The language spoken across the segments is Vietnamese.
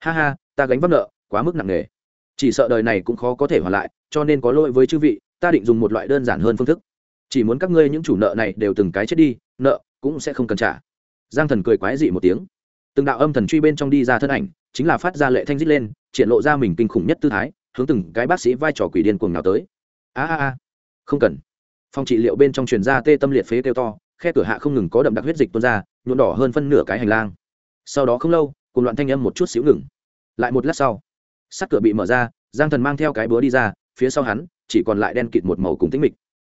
ha ha, ta gánh vác nợ, quá mức nặng nề. Chỉ sợ đời này cũng khó có thể hoàn lại, cho nên có lỗi với chư vị, ta định dùng một loại đơn giản hơn phương thức. Chỉ muốn các ngươi những chủ nợ này đều từng cái chết đi, nợ cũng sẽ không cần trả. Giang thần cười quái dị một tiếng. Từng đạo âm thần truy bên trong đi ra thân ảnh, chính là phát ra lệ thanh dít lên, triển lộ ra mình kinh khủng nhất tư thái, hướng từng cái bác sĩ vai trò quỷ điên cuồng nào tới. A a a. Không cần. Phòng trị liệu bên trong truyền ra tê tâm liệt phế kêu to, khe cửa hạ không ngừng có đậm đặc huyết dịch tuôn ra nhuộn đỏ hơn phân nửa cái hành lang. Sau đó không lâu cùng loạn thanh âm một chút xíu ngừng. Lại một lát sau, sắt cửa bị mở ra, giang thần mang theo cái búa đi ra, phía sau hắn, chỉ còn lại đen kịt một màu cùng tĩnh mịch.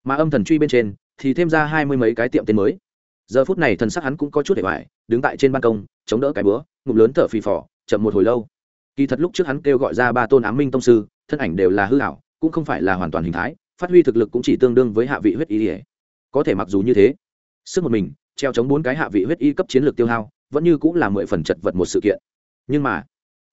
Mà âm thần truy bên trên, thì thêm ra hai mươi mấy cái tiệm tên mới. Giờ phút này thần sắc hắn cũng có chút để hoài, đứng tại trên ban công, chống đỡ cái búa, ngụm lớn thở phì phò, chậm một hồi lâu. Kỳ thật lúc trước hắn kêu gọi ra ba tôn ám minh tông sư, thân ảnh đều là hư hảo cũng không phải là hoàn toàn hình thái, phát huy thực lực cũng chỉ tương đương với hạ vị huyết y ỉa có thể mặc dù như thế, sức một mình, treo chống bốn cái hạ vị huyết y cấp chiến lược tiêu hao vẫn như cũng là mười phần chật vật một sự kiện. Nhưng mà,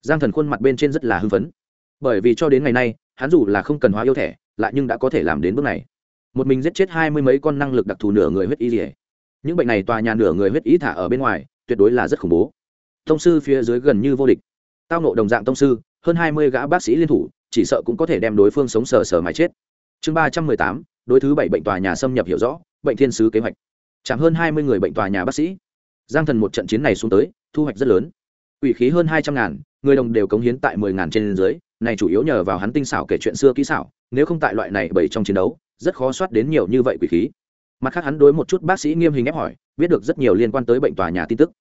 giang thần khuôn mặt bên trên rất là hưng phấn. Bởi vì cho đến ngày nay, hắn dù là không cần hóa yêu thẻ, lại nhưng đã có thể làm đến bước này. Một mình giết chết hai mươi mấy con năng lực đặc thù nửa người huyết y rỉa những bệnh này tòa nhà nửa người huyết y thả ở bên ngoài, tuyệt đối là rất khủng bố. Tông sư phía dưới gần như vô địch. Tao nộ đồng dạng tông sư, hơn hai mươi gã bác sĩ liên thủ, chỉ sợ cũng có thể đem đối phương sống sờ sờ mà chết. Chương ba trăm mười tám, đối thứ bảy bệnh tòa nhà xâm nhập hiểu rõ, bệnh thiên sứ kế hoạch. Chẳng hơn hai mươi người bệnh tòa nhà bác sĩ giang thần một trận chiến này xuống tới, thu hoạch rất lớn. Ủy khí hơn hai trăm ngàn, người đồng đều cống hiến tại mười ngàn trên dưới, này chủ yếu nhờ vào hắn tinh xảo kể chuyện xưa kỹ xảo, nếu không tại loại này bảy trong chiến đấu, rất khó soát đến nhiều như vậy quỷ khí. Mặt khác hắn đối một chút bác sĩ nghiêm hình ép hỏi, biết được rất nhiều liên quan tới bệnh tòa nhà tin tức.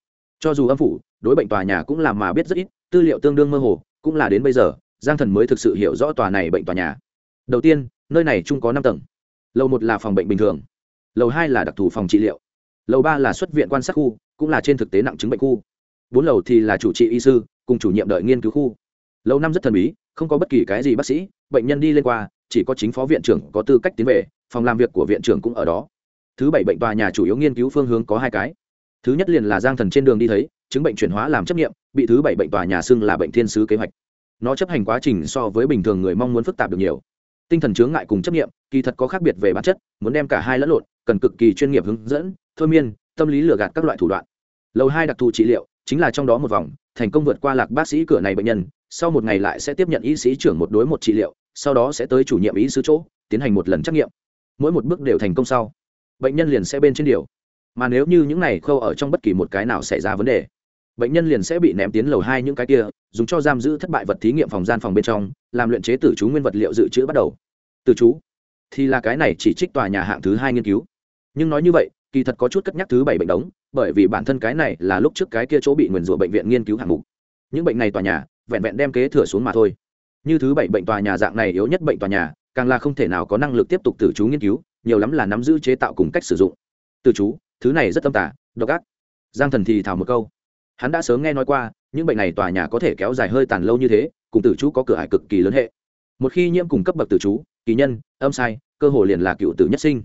Cho dù âm phủ, đối bệnh tòa nhà cũng làm mà biết rất ít, tư liệu tương đương mơ hồ, cũng là đến bây giờ, giang thần mới thực sự hiểu rõ tòa này bệnh tòa nhà. Đầu tiên, nơi này chung có năm tầng. Lầu một là phòng bệnh bình thường. Lầu hai là đặc thù phòng trị liệu. Lầu ba là xuất viện quan sát khu cũng là trên thực tế nặng chứng bệnh khu. Bốn lầu thì là chủ trị y sư, cùng chủ nhiệm đợi nghiên cứu khu. Lâu năm rất thần bí, không có bất kỳ cái gì bác sĩ, bệnh nhân đi lên qua, chỉ có chính phó viện trưởng có tư cách tiến về, phòng làm việc của viện trưởng cũng ở đó. Thứ bảy bệnh tòa nhà chủ yếu nghiên cứu phương hướng có hai cái. Thứ nhất liền là giang thần trên đường đi thấy, chứng bệnh chuyển hóa làm chấp nghiệm, bị thứ bảy bệnh tòa nhà xưng là bệnh thiên sứ kế hoạch. Nó chấp hành quá trình so với bình thường người mong muốn phức tạp được nhiều. Tinh thần chướng ngại cùng chấp nghiệm, kỳ thật có khác biệt về bản chất, muốn đem cả hai lẫn lộn, cần cực kỳ chuyên nghiệp hướng dẫn, thôi miên, tâm lý lừa gạt các loại thủ đoạn lầu hai đặc thù trị liệu, chính là trong đó một vòng, thành công vượt qua lạc bác sĩ cửa này bệnh nhân, sau một ngày lại sẽ tiếp nhận y sĩ trưởng một đối một trị liệu, sau đó sẽ tới chủ nhiệm y sư chỗ, tiến hành một lần trắc nghiệm. Mỗi một bước đều thành công sau, bệnh nhân liền sẽ bên trên điều. Mà nếu như những này khâu ở trong bất kỳ một cái nào xảy ra vấn đề, bệnh nhân liền sẽ bị ném tiến lầu hai những cái kia, dùng cho giam giữ thất bại vật thí nghiệm phòng gian phòng bên trong, làm luyện chế tử chú nguyên vật liệu dự trữ bắt đầu. Từ chú thì là cái này chỉ trích tòa nhà hạng thứ hai nghiên cứu. Nhưng nói như vậy kỳ thật có chút cất nhắc thứ bảy bệnh đống, bởi vì bản thân cái này là lúc trước cái kia chỗ bị nguyền rủa bệnh viện nghiên cứu hạng mục. Những bệnh này tòa nhà, vẹn vẹn đem kế thừa xuống mà thôi. Như thứ bảy bệnh tòa nhà dạng này yếu nhất bệnh tòa nhà, càng là không thể nào có năng lực tiếp tục từ chú nghiên cứu, nhiều lắm là nắm giữ chế tạo cùng cách sử dụng. Từ chú, thứ này rất tâm tả, độc ác. Giang thần thì thảo một câu. Hắn đã sớm nghe nói qua, những bệnh này tòa nhà có thể kéo dài hơi tàn lâu như thế, cùng tử chú có cửa hải cực kỳ lớn hệ. Một khi nhiễm cùng cấp bậc tử chú, kỳ nhân, âm sai, cơ hồ liền là cựu tử nhất sinh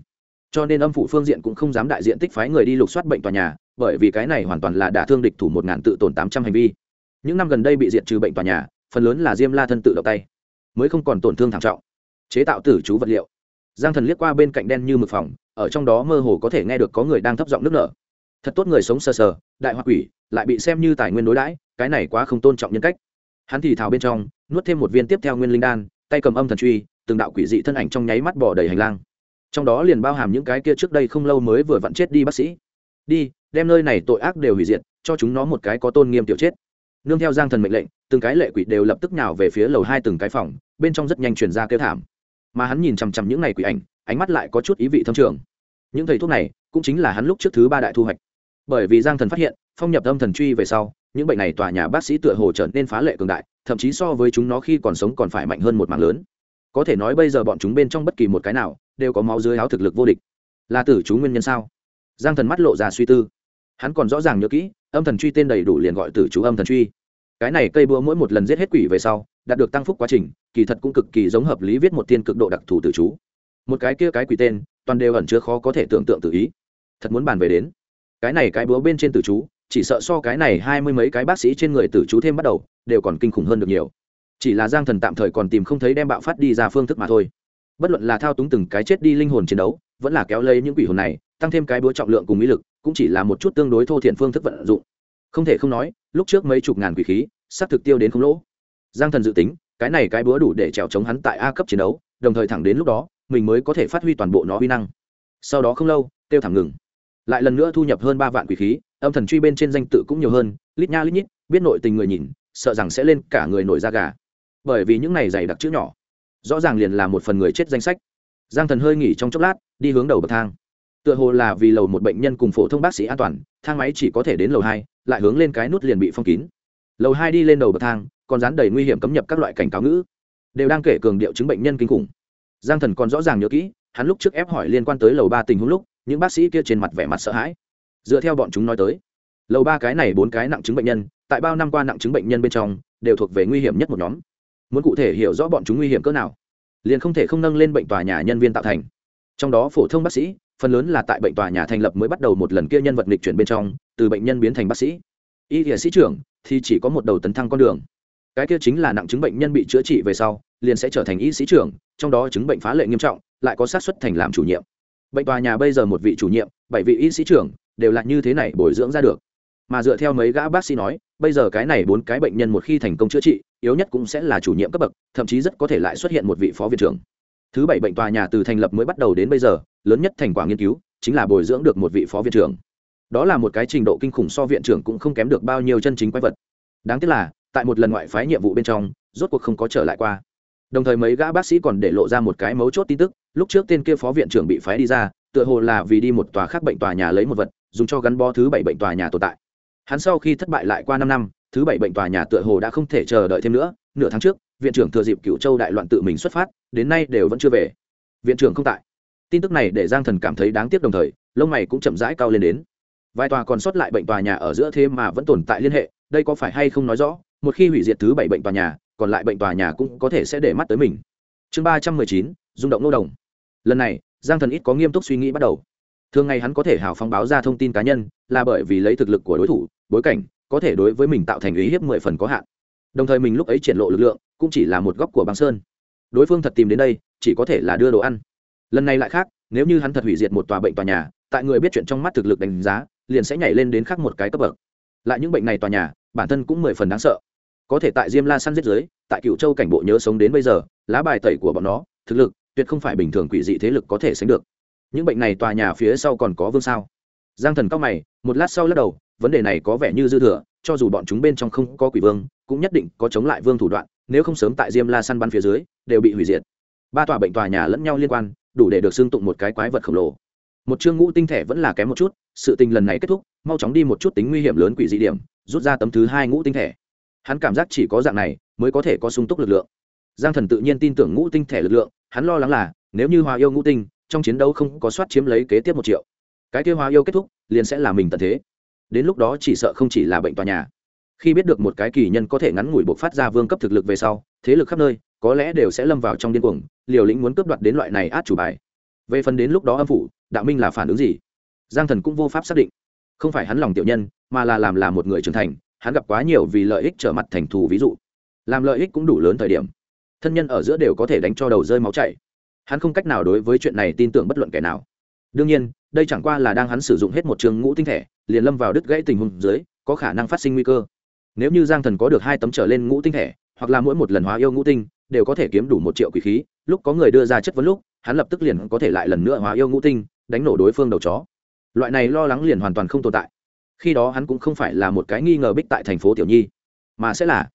cho nên âm phủ phương diện cũng không dám đại diện tích phái người đi lục soát bệnh tòa nhà, bởi vì cái này hoàn toàn là đả thương địch thủ một ngàn tự tổn tám trăm hành vi. Những năm gần đây bị diệt trừ bệnh tòa nhà, phần lớn là diêm la thân tự động tay, mới không còn tổn thương thảm trọng. Chế tạo tử chú vật liệu. Giang thần liếc qua bên cạnh đen như mực phòng, ở trong đó mơ hồ có thể nghe được có người đang thấp giọng nước nở. Thật tốt người sống sờ sờ, đại hoa quỷ, lại bị xem như tài nguyên đối đãi, cái này quá không tôn trọng nhân cách. Hắn thì thào bên trong, nuốt thêm một viên tiếp theo nguyên linh đan, tay cầm âm thần truy, từng đạo quỷ dị thân ảnh trong nháy mắt bỏ đầy hành lang trong đó liền bao hàm những cái kia trước đây không lâu mới vừa vặn chết đi bác sĩ. Đi, đem nơi này tội ác đều hủy diệt, cho chúng nó một cái có tôn nghiêm tiểu chết. Nương theo giang thần mệnh lệnh, từng cái lệ quỷ đều lập tức nhào về phía lầu hai từng cái phòng, bên trong rất nhanh chuyển ra kêu thảm. Mà hắn nhìn chằm chằm những ngày quỷ ảnh, ánh mắt lại có chút ý vị thâm trường. Những thầy thuốc này, cũng chính là hắn lúc trước thứ ba đại thu hoạch. Bởi vì giang thần phát hiện, phong nhập âm thần truy về sau, những bệnh này tòa nhà bác sĩ tựa hồ trở nên phá lệ cường đại, thậm chí so với chúng nó khi còn sống còn phải mạnh hơn một mạng lớn có thể nói bây giờ bọn chúng bên trong bất kỳ một cái nào đều có máu dưới áo thực lực vô địch. Là tử chú nguyên nhân sao? Giang thần mắt lộ ra suy tư. Hắn còn rõ ràng nhớ kỹ, âm thần truy tên đầy đủ liền gọi tử chú âm thần truy. Cái này cây búa mỗi một lần giết hết quỷ về sau, đạt được tăng phúc quá trình, kỳ thật cũng cực kỳ giống hợp lý viết một tiên cực độ đặc thù tử chú. Một cái kia cái quỷ tên, toàn đều ẩn chứa khó có thể tưởng tượng tự ý. Thật muốn bàn về đến. Cái này cái búa bên trên tử chú, chỉ sợ so cái này hai mươi mấy cái bác sĩ trên người tử chú thêm bắt đầu, đều còn kinh khủng hơn được nhiều chỉ là giang thần tạm thời còn tìm không thấy đem bạo phát đi ra phương thức mà thôi. Bất luận là thao túng từng cái chết đi linh hồn chiến đấu, vẫn là kéo lấy những quỷ hồn này, tăng thêm cái búa trọng lượng cùng mỹ lực, cũng chỉ là một chút tương đối thô thiện phương thức vận dụng. Không thể không nói, lúc trước mấy chục ngàn quỷ khí, sắp thực tiêu đến không lỗ. Giang thần dự tính, cái này cái búa đủ để trèo chống hắn tại a cấp chiến đấu, đồng thời thẳng đến lúc đó, mình mới có thể phát huy toàn bộ nó uy năng. Sau đó không lâu, tiêu thẳng ngừng. Lại lần nữa thu nhập hơn ba vạn quỷ khí, âm thần truy bên trên danh tự cũng nhiều hơn, lít nha lít nhít, biết nội tình người nhìn, sợ rằng sẽ lên cả người nổi da gà bởi vì những này dày đặc chữ nhỏ, rõ ràng liền là một phần người chết danh sách. Giang thần hơi nghỉ trong chốc lát, đi hướng đầu bậc thang. Tựa hồ là vì lầu một bệnh nhân cùng phổ thông bác sĩ an toàn, thang máy chỉ có thể đến lầu hai, lại hướng lên cái nút liền bị phong kín. Lầu hai đi lên đầu bậc thang, còn dán đầy nguy hiểm cấm nhập các loại cảnh cáo ngữ. Đều đang kể cường điệu chứng bệnh nhân kinh khủng. Giang thần còn rõ ràng nhớ kỹ, hắn lúc trước ép hỏi liên quan tới lầu ba tình huống lúc, những bác sĩ kia trên mặt vẻ mặt sợ hãi. Dựa theo bọn chúng nói tới, lầu ba cái này bốn cái nặng chứng bệnh nhân, tại bao năm qua nặng chứng bệnh nhân bên trong, đều thuộc về nguy hiểm nhất một nhóm muốn cụ thể hiểu rõ bọn chúng nguy hiểm cỡ nào, liền không thể không nâng lên bệnh tòa nhà nhân viên tạo thành. Trong đó phổ thông bác sĩ, phần lớn là tại bệnh tòa nhà thành lập mới bắt đầu một lần kia nhân vật lịch chuyển bên trong, từ bệnh nhân biến thành bác sĩ. Y hiệp sĩ trưởng thì chỉ có một đầu tấn thăng con đường. Cái kia chính là nặng chứng bệnh nhân bị chữa trị về sau, liền sẽ trở thành y sĩ trưởng, trong đó chứng bệnh phá lệ nghiêm trọng, lại có sát xuất thành làm chủ nhiệm. Bệnh tòa nhà bây giờ một vị chủ nhiệm, bảy vị y sĩ trưởng đều là như thế này bồi dưỡng ra được. Mà dựa theo mấy gã bác sĩ nói, bây giờ cái này bốn cái bệnh nhân một khi thành công chữa trị yếu nhất cũng sẽ là chủ nhiệm cấp bậc, thậm chí rất có thể lại xuất hiện một vị phó viện trưởng. Thứ bảy bệnh tòa nhà từ thành lập mới bắt đầu đến bây giờ, lớn nhất thành quả nghiên cứu chính là bồi dưỡng được một vị phó viện trưởng. Đó là một cái trình độ kinh khủng so viện trưởng cũng không kém được bao nhiêu chân chính quái vật. Đáng tiếc là, tại một lần ngoại phái nhiệm vụ bên trong, rốt cuộc không có trở lại qua. Đồng thời mấy gã bác sĩ còn để lộ ra một cái mấu chốt tin tức, lúc trước tên kia phó viện trưởng bị phái đi ra, tựa hồ là vì đi một tòa khác bệnh tòa nhà lấy một vật, dùng cho gắn bó thứ bảy bệnh tòa nhà tồn tại. Hắn sau khi thất bại lại qua năm năm thứ bảy bệnh tòa nhà tựa hồ đã không thể chờ đợi thêm nữa, nửa tháng trước, viện trưởng thừa dịp cựu châu đại loạn tự mình xuất phát, đến nay đều vẫn chưa về. Viện trưởng không tại. Tin tức này để giang thần cảm thấy đáng tiếc đồng thời, lông mày cũng chậm rãi cao lên đến. Vài tòa còn sót lại bệnh tòa nhà ở giữa thế mà vẫn tồn tại liên hệ, đây có phải hay không nói rõ, một khi hủy diệt thứ bảy bệnh tòa nhà, còn lại bệnh tòa nhà cũng có thể sẽ để mắt tới mình. Chương ba trăm mười chín, rung động nô đồng. Lần này, giang thần ít có nghiêm túc suy nghĩ bắt đầu. Thường ngày hắn có thể hào phóng báo ra thông tin cá nhân, là bởi vì lấy thực lực của đối thủ, bối cảnh có thể đối với mình tạo thành ý hiếp mười phần có hạn. Đồng thời mình lúc ấy triển lộ lực lượng, cũng chỉ là một góc của băng sơn. Đối phương thật tìm đến đây, chỉ có thể là đưa đồ ăn. Lần này lại khác, nếu như hắn thật hủy diệt một tòa bệnh tòa nhà, tại người biết chuyện trong mắt thực lực đánh giá, liền sẽ nhảy lên đến khác một cái cấp bậc. Lại những bệnh này tòa nhà, bản thân cũng mười phần đáng sợ. Có thể tại diêm la săn giết giới, tại cựu châu cảnh bộ nhớ sống đến bây giờ, lá bài tẩy của bọn nó, thực lực, tuyệt không phải bình thường quỷ dị thế lực có thể sánh được. Những bệnh này tòa nhà phía sau còn có vương sao? Giang thần cao mày, một lát sau lắc đầu vấn đề này có vẻ như dư thừa, cho dù bọn chúng bên trong không có quỷ vương, cũng nhất định có chống lại vương thủ đoạn, nếu không sớm tại diêm la săn bắn phía dưới, đều bị hủy diệt. Ba tòa bệnh tòa nhà lẫn nhau liên quan, đủ để được xưng tụng một cái quái vật khổng lồ. Một chương ngũ tinh thể vẫn là kém một chút, sự tình lần này kết thúc, mau chóng đi một chút tính nguy hiểm lớn quỷ dị điểm, rút ra tấm thứ hai ngũ tinh thể. Hắn cảm giác chỉ có dạng này, mới có thể có sung túc lực lượng. Giang thần tự nhiên tin tưởng ngũ tinh thể lực lượng, hắn lo lắng là, nếu như hòa yêu ngũ tinh, trong chiến đấu không có soát chiếm lấy kế tiếp một triệu, cái kia hòa yêu kết thúc, liền sẽ là mình tận thế đến lúc đó chỉ sợ không chỉ là bệnh tòa nhà. Khi biết được một cái kỳ nhân có thể ngắn ngủi buộc phát ra vương cấp thực lực về sau, thế lực khắp nơi, có lẽ đều sẽ lâm vào trong điên cuồng, liều lĩnh muốn cướp đoạt đến loại này át chủ bài. Về phần đến lúc đó âm phủ, đạo minh là phản ứng gì? Giang thần cũng vô pháp xác định. Không phải hắn lòng tiểu nhân, mà là làm là một người trưởng thành, hắn gặp quá nhiều vì lợi ích trở mặt thành thù ví dụ. Làm lợi ích cũng đủ lớn thời điểm. Thân nhân ở giữa đều có thể đánh cho đầu rơi máu chảy. Hắn không cách nào đối với chuyện này tin tưởng bất luận kẻ nào. Đương nhiên đây chẳng qua là đang hắn sử dụng hết một trường ngũ tinh thể, liền lâm vào đứt gãy tình huống dưới, có khả năng phát sinh nguy cơ. Nếu như giang thần có được hai tấm trở lên ngũ tinh thể, hoặc là mỗi một lần hóa yêu ngũ tinh, đều có thể kiếm đủ một triệu quỷ khí, lúc có người đưa ra chất vấn lúc, hắn lập tức liền có thể lại lần nữa hóa yêu ngũ tinh, đánh nổ đối phương đầu chó. Loại này lo lắng liền hoàn toàn không tồn tại. Khi đó hắn cũng không phải là một cái nghi ngờ bích tại thành phố tiểu nhi, mà sẽ là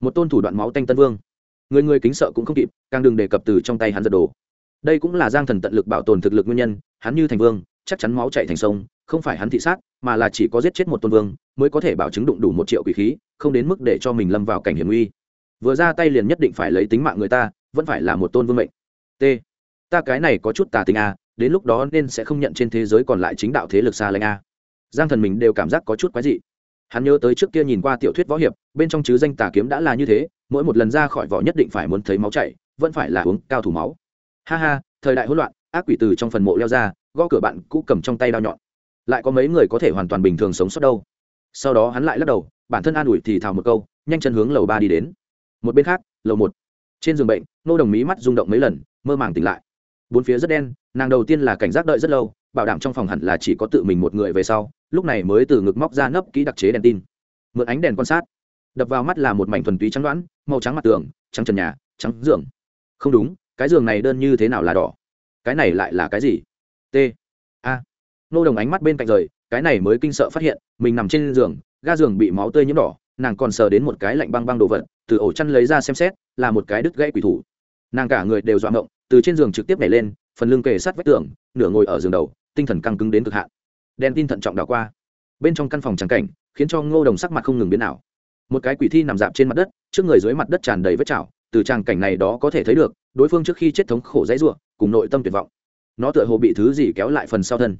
một tôn thủ đoạn máu tanh tân vương. Người người kính sợ cũng không kịp, càng đừng đề cập từ trong tay hắn giật đồ. Đây cũng là giang thần tận lực bảo tồn thực lực nguyên nhân, hắn như thành vương chắc chắn máu chảy thành sông, không phải hắn thị sát, mà là chỉ có giết chết một tôn vương, mới có thể bảo chứng đụng đủ một triệu quỷ khí, không đến mức để cho mình lâm vào cảnh hiểm nguy. Vừa ra tay liền nhất định phải lấy tính mạng người ta, vẫn phải là một tôn vương mệnh. T. Ta cái này có chút tà tình a đến lúc đó nên sẽ không nhận trên thế giới còn lại chính đạo thế lực xa lánh a giang thần mình đều cảm giác có chút quái dị. Hắn nhớ tới trước kia nhìn qua tiểu thuyết võ hiệp, bên trong chứ danh tà kiếm đã là như thế, mỗi một lần ra khỏi vỏ nhất định phải muốn thấy máu chảy, vẫn phải là uống cao thủ máu. Ha ha, thời đại hỗn loạn, ác quỷ từ trong phần mộ leo ra gõ cửa bạn cũ cầm trong tay đao nhọn. Lại có mấy người có thể hoàn toàn bình thường sống sót đâu. Sau đó hắn lại lắc đầu, bản thân an ủi thì thào một câu, nhanh chân hướng lầu ba đi đến. Một bên khác, lầu một. Trên giường bệnh, nô đồng mí mắt rung động mấy lần, mơ màng tỉnh lại. Bốn phía rất đen, nàng đầu tiên là cảnh giác đợi rất lâu, bảo đảm trong phòng hẳn là chỉ có tự mình một người về sau, lúc này mới từ ngực móc ra nấp kỹ đặc chế đèn tin. Mượn ánh đèn quan sát. Đập vào mắt là một mảnh thuần túy trắng đoãn màu trắng mặt tường, trắng trần nhà, trắng giường. Không đúng, cái giường này đơn như thế nào là đỏ? Cái này lại là cái gì? T. A. Nô đồng ánh mắt bên cạnh rời, cái này mới kinh sợ phát hiện, mình nằm trên giường, ga giường bị máu tươi nhiễm đỏ, nàng còn sờ đến một cái lạnh băng băng đồ vật, từ ổ chăn lấy ra xem xét, là một cái đứt gãy quỷ thủ. Nàng cả người đều dọa ngộng, từ trên giường trực tiếp nhảy lên, phần lưng kề sát vách tường, nửa ngồi ở giường đầu, tinh thần căng cứng đến cực hạn. Đèn tin thận trọng đảo qua. Bên trong căn phòng trắng cảnh, khiến cho ngô đồng sắc mặt không ngừng biến nào một cái quỷ thi nằm dạp trên mặt đất, trước người dưới mặt đất tràn đầy vết chảo, từ tràng cảnh này đó có thể thấy được, đối phương trước khi chết thống khổ dãy ruộng cùng nội tâm tuyệt vọng nó tựa hồ bị thứ gì kéo lại phần sau thân.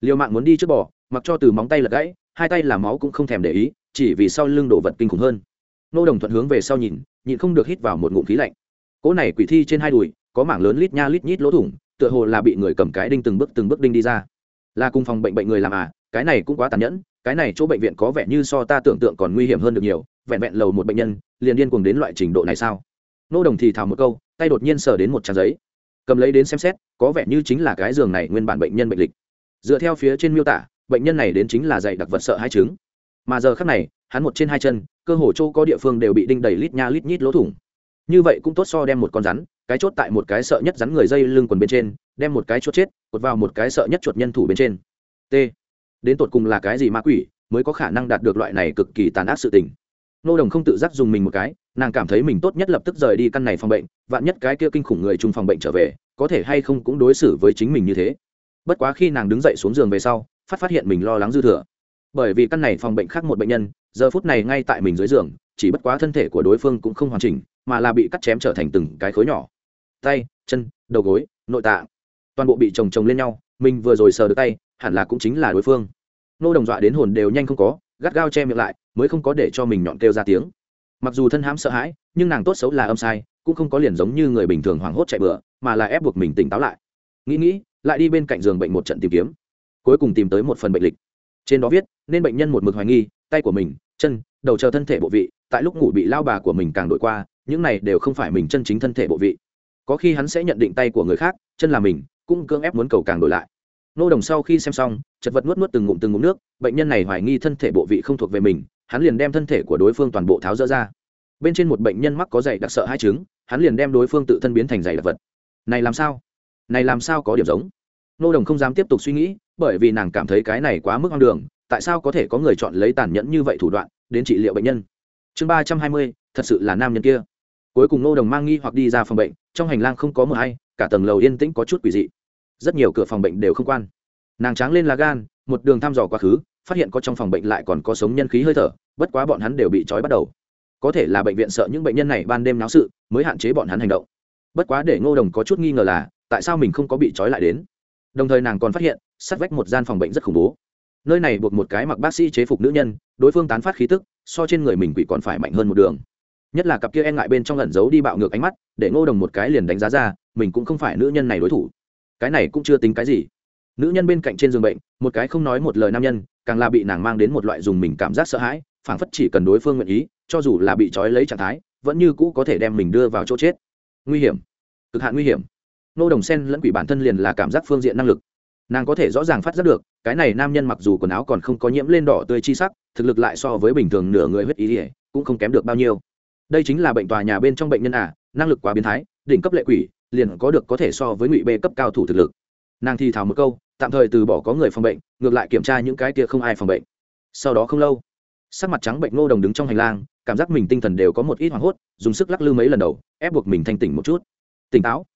Liều mạng muốn đi trước bỏ mặc cho từ móng tay lật gãy, hai tay làm máu cũng không thèm để ý, chỉ vì sau lưng đổ vật kinh khủng hơn. Nô đồng thuận hướng về sau nhìn, nhịn không được hít vào một ngụm khí lạnh. Cỗ này quỷ thi trên hai đùi, có mảng lớn lít nha lít nhít lỗ thủng, tựa hồ là bị người cầm cái đinh từng bước từng bước đinh đi ra. Là cùng phòng bệnh bệnh người làm à cái này cũng quá tàn nhẫn, cái này chỗ bệnh viện có vẻ như so ta tưởng tượng còn nguy hiểm hơn được nhiều, vẹn vẹn lầu một bệnh nhân, liền điên cuồng đến loại trình độ này sao? Nô đồng thì thào một câu, tay đột nhiên sờ đến một trang giấy cầm lấy đến xem xét, có vẻ như chính là cái giường này nguyên bản bệnh nhân bệnh lịch. Dựa theo phía trên miêu tả, bệnh nhân này đến chính là dạy đặc vật sợ hai chứng. Mà giờ khác này, hắn một trên hai chân, cơ hồ châu có địa phương đều bị đinh đầy lít nha lít nhít lỗ thủng. Như vậy cũng tốt so đem một con rắn, cái chốt tại một cái sợ nhất rắn người dây lưng quần bên trên, đem một cái chốt chết, cột vào một cái sợ nhất chuột nhân thủ bên trên. T. Đến tột cùng là cái gì ma quỷ mới có khả năng đạt được loại này cực kỳ tàn ác sự tình? Nô đồng không tự giác dùng mình một cái nàng cảm thấy mình tốt nhất lập tức rời đi căn này phòng bệnh, vạn nhất cái kia kinh khủng người chung phòng bệnh trở về, có thể hay không cũng đối xử với chính mình như thế. Bất quá khi nàng đứng dậy xuống giường về sau, phát phát hiện mình lo lắng dư thừa. Bởi vì căn này phòng bệnh khác một bệnh nhân, giờ phút này ngay tại mình dưới giường, chỉ bất quá thân thể của đối phương cũng không hoàn chỉnh, mà là bị cắt chém trở thành từng cái khối nhỏ. Tay, chân, đầu gối, nội tạng, toàn bộ bị chồng chồng lên nhau, mình vừa rồi sờ được tay, hẳn là cũng chính là đối phương. Nô đồng dọa đến hồn đều nhanh không có, gắt gao che miệng lại, mới không có để cho mình nhọn kêu ra tiếng mặc dù thân hãm sợ hãi, nhưng nàng tốt xấu là âm sai, cũng không có liền giống như người bình thường hoảng hốt chạy bựa mà là ép buộc mình tỉnh táo lại. Nghĩ nghĩ, lại đi bên cạnh giường bệnh một trận tìm kiếm. Cuối cùng tìm tới một phần bệnh lịch. Trên đó viết, nên bệnh nhân một mực hoài nghi, tay của mình, chân, đầu chờ thân thể bộ vị, tại lúc ngủ bị lao bà của mình càng đổi qua, những này đều không phải mình chân chính thân thể bộ vị. Có khi hắn sẽ nhận định tay của người khác, chân là mình, cũng cưỡng ép muốn cầu càng đổi lại. Nô đồng sau khi xem xong, chật vật nuốt nuốt từng ngụm từng ngụm nước, bệnh nhân này hoài nghi thân thể bộ vị không thuộc về mình hắn liền đem thân thể của đối phương toàn bộ tháo rỡ ra. Bên trên một bệnh nhân mắc có dày đặc sợ hai chứng, hắn liền đem đối phương tự thân biến thành dày đặc vật. Này làm sao? Này làm sao có điểm giống? Nô đồng không dám tiếp tục suy nghĩ, bởi vì nàng cảm thấy cái này quá mức hoang đường, tại sao có thể có người chọn lấy tàn nhẫn như vậy thủ đoạn đến trị liệu bệnh nhân? Chương ba trăm hai mươi, thật sự là nam nhân kia. Cuối cùng nô đồng mang nghi hoặc đi ra phòng bệnh, trong hành lang không có mờ hay, cả tầng lầu yên tĩnh có chút quỷ dị. Rất nhiều cửa phòng bệnh đều không quan. Nàng tráng lên lá gan, một đường thăm dò quá khứ phát hiện có trong phòng bệnh lại còn có sống nhân khí hơi thở, bất quá bọn hắn đều bị trói bắt đầu. Có thể là bệnh viện sợ những bệnh nhân này ban đêm náo sự, mới hạn chế bọn hắn hành động. Bất quá để ngô đồng có chút nghi ngờ là, tại sao mình không có bị trói lại đến? Đồng thời nàng còn phát hiện, sát vách một gian phòng bệnh rất khủng bố. Nơi này buộc một cái mặc bác sĩ chế phục nữ nhân, đối phương tán phát khí tức, so trên người mình quỷ còn phải mạnh hơn một đường. Nhất là cặp kia e ngại bên trong lẩn giấu đi bạo ngược ánh mắt, để ngô đồng một cái liền đánh giá ra, mình cũng không phải nữ nhân này đối thủ. Cái này cũng chưa tính cái gì. Nữ nhân bên cạnh trên giường bệnh, một cái không nói một lời nam nhân càng là bị nàng mang đến một loại dùng mình cảm giác sợ hãi, phảng phất chỉ cần đối phương nguyện ý, cho dù là bị trói lấy trạng thái, vẫn như cũ có thể đem mình đưa vào chỗ chết. Nguy hiểm. Cực hạn nguy hiểm. Nô đồng sen lẫn quỷ bản thân liền là cảm giác phương diện năng lực. Nàng có thể rõ ràng phát giác được, cái này nam nhân mặc dù quần áo còn không có nhiễm lên đỏ tươi chi sắc, thực lực lại so với bình thường nửa người huyết ý ỉa cũng không kém được bao nhiêu. Đây chính là bệnh tòa nhà bên trong bệnh nhân à năng lực quá biến thái, đỉnh cấp lệ quỷ, liền có được có thể so với ngụy bê cấp cao thủ thực lực. Nàng thì thào một câu tạm thời từ bỏ có người phòng bệnh, ngược lại kiểm tra những cái kia không ai phòng bệnh. Sau đó không lâu, sắc mặt trắng bệnh ngô đồng đứng trong hành lang, cảm giác mình tinh thần đều có một ít hoảng hốt, dùng sức lắc lư mấy lần đầu, ép buộc mình thanh tỉnh một chút. Tỉnh táo,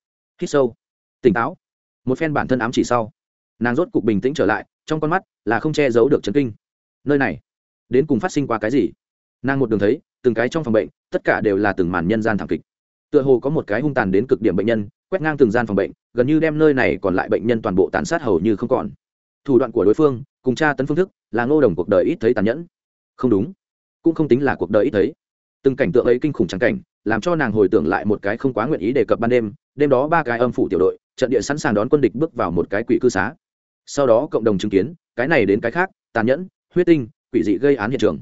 hít sâu, tỉnh táo. Một phen bản thân ám chỉ sau, nàng rốt cục bình tĩnh trở lại, trong con mắt là không che giấu được chấn kinh. Nơi này, đến cùng phát sinh qua cái gì? Nàng một đường thấy, từng cái trong phòng bệnh, tất cả đều là từng màn nhân gian thảm kịch. Tựa hồ có một cái hung tàn đến cực điểm bệnh nhân quét ngang từng gian phòng bệnh, gần như đem nơi này còn lại bệnh nhân toàn bộ tàn sát hầu như không còn. Thủ đoạn của đối phương, cùng tra tấn phương thức, là ngô đồng cuộc đời ít thấy tàn nhẫn. Không đúng, cũng không tính là cuộc đời ít thấy. Từng cảnh tượng ấy kinh khủng trắng cảnh, làm cho nàng hồi tưởng lại một cái không quá nguyện ý đề cập ban đêm đêm đó ba cái âm phủ tiểu đội, trận địa sẵn sàng đón quân địch bước vào một cái quỷ cư xá. Sau đó cộng đồng chứng kiến, cái này đến cái khác, tàn nhẫn, huyết tinh, quỷ dị gây án hiện trường.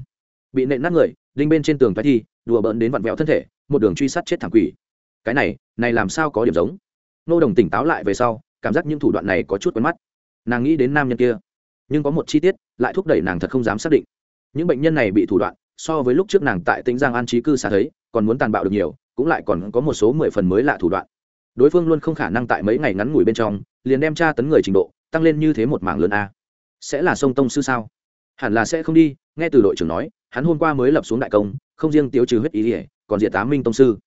Bị nện nát người, đinh bên trên tường thoái thi, đùa bỡn đến vặn vẹo thân thể, một đường truy sát chết thảm quỷ cái này này làm sao có điểm giống? Nô đồng tỉnh táo lại về sau, cảm giác những thủ đoạn này có chút quen mắt. Nàng nghĩ đến nam nhân kia, nhưng có một chi tiết lại thúc đẩy nàng thật không dám xác định. Những bệnh nhân này bị thủ đoạn, so với lúc trước nàng tại tĩnh giang an trí cư xa thấy, còn muốn tàn bạo được nhiều, cũng lại còn có một số mười phần mới lạ thủ đoạn. Đối phương luôn không khả năng tại mấy ngày ngắn ngủi bên trong, liền đem tra tấn người trình độ, tăng lên như thế một mảng lớn a. Sẽ là sông tông sư sao? Hẳn là sẽ không đi, nghe từ đội trưởng nói, hắn hôm qua mới lập xuống đại công, không riêng tiêu trừ huyết ý ỉa còn diện tám minh tông sư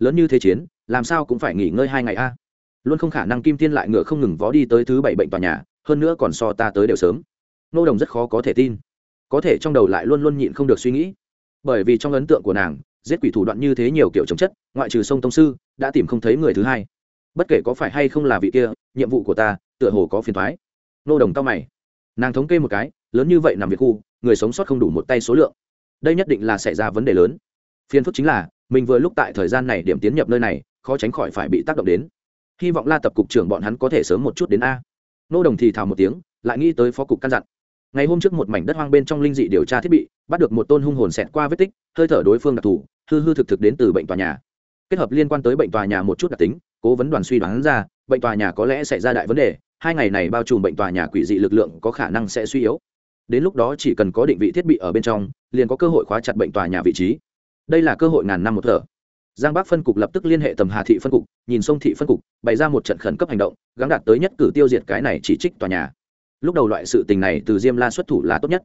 lớn như thế chiến, làm sao cũng phải nghỉ ngơi hai ngày a. Luôn không khả năng kim tiên lại ngựa không ngừng vó đi tới thứ bảy bệnh tòa nhà, hơn nữa còn so ta tới đều sớm. Nô đồng rất khó có thể tin. Có thể trong đầu lại luôn luôn nhịn không được suy nghĩ. Bởi vì trong ấn tượng của nàng, giết quỷ thủ đoạn như thế nhiều kiểu chống chất, ngoại trừ sông tông sư, đã tìm không thấy người thứ hai. Bất kể có phải hay không là vị kia, nhiệm vụ của ta, tựa hồ có phiền thoái nô đồng tao mày. Nàng thống kê một cái, lớn như vậy nằm việc khu, người sống sót không đủ một tay số lượng. Đây nhất định là xảy ra vấn đề lớn. Phiền phức chính là mình vừa lúc tại thời gian này điểm tiến nhập nơi này, khó tránh khỏi phải bị tác động đến. Hy vọng la tập cục trưởng bọn hắn có thể sớm một chút đến a. Nô đồng thì thào một tiếng, lại nghĩ tới phó cục căn dặn. Ngày hôm trước một mảnh đất hoang bên trong linh dị điều tra thiết bị, bắt được một tôn hung hồn xẹt qua vết tích, hơi thở đối phương đặc thù, hư hư thực thực đến từ bệnh tòa nhà. Kết hợp liên quan tới bệnh tòa nhà một chút đặc tính, cố vấn đoàn suy đoán ra, bệnh tòa nhà có lẽ sẽ ra đại vấn đề, hai ngày này bao trùm bệnh tòa nhà quỷ dị lực lượng có khả năng sẽ suy yếu. Đến lúc đó chỉ cần có định vị thiết bị ở bên trong, liền có cơ hội khóa chặt bệnh tòa nhà vị trí đây là cơ hội ngàn năm một thở. Giang bắc phân cục lập tức liên hệ tầm hà thị phân cục, nhìn sông thị phân cục, bày ra một trận khẩn cấp hành động gắn đạt tới nhất cử tiêu diệt cái này chỉ trích tòa nhà. Lúc đầu loại sự tình này từ diêm la xuất thủ là tốt nhất.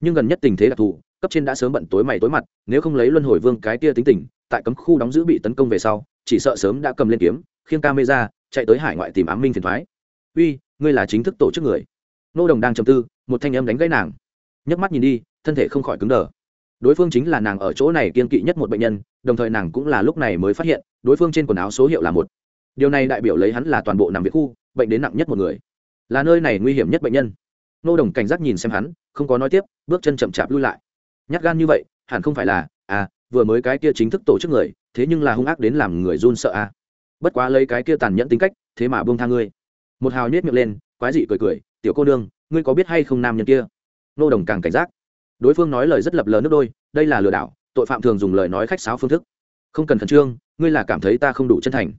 Nhưng gần nhất tình thế đặc thù, cấp trên đã sớm bận tối mày tối mặt, nếu không lấy luân hồi vương cái kia tính tình, tại cấm khu đóng giữ bị tấn công về sau, chỉ sợ sớm đã cầm lên kiếm, khiêng camera, chạy tới hải ngoại tìm ám minh phiền thoái uy, ngươi là chính thức tổ chức người. Nô đồng đang trầm tư, một thanh âm đánh gãy nàng. Nhấc mắt nhìn đi, thân thể không khỏi cứng đờ đối phương chính là nàng ở chỗ này kiên kỵ nhất một bệnh nhân, đồng thời nàng cũng là lúc này mới phát hiện, đối phương trên quần áo số hiệu là một. Điều này đại biểu lấy hắn là toàn bộ nằm viện khu, bệnh đến nặng nhất một người. Là nơi này nguy hiểm nhất bệnh nhân. Nô đồng cảnh giác nhìn xem hắn, không có nói tiếp, bước chân chậm chạp lui lại. Nhát gan như vậy, hẳn không phải là à vừa mới cái kia chính thức tổ chức người, thế nhưng là hung ác đến làm người run sợ à. Bất quá lấy cái kia tàn nhẫn tính cách, thế mà buông tha ngươi. Một hào nhét miệng lên, quái dị cười cười, tiểu cô đương ngươi có biết hay không nam nhân kia? Nô đồng càng cảnh giác đối phương nói lời rất lập lờ nước đôi, đây là lừa đảo, tội phạm thường dùng lời nói khách sáo phương thức. Không cần khẩn trương, ngươi là cảm thấy ta không đủ chân thành.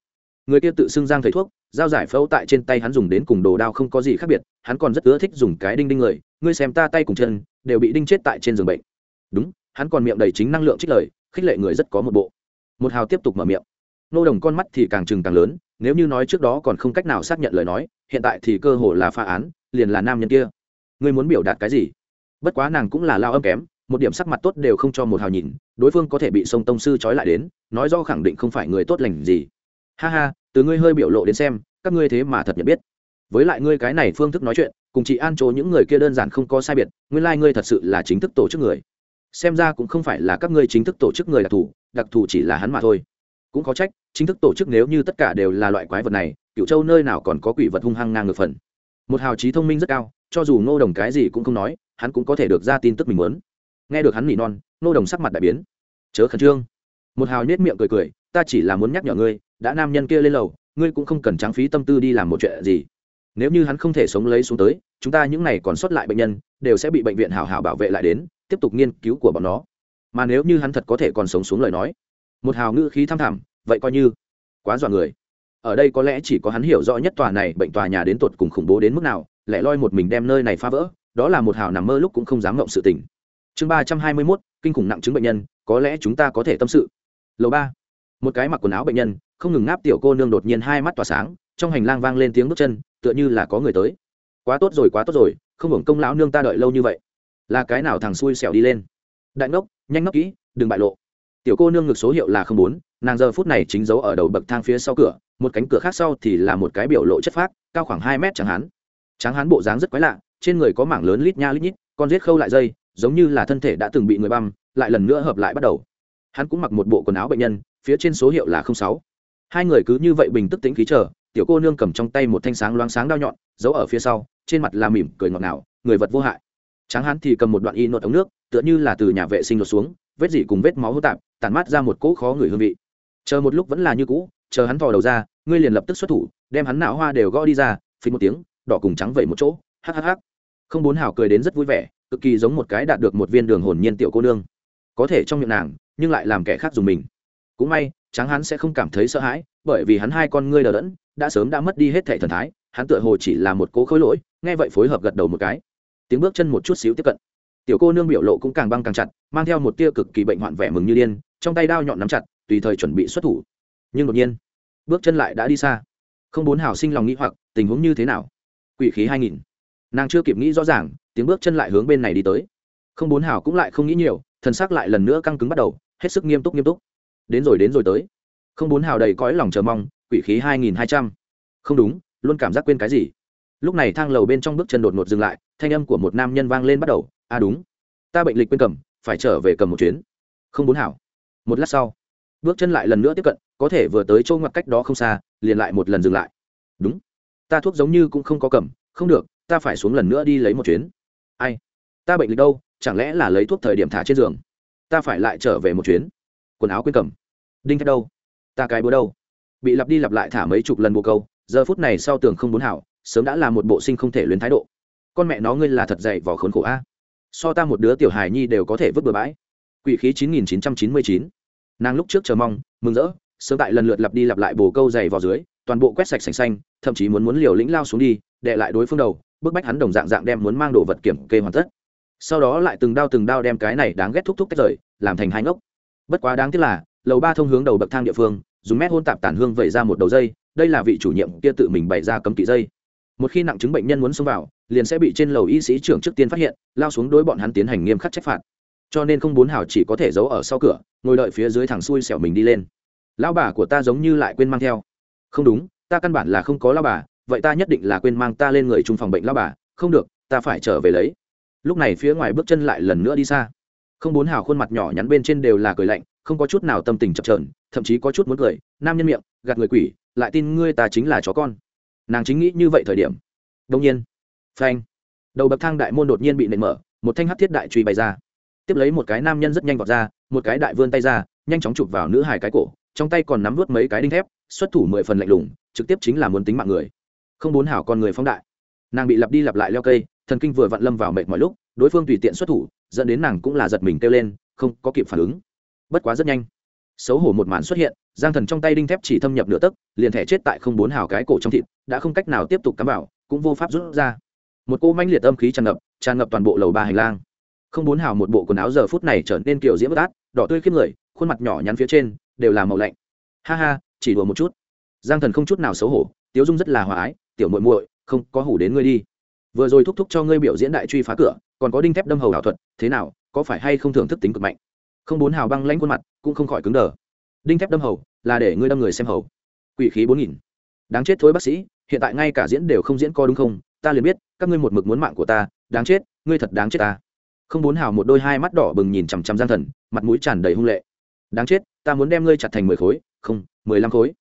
Người kia tự xưng giang thầy thuốc dao giải phẫu tại trên tay hắn dùng đến cùng đồ đao không có gì khác biệt, hắn còn rất ưa thích dùng cái đinh đinh người, ngươi xem ta tay cùng chân, đều bị đinh chết tại trên giường bệnh. Đúng, hắn còn miệng đầy chính năng lượng trích lời, khích lệ người rất có một bộ. Một hào tiếp tục mở miệng. Nô đồng con mắt thì càng trừng càng lớn, nếu như nói trước đó còn không cách nào xác nhận lời nói, hiện tại thì cơ hồ là pha án, liền là nam nhân kia. Ngươi muốn biểu đạt cái gì? Bất quá nàng cũng là lao âm kém, một điểm sắc mặt tốt đều không cho một hào nhìn, đối phương có thể bị sông tông sư trói lại đến, nói do khẳng định không phải người tốt lành gì. Ha ha, từ ngươi hơi biểu lộ đến xem, các ngươi thế mà thật nhận biết. Với lại ngươi cái này phương thức nói chuyện, cùng chị an chỗ những người kia đơn giản không có sai biệt, nguyên lai、like、ngươi thật sự là chính thức tổ chức người. Xem ra cũng không phải là các ngươi chính thức tổ chức người đặc thù đặc thù chỉ là hắn mà thôi. Cũng có trách, chính thức tổ chức nếu như tất cả đều là loại quái vật này cựu châu nơi nào còn có quỷ vật hung hăng ngang ngược phần. Một hào trí thông minh rất cao, cho dù ngô đồng cái gì cũng không nói hắn cũng có thể được ra tin tức mình muốn. Nghe được hắn nỉ non nô đồng sắc mặt đại biến. Chớ khẩn trương. Một hào nết miệng cười cười, ta chỉ là muốn nhắc nhở ngươi, đã nam nhân kia lên lầu, ngươi cũng không cần trắng phí tâm tư đi làm một chuyện gì. Nếu như hắn không thể sống lấy xuống tới, chúng ta những này còn sót lại bệnh nhân, đều sẽ bị bệnh viện hảo hảo bảo vệ lại đến, tiếp tục nghiên cứu của bọn nó. Mà nếu như hắn thật có thể còn sống xuống lời nói, một hào ngữ khí tham thảm vậy coi như quá dọa người. Ở đây có lẽ chỉ có hắn hiểu rõ nhất tòa này bệnh tòa nhà đến tột cùng khủng bố đến mức nào, lẻ loi một mình đem nơi này phá vỡ đó là một hào nằm mơ lúc cũng không dám ngộng sự tình. Chương ba trăm hai mươi mốt, kinh khủng nặng chứng bệnh nhân, có lẽ chúng ta có thể tâm sự. Lầu ba. Một cái mặc quần áo bệnh nhân, không ngừng ngáp tiểu cô nương đột nhiên hai mắt tỏa sáng, trong hành lang vang lên tiếng bước chân, tựa như là có người tới. Quá tốt rồi, quá tốt rồi, không hưởng công lão nương ta đợi lâu như vậy. Là cái nào thằng xui xẻo đi lên? Đại ngốc, nhanh ngốc kỹ, đừng bại lộ. Tiểu cô nương ngực số hiệu là không bốn, nàng giờ phút này chính giấu ở đầu bậc thang phía sau cửa, một cánh cửa khác sau thì là một cái biểu lộ chất phác, cao khoảng hai mét chẳng hạn tráng hán bộ dáng rất quái lạ, trên người có mảng lớn lít nha lít nhít, con rết khâu lại dây, giống như là thân thể đã từng bị người băm, lại lần nữa hợp lại bắt đầu. Hắn cũng mặc một bộ quần áo bệnh nhân, phía trên số hiệu là sáu. Hai người cứ như vậy bình tức tĩnh khí chờ, tiểu cô nương cầm trong tay một thanh sáng loáng sáng đao nhọn, giấu ở phía sau, trên mặt là mỉm cười ngọt ngào, người vật vô hại. Tráng hán thì cầm một đoạn y nốt ống nước, tựa như là từ nhà vệ sinh lột xuống, vết dỉ cùng vết máu hô tạp, tản mát ra một cỗ khó người hương vị. Chờ một lúc vẫn là như cũ, chờ hắn thò đầu ra, ngươi liền lập tức xuất thủ, đem hắn não hoa đều gõ đi ra phí một tiếng đỏ cùng trắng vẩy một chỗ hhh không bốn hào cười đến rất vui vẻ, cực kỳ giống một cái đạt được một viên đường hồn nhiên tiểu cô nương. Có thể trong miệng nàng, nhưng lại làm kẻ khác dùng mình. Cũng may, tráng hắn sẽ không cảm thấy sợ hãi, bởi vì hắn hai con ngươi đờ đẫn, đã sớm đã mất đi hết thẻ thần thái, hắn tựa hồ chỉ là một cố khối lỗi, nghe vậy phối hợp gật đầu một cái. Tiếng bước chân một chút xíu tiếp cận. Tiểu cô nương biểu lộ cũng càng băng càng chặt, mang theo một tia cực kỳ bệnh hoạn vẻ mừng như điên, trong tay đao nhọn nắm chặt, tùy thời chuẩn bị xuất thủ. Nhưng đột nhiên, bước chân lại đã đi xa. Không bốn hào sinh lòng nghĩ hoặc, tình huống như thế nào? Quỷ khí hai nghìn. Nàng chưa kịp nghĩ rõ ràng, tiếng bước chân lại hướng bên này đi tới. Không bốn hào cũng lại không nghĩ nhiều, thần sắc lại lần nữa căng cứng bắt đầu, hết sức nghiêm túc nghiêm túc. Đến rồi đến rồi tới. Không bốn hào đầy cõi lòng chờ mong, quỷ khí hai nghìn hai trăm. Không đúng, luôn cảm giác quên cái gì. Lúc này thang lầu bên trong bước chân đột ngột dừng lại, thanh âm của một nam nhân vang lên bắt đầu à đúng, ta bệnh lịch quên cầm, phải trở về cầm một chuyến. Không bốn hảo một lát sau, bước chân lại lần nữa tiếp cận, có thể vừa tới chỗ ngoặt cách đó không xa, liền lại một lần dừng lại. Đúng ta thuốc giống như cũng không có cầm, không được, ta phải xuống lần nữa đi lấy một chuyến. Ai? Ta bệnh lịch đâu, chẳng lẽ là lấy thuốc thời điểm thả trên giường? Ta phải lại trở về một chuyến. Quần áo quên cầm. Đinh thép đâu? Ta cái búa đâu? Bị lặp đi lặp lại thả mấy chục lần bồ câu, giờ phút này sau tường không bốn hảo, sớm đã là một bộ sinh không thể luyến thái độ. Con mẹ nó ngươi là thật dậy vỏ khốn khổ a. So ta một đứa tiểu hài nhi đều có thể vứt bừa bãi. Quỷ khí chín nghìn chín trăm chín mươi chín. Nàng lúc trước chờ mong, mừng rỡ, sớm tại lần lượt lặp đi lặp lại bồ câu dày vào dưới toàn bộ quét sạch sành xanh, thậm chí muốn muốn liều lĩnh lao xuống đi đệ lại đối phương đầu, bức bách hắn đồng dạng dạng đem muốn mang đồ vật kiểm kê hoàn tất. Sau đó lại từng đao từng đao đem cái này đáng ghét thúc thúc tách rời, làm thành hai ngốc. Bất quá đáng tiếc là, lầu ba thông hướng đầu bậc thang địa phương, dùng mét hôn tạp tản hương vẩy ra một đầu dây, đây là vị chủ nhiệm kia tự mình bày ra cấm kỵ dây. Một khi nặng chứng bệnh nhân muốn xông vào, liền sẽ bị trên lầu y sĩ trưởng trước tiên phát hiện, lao xuống đối bọn hắn tiến hành nghiêm khắc trách phạt. Cho nên không bốn hào chỉ có thể giấu ở sau cửa, ngồi đợi phía dưới thằng xui xẻo mình đi lên. Lão bà của ta giống như lại quên mang theo không đúng, ta căn bản là không có lão bà, vậy ta nhất định là quên mang ta lên người trung phòng bệnh lão bà, không được, ta phải trở về lấy. Lúc này phía ngoài bước chân lại lần nữa đi xa. Không bốn hào khuôn mặt nhỏ nhắn bên trên đều là cười lạnh, không có chút nào tâm tình chập trờn thậm chí có chút muốn cười, nam nhân miệng, gạt người quỷ, lại tin ngươi ta chính là chó con. Nàng chính nghĩ như vậy thời điểm. Đông nhiên, phanh, đầu bậc thang đại môn đột nhiên bị nện mở, một thanh hắc thiết đại truy bày ra. Tiếp lấy một cái nam nhân rất nhanh vọt ra, một cái đại vươn tay ra, nhanh chóng chụp vào nữ hài cái cổ, trong tay còn nắm vớt mấy cái đinh thép xuất thủ mười phần lạnh lùng, trực tiếp chính là muốn tính mạng người. Không bốn hảo con người phóng đại. Nàng bị lặp đi lặp lại leo cây, thần kinh vừa vặn lâm vào mệt mọi lúc, đối phương tùy tiện xuất thủ, dẫn đến nàng cũng là giật mình kêu lên, không có kịp phản ứng. Bất quá rất nhanh, xấu hổ một màn xuất hiện, giang thần trong tay đinh thép chỉ thâm nhập nửa tấc, liền thẻ chết tại không bốn hào cái cổ trong thịt, đã không cách nào tiếp tục cắm vào, cũng vô pháp rút ra. Một cô manh liệt âm khí tràn ngập tràn ngập toàn bộ lầu ba hành lang. Không bốn hào một bộ quần áo giờ phút này trở nên kiểu diễm bất át, đỏ tươi khiếp người, khuôn mặt nhỏ nhắn phía trên, đều là màu lạnh. Ha ha chỉ đùa một chút. Giang thần không chút nào xấu hổ, tiếu dung rất là hòa ái, tiểu muội muội, không có hủ đến ngươi đi. Vừa rồi thúc thúc cho ngươi biểu diễn đại truy phá cửa, còn có đinh thép đâm hầu ảo thuật, thế nào, có phải hay không thưởng thức tính cực mạnh? Không bốn hào băng lãnh khuôn mặt, cũng không khỏi cứng đờ. Đinh thép đâm hầu, là để ngươi đâm người xem hầu. Quỷ khí bốn nghìn. Đáng chết thối bác sĩ, hiện tại ngay cả diễn đều không diễn co đúng không? Ta liền biết, các ngươi một mực muốn mạng của ta, đáng chết, ngươi thật đáng chết ta. Không bốn hào một đôi hai mắt đỏ bừng nhìn chằm chằm giang thần, mặt mũi tràn đầy hung lệ. Đáng chết, ta muốn đem ngươi chặt thành mười khối không, mười lăm khối.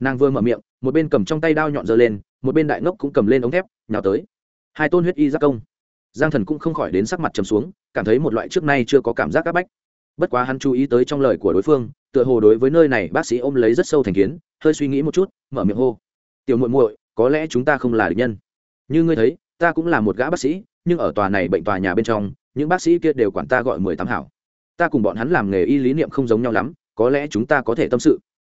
Nàng vừa mở miệng, một bên cầm trong tay đao nhọn giơ lên, một bên đại ngốc cũng cầm lên ống thép, nhào tới. Hai tôn huyết y giác công. Giang thần cũng không khỏi đến sắc mặt trầm xuống, cảm thấy một loại trước nay chưa có cảm giác áp bách. Bất quá hắn chú ý tới trong lời của đối phương, tựa hồ đối với nơi này bác sĩ ôm lấy rất sâu thành kiến, hơi suy nghĩ một chút, mở miệng hô. Tiểu muội muội, có lẽ chúng ta không là địch nhân. Như ngươi thấy, ta cũng là một gã bác sĩ, nhưng ở tòa này bệnh tòa nhà bên trong, những bác sĩ kia đều quản ta gọi mười tám hảo. Ta cùng bọn hắn làm nghề y lý niệm không giống nhau lắm, có lẽ chúng ta có thể tâm sự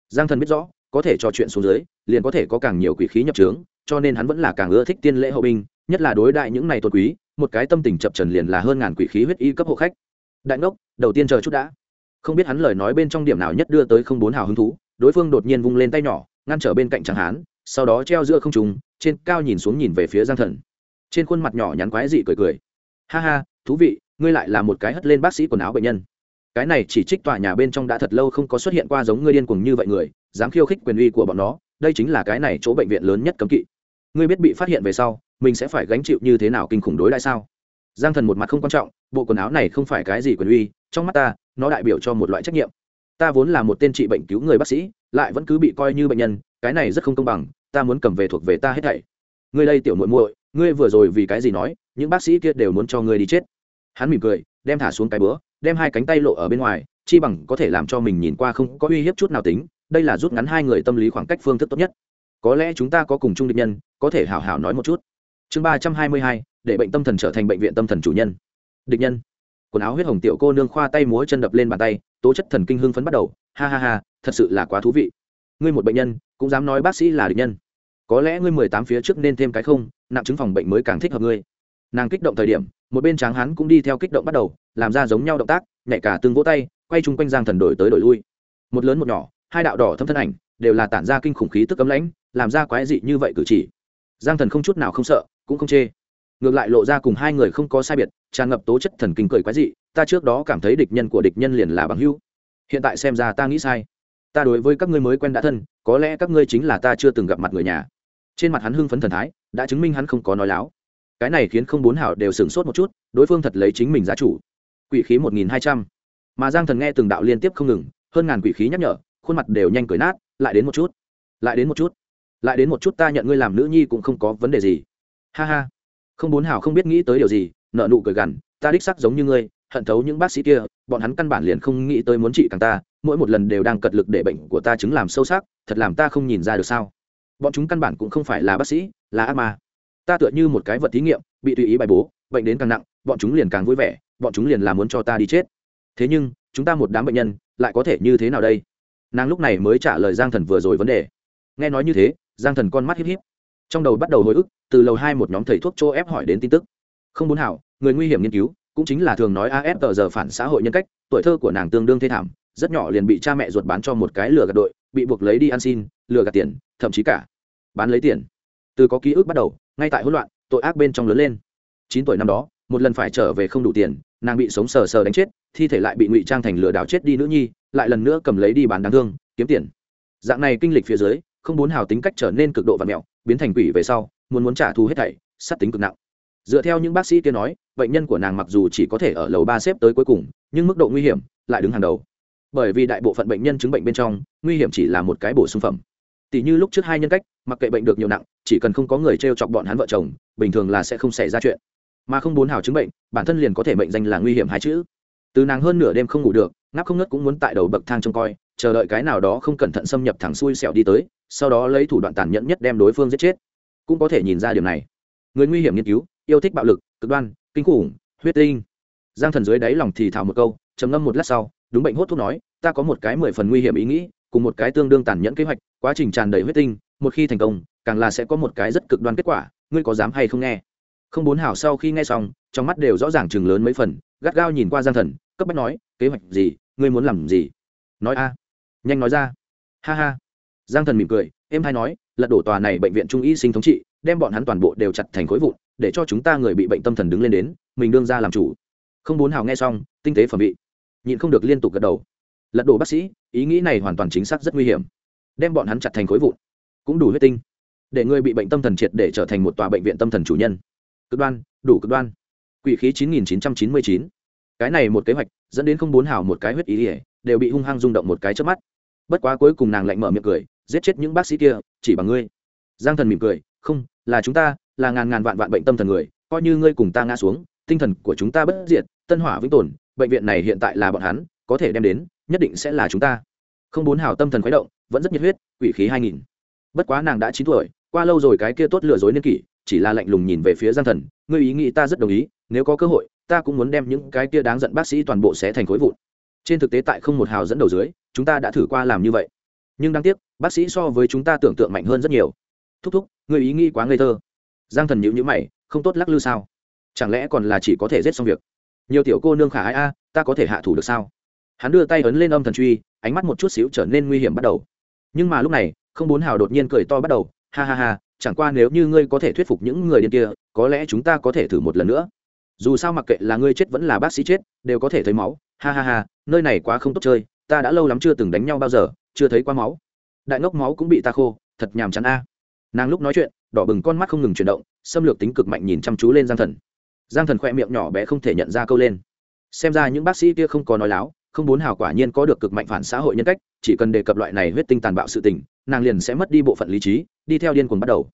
giang thần biết rõ, có thể trò chuyện xuống dưới, liền có thể có càng nhiều quỷ khí nhập trướng, cho nên hắn vẫn là càng ưa thích tiên lễ hậu binh, nhất là đối đại những này tôn quý, một cái tâm tình chập trần liền là hơn ngàn quỷ khí huyết y cấp hộ khách. Đại ngốc, đầu tiên chờ chút đã. Không biết hắn lời nói bên trong điểm nào nhất đưa tới không bốn hào hứng thú, đối phương đột nhiên vung lên tay nhỏ, ngăn trở bên cạnh chẳng hán, sau đó treo giữa không trùng trên cao nhìn xuống nhìn về phía giang thần. Trên khuôn mặt nhỏ nhắn quái dị cười cười. Ha ha, thú vị, ngươi lại là một cái hất lên bác sĩ quần áo bệnh nhân cái này chỉ trích tòa nhà bên trong đã thật lâu không có xuất hiện qua giống ngươi điên cuồng như vậy người, dám khiêu khích quyền uy của bọn nó, đây chính là cái này chỗ bệnh viện lớn nhất cấm kỵ. Ngươi biết bị phát hiện về sau, mình sẽ phải gánh chịu như thế nào kinh khủng đối lại sao? Giang thần một mặt không quan trọng, bộ quần áo này không phải cái gì quyền uy, trong mắt ta, nó đại biểu cho một loại trách nhiệm. Ta vốn là một tên trị bệnh cứu người bác sĩ, lại vẫn cứ bị coi như bệnh nhân, cái này rất không công bằng, ta muốn cầm về thuộc về ta hết thảy. Ngươi đây tiểu muội muội, ngươi vừa rồi vì cái gì nói, những bác sĩ kia đều muốn cho ngươi đi chết. Hắn mỉm cười đem thả xuống cái bữa, đem hai cánh tay lộ ở bên ngoài, chi bằng có thể làm cho mình nhìn qua không có uy hiếp chút nào tính, đây là rút ngắn hai người tâm lý khoảng cách phương thức tốt nhất. Có lẽ chúng ta có cùng chung định nhân, có thể hảo hảo nói một chút. Chương ba trăm hai mươi hai, để bệnh tâm thần trở thành bệnh viện tâm thần chủ nhân. Định nhân. Quần áo huyết hồng tiểu cô nương khoa tay múa chân đập lên bàn tay, tố chất thần kinh hưng phấn bắt đầu. Ha ha ha, thật sự là quá thú vị. Ngươi một bệnh nhân, cũng dám nói bác sĩ là định nhân. Có lẽ ngươi mười tám phía trước nên thêm cái không, nặng chứng phòng bệnh mới càng thích hợp ngươi. Nàng kích động thời điểm một bên tráng hắn cũng đi theo kích động bắt đầu, làm ra giống nhau động tác, nhảy cả từng vỗ tay, quay chung quanh giang thần đổi tới đổi lui. Một lớn một nhỏ, hai đạo đỏ thâm thân ảnh, đều là tản ra kinh khủng khí tức cấm lãnh, làm ra quái dị như vậy cử chỉ. Giang thần không chút nào không sợ, cũng không chê. Ngược lại lộ ra cùng hai người không có sai biệt, tràn ngập tố chất thần kinh cười quái dị, ta trước đó cảm thấy địch nhân của địch nhân liền là bằng hữu. Hiện tại xem ra ta nghĩ sai. Ta đối với các ngươi mới quen đã thân, có lẽ các ngươi chính là ta chưa từng gặp mặt người nhà. Trên mặt hắn hưng phấn thần thái, đã chứng minh hắn không có nói láo cái này khiến không bốn hảo đều sửng sốt một chút, đối phương thật lấy chính mình giá chủ. Quỷ khí một nghìn hai trăm. Mà giang thần nghe từng đạo liên tiếp không ngừng, hơn ngàn quỷ khí nhắc nhở, khuôn mặt đều nhanh cười nát, lại đến một chút. Lại đến một chút. Lại đến một chút ta nhận ngươi làm nữ nhi cũng không có vấn đề gì. Ha ha. Không bốn hảo không biết nghĩ tới điều gì nợ nụ cười gằn, ta đích sắc giống như ngươi, hận thấu những bác sĩ kia, bọn hắn căn bản liền không nghĩ tới muốn trị càng ta, mỗi một lần đều đang cật lực để bệnh của ta chứng làm sâu sắc, thật làm ta không nhìn ra được sao. Bọn chúng căn bản cũng không phải là bác sĩ, là ác ma ta tựa như một cái vật thí nghiệm, bị tùy ý bài bố, bệnh đến càng nặng, bọn chúng liền càng vui vẻ, bọn chúng liền là muốn cho ta đi chết. Thế nhưng, chúng ta một đám bệnh nhân, lại có thể như thế nào đây? Nàng lúc này mới trả lời giang thần vừa rồi vấn đề. Nghe nói như thế, giang thần con mắt híp híp. Trong đầu bắt đầu hồi ức, từ lầu hai một nhóm thầy thuốc chỗ ép hỏi đến tin tức. Không muốn hảo, người nguy hiểm nghiên cứu, cũng chính là thường nói af tờ giờ phản xã hội nhân cách, tuổi thơ của nàng tương đương thê thảm, rất nhỏ liền bị cha mẹ ruột bán cho một cái lừa gạt đội, bị buộc lấy đi ăn xin, lừa gạt tiền, thậm chí cả bán lấy tiền. Từ có ký ức bắt đầu ngay tại hỗn loạn, tội ác bên trong lớn lên. Chín tuổi năm đó, một lần phải trở về không đủ tiền, nàng bị sống sờ sờ đánh chết, thi thể lại bị ngụy trang thành lừa đảo chết đi nữ nhi, lại lần nữa cầm lấy đi bán đáng thương, kiếm tiền. Dạng này kinh lịch phía dưới, không muốn hào tính cách trở nên cực độ và mẹo, biến thành quỷ về sau, muốn muốn trả thù hết thảy, sát tính cực nặng. Dựa theo những bác sĩ kia nói, bệnh nhân của nàng mặc dù chỉ có thể ở lầu ba xếp tới cuối cùng, nhưng mức độ nguy hiểm lại đứng hàng đầu. Bởi vì đại bộ phận bệnh nhân chứng bệnh bên trong, nguy hiểm chỉ là một cái bổ sung phẩm tỷ như lúc trước hai nhân cách, mặc kệ bệnh được nhiều nặng, chỉ cần không có người t r e o chọc bọn hắn vợ chồng, bình thường là sẽ không xảy ra chuyện. Mà không bốn hào chứng bệnh, bản thân liền có thể mệnh danh là nguy hiểm hai chữ. Từ nàng hơn nửa đêm không ngủ được, ngáp không ngất cũng muốn tại đầu bậc thang trông coi, chờ đợi cái nào đó không cẩn thận xâm nhập thẳng xuôi sẹo đi tới, sau đó lấy thủ đoạn tàn nhẫn nhất đem đối phương giết chết. Cũng có thể nhìn ra điều này. Người nguy hiểm nghiên cứu, yêu thích bạo lực, cực đoan, kinh khủng, huyết tinh. Giang thần dưới đáy lòng thì thảo một câu, trầm ngâm một lát sau, đúng bệnh hốt thuốc nói, ta có một cái mười phần nguy hiểm ý nghĩ cùng một cái tương đương tàn nhẫn kế hoạch, quá trình tràn đầy huyết tinh, một khi thành công, càng là sẽ có một cái rất cực đoan kết quả, ngươi có dám hay không nghe? Không bốn hảo sau khi nghe xong, trong mắt đều rõ ràng chừng lớn mấy phần, gắt gao nhìn qua giang thần, cấp bách nói, kế hoạch gì? Ngươi muốn làm gì? Nói a. Nhanh nói ra. Ha ha. Giang thần mỉm cười em hay nói, lật đổ tòa này bệnh viện trung y sinh thống trị, đem bọn hắn toàn bộ đều chặt thành khối vụn, để cho chúng ta người bị bệnh tâm thần đứng lên đến, mình đương ra làm chủ. Không bốn hào nghe xong, tinh tế phẩm vị, nhịn không được liên tục gật đầu lật đổ bác sĩ, ý nghĩ này hoàn toàn chính xác rất nguy hiểm. Đem bọn hắn chặt thành khối vụn, cũng đủ huyết tinh, để người bị bệnh tâm thần triệt để trở thành một tòa bệnh viện tâm thần chủ nhân. Cực đoan, đủ cực đoan. Quỷ khí chín nghìn chín trăm chín mươi chín. Cái này một kế hoạch, dẫn đến không bốn hào một cái huyết ý ỉa, đều bị hung hăng rung động một cái trước mắt. Bất quá cuối cùng nàng lạnh mở miệng cười, giết chết những bác sĩ kia, chỉ bằng ngươi. Giang thần mỉm cười, không, là chúng ta, là ngàn ngàn vạn vạn bệnh tâm thần người, coi như ngươi cùng ta ngã xuống, tinh thần của chúng ta bất diệt, tân hỏa vĩnh tồn, bệnh viện này hiện tại là bọn hắn, có thể đem đến nhất định sẽ là chúng ta. Không bốn hào tâm thần khuấy động, vẫn rất nhiệt huyết, quỷ khí hai nghìn. Bất quá nàng đã chín tuổi, qua lâu rồi cái kia tốt lừa dối niên kỷ, chỉ là lạnh lùng nhìn về phía giang thần, ngươi ý nghĩ ta rất đồng ý, nếu có cơ hội, ta cũng muốn đem những cái kia đáng giận bác sĩ toàn bộ sẽ thành khối vụn. Trên thực tế tại không một hào dẫn đầu dưới, chúng ta đã thử qua làm như vậy. Nhưng đáng tiếc, bác sĩ so với chúng ta tưởng tượng mạnh hơn rất nhiều. Thúc thúc người ý nghĩ quá ngây thơ. Giang thần nhịu nhữ mày, không tốt lắc lư sao? Chẳng lẽ còn là chỉ có thể giết xong việc? Nhiều tiểu cô nương khả ai a, ta có thể hạ thủ được sao? Hắn đưa tay ấn lên âm thần truy, ánh mắt một chút xíu trở nên nguy hiểm bắt đầu. Nhưng mà lúc này, không bốn hào đột nhiên cười to bắt đầu, ha ha ha, chẳng qua nếu như ngươi có thể thuyết phục những người điên kia, có lẽ chúng ta có thể thử một lần nữa. Dù sao mặc kệ là ngươi chết vẫn là bác sĩ chết, đều có thể thấy máu. Ha ha ha, nơi này quá không tốt chơi, ta đã lâu lắm chưa từng đánh nhau bao giờ, chưa thấy qua máu. Đại ngốc máu cũng bị ta khô, thật nhàm chán a. Nàng lúc nói chuyện, đỏ bừng con mắt không ngừng chuyển động, xâm lược tính cực mạnh nhìn chăm chú lên giang thần. Giang thần khoe miệng nhỏ bé không thể nhận ra câu lên. Xem ra những bác sĩ kia không có nói láo không bốn hào quả nhiên có được cực mạnh phản xã hội nhân cách, chỉ cần đề cập loại này huyết tinh tàn bạo sự tình, nàng liền sẽ mất đi bộ phận lý trí, đi theo điên cuồng bắt đầu.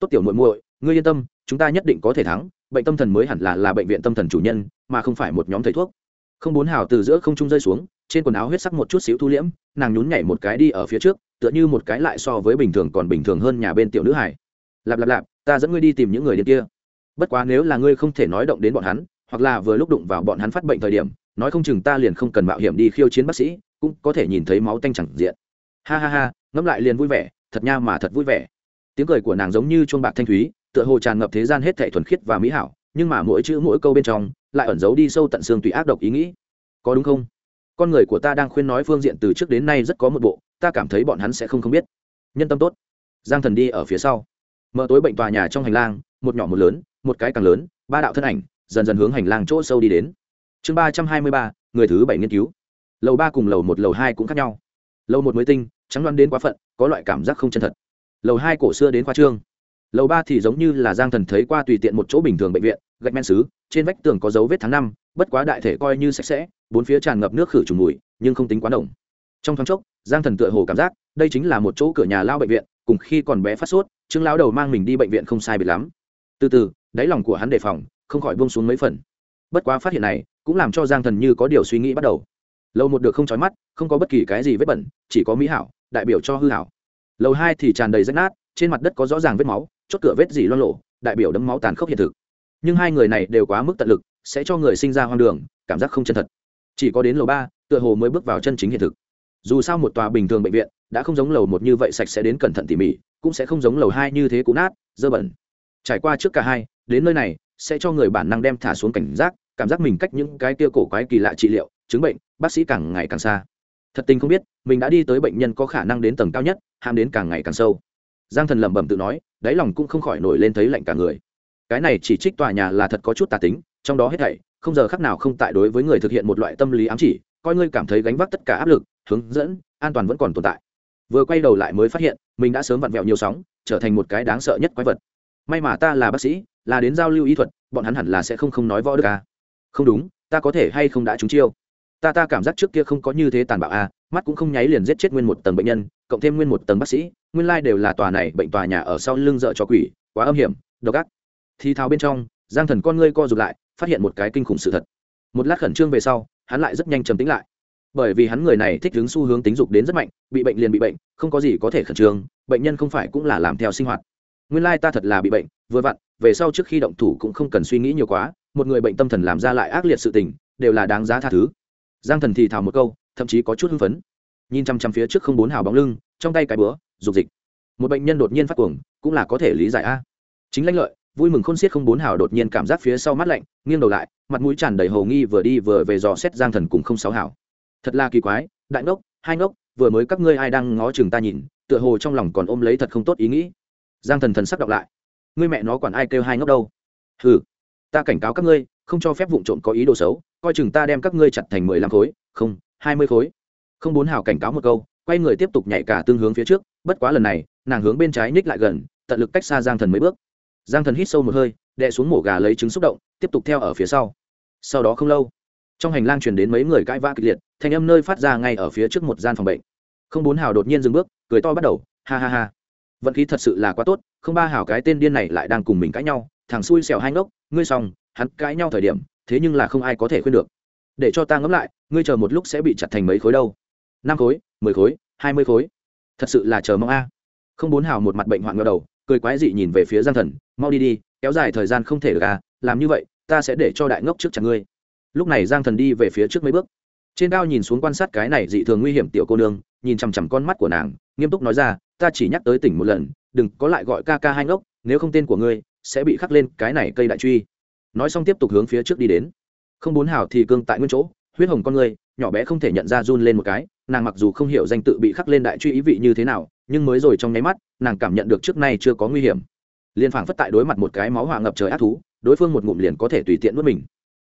Tốt tiểu muội muội, ngươi yên tâm, chúng ta nhất định có thể thắng, bệnh tâm thần mới hẳn là là bệnh viện tâm thần chủ nhân, mà không phải một nhóm thầy thuốc. Không bốn hào từ giữa không trung rơi xuống, trên quần áo huyết sắc một chút xíu thu liễm, nàng nhún nhảy một cái đi ở phía trước, tựa như một cái lại so với bình thường còn bình thường hơn nhà bên tiểu nữ hải lạp lạp lạp, ta dẫn ngươi đi tìm những người điên kia. Bất quá nếu là ngươi không thể nói động đến bọn hắn, hoặc là vừa lúc đụng vào bọn hắn phát bệnh thời điểm nói không chừng ta liền không cần mạo hiểm đi khiêu chiến bác sĩ, cũng có thể nhìn thấy máu tanh chẳng diện. Ha ha ha, ngẫm lại liền vui vẻ, thật nha mà thật vui vẻ. Tiếng cười của nàng giống như chuông bạc thanh thúy, tựa hồ tràn ngập thế gian hết thệ thuần khiết và mỹ hảo, nhưng mà mỗi chữ mỗi câu bên trong, lại ẩn giấu đi sâu tận xương tùy ác độc ý nghĩ. Có đúng không? Con người của ta đang khuyên nói phương diện từ trước đến nay rất có một bộ, ta cảm thấy bọn hắn sẽ không không biết. Nhân tâm tốt. Giang thần đi ở phía sau. Mở tối bệnh tòa nhà trong hành lang, một nhỏ một lớn, một cái càng lớn, ba đạo thân ảnh, dần dần hướng hành lang chỗ sâu đi đến chương ba trăm hai mươi ba, người thứ bảy nghiên cứu. Lầu ba cùng lầu một, lầu hai cũng khác nhau. Lầu một mới tinh, trắng loan đến quá phận, có loại cảm giác không chân thật. Lầu hai cổ xưa đến khoa trương. Lầu ba thì giống như là giang thần thấy qua tùy tiện một chỗ bình thường bệnh viện, gạch men xứ, trên vách tường có dấu vết tháng năm, bất quá đại thể coi như sạch sẽ, bốn phía tràn ngập nước khử trùng mùi, nhưng không tính quá đồng trong thoáng chốc, giang thần tựa hồ cảm giác, đây chính là một chỗ cửa nhà lao bệnh viện, cùng khi còn bé phát sốt, trương lao đầu mang mình đi bệnh viện không sai biệt lắm. Từ từ, đáy lòng của hắn đề phòng, không khỏi buông xuống mấy phần. Bất quá phát hiện này cũng làm cho giang thần như có điều suy nghĩ bắt đầu. Lầu một được không trói mắt, không có bất kỳ cái gì vết bẩn, chỉ có mỹ hảo, đại biểu cho hư hảo. Lầu hai thì tràn đầy rách nát, trên mặt đất có rõ ràng vết máu, chốt cửa vết gì loan lộ đại biểu đấm máu tàn khốc hiện thực. Nhưng hai người này đều quá mức tận lực, sẽ cho người sinh ra hoang đường, cảm giác không chân thật. Chỉ có đến lầu ba, tựa hồ mới bước vào chân chính hiện thực. Dù sao một tòa bình thường bệnh viện, đã không giống lầu một như vậy sạch sẽ đến cẩn thận tỉ mỉ, cũng sẽ không giống lầu hai như thế cũ nát, dơ bẩn. Trải qua trước cả hai, đến nơi này, sẽ cho người bản năng đem thả xuống cảnh giác cảm giác mình cách những cái kia cổ quái kỳ lạ trị liệu, chứng bệnh, bác sĩ càng ngày càng xa. Thật tình không biết, mình đã đi tới bệnh nhân có khả năng đến tầng cao nhất ham đến càng ngày càng sâu. Giang thần lẩm bẩm tự nói, đáy lòng cũng không khỏi nổi lên thấy lạnh cả người. Cái này chỉ trích tòa nhà là thật có chút tà tính, trong đó hết thảy, không giờ khắc nào không tại đối với người thực hiện một loại tâm lý ám chỉ, coi ngươi cảm thấy gánh vác tất cả áp lực, hướng dẫn, an toàn vẫn còn tồn tại. Vừa quay đầu lại mới phát hiện, mình đã sớm vặn vẹo nhiều sóng, trở thành một cái đáng sợ nhất quái vật. May mà ta là bác sĩ, là đến giao lưu y thuật, bọn hắn hẳn là sẽ không không nói võ được à không đúng, ta có thể hay không đã trúng chiêu? Ta ta cảm giác trước kia không có như thế tàn bạo à mắt cũng không nháy liền giết chết nguyên một tầng bệnh nhân, cộng thêm nguyên một tầng bác sĩ, nguyên lai đều là tòa này bệnh tòa nhà ở sau lưng dợ cho quỷ, quá âm hiểm, độc ác. Thì thao bên trong, giang thần con ngươi co rụt lại, phát hiện một cái kinh khủng sự thật. Một lát khẩn trương về sau, hắn lại rất nhanh trầm tính lại. Bởi vì hắn người này thích hướng xu hướng tính dục đến rất mạnh, bị bệnh liền bị bệnh, không có gì có thể khẩn trương, bệnh nhân không phải cũng là làm theo sinh hoạt. Nguyên lai ta thật là bị bệnh, vừa vặn, về sau trước khi động thủ cũng không cần suy nghĩ nhiều quá một người bệnh tâm thần làm ra lại ác liệt sự tình, đều là đáng giá tha thứ. Giang thần thì thào một câu, thậm chí có chút hưng phấn. Nhìn chăm chăm phía trước không bốn hào bóng lưng, trong tay cái bữa dục dịch. Một bệnh nhân đột nhiên phát cuồng, cũng là có thể lý giải a. Chính lãnh lợi, vui mừng khôn xiết không bốn hào đột nhiên cảm giác phía sau mắt lạnh, nghiêng đầu lại, mặt mũi tràn đầy hồ nghi vừa đi vừa về dò xét giang thần cùng không sáu hào. Thật là kỳ quái, đại ngốc, hai ngốc, vừa mới các ngươi ai đang ngó chừng ta nhìn, tựa hồ trong lòng còn ôm lấy thật không tốt ý nghĩ. Giang thần thần sắc đọc lại. Ngươi mẹ nó quản ai kêu hai ngốc đâu? Hừ ta cảnh cáo các ngươi, không cho phép vụ trộm có ý đồ xấu, coi chừng ta đem các ngươi chặt thành mười lăm khối, không, hai mươi khối. Không bốn hào cảnh cáo một câu, quay người tiếp tục nhảy cả tương hướng phía trước, bất quá lần này, nàng hướng bên trái ních lại gần, tận lực cách xa giang thần mấy bước. Giang thần hít sâu một hơi, đè xuống mổ gà lấy trứng xúc động, tiếp tục theo ở phía sau. Sau đó không lâu, trong hành lang truyền đến mấy người cãi vã kịch liệt, thanh âm nơi phát ra ngay ở phía trước một gian phòng bệnh. Không bốn hào đột nhiên dừng bước, cười to bắt đầu, ha ha ha. Vận khí thật sự là quá tốt, không ba hào cái tên điên này lại đang cùng mình cãi nhau thằng xui xẻo hai ngốc, ngươi xong, hắn cãi nhau thời điểm, thế nhưng là không ai có thể khuyên được. Để cho ta ngẫm lại, ngươi chờ một lúc sẽ bị chặt thành mấy khối đâu? Năm khối, mười khối, hai mươi khối. Thật sự là chờ mong a. Không bốn hào một mặt bệnh hoạn ngờ đầu, cười quái dị nhìn về phía giang thần, mau đi đi, kéo dài thời gian không thể được à làm như vậy, ta sẽ để cho đại ngốc trước chặt ngươi. Lúc này giang thần đi về phía trước mấy bước. Trên cao nhìn xuống quan sát cái này dị thường nguy hiểm tiểu cô nương, nhìn chằm chằm con mắt của nàng, nghiêm túc nói ra, ta chỉ nhắc tới tỉnh một lần, đừng có lại gọi ca ca hai ngốc, nếu không tên của ngươi sẽ bị khắc lên cái này cây đại truy. Nói xong tiếp tục hướng phía trước đi đến. Không bốn hào thì cương tại nguyên chỗ huyết hồng con người, nhỏ bé không thể nhận ra run lên một cái nàng mặc dù không hiểu danh tự bị khắc lên đại truy ý vị như thế nào nhưng mới rồi trong nháy mắt nàng cảm nhận được trước nay chưa có nguy hiểm. Liên phảng phất tại đối mặt một cái máu hỏa ngập trời ác thú đối phương một ngụm liền có thể tùy tiện nuốt mình.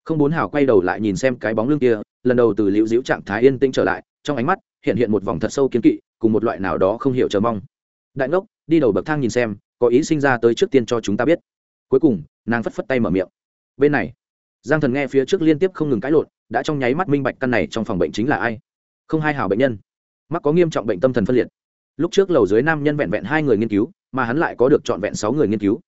Không bốn hào quay đầu lại nhìn xem cái bóng lưng kia lần đầu từ liễu diễu trạng thái yên tĩnh trở lại trong ánh mắt hiện hiện một vòng thật sâu kiến kỵ cùng một loại nào đó không hiểu chờ mong. Đại ngốc đi đầu bậc thang nhìn xem có ý sinh ra tới trước tiên cho chúng ta biết. Cuối cùng, nàng phất phất tay mở miệng. Bên này, giang thần nghe phía trước liên tiếp không ngừng cãi lộn, đã trong nháy mắt minh bạch căn này trong phòng bệnh chính là ai. Không hai hào bệnh nhân. Mắc có nghiêm trọng bệnh tâm thần phân liệt. Lúc trước lầu dưới nam nhân vẹn vẹn hai người nghiên cứu, mà hắn lại có được trọn vẹn sáu người nghiên cứu.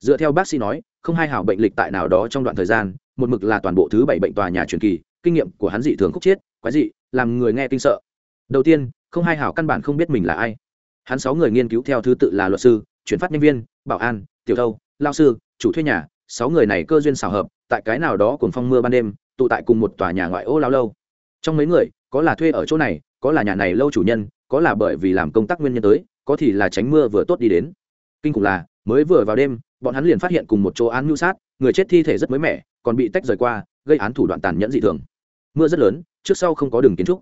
Dựa theo bác sĩ nói, không hai hào bệnh lịch tại nào đó trong đoạn thời gian, một mực là toàn bộ thứ bảy bệnh tòa nhà truyền kỳ, kinh nghiệm của hắn dị thường khúc chiết, quái dị, làm người nghe kinh sợ. Đầu tiên, không hai hảo căn bản không biết mình là ai. Hắn sáu người nghiên cứu theo thứ tự là luật sư chuyển phát nhân viên, bảo an, tiểu thâu, lao sư, chủ thuê nhà, sáu người này cơ duyên xảo hợp, tại cái nào đó cùng phong mưa ban đêm, tụ tại cùng một tòa nhà ngoại ô lao lâu. Trong mấy người, có là thuê ở chỗ này, có là nhà này lâu chủ nhân, có là bởi vì làm công tác nguyên nhân tới, có thì là tránh mưa vừa tốt đi đến. Kinh khủng là, mới vừa vào đêm, bọn hắn liền phát hiện cùng một chỗ án mưu sát, người chết thi thể rất mới mẻ, còn bị tách rời qua, gây án thủ đoạn tàn nhẫn dị thường. Mưa rất lớn, trước sau không có đường kiến trúc.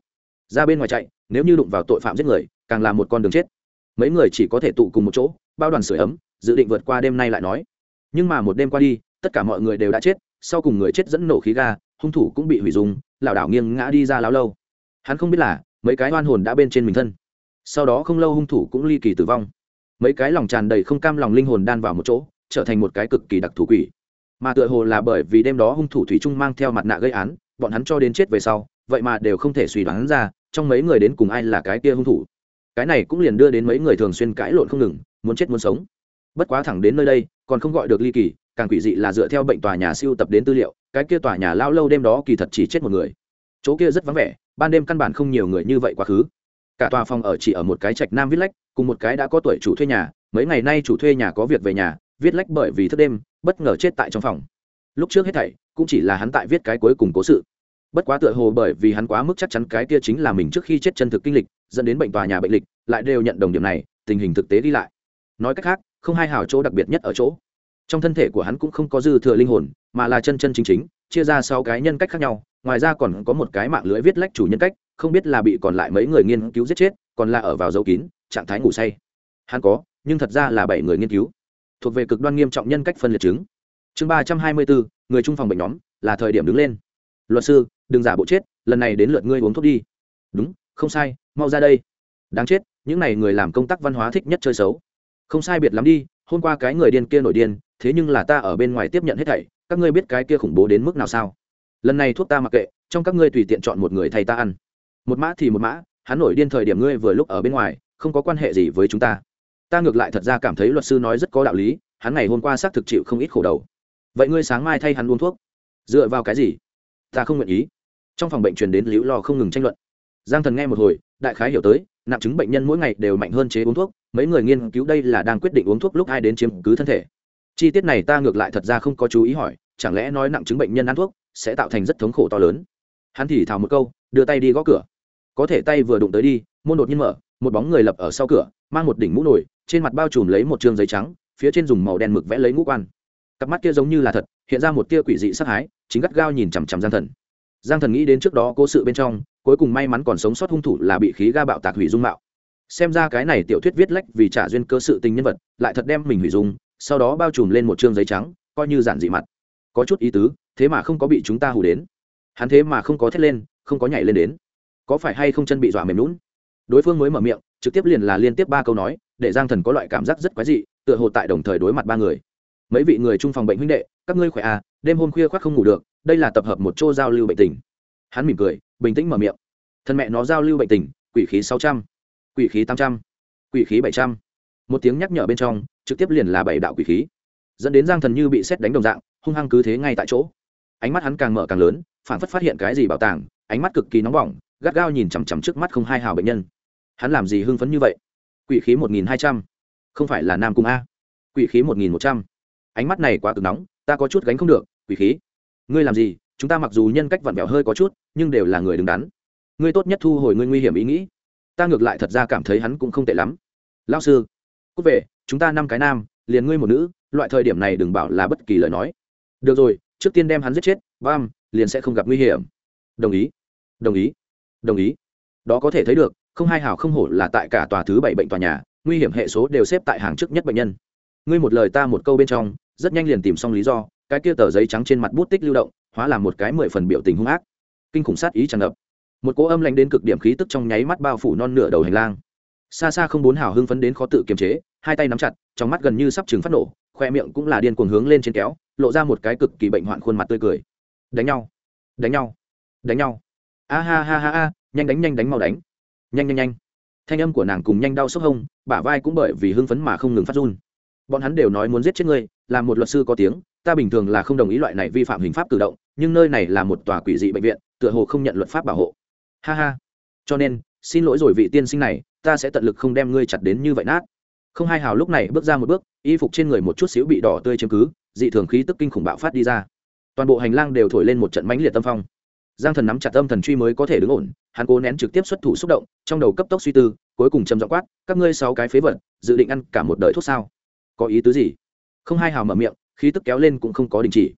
Ra bên ngoài chạy, nếu như đụng vào tội phạm giết người, càng là một con đường chết. Mấy người chỉ có thể tụ cùng một chỗ bao đoàn sửa ấm, dự định vượt qua đêm nay lại nói. Nhưng mà một đêm qua đi, tất cả mọi người đều đã chết, sau cùng người chết dẫn nổ khí ga, hung thủ cũng bị hủy dùng lảo đảo nghiêng ngã đi ra láo lâu. Hắn không biết là, mấy cái oan hồn đã bên trên mình thân. Sau đó không lâu hung thủ cũng ly kỳ tử vong. Mấy cái lòng tràn đầy không cam lòng linh hồn đan vào một chỗ, trở thành một cái cực kỳ đặc thù quỷ. Mà tựa hồ là bởi vì đêm đó hung thủ thủy trung mang theo mặt nạ gây án, bọn hắn cho đến chết về sau, vậy mà đều không thể suy đoán ra, trong mấy người đến cùng ai là cái kia hung thủ. Cái này cũng liền đưa đến mấy người thường xuyên cãi lộn không ngừng muốn chết muốn sống. Bất quá thẳng đến nơi đây, còn không gọi được ly kỳ, càng quỷ dị là dựa theo bệnh tòa nhà siêu tập đến tư liệu, cái kia tòa nhà lao lâu đêm đó kỳ thật chỉ chết một người. Chỗ kia rất vắng vẻ, ban đêm căn bản không nhiều người như vậy quá khứ. Cả tòa phòng ở chỉ ở một cái trạch nam viết lách, cùng một cái đã có tuổi chủ thuê nhà, mấy ngày nay chủ thuê nhà có việc về nhà, viết lách bởi vì thức đêm, bất ngờ chết tại trong phòng. Lúc trước hết thảy, cũng chỉ là hắn tại viết cái cuối cùng cố sự. Bất quá tựa hồ bởi vì hắn quá mức chắc chắn cái kia chính là mình trước khi chết chân thực kinh lịch, dẫn đến bệnh tòa nhà bệnh lịch, lại đều nhận đồng điểm này, tình hình thực tế đi lại nói cách khác, không hai hào chỗ đặc biệt nhất ở chỗ. Trong thân thể của hắn cũng không có dư thừa linh hồn, mà là chân chân chính chính, chia ra sáu cái nhân cách khác nhau, ngoài ra còn có một cái mạng lưới viết lách chủ nhân cách, không biết là bị còn lại mấy người nghiên cứu giết chết, còn là ở vào dấu kín, trạng thái ngủ say. Hắn có, nhưng thật ra là bảy người nghiên cứu. Thuộc về cực đoan nghiêm trọng nhân cách phân liệt chứng. Chương ba trăm hai mươi bốn, người trung phòng bệnh nhóm, là thời điểm đứng lên. Luật sư, đừng giả bộ chết, lần này đến lượt ngươi uống thuốc đi. Đúng, không sai, mau ra đây. Đáng chết, những n à y người làm công tác văn hóa thích nhất chơi xấu không sai biệt lắm đi, hôm qua cái người điên kia nổi điên, thế nhưng là ta ở bên ngoài tiếp nhận hết thảy, các ngươi biết cái kia khủng bố đến mức nào sao? Lần này thuốc ta mặc kệ, trong các ngươi tùy tiện chọn một người thay ta ăn. Một mã thì một mã, hắn nổi điên thời điểm ngươi vừa lúc ở bên ngoài, không có quan hệ gì với chúng ta. Ta ngược lại thật ra cảm thấy luật sư nói rất có đạo lý, hắn ngày hôm qua xác thực chịu không ít khổ đầu. Vậy ngươi sáng mai thay hắn uống thuốc. Dựa vào cái gì? Ta không nguyện ý. Trong phòng bệnh truyền đến liễu lo không ngừng tranh luận. Giang thần nghe một hồi, đại khái hiểu tới, nặng chứng bệnh nhân mỗi ngày đều mạnh hơn chế uống thuốc mấy người nghiên cứu đây là đang quyết định uống thuốc lúc ai đến chiếm cứ thân thể. Chi tiết này ta ngược lại thật ra không có chú ý hỏi, chẳng lẽ nói nặng chứng bệnh nhân ăn thuốc sẽ tạo thành rất thống khổ to lớn? Hắn thì thào một câu, đưa tay đi gõ cửa. Có thể tay vừa đụng tới đi, môn đột nhiên mở, một bóng người lập ở sau cửa, mang một đỉnh mũ nổi, trên mặt bao trùm lấy một chương giấy trắng, phía trên dùng màu đen mực vẽ lấy ngũ quan. Cặp mắt kia giống như là thật, hiện ra một tia quỷ dị sắc hái, chính gắt gao nhìn chằm chằm giang thần. Giang thần nghĩ đến trước đó cố sự bên trong, cuối cùng may mắn còn sống sót hung thủ là bị khí ga bạo tạc hủy dung mạo xem ra cái này tiểu thuyết viết lách vì trả duyên cơ sự tình nhân vật, lại thật đem mình hủy dung, sau đó bao trùm lên một chương giấy trắng, coi như giản dị mặt. Có chút ý tứ, thế mà không có bị chúng ta hù đến. Hắn thế mà không có thét lên, không có nhảy lên đến. Có phải hay không chân bị dọa mềm lún đối phương mới mở miệng, trực tiếp liền là liên tiếp ba câu nói, để giang thần có loại cảm giác rất quái dị, tựa hồ tại đồng thời đối mặt ba người. Mấy vị người chung phòng bệnh huynh đệ, các ngươi khỏe à đêm hôm khuya khoác không ngủ được, đây là tập hợp một chỗ giao lưu bệnh tình. Hắn mỉm cười, bình tĩnh mở miệng. Thân mẹ nó giao lưu bệnh tình, quỷ khí sáu trăm quỷ khí tám trăm, quỷ khí bảy trăm. Một tiếng nhắc nhở bên trong, trực tiếp liền là bảy đạo quỷ khí. Dẫn đến giang thần như bị xét đánh đồng dạng, hung hăng cứ thế ngay tại chỗ. Ánh mắt hắn càng mở càng lớn, phản phất phát hiện cái gì bảo tàng, ánh mắt cực kỳ nóng bỏng, gắt gao nhìn chằm chằm trước mắt không hai hào bệnh nhân. Hắn làm gì hưng phấn như vậy? Quỷ khí một nghìn hai trăm. Không phải là nam cung a. Quỷ khí một nghìn một trăm. Ánh mắt này quá cực nóng, ta có chút gánh không được, quỷ khí. Ngươi làm gì? Chúng ta mặc dù nhân cách vặn vẹo hơi có chút, nhưng đều là người đứng đắn. Ngươi tốt nhất thu hồi ngươi nguy hiểm ý nghĩ ta ngược lại thật ra cảm thấy hắn cũng không tệ lắm. Lao sư cúc về, chúng ta năm cái nam, liền ngươi một nữ, loại thời điểm này đừng bảo là bất kỳ lời nói. Được rồi, trước tiên đem hắn giết chết, bam, liền sẽ không gặp nguy hiểm. Đồng ý đồng ý đồng ý. Đó có thể thấy được, không hai hào không hổ là tại cả tòa thứ bảy bệnh tòa nhà, nguy hiểm hệ số đều xếp tại hàng trước nhất bệnh nhân. Ngươi một lời ta một câu bên trong, rất nhanh liền tìm xong lý do, cái kia tờ giấy trắng trên mặt bút tích lưu động, hóa làm một cái mười phần biểu tình hung ác. Kinh khủng sát ý tràn ngập một cỗ âm lạnh đến cực điểm khí tức trong nháy mắt bao phủ non nửa đầu hành lang. Xa xa không bốn hào hưng phấn đến khó tự kiềm chế, hai tay nắm chặt, trong mắt gần như sắp trừng phát nổ, khoe miệng cũng là điên cuồng hướng lên trên kéo, lộ ra một cái cực kỳ bệnh hoạn khuôn mặt tươi cười. Đánh nhau đánh nhau đánh nhau. A ha ha ha ha, nhanh đánh nhanh đánh mau đánh. Nhanh nhanh nhanh. Thanh âm của nàng cùng nhanh đau sốc hông, bả vai cũng bởi vì hưng phấn mà không ngừng phát run. Bọn hắn đều nói muốn giết chết ngươi, là một luật sư có tiếng, ta bình thường là không đồng ý loại này vi phạm hình pháp tự động, nhưng nơi này là một tòa quỷ dị bệnh viện, tựa hồ không nhận luật pháp bảo hộ ha ha. Cho nên, xin lỗi rồi vị tiên sinh này, ta sẽ tận lực không đem ngươi chặt đến như vậy nát. Không hai hào lúc này bước ra một bước, y phục trên người một chút xíu bị đỏ tươi chiếm cứ, dị thường khí tức kinh khủng bạo phát đi ra. Toàn bộ hành lang đều thổi lên một trận mãnh liệt tâm phong. Giang thần nắm chặt âm thần truy mới có thể đứng ổn, hắn cố nén trực tiếp xuất thủ xúc động, trong đầu cấp tốc suy tư, cuối cùng châm dọ quát, các ngươi sáu cái phế vật, dự định ăn cả một đời thuốc sao? Có ý tứ gì? Không hai hào mở miệng, khí tức kéo lên cũng không có đình chỉ.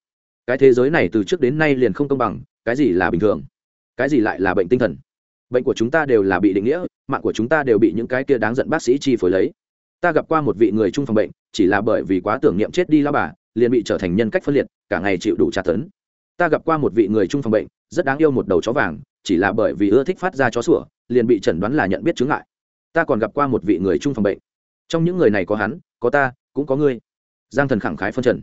Cái thế giới này từ trước đến nay liền không công bằng, cái gì là bình thường? Cái gì lại là bệnh tinh thần? Bệnh của chúng ta đều là bị định nghĩa, mạng của chúng ta đều bị những cái kia đáng giận bác sĩ chi phối lấy. Ta gặp qua một vị người chung phòng bệnh, chỉ là bởi vì quá tưởng niệm chết đi lao bà, liền bị trở thành nhân cách phân liệt, cả ngày chịu đủ tra tấn. Ta gặp qua một vị người chung phòng bệnh, rất đáng yêu một đầu chó vàng, chỉ là bởi vì ưa thích phát ra chó sủa, liền bị chẩn đoán là nhận biết chứng ngại. Ta còn gặp qua một vị người chung phòng bệnh. Trong những người này có hắn, có ta, cũng có ngươi. Giang thần khẳng khái phân trần.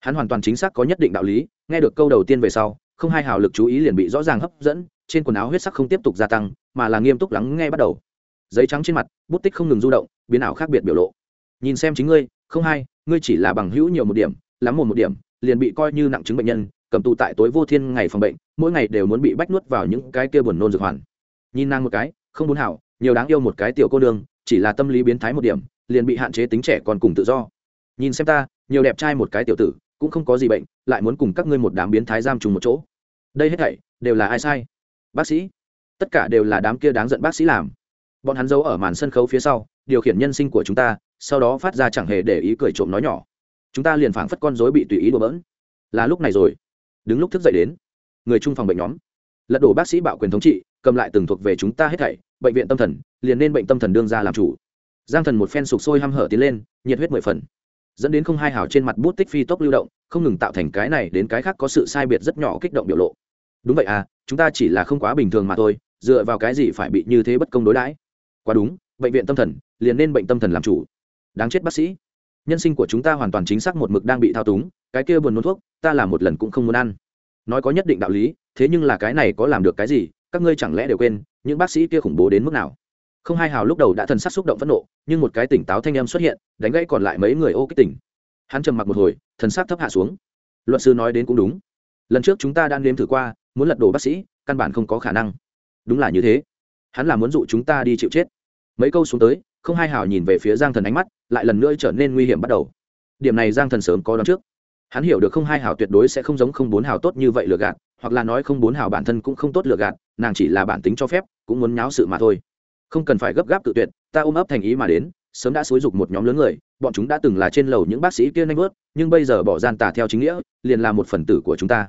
Hắn hoàn toàn chính xác có nhất định đạo lý, nghe được câu đầu tiên về sau không hai hào lực chú ý liền bị rõ ràng hấp dẫn, trên quần áo huyết sắc không tiếp tục gia tăng, mà là nghiêm túc lắng nghe bắt đầu. Giấy trắng trên mặt, bút tích không ngừng du động, biến ảo khác biệt biểu lộ. Nhìn xem chính ngươi, không hai, ngươi chỉ là bằng hữu nhiều một điểm, lắm một một điểm, liền bị coi như nặng chứng bệnh nhân, cầm tù tại tối vô thiên ngày phòng bệnh, mỗi ngày đều muốn bị bách nuốt vào những cái kia buồn nôn dược hoàn. Nhìn nàng một cái, không muốn hảo, nhiều đáng yêu một cái tiểu cô nương, chỉ là tâm lý biến thái một điểm, liền bị hạn chế tính trẻ còn cùng tự do. Nhìn xem ta, nhiều đẹp trai một cái tiểu tử, cũng không có gì bệnh, lại muốn cùng các ngươi một đám biến thái giam trùng một chỗ đây hết thảy đều là ai sai? Bác sĩ. Tất cả đều là đám kia đáng giận bác sĩ làm. Bọn hắn giấu ở màn sân khấu phía sau, điều khiển nhân sinh của chúng ta, sau đó phát ra chẳng hề để ý cười trộm nói nhỏ. Chúng ta liền phảng phất con dối bị tùy ý đùa bỡn. Là lúc này rồi. Đứng lúc thức dậy đến, người chung phòng bệnh nhóm. Lật đổ bác sĩ bạo quyền thống trị, cầm lại từng thuộc về chúng ta hết thảy, bệnh viện tâm thần, liền nên bệnh tâm thần đương ra làm chủ. Giang thần một phen sục sôi hăm hở tiến lên, nhiệt huyết mười phần dẫn đến không hai hào trên mặt bút tích phi tốc lưu động, không ngừng tạo thành cái này đến cái khác có sự sai biệt rất nhỏ kích động biểu lộ. Đúng vậy à chúng ta chỉ là không quá bình thường mà thôi, dựa vào cái gì phải bị như thế bất công đối đãi? Quá đúng, bệnh viện tâm thần, liền nên bệnh tâm thần làm chủ. Đáng chết bác sĩ. Nhân sinh của chúng ta hoàn toàn chính xác một mực đang bị thao túng, cái kia buồn nôn thuốc, ta làm một lần cũng không muốn ăn. Nói có nhất định đạo lý, thế nhưng là cái này có làm được cái gì, các ngươi chẳng lẽ đều quên, những bác sĩ kia khủng bố đến mức nào? Không hai hào lúc đầu đã thần sắc xúc động phẫn nộ, nhưng một cái tỉnh táo thanh em xuất hiện, đánh gãy còn lại mấy người ô kích tỉnh. Hắn trầm mặc một hồi, thần sắc thấp hạ xuống. Luật sư nói đến cũng đúng. Lần trước chúng ta đang nếm thử qua, muốn lật đổ bác sĩ, căn bản không có khả năng. Đúng là như thế. Hắn là muốn dụ chúng ta đi chịu chết. Mấy câu xuống tới, không hai hào nhìn về phía giang thần ánh mắt, lại lần nữa trở nên nguy hiểm bắt đầu. Điểm này giang thần sớm có đón trước. Hắn hiểu được không hai hào tuyệt đối sẽ không giống không bốn hào tốt như vậy lừa gạt, hoặc là nói không bốn hào bản thân cũng không tốt lừa gạt, nàng chỉ là bản tính cho phép, cũng muốn nháo sự mà thôi không cần phải gấp gáp tự tuyệt, ta ôm ấp thành ý mà đến, sớm đã xúi dục một nhóm lớn người, bọn chúng đã từng là trên lầu những bác sĩ kia nanh vớt, nhưng bây giờ bỏ gian tà theo chính nghĩa, liền là một phần tử của chúng ta.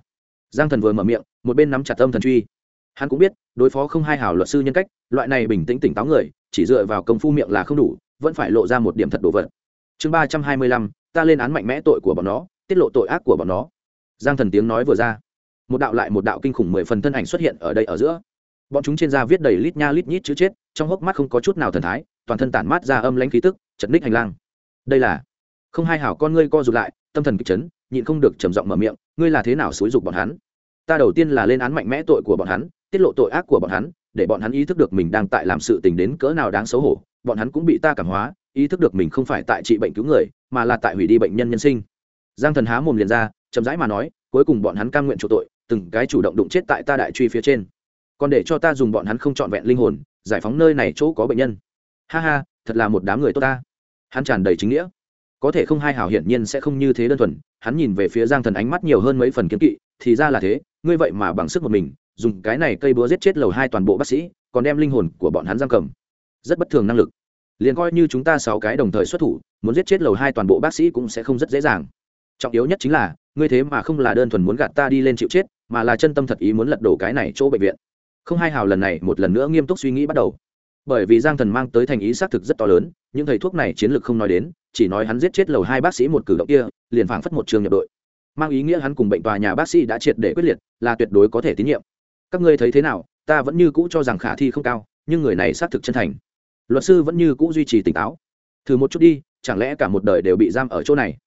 Giang thần vừa mở miệng, một bên nắm chặt tâm thần truy. Hắn cũng biết, đối phó không hai hảo luật sư nhân cách, loại này bình tĩnh tỉnh táo người, chỉ dựa vào công phu miệng là không đủ, vẫn phải lộ ra một điểm thật đồ vật. Chương ba trăm hai mươi lăm, ta lên án mạnh mẽ tội của bọn nó, tiết lộ tội ác của bọn nó. Giang thần tiếng nói vừa ra. Một đạo lại một đạo kinh khủng mười phần thân ảnh xuất hiện ở đây ở giữa bọn chúng trên da viết đầy lít nha lít nhít chữ chết, trong hốc mắt không có chút nào thần thái, toàn thân tản mát ra âm lãnh khí tức, chật ních hành lang. Đây là, không hai hảo con ngươi co rụt lại, tâm thần kịch chấn, nhịn không được trầm giọng mở miệng, ngươi là thế nào xúi dục bọn hắn? Ta đầu tiên là lên án mạnh mẽ tội của bọn hắn, tiết lộ tội ác của bọn hắn, để bọn hắn ý thức được mình đang tại làm sự tình đến cỡ nào đáng xấu hổ, bọn hắn cũng bị ta cảm hóa, ý thức được mình không phải tại trị bệnh cứu người, mà là tại hủy đi bệnh nhân nhân sinh. Giang thần há mồm liền ra, chậm rãi mà nói, cuối cùng bọn hắn cam nguyện chủ tội, từng cái chủ động đụng chết tại ta đại truy phía trên còn để cho ta dùng bọn hắn không trọn vẹn linh hồn, giải phóng nơi này chỗ có bệnh nhân. Ha ha, thật là một đám người tốt ta. Hắn tràn đầy chính nghĩa. Có thể không hai hảo hiển nhiên sẽ không như thế đơn thuần, hắn nhìn về phía giang thần ánh mắt nhiều hơn mấy phần kiếm kỵ, thì ra là thế, ngươi vậy mà bằng sức một mình, dùng cái này cây búa giết chết lầu hai toàn bộ bác sĩ, còn đem linh hồn của bọn hắn giam cầm. Rất bất thường năng lực. Liền coi như chúng ta sáu cái đồng thời xuất thủ, muốn giết chết lầu hai toàn bộ bác sĩ cũng sẽ không rất dễ dàng. Trọng yếu nhất chính là, ngươi thế mà không là đơn thuần muốn gạt ta đi lên chịu chết, mà là chân tâm thật ý muốn lật đổ cái này chỗ bệnh viện không hai hào lần này một lần nữa nghiêm túc suy nghĩ bắt đầu. Bởi vì giang thần mang tới thành ý xác thực rất to lớn, những thầy thuốc này chiến lược không nói đến, chỉ nói hắn giết chết lầu hai bác sĩ một cử động kia, liền phảng phất một trường nhập đội. Mang ý nghĩa hắn cùng bệnh tòa nhà bác sĩ đã triệt để quyết liệt, là tuyệt đối có thể tín nhiệm. Các ngươi thấy thế nào? Ta vẫn như cũ cho rằng khả thi không cao, nhưng người này xác thực chân thành. Luật sư vẫn như cũ duy trì tỉnh táo. Thử một chút đi, chẳng lẽ cả một đời đều bị giam ở chỗ này?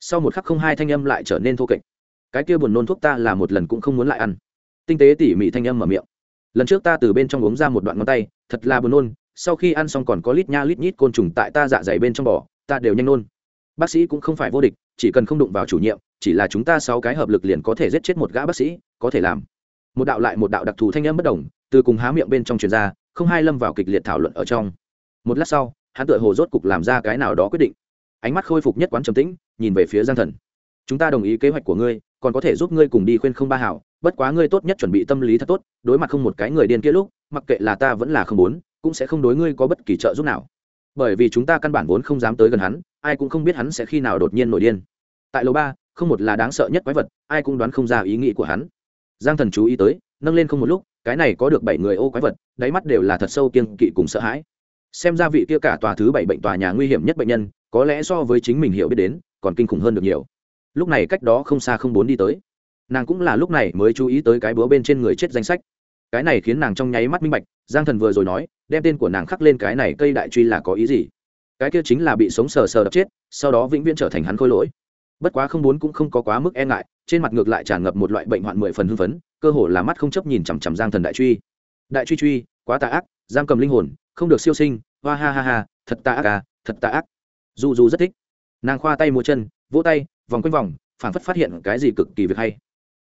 Sau một khắc không hai thanh âm lại trở nên thô kệch. Cái kia buồn nôn thuốc ta là một lần cũng không muốn lại ăn. Tinh tế tỉ mỉ thanh âm mở miệng lần trước ta từ bên trong uống ra một đoạn ngón tay, thật là buồn nôn, sau khi ăn xong còn có lít nha lít nhít côn trùng tại ta dạ dày bên trong bò, ta đều nhanh nôn. Bác sĩ cũng không phải vô địch, chỉ cần không đụng vào chủ nhiệm, chỉ là chúng ta sáu cái hợp lực liền có thể giết chết một gã bác sĩ, có thể làm. Một đạo lại một đạo đặc thù thanh âm bất đồng từ cùng há miệng bên trong truyền ra, không hai lâm vào kịch liệt thảo luận ở trong. Một lát sau, hắn tựa hồ rốt cục làm ra cái nào đó quyết định. Ánh mắt khôi phục nhất quán trầm tĩnh, nhìn về phía giang thần. Chúng ta đồng ý kế hoạch của ngươi, còn có thể giúp ngươi cùng đi khuyên không ba hảo bất quá ngươi tốt nhất chuẩn bị tâm lý thật tốt, đối mặt không một cái người điên kia lúc, mặc kệ là ta vẫn là không muốn, cũng sẽ không đối ngươi có bất kỳ trợ giúp nào. Bởi vì chúng ta căn bản vốn không dám tới gần hắn, ai cũng không biết hắn sẽ khi nào đột nhiên nổi điên. Tại lầu ba, không một là đáng sợ nhất quái vật, ai cũng đoán không ra ý nghĩ của hắn. Giang thần chú ý tới, nâng lên không một lúc, cái này có được bảy người ô quái vật, đáy mắt đều là thật sâu kiên kỵ cùng sợ hãi. Xem ra vị kia cả tòa thứ bảy bệnh tòa nhà nguy hiểm nhất bệnh nhân, có lẽ so với chính mình hiểu biết đến, còn kinh khủng hơn được nhiều. Lúc này cách đó không xa không bốn đi tới nàng cũng là lúc này mới chú ý tới cái búa bên trên người chết danh sách. Cái này khiến nàng trong nháy mắt minh bạch, giang thần vừa rồi nói, đem tên của nàng khắc lên cái này cây đại truy là có ý gì? Cái kia chính là bị sống sờ sờ đập chết, sau đó vĩnh viễn trở thành hắn khôi lỗi. Bất quá không bốn cũng không có quá mức e ngại, trên mặt ngược lại tràn ngập một loại bệnh hoạn mười phần hưng phấn, cơ hồ là mắt không chấp nhìn chằm chằm giang thần đại truy. Đại truy truy, quá tà ác, giam cầm linh hồn, không được siêu sinh, hoa ha ha ha, thật tà ác à thật tà ác. Du du rất thích. Nàng khoa tay múa chân, vỗ tay, vòng quanh vòng, phảng phất phát hiện cái gì cực kỳ việc hay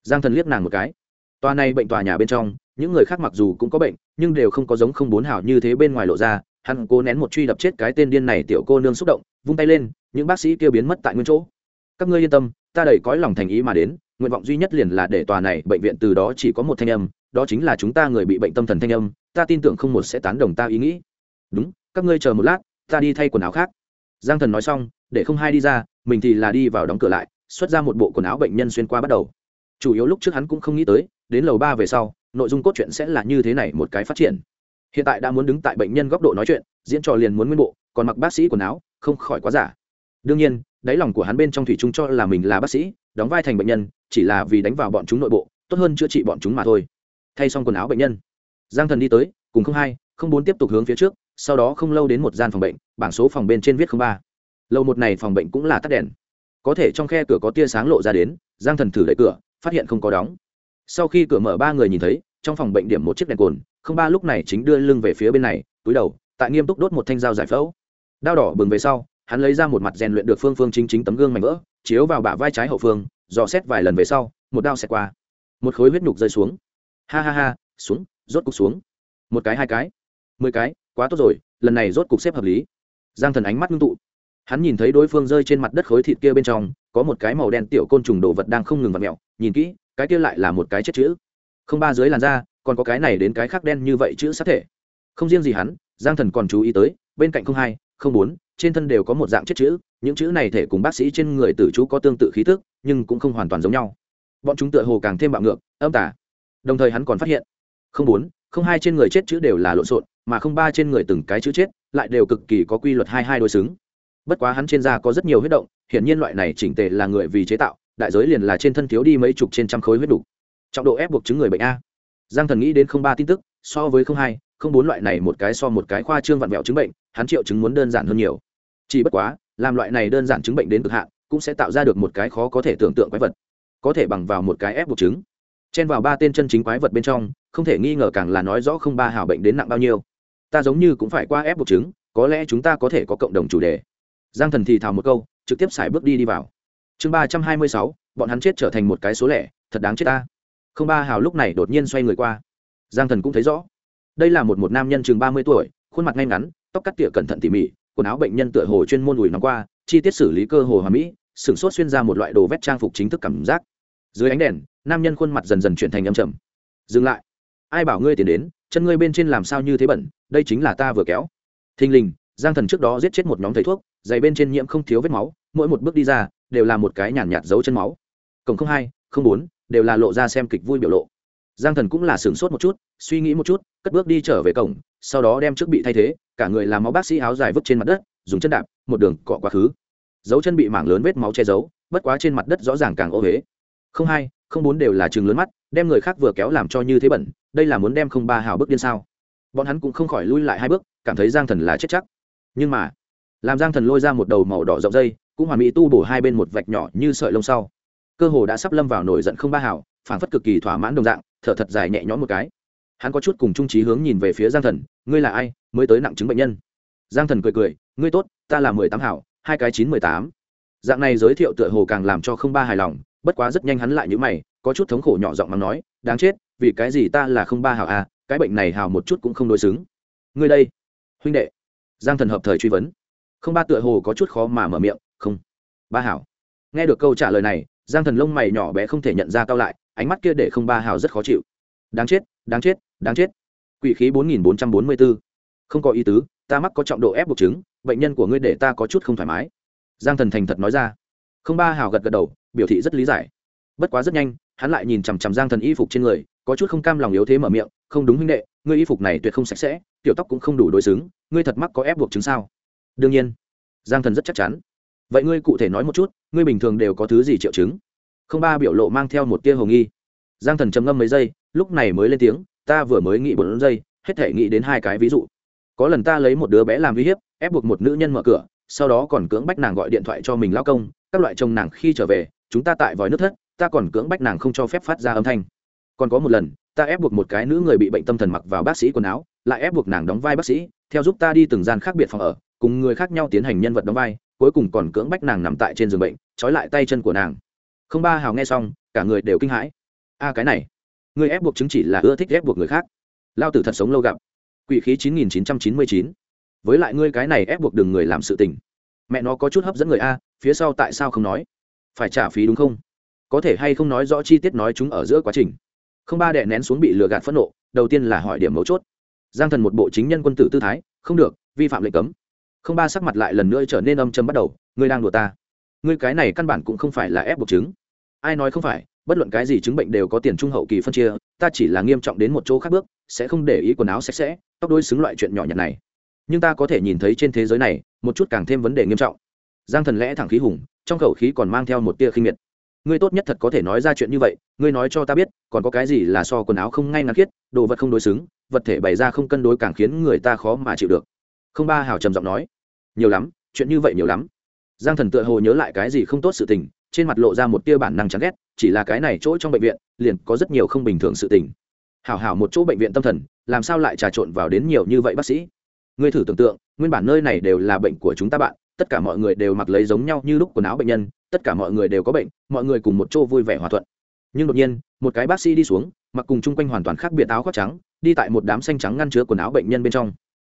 giang thần liếc nàng một cái. Tòa này bệnh tòa nhà bên trong, những người khác mặc dù cũng có bệnh, nhưng đều không có giống không bốn hảo như thế bên ngoài lộ ra. Hắn cố nén một truy đập chết cái tên điên này tiểu cô nương xúc động, vung tay lên, những bác sĩ kêu biến mất tại nguyên chỗ. Các ngươi yên tâm, ta đầy cõi lòng thành ý mà đến, nguyện vọng duy nhất liền là để tòa này bệnh viện từ đó chỉ có một thanh âm, đó chính là chúng ta người bị bệnh tâm thần thanh âm, ta tin tưởng không một sẽ tán đồng ta ý nghĩ. Đúng, các ngươi chờ một lát, ta đi thay quần áo khác. Giang thần nói xong, để không hai đi ra, mình thì là đi vào đóng cửa lại, xuất ra một bộ quần áo bệnh nhân xuyên qua bắt đầu chủ yếu lúc trước hắn cũng không nghĩ tới, đến lầu ba về sau, nội dung cốt truyện sẽ là như thế này một cái phát triển. Hiện tại đã muốn đứng tại bệnh nhân góc độ nói chuyện, diễn trò liền muốn nguyên bộ, còn mặc bác sĩ quần áo, không khỏi quá giả. Đương nhiên, đáy lòng của hắn bên trong thủy chung cho là mình là bác sĩ, đóng vai thành bệnh nhân, chỉ là vì đánh vào bọn chúng nội bộ, tốt hơn chữa trị bọn chúng mà thôi. Thay xong quần áo bệnh nhân, giang thần đi tới, cùng không hai, không bốn tiếp tục hướng phía trước, sau đó không lâu đến một gian phòng bệnh, bảng số phòng bên trên viết không ba. Lâu một này phòng bệnh cũng là tắt đèn. Có thể trong khe cửa có tia sáng lộ ra đến, giang thần thử đẩy cửa phát hiện không có đóng. Sau khi cửa mở, ba người nhìn thấy, trong phòng bệnh điểm một chiếc đèn cồn, không ba lúc này chính đưa lưng về phía bên này, túi đầu, tại nghiêm túc đốt một thanh dao giải phẫu. Đao đỏ bừng về sau, hắn lấy ra một mặt rèn luyện được phương phương chính chính tấm gương mảnh vỡ, chiếu vào bả vai trái hậu phương, dò xét vài lần về sau, một đao xẹt qua. Một khối huyết nhục rơi xuống. Ha ha ha, xuống, rốt cục xuống. Một cái, hai cái. Mười cái, quá tốt rồi, lần này rốt cục xếp hợp lý. Giang thần ánh mắt ngưng tụ. Hắn nhìn thấy đối phương rơi trên mặt đất khối thịt kia bên trong, có một cái màu đen tiểu côn trùng đồ vật đang không ngừng vặn mẹo nhìn kỹ, cái kia lại là một cái chết chữ. Không ba dưới làn da, còn có cái này đến cái khác đen như vậy chữ sát thể. Không riêng gì hắn, giang thần còn chú ý tới, bên cạnh không hai, không bốn, trên thân đều có một dạng chết chữ, những chữ này thể cùng bác sĩ trên người tử chú có tương tự khí thức nhưng cũng không hoàn toàn giống nhau. Bọn chúng tựa hồ càng thêm bạo ngược, âm tả đồng thời hắn còn phát hiện, không bốn, không hai trên người chết chữ đều là lộn xộn, mà không ba trên người từng cái chữ chết, lại đều cực kỳ có quy luật hai hai đối xứng. Bất quá hắn trên da có rất nhiều huyết động, hiển nhiên loại này chỉnh tề là người vì chế tạo đại giới liền là trên thân thiếu đi mấy chục trên trăm khối huyết đủ trọng độ ép buộc chứng người bệnh a. Giang thần nghĩ đến không ba tin tức, so với không hai, không bốn loại này một cái so một cái khoa trương vặn vẹo chứng bệnh, hắn triệu chứng muốn đơn giản hơn nhiều. Chỉ bất quá, làm loại này đơn giản chứng bệnh đến cực hạn, cũng sẽ tạo ra được một cái khó có thể tưởng tượng quái vật. Có thể bằng vào một cái ép buộc chứng. Chen vào ba tên chân chính quái vật bên trong, không thể nghi ngờ càng là nói rõ không ba hào bệnh đến nặng bao nhiêu. Ta giống như cũng phải qua ép buộc chứng, có lẽ chúng ta có thể có cộng đồng chủ đề. Giang thần thì thào một câu, trực tiếp xài bước đi đi vào chương ba trăm hai mươi sáu, bọn hắn chết trở thành một cái số lẻ, thật đáng chết ta. Không ba hào lúc này đột nhiên xoay người qua. Giang thần cũng thấy rõ. Đây là một một nam nhân chừng ba mươi tuổi, khuôn mặt ngay ngắn, tóc cắt tỉa cẩn thận tỉ mỉ, quần áo bệnh nhân tựa hồ chuyên môn ủi nóng qua, chi tiết xử lý cơ hồ hòa mỹ, sửng sốt xuyên ra một loại đồ vét trang phục chính thức cảm giác. Dưới ánh đèn, nam nhân khuôn mặt dần dần chuyển thành âm trầm. Dừng lại. Ai bảo ngươi tiến đến, chân ngươi bên trên làm sao như thế bẩn, đây chính là ta vừa kéo. Thình lình, giang thần trước đó giết chết một nhóm thầy thuốc, giày bên trên nhiễm không thiếu vết máu, mỗi một bước đi ra đều là một cái nhàn nhạt, nhạt dấu chân máu. Cổng không hai không bốn đều là lộ ra xem kịch vui biểu lộ. Giang thần cũng là sửng sốt một chút suy nghĩ một chút cất bước đi trở về cổng sau đó đem trước bị thay thế cả người làm máu bác sĩ áo dài vứt trên mặt đất dùng chân đạp một đường cọ quá khứ. Dấu chân bị mảng lớn vết máu che giấu bất quá trên mặt đất rõ ràng càng ô huế không hai không bốn đều là chừng lớn mắt đem người khác vừa kéo làm cho như thế bẩn đây là muốn đem không ba hào bước điên sao? Bọn hắn cũng không khỏi lui lại hai bước cảm thấy giang thần là chết chắc. Nhưng mà làm giang thần lôi ra một đầu màu đỏ rộng dây cũng hoàn mỹ tu bổ hai bên một vạch nhỏ như sợi lông sau. Cơ hồ đã sắp lâm vào nổi giận không ba hảo phản phất cực kỳ thỏa mãn đồng dạng, thở thật dài nhẹ nhõm một cái. Hắn có chút cùng trung trí hướng nhìn về phía giang thần, ngươi là ai mới tới nặng chứng bệnh nhân? Giang thần cười cười, ngươi tốt, ta là mười tám hảo, hai cái chín mười tám. Dạng này giới thiệu tựa hồ càng làm cho không ba hài lòng, bất quá rất nhanh hắn lại nhữ mày, có chút thống khổ nhỏ giọng mắng nói, đáng chết, vì cái gì ta là không ba hảo à cái bệnh này hào một chút cũng không đối xứng. Ngươi đây, huynh đệ. Giang thần hợp thời truy vấn. Không ba tựa hồ có chút khó mà mở miệng không. Ba hảo. Nghe được câu trả lời này, giang thần lông mày nhỏ bé không thể nhận ra cao lại, ánh mắt kia để không ba hảo rất khó chịu. Đáng chết đáng chết đáng chết. Quỷ khí bốn nghìn bốn trăm bốn mươi bốn không có ý tứ, ta mắc có trọng độ ép buộc chứng, bệnh nhân của ngươi để ta có chút không thoải mái. Giang thần thành thật nói ra. Không ba hảo gật gật đầu, biểu thị rất lý giải. Bất quá rất nhanh, hắn lại nhìn chằm chằm giang thần y phục trên người, có chút không cam lòng yếu thế mở miệng, không đúng huynh đệ, ngươi y phục này tuyệt không sạch sẽ, tiểu tóc cũng không đủ đối xứng, ngươi thật mắc có ép buộc chứng sao? Đương nhiên. Giang thần rất chắc chắn vậy ngươi cụ thể nói một chút, ngươi bình thường đều có thứ gì triệu chứng? Không ba biểu lộ mang theo một tia hồng nghi. Giang thần trầm ngâm mấy giây, lúc này mới lên tiếng, ta vừa mới nghĩ bốn giây, hết thể nghĩ đến hai cái ví dụ. Có lần ta lấy một đứa bé làm uy hiếp, ép buộc một nữ nhân mở cửa, sau đó còn cưỡng bách nàng gọi điện thoại cho mình lao công, các loại chồng nàng khi trở về, chúng ta tại vòi nước thất, ta còn cưỡng bách nàng không cho phép phát ra âm thanh. Còn có một lần, ta ép buộc một cái nữ người bị bệnh tâm thần mặc vào bác sĩ quần áo, lại ép buộc nàng đóng vai bác sĩ, theo giúp ta đi từng gian khác biệt phòng ở, cùng người khác nhau tiến hành nhân vật đóng vai cuối cùng còn cưỡng bách nàng nằm tại trên giường bệnh, trói lại tay chân của nàng. Không ba hào nghe xong, cả người đều kinh hãi. A, cái này, người ép buộc chứng chỉ là ưa thích ép buộc người khác. Lao tử thật sống lâu gặp. Quỷ khí chín nghìn chín trăm chín mươi chín. Với lại ngươi cái này ép buộc đừng người làm sự tình. Mẹ nó có chút hấp dẫn người a, phía sau tại sao không nói? Phải trả phí đúng không? Có thể hay không nói rõ chi tiết nói chúng ở giữa quá trình? Không ba đệ nén xuống bị lừa gạt phẫn nộ, đầu tiên là hỏi điểm mấu chốt. Giang thần một bộ chính nhân quân tử tư thái, không được, vi phạm lệnh cấm không ba sắc mặt lại lần nữa trở nên âm châm bắt đầu, ngươi đang đùa ta. Ngươi cái này căn bản cũng không phải là ép buộc chứng. Ai nói không phải, bất luận cái gì chứng bệnh đều có tiền trung hậu kỳ phân chia, ta chỉ là nghiêm trọng đến một chỗ khác bước, sẽ không để ý quần áo sạch sẽ, tóc đôi xứng loại chuyện nhỏ nhặt này. Nhưng ta có thể nhìn thấy trên thế giới này, một chút càng thêm vấn đề nghiêm trọng. Giang thần lẽ thẳng khí hùng, trong khẩu khí còn mang theo một tia khinh miệt. Ngươi tốt nhất thật có thể nói ra chuyện như vậy, ngươi nói cho ta biết, còn có cái gì là so quần áo không ngay ngắn khiết, đồ vật không đối xứng, vật thể bày ra không cân đối càng khiến người ta khó mà chịu được. Không ba hào trầm giọng nói nhiều lắm, chuyện như vậy nhiều lắm. Giang thần tựa hồ nhớ lại cái gì không tốt sự tình, trên mặt lộ ra một tia bản năng chán ghét, chỉ là cái này chỗ trong bệnh viện, liền có rất nhiều không bình thường sự tình. Hảo hảo một chỗ bệnh viện tâm thần, làm sao lại trà trộn vào đến nhiều như vậy bác sĩ? Ngươi thử tưởng tượng, nguyên bản nơi này đều là bệnh của chúng ta bạn, tất cả mọi người đều mặc lấy giống nhau như lúc quần áo bệnh nhân, tất cả mọi người đều có bệnh, mọi người cùng một chỗ vui vẻ hòa thuận. Nhưng đột nhiên, một cái bác sĩ đi xuống, mặc cùng chung quanh hoàn toàn khác biệt áo khoác trắng, đi tại một đám xanh trắng ngăn chứa quần áo bệnh nhân bên trong.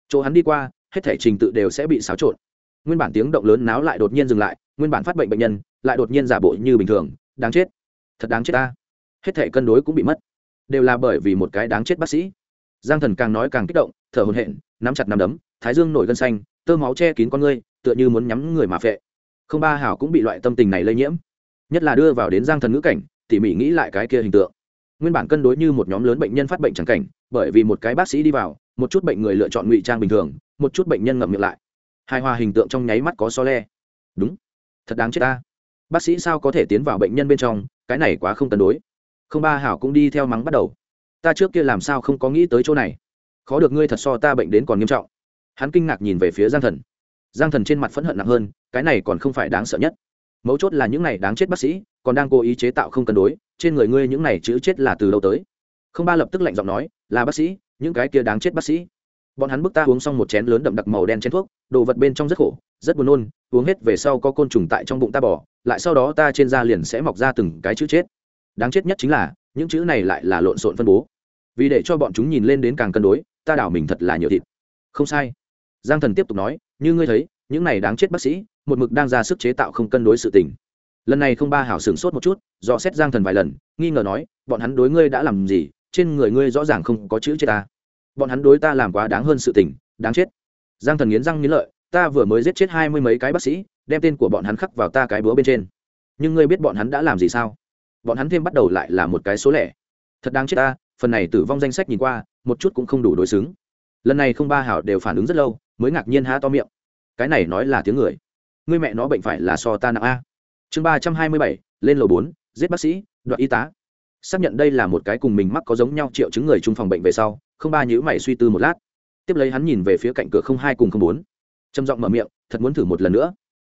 Chỗ hắn đi qua hết thể trình tự đều sẽ bị xáo trộn. Nguyên bản tiếng động lớn náo lại đột nhiên dừng lại, nguyên bản phát bệnh bệnh nhân lại đột nhiên giả bộ như bình thường, đáng chết. Thật đáng chết ta. Hết thể cân đối cũng bị mất. Đều là bởi vì một cái đáng chết bác sĩ. Giang thần càng nói càng kích động, thở hồn hện nắm chặt nắm đấm, thái dương nổi gân xanh, tơ máu che kín con ngươi, tựa như muốn nhắm người mà phệ. Không ba hảo cũng bị loại tâm tình này lây nhiễm. Nhất là đưa vào đến giang thần ngữ cảnh, tỉ mỉ nghĩ lại cái kia hình tượng. Nguyên bản cân đối như một nhóm lớn bệnh nhân phát bệnh chẳng cảnh, bởi vì một cái bác sĩ đi vào, một chút bệnh người lựa chọn ngụy trang bình thường một chút bệnh nhân ngậm miệng lại. Hai hoa hình tượng trong nháy mắt có so le. Đúng. Thật đáng chết ta. Bác sĩ sao có thể tiến vào bệnh nhân bên trong, cái này quá không cân đối. Không ba hảo cũng đi theo mắng bắt đầu. Ta trước kia làm sao không có nghĩ tới chỗ này. Khó được ngươi thật so ta bệnh đến còn nghiêm trọng. Hắn kinh ngạc nhìn về phía giang thần. Giang thần trên mặt phẫn hận nặng hơn, cái này còn không phải đáng sợ nhất. Mấu chốt là những này đáng chết bác sĩ, còn đang cố ý chế tạo không cân đối, trên người ngươi những này chữ chết là từ đâu tới? Không ba lập tức lạnh giọng nói, là bác sĩ, những cái kia đáng chết bác sĩ bọn hắn bức ta uống xong một chén lớn đậm đặc màu đen chén thuốc, đồ vật bên trong rất khổ, rất buồn nôn, uống hết về sau có côn trùng tại trong bụng ta bỏ, lại sau đó ta trên da liền sẽ mọc ra từng cái chữ chết. Đáng chết nhất chính là, những chữ này lại là lộn xộn phân bố. Vì để cho bọn chúng nhìn lên đến càng cân đối, ta đảo mình thật là nhiều thịt. Không sai. Giang thần tiếp tục nói, như ngươi thấy, những này đáng chết bác sĩ, một mực đang ra sức chế tạo không cân đối sự tình. Lần này không ba hảo sửng sốt một chút, dò xét giang thần vài lần, nghi ngờ nói, bọn hắn đối ngươi đã làm gì, trên người ngươi rõ ràng không có chữ chết ta bọn hắn đối ta làm quá đáng hơn sự tình, đáng chết. Giang thần nghiến răng nghiến lợi, ta vừa mới giết chết hai mươi mấy cái bác sĩ, đem tên của bọn hắn khắc vào ta cái búa bên trên. Nhưng ngươi biết bọn hắn đã làm gì sao? Bọn hắn thêm bắt đầu lại là một cái số lẻ. Thật đáng chết ta, phần này tử vong danh sách nhìn qua, một chút cũng không đủ đối xứng. Lần này không ba hảo đều phản ứng rất lâu, mới ngạc nhiên há to miệng. Cái này nói là tiếng người. Ngươi mẹ nó bệnh phải là so ta nặng a. Chương ba trăm hai mươi bảy, lên lầu bốn, giết bác sĩ đoạn y tá. Xác nhận đây là một cái cùng mình mắc có giống nhau triệu chứng người chung phòng bệnh về sau không ba nhữ mày suy tư một lát. Tiếp lấy hắn nhìn về phía cạnh cửa không hai cùng không bốn. Trầm giọng mở miệng, thật muốn thử một lần nữa.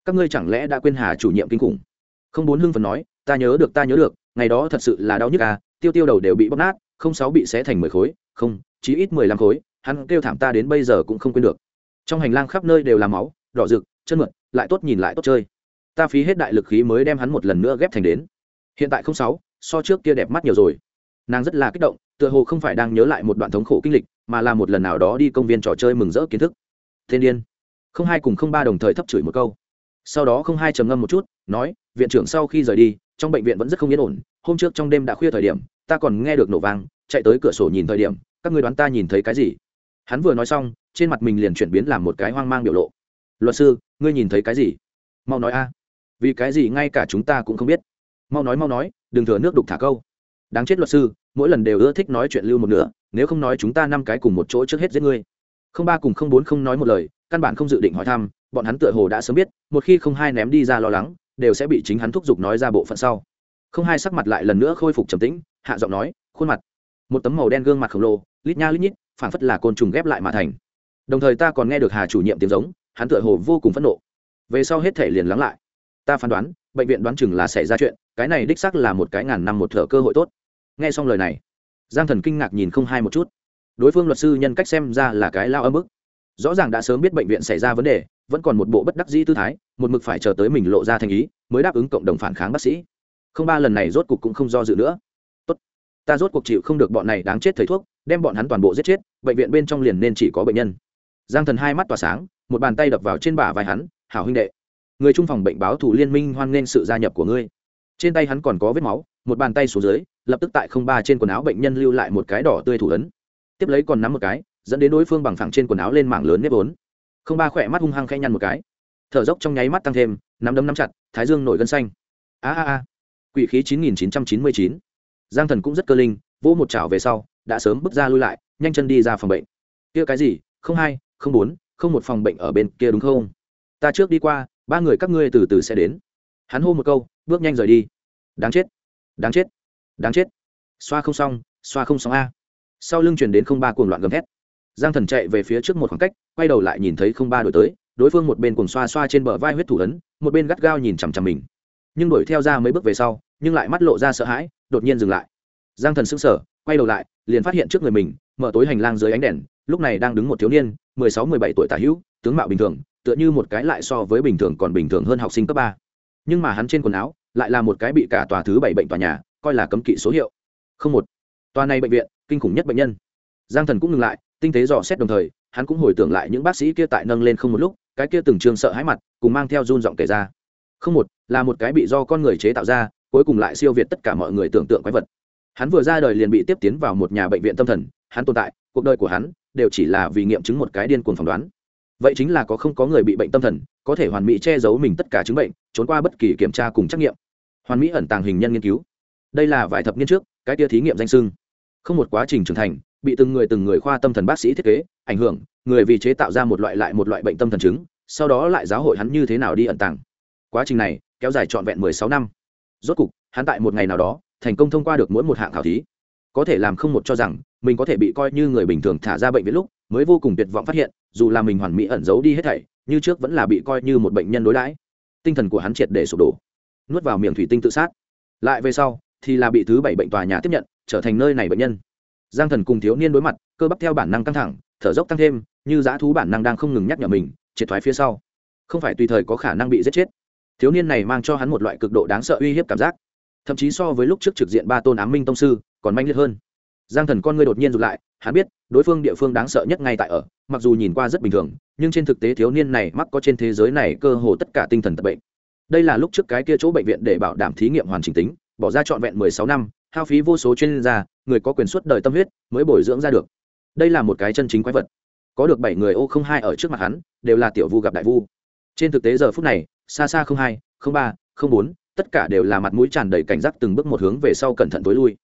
Các ngươi chẳng lẽ đã quên hà chủ nhiệm kinh khủng? Không bốn hưng phần nói, ta nhớ được, ta nhớ được, ngày đó thật sự là đau nhức à tiêu tiêu đầu đều bị bóp nát, không sáu bị xé thành mười khối, không, chí ít mười lăm khối, hắn kêu thảm ta đến bây giờ cũng không quên được. Trong hành lang khắp nơi đều là máu, đỏ rực, chân mượn lại tốt nhìn lại tốt chơi. Ta phí hết đại lực khí mới đem hắn một lần nữa ghép thành đến. Hiện tại không sáu, so trước kia đẹp mắt nhiều rồi. Nàng rất là kích động tựa hồ không phải đang nhớ lại một đoạn thống khổ kinh lịch, mà là một lần nào đó đi công viên trò chơi mừng rỡ kiến thức. Thiên điên. Không hai cùng không ba đồng thời thấp chửi một câu. Sau đó không hai trầm ngâm một chút, nói, viện trưởng sau khi rời đi, trong bệnh viện vẫn rất không yên ổn, hôm trước trong đêm đã khuya thời điểm, ta còn nghe được nổ vang, chạy tới cửa sổ nhìn thời điểm, các ngươi đoán ta nhìn thấy cái gì? Hắn vừa nói xong, trên mặt mình liền chuyển biến làm một cái hoang mang biểu lộ. Luật sư, ngươi nhìn thấy cái gì? Mau nói a. Vì cái gì ngay cả chúng ta cũng không biết. Mau nói mau nói, đừng thừa nước đục thả câu. Đáng chết luật sư mỗi lần đều ưa thích nói chuyện lưu một nửa, nếu không nói chúng ta năm cái cùng một chỗ trước hết giết ngươi. Không ba cùng không bốn không nói một lời, căn bản không dự định hỏi thăm, bọn hắn tựa hồ đã sớm biết, một khi không hai ném đi ra lo lắng, đều sẽ bị chính hắn thúc giục nói ra bộ phận sau. Không hai sắc mặt lại lần nữa khôi phục trầm tĩnh, hạ giọng nói, khuôn mặt. Một tấm màu đen gương mặt khổng lồ, lít nha lít nhít phản phất là côn trùng ghép lại mà thành. Đồng thời ta còn nghe được hà chủ nhiệm tiếng giống, hắn tựa hồ vô cùng phẫn nộ. Về sau hết thể liền lắng lại. Ta phán đoán, bệnh viện đoán chừng là xảy ra chuyện, cái này đích xác là một cái ngàn năm một thở cơ hội tốt nghe xong lời này, giang thần kinh ngạc nhìn không hai một chút. Đối phương luật sư nhân cách xem ra là cái lao âm ức rõ ràng đã sớm biết bệnh viện xảy ra vấn đề, vẫn còn một bộ bất đắc dĩ tư thái, một mực phải chờ tới mình lộ ra thành ý, mới đáp ứng cộng đồng phản kháng bác sĩ. Không ba lần này rốt cuộc cũng không do dự nữa. Tốt, ta rốt cuộc chịu không được bọn này đáng chết thầy thuốc, đem bọn hắn toàn bộ giết chết, bệnh viện bên trong liền nên chỉ có bệnh nhân. Giang thần hai mắt tỏa sáng, một bàn tay đập vào trên bả vai hắn, hảo huynh đệ, người trung phòng bệnh báo thủ liên minh hoan nghênh sự gia nhập của ngươi. Trên tay hắn còn có vết máu, một bàn tay xuống dưới lập tức tại không ba trên quần áo bệnh nhân lưu lại một cái đỏ tươi thủ ấn. Tiếp lấy còn nắm một cái, dẫn đến đối phương bằng phẳng trên quần áo lên mảng lớn nếp vốn. Không ba khỏe mắt hung hăng khẽ nhăn một cái. Thở dốc trong nháy mắt tăng thêm, nắm đấm nắm chặt, thái dương nổi gân xanh. A a a. Quỷ khí chín nghìn chín trăm chín mươi chín. Giang thần cũng rất cơ linh, vỗ một chảo về sau, đã sớm bước ra lui lại, nhanh chân đi ra phòng bệnh. Kia cái gì? Không hai, không bốn, không một phòng bệnh ở bên kia đúng không? Ta trước đi qua, ba người các ngươi từ từ sẽ đến. Hắn hô một câu, bước nhanh rời đi. Đáng chết. Đáng chết đáng chết. Xoa không xong, xoa không xong a. Sau lưng chuyển đến không ba cuồng loạn gầm thét. Giang thần chạy về phía trước một khoảng cách, quay đầu lại nhìn thấy không ba đổi tới, đối phương một bên cuồng xoa xoa trên bờ vai huyết thủ ấn, một bên gắt gao nhìn chằm chằm mình. Nhưng đuổi theo ra mấy bước về sau, nhưng lại mắt lộ ra sợ hãi, đột nhiên dừng lại. Giang thần sững sờ, quay đầu lại, liền phát hiện trước người mình, mở tối hành lang dưới ánh đèn, lúc này đang đứng một thiếu niên, mười sáu, mười bảy tuổi tả hữu, tướng mạo bình thường, tựa như một cái lại so với bình thường còn bình thường hơn học sinh cấp ba. Nhưng mà hắn trên quần áo, lại là một cái bị cả tòa thứ bảy bệnh tòa nhà coi là cấm kỵ số hiệu. Không một. Tòa này bệnh viện, kinh khủng nhất bệnh nhân. Giang thần cũng ngừng lại, tinh tế dò xét đồng thời, hắn cũng hồi tưởng lại những bác sĩ kia tại nâng lên không một lúc, cái kia từng trường sợ hãi mặt, cùng mang theo run giọng kể ra. Không một, là một cái bị do con người chế tạo ra, cuối cùng lại siêu việt tất cả mọi người tưởng tượng quái vật. Hắn vừa ra đời liền bị tiếp tiến vào một nhà bệnh viện tâm thần, hắn tồn tại, cuộc đời của hắn, đều chỉ là vì nghiệm chứng một cái điên cuồng phỏng đoán. Vậy chính là có không có người bị bệnh tâm thần, có thể hoàn mỹ che giấu mình tất cả chứng bệnh, trốn qua bất kỳ kiểm tra cùng trắc nghiệm. Hoàn mỹ ẩn tàng hình nhân nghiên cứu đây là vài thập niên trước, cái tia thí nghiệm danh sưng. Không một quá trình trưởng thành, bị từng người từng người khoa tâm thần bác sĩ thiết kế, ảnh hưởng, người vì chế tạo ra một loại lại một loại bệnh tâm thần chứng, sau đó lại giáo hội hắn như thế nào đi ẩn tàng. Quá trình này kéo dài trọn vẹn mười sáu năm. Rốt cục, hắn tại một ngày nào đó, thành công thông qua được mỗi một hạng khảo thí. Có thể làm không một cho rằng, mình có thể bị coi như người bình thường thả ra bệnh viện lúc, mới vô cùng tuyệt vọng phát hiện, dù là mình hoàn mỹ ẩn giấu đi hết thảy, như trước vẫn là bị coi như một bệnh nhân đối đãi. Tinh thần của hắn triệt để sụp đổ. Nuốt vào miệng thủy tinh tự sát. Lại về sau thì là bị thứ bảy bệnh tòa nhà tiếp nhận, trở thành nơi này bệnh nhân. Giang thần cùng thiếu niên đối mặt, cơ bắp theo bản năng căng thẳng, thở dốc tăng thêm, như giá thú bản năng đang không ngừng nhắc nhở mình, triệt thoái phía sau. Không phải tùy thời có khả năng bị giết chết. Thiếu niên này mang cho hắn một loại cực độ đáng sợ uy hiếp cảm giác. Thậm chí so với lúc trước trực diện ba tôn ám minh tông sư, còn manh liệt hơn. Giang thần con ngươi đột nhiên rụt lại, hắn biết, đối phương địa phương đáng sợ nhất ngay tại ở, mặc dù nhìn qua rất bình thường, nhưng trên thực tế thiếu niên này mắc có trên thế giới này cơ hồ tất cả tinh thần tập bệnh. Đây là lúc trước cái kia chỗ bệnh viện để bảo đảm thí nghiệm hoàn chỉnh tính bỏ ra trọn vẹn mười sáu năm, hao phí vô số chuyên gia, người có quyền suốt đời tâm huyết mới bồi dưỡng ra được. Đây là một cái chân chính quái vật. Có được bảy người ô không hai ở trước mặt hắn, đều là tiểu vu gặp đại vu. Trên thực tế giờ phút này, xa xa không hai, không ba, không bốn, tất cả đều là mặt mũi tràn đầy cảnh giác từng bước một hướng về sau cẩn thận tối lui.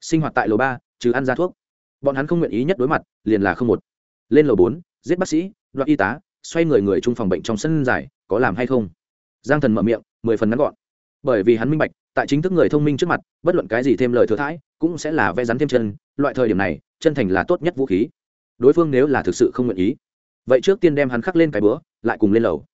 Sinh hoạt tại lầu ba, trừ ăn ra thuốc. Bọn hắn không nguyện ý nhất đối mặt, liền là không một. Lên lầu bốn, giết bác sĩ, đoạt y tá, xoay người người chung phòng bệnh trong sân dài, có làm hay không? Giang thần mở miệng, mười phần ngắn gọn bởi vì hắn minh bạch, tại chính thức người thông minh trước mặt, bất luận cái gì thêm lời thừa thãi, cũng sẽ là vẽ rắn thêm chân, loại thời điểm này, chân thành là tốt nhất vũ khí. Đối phương nếu là thực sự không nguyện ý, vậy trước tiên đem hắn khắc lên cái bữa, lại cùng lên lầu.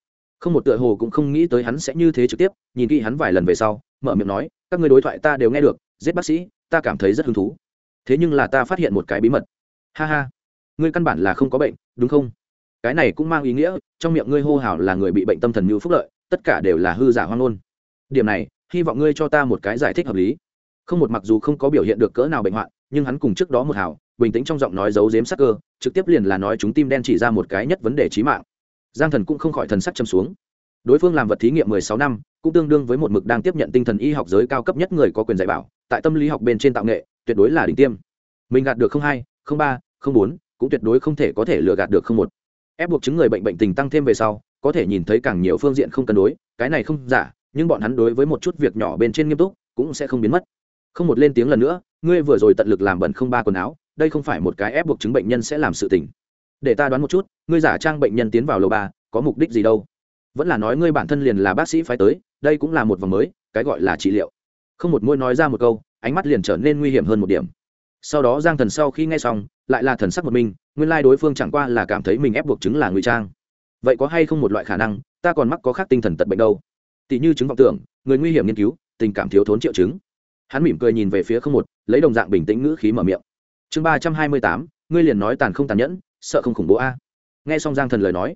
Không một tựa hồ cũng không nghĩ tới hắn sẽ như thế trực tiếp, nhìn kỹ hắn vài lần về sau, mở miệng nói, các người đối thoại ta đều nghe được, giết bác sĩ, ta cảm thấy rất hứng thú. Thế nhưng là ta phát hiện một cái bí mật. Ha ha, ngươi căn bản là không có bệnh, đúng không? Cái này cũng mang ý nghĩa, trong miệng ngươi hô hào là người bị bệnh tâm thần như phúc lợi, tất cả đều là hư giả hoang ngôn điểm này, hy vọng ngươi cho ta một cái giải thích hợp lý. Không một mặc dù không có biểu hiện được cỡ nào bệnh hoạn, nhưng hắn cùng trước đó một hào, bình tĩnh trong giọng nói giấu giếm sắc cơ, trực tiếp liền là nói chúng tim đen chỉ ra một cái nhất vấn đề trí mạng. Giang thần cũng không khỏi thần sắc châm xuống. Đối phương làm vật thí nghiệm mười sáu năm, cũng tương đương với một mực đang tiếp nhận tinh thần y học giới cao cấp nhất người có quyền dạy bảo, tại tâm lý học bên trên tạo nghệ, tuyệt đối là đỉnh tiêm. Mình gạt được không hai, không ba, không bốn, cũng tuyệt đối không thể có thể lừa gạt được không một. Ép buộc chứng người bệnh bệnh tình tăng thêm về sau, có thể nhìn thấy càng nhiều phương diện không cân đối, cái này không giả nhưng bọn hắn đối với một chút việc nhỏ bên trên nghiêm túc cũng sẽ không biến mất. Không một lên tiếng lần nữa, ngươi vừa rồi tận lực làm bẩn không ba quần áo, đây không phải một cái ép buộc chứng bệnh nhân sẽ làm sự tình. Để ta đoán một chút, ngươi giả trang bệnh nhân tiến vào lầu ba, có mục đích gì đâu? Vẫn là nói ngươi bản thân liền là bác sĩ phái tới, đây cũng là một vòng mới, cái gọi là trị liệu. Không một môi nói ra một câu, ánh mắt liền trở nên nguy hiểm hơn một điểm. Sau đó giang thần sau khi nghe xong, lại là thần sắc một mình, nguyên lai đối phương chẳng qua là cảm thấy mình ép buộc chứng là ngụy trang. Vậy có hay không một loại khả năng, ta còn mắc có khác tinh thần tật bệnh đâu? Tỷ như chứng vọng tưởng, người nguy hiểm nghiên cứu, tình cảm thiếu thốn triệu chứng. Hắn mỉm cười nhìn về phía không một, lấy đồng dạng bình tĩnh ngữ khí mở miệng. Chương ba trăm hai mươi tám, ngươi liền nói tàn không tàn nhẫn, sợ không khủng bố a. Nghe xong giang thần lời nói,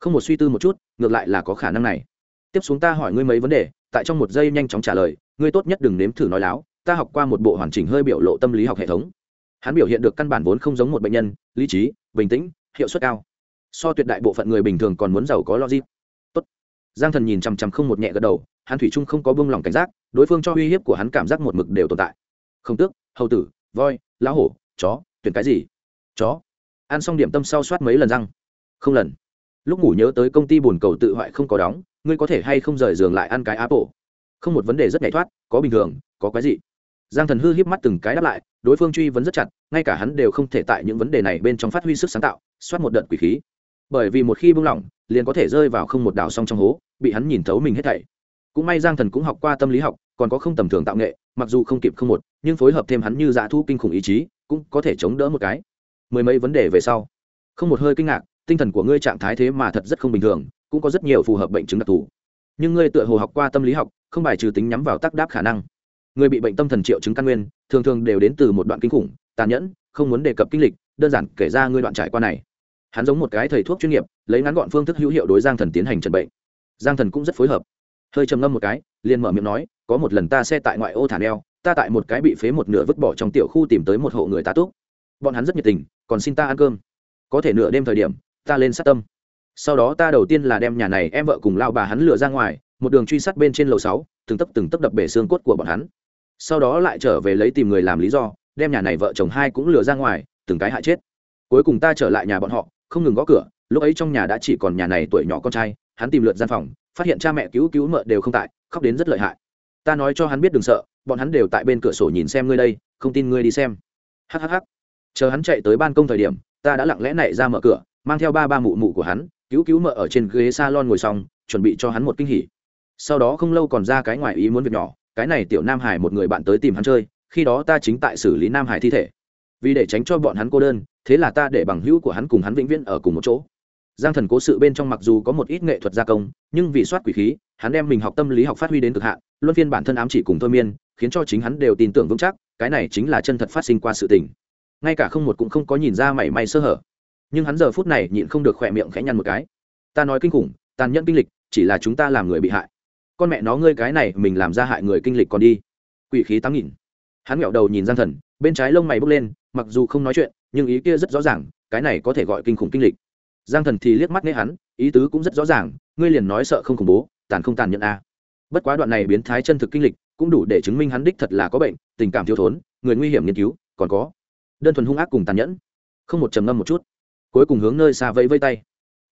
không một suy tư một chút, ngược lại là có khả năng này. Tiếp xuống ta hỏi ngươi mấy vấn đề, tại trong một giây nhanh chóng trả lời, ngươi tốt nhất đừng nếm thử nói láo, ta học qua một bộ hoàn chỉnh hơi biểu lộ tâm lý học hệ thống. Hắn biểu hiện được căn bản vốn không giống một bệnh nhân, lý trí, bình tĩnh, hiệu suất cao. So tuyệt đại bộ phận người bình thường còn muốn giàu có logic giang thần nhìn chằm chằm không một nhẹ gật đầu, hắn thủy trung không có buông lỏng cảnh giác, đối phương cho uy hiếp của hắn cảm giác một mực đều tồn tại. Không tước, hầu tử, voi lão hổ, chó, tuyển cái gì? Chó. Ăn xong điểm tâm sau soát mấy lần răng. Không lần. Lúc ngủ nhớ tới công ty bồn cầu tự hoại không có đóng, ngươi có thể hay không rời giường lại ăn cái áp bộ không một vấn đề rất nhảy thoát, có bình thường, có cái gì giang thần hư hiếp mắt từng cái đáp lại, đối phương truy vấn rất chặt, ngay cả hắn đều không thể tại những vấn đề này bên trong phát huy sức sáng tạo, soát một đợt quỷ khí. Bởi vì một khi buông lỏng liền có thể rơi vào không một đảo song trong hố, bị hắn nhìn thấu mình hết thảy. Cũng may giang thần cũng học qua tâm lý học, còn có không tầm thường tạo nghệ, mặc dù không kịp không một, nhưng phối hợp thêm hắn như dạ thu kinh khủng ý chí, cũng có thể chống đỡ một cái. Mười mấy vấn đề về sau, không một hơi kinh ngạc, tinh thần của ngươi trạng thái thế mà thật rất không bình thường, cũng có rất nhiều phù hợp bệnh chứng đặc thù. Nhưng ngươi tựa hồ học qua tâm lý học, không bài trừ tính nhắm vào tác đáp khả năng. Người bị bệnh tâm thần triệu chứng căn nguyên, thường thường đều đến từ một đoạn kinh khủng, tàn nhẫn, không muốn đề cập kinh lịch, đơn giản kể ra ngươi đoạn trải qua này hắn giống một cái thầy thuốc chuyên nghiệp, lấy ngắn gọn phương thức hữu hiệu đối giang thần tiến hành trần bệnh. Giang thần cũng rất phối hợp. Hơi trầm ngâm một cái, liền mở miệng nói, có một lần ta xe tại ngoại ô thả neo, ta tại một cái bị phế một nửa vứt bỏ trong tiểu khu tìm tới một hộ người ta túc. Bọn hắn rất nhiệt tình, còn xin ta ăn cơm. Có thể nửa đêm thời điểm, ta lên sát tâm. Sau đó ta đầu tiên là đem nhà này em vợ cùng lao bà hắn lừa ra ngoài, một đường truy sát bên trên lầu sáu, từng tấp từng tấp đập bể xương cốt của bọn hắn. Sau đó lại trở về lấy tìm người làm lý do, đem nhà này vợ chồng hai cũng lừa ra ngoài, từng cái hại chết. Cuối cùng ta trở lại nhà bọn họ không ngừng gõ cửa, lúc ấy trong nhà đã chỉ còn nhà này tuổi nhỏ con trai, hắn tìm lượt gian phòng, phát hiện cha mẹ cứu cứu mợ đều không tại, khóc đến rất lợi hại. Ta nói cho hắn biết đừng sợ, bọn hắn đều tại bên cửa sổ nhìn xem ngươi đây, không tin ngươi đi xem. Hhh chờ hắn chạy tới ban công thời điểm, ta đã lặng lẽ nảy ra mở cửa, mang theo ba ba mụ mụ của hắn, cứu cứu mợ ở trên ghế s a lon ngồi xong, chuẩn bị cho hắn một kinh hỉ. Sau đó không lâu còn ra cái ngoài ý muốn việc nhỏ, cái này tiểu nam hải một người bạn tới tìm hắn chơi, khi đó ta chính tại xử lý nam hải thi thể vì để tránh cho bọn hắn cô đơn, thế là ta để bằng hữu của hắn cùng hắn vĩnh viễn ở cùng một chỗ. Giang thần cố sự bên trong mặc dù có một ít nghệ thuật gia công, nhưng vì soát quỷ khí, hắn đem mình học tâm lý học phát huy đến cực hạn, luân phiên bản thân ám chỉ cùng thôi miên, khiến cho chính hắn đều tin tưởng vững chắc, cái này chính là chân thật phát sinh qua sự tình. Ngay cả không một cũng không có nhìn ra mảy may sơ hở. Nhưng hắn giờ phút này nhịn không được khỏe miệng khẽ nhăn một cái. Ta nói kinh khủng, tàn nhẫn kinh lịch, chỉ là chúng ta làm người bị hại. Con mẹ nó ngươi cái này, mình làm ra hại người kinh lịch còn đi. Quỷ khí tám nghìn. Hắn nghẹo đầu nhìn giang thần, bên trái lông mày bốc lên mặc dù không nói chuyện, nhưng ý kia rất rõ ràng, cái này có thể gọi kinh khủng kinh lịch. Giang thần thì liếc mắt nghe hắn, ý tứ cũng rất rõ ràng, ngươi liền nói sợ không khủng bố, tàn không tàn nhẫn a. Bất quá đoạn này biến thái chân thực kinh lịch, cũng đủ để chứng minh hắn đích thật là có bệnh, tình cảm thiếu thốn, người nguy hiểm nghiên cứu, còn có đơn thuần hung ác cùng tàn nhẫn. Không một trầm ngâm một chút. Cuối cùng hướng nơi xa vẫy vây tay.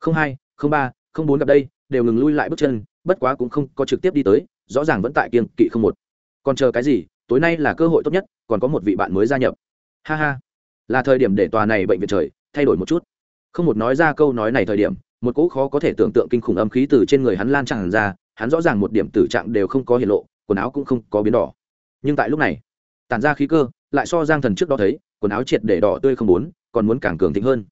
Không hai, không ba, không bốn gặp đây, đều ngừng lui lại bước chân, bất quá cũng không có trực tiếp đi tới, rõ ràng vẫn tại kiêng kỵ không một. Còn chờ cái gì, tối nay là cơ hội tốt nhất, còn có một vị bạn mới gia nhập ha ha. Là thời điểm để tòa này bệnh viện trời, thay đổi một chút. Không một nói ra câu nói này thời điểm, một cỗ khó có thể tưởng tượng kinh khủng âm khí từ trên người hắn lan tràn ra, hắn rõ ràng một điểm tử trạng đều không có hiện lộ, quần áo cũng không có biến đỏ. Nhưng tại lúc này tàn ra khí cơ, lại so giang thần trước đó thấy, quần áo triệt để đỏ tươi không muốn còn muốn càng cường thịnh hơn.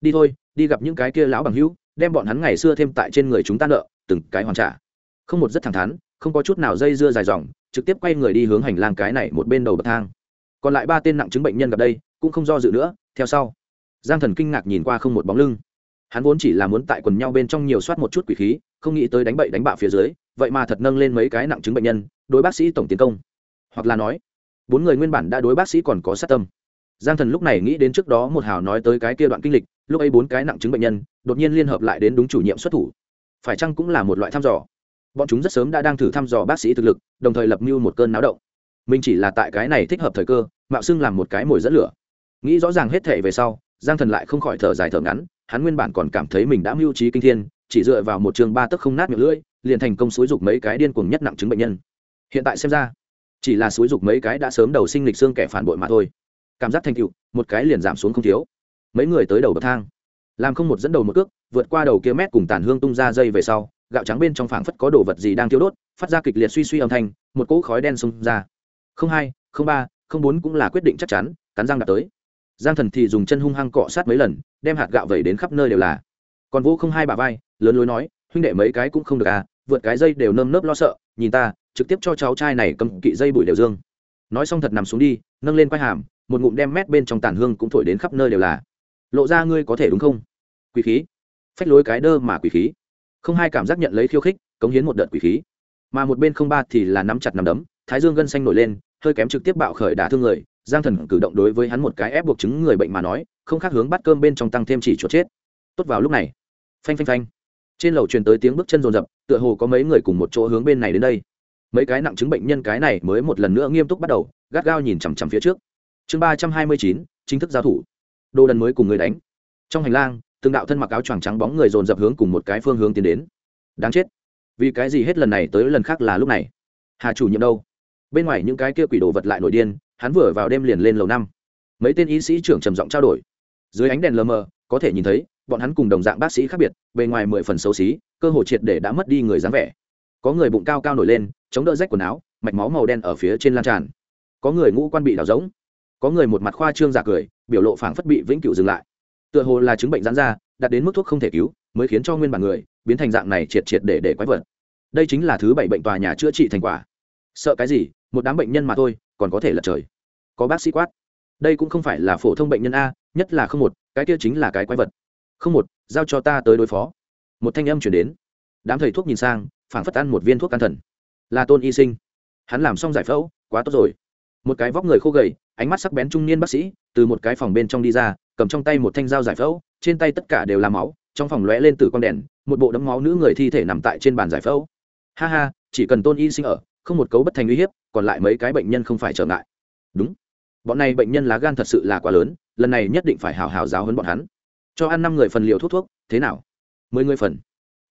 Đi thôi, đi gặp những cái kia lão bằng hữu, đem bọn hắn ngày xưa thêm tại trên người chúng ta nợ, từng cái hoàn trả. Không một rất thẳng thắn, không có chút nào dây dưa dài dòng, trực tiếp quay người đi hướng hành lang cái này một bên đầu bậc thang còn lại ba tên nặng chứng bệnh nhân gặp đây, cũng không do dự nữa, theo sau. Giang thần kinh ngạc nhìn qua không một bóng lưng. Hắn vốn chỉ là muốn tại quần nhau bên trong nhiều soát một chút quỷ khí, không nghĩ tới đánh bậy đánh bạo phía dưới, vậy mà thật nâng lên mấy cái nặng chứng bệnh nhân, đối bác sĩ tổng tiến công. Hoặc là nói, bốn người nguyên bản đã đối bác sĩ còn có sát tâm. Giang thần lúc này nghĩ đến trước đó một hào nói tới cái kia đoạn kinh lịch, lúc ấy bốn cái nặng chứng bệnh nhân, đột nhiên liên hợp lại đến đúng chủ nhiệm xuất thủ. Phải chăng cũng là một loại thăm dò? Bọn chúng rất sớm đã đang thử thăm dò bác sĩ thực lực, đồng thời lập mưu một cơn náo động mình chỉ là tại cái này thích hợp thời cơ, mạo xưng làm một cái mồi dẫn lửa. Nghĩ rõ ràng hết thể về sau, giang thần lại không khỏi thở dài thở ngắn, hắn nguyên bản còn cảm thấy mình đã mưu trí kinh thiên, chỉ dựa vào một trường ba tấc không nát miệng lưỡi, liền thành công xúi dục mấy cái điên cuồng nhất nặng chứng bệnh nhân. Hiện tại xem ra, chỉ là xúi dục mấy cái đã sớm đầu sinh lịch xương kẻ phản bội mà thôi. Cảm giác thành tựu, một cái liền giảm xuống không thiếu. Mấy người tới đầu bậc thang, làm không một dẫn đầu một cước, vượt qua đầu kia mét cùng tàn hương tung ra dây về sau, gạo trắng bên trong phảng phất có đồ vật gì đang thiêu đốt, phát ra kịch liệt suy suy âm thanh, một cỗ khói đen xông ra không hai, không ba, không bốn cũng là quyết định chắc chắn, cắn răng đạp tới. Giang thần thì dùng chân hung hăng cọ sát mấy lần, đem hạt gạo vẩy đến khắp nơi đều là. Còn vũ không hai bà vai, lớn lối nói, huynh đệ mấy cái cũng không được à vượt cái dây đều nơm nớp lo sợ, nhìn ta, trực tiếp cho cháu trai này cầm kỵ dây bụi đều dương. Nói xong thật nằm xuống đi, nâng lên quai hàm, một ngụm đem mét bên trong tàn hương cũng thổi đến khắp nơi đều là. Lộ ra ngươi có thể đúng không? Quỷ khí. Phách lối cái đơ mà quỷ khí. Không hai cảm giác nhận lấy khiêu khích, cống hiến một đợt quỷ khí. Mà một bên không ba thì là nắm chặt nắm đấm, thái dương gân xanh nổi lên hơi kém trực tiếp bạo khởi đả thương người, giang thần cử động đối với hắn một cái ép buộc chứng người bệnh mà nói, không khác hướng bắt cơm bên trong tăng thêm chỉ chuột chết. Tốt vào lúc này. Phanh phanh phanh. Trên lầu truyền tới tiếng bước chân rồn rập, tựa hồ có mấy người cùng một chỗ hướng bên này đến đây. Mấy cái nặng chứng bệnh nhân cái này mới một lần nữa nghiêm túc bắt đầu, gắt gao nhìn chằm chằm phía trước. Chương ba trăm hai mươi chín, chính thức giao thủ. Đồ đần mới cùng người đánh. Trong hành lang, từng đạo thân mặc áo choàng trắng bóng người dồn dập hướng cùng một cái phương hướng tiến đến. Đáng chết. Vì cái gì hết lần này tới lần khác là lúc này? Hà chủ nhiệm đâu? Bên ngoài những cái kia quỷ đồ vật lại nổi điên, hắn vừa vào đêm liền lên lầu năm. Mấy tên y sĩ trưởng trầm giọng trao đổi. Dưới ánh đèn lờ mờ, có thể nhìn thấy, bọn hắn cùng đồng dạng bác sĩ khác biệt, bề ngoài mười phần xấu xí, cơ hồ triệt để đã mất đi người dáng vẻ. Có người bụng cao cao nổi lên, chống đỡ rách quần áo, mạch máu màu đen ở phía trên lan tràn. Có người ngũ quan bị đảo rỗng. Có người một mặt khoa trương giả cười, biểu lộ phảng phất bị vĩnh cửu dừng lại. Tựa hồ là chứng bệnh gián ra, đạt đến mức thuốc không thể cứu, mới khiến cho nguyên bản người, biến thành dạng này triệt triệt để để quái vật. Đây chính là thứ bảy bệnh tòa nhà chữa trị thành quả sợ cái gì, một đám bệnh nhân mà thôi, còn có thể lật trời. Có bác sĩ quát. Đây cũng không phải là phổ thông bệnh nhân a, nhất là không một, cái kia chính là cái quái vật. Không một, giao cho ta tới đối phó. Một thanh âm chuyển đến. Đám thầy thuốc nhìn sang, phảng phất ăn một viên thuốc an thần. Là tôn y sinh. Hắn làm xong giải phẫu, quá tốt rồi. Một cái vóc người khô gầy, ánh mắt sắc bén trung niên bác sĩ, từ một cái phòng bên trong đi ra, cầm trong tay một thanh dao giải phẫu, trên tay tất cả đều là máu, trong phòng lóe lên từ con đèn, một bộ đấm máu nữ người thi thể nằm tại trên bàn giải phẫu. Ha ha, chỉ cần tôn y sinh ở không một cấu bất thành uy hiếp, còn lại mấy cái bệnh nhân không phải trở ngại. Đúng. Bọn này bệnh nhân lá gan thật sự là quá lớn, lần này nhất định phải hào hào giáo hơn bọn hắn. Cho ăn năm người phần liều thuốc thuốc, thế nào? Mười người phần.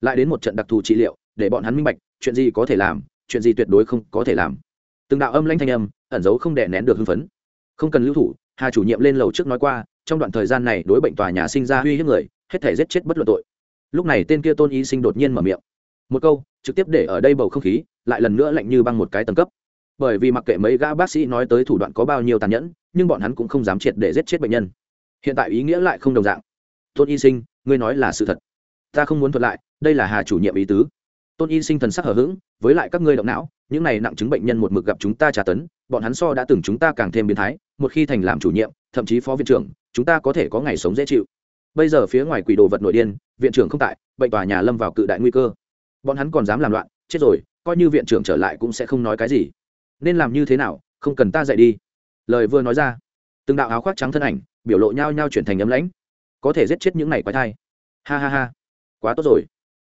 Lại đến một trận đặc thù trị liệu, để bọn hắn minh bạch, chuyện gì có thể làm, chuyện gì tuyệt đối không có thể làm. Từng đạo âm lanh thanh âm, ẩn giấu không đè nén được hưng phấn. Không cần lưu thủ, hà chủ nhiệm lên lầu trước nói qua, trong đoạn thời gian này đối bệnh tòa nhà sinh ra uy hiếp người, hết thể giết chết bất luận tội. Lúc này tên kia tôn y sinh đột nhiên mở miệng. Một câu, trực tiếp để ở đây bầu không khí lại lần nữa lạnh như băng một cái tầng cấp. Bởi vì mặc kệ mấy gã bác sĩ nói tới thủ đoạn có bao nhiêu tàn nhẫn, nhưng bọn hắn cũng không dám triệt để giết chết bệnh nhân. Hiện tại ý nghĩa lại không đồng dạng. Tôn y sinh, ngươi nói là sự thật. Ta không muốn thuật lại, đây là hà chủ nhiệm ý tứ. Tôn y sinh thần sắc hở h ữ g với lại các ngươi động não, những này nặng chứng bệnh nhân một mực gặp chúng ta trả tấn, bọn hắn so đã từng chúng ta càng thêm biến thái, một khi thành làm chủ nhiệm, thậm chí phó viện trưởng, chúng ta có thể có ngày sống dễ chịu. Bây giờ phía ngoài quỷ đồ vật nội điên, viện trưởng không tại, bệnh tòa nhà lâm vào cự đại nguy cơ. Bọn hắn còn dám làm loạn, chết rồi coi như viện trưởng trở lại cũng sẽ không nói cái gì. Nên làm như thế nào, không cần ta dạy đi. Lời vừa nói ra, từng đạo áo khoác trắng thân ảnh biểu lộ nhau nhau chuyển thành ấm lãnh. Có thể giết chết những này quái thai. Ha ha ha, quá tốt rồi.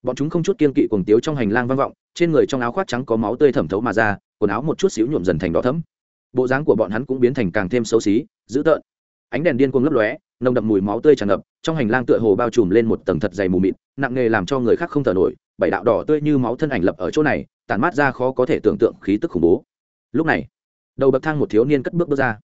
Bọn chúng không chút kiên kỵ cuồng tiếu trong hành lang vang vọng, trên người trong áo khoác trắng có máu tươi thẩm thấu mà ra, quần áo một chút xíu nhuộm dần thành đỏ thấm bộ dáng của bọn hắn cũng biến thành càng thêm xấu xí, dữ tợn. Ánh đèn điên cuồng lấp lóe, nồng đậm mùi máu tươi tràn ngập, trong hành lang tựa hồ bao trùm lên một tầng thật dày mù mịt, nặng nề làm cho người khác không thở nổi, bảy đạo đỏ tươi như máu thân ảnh lập ở chỗ này tản mát ra khó có thể tưởng tượng khí tức khủng bố. Lúc này, đầu bậc thang một thiếu niên cất bước bước ra.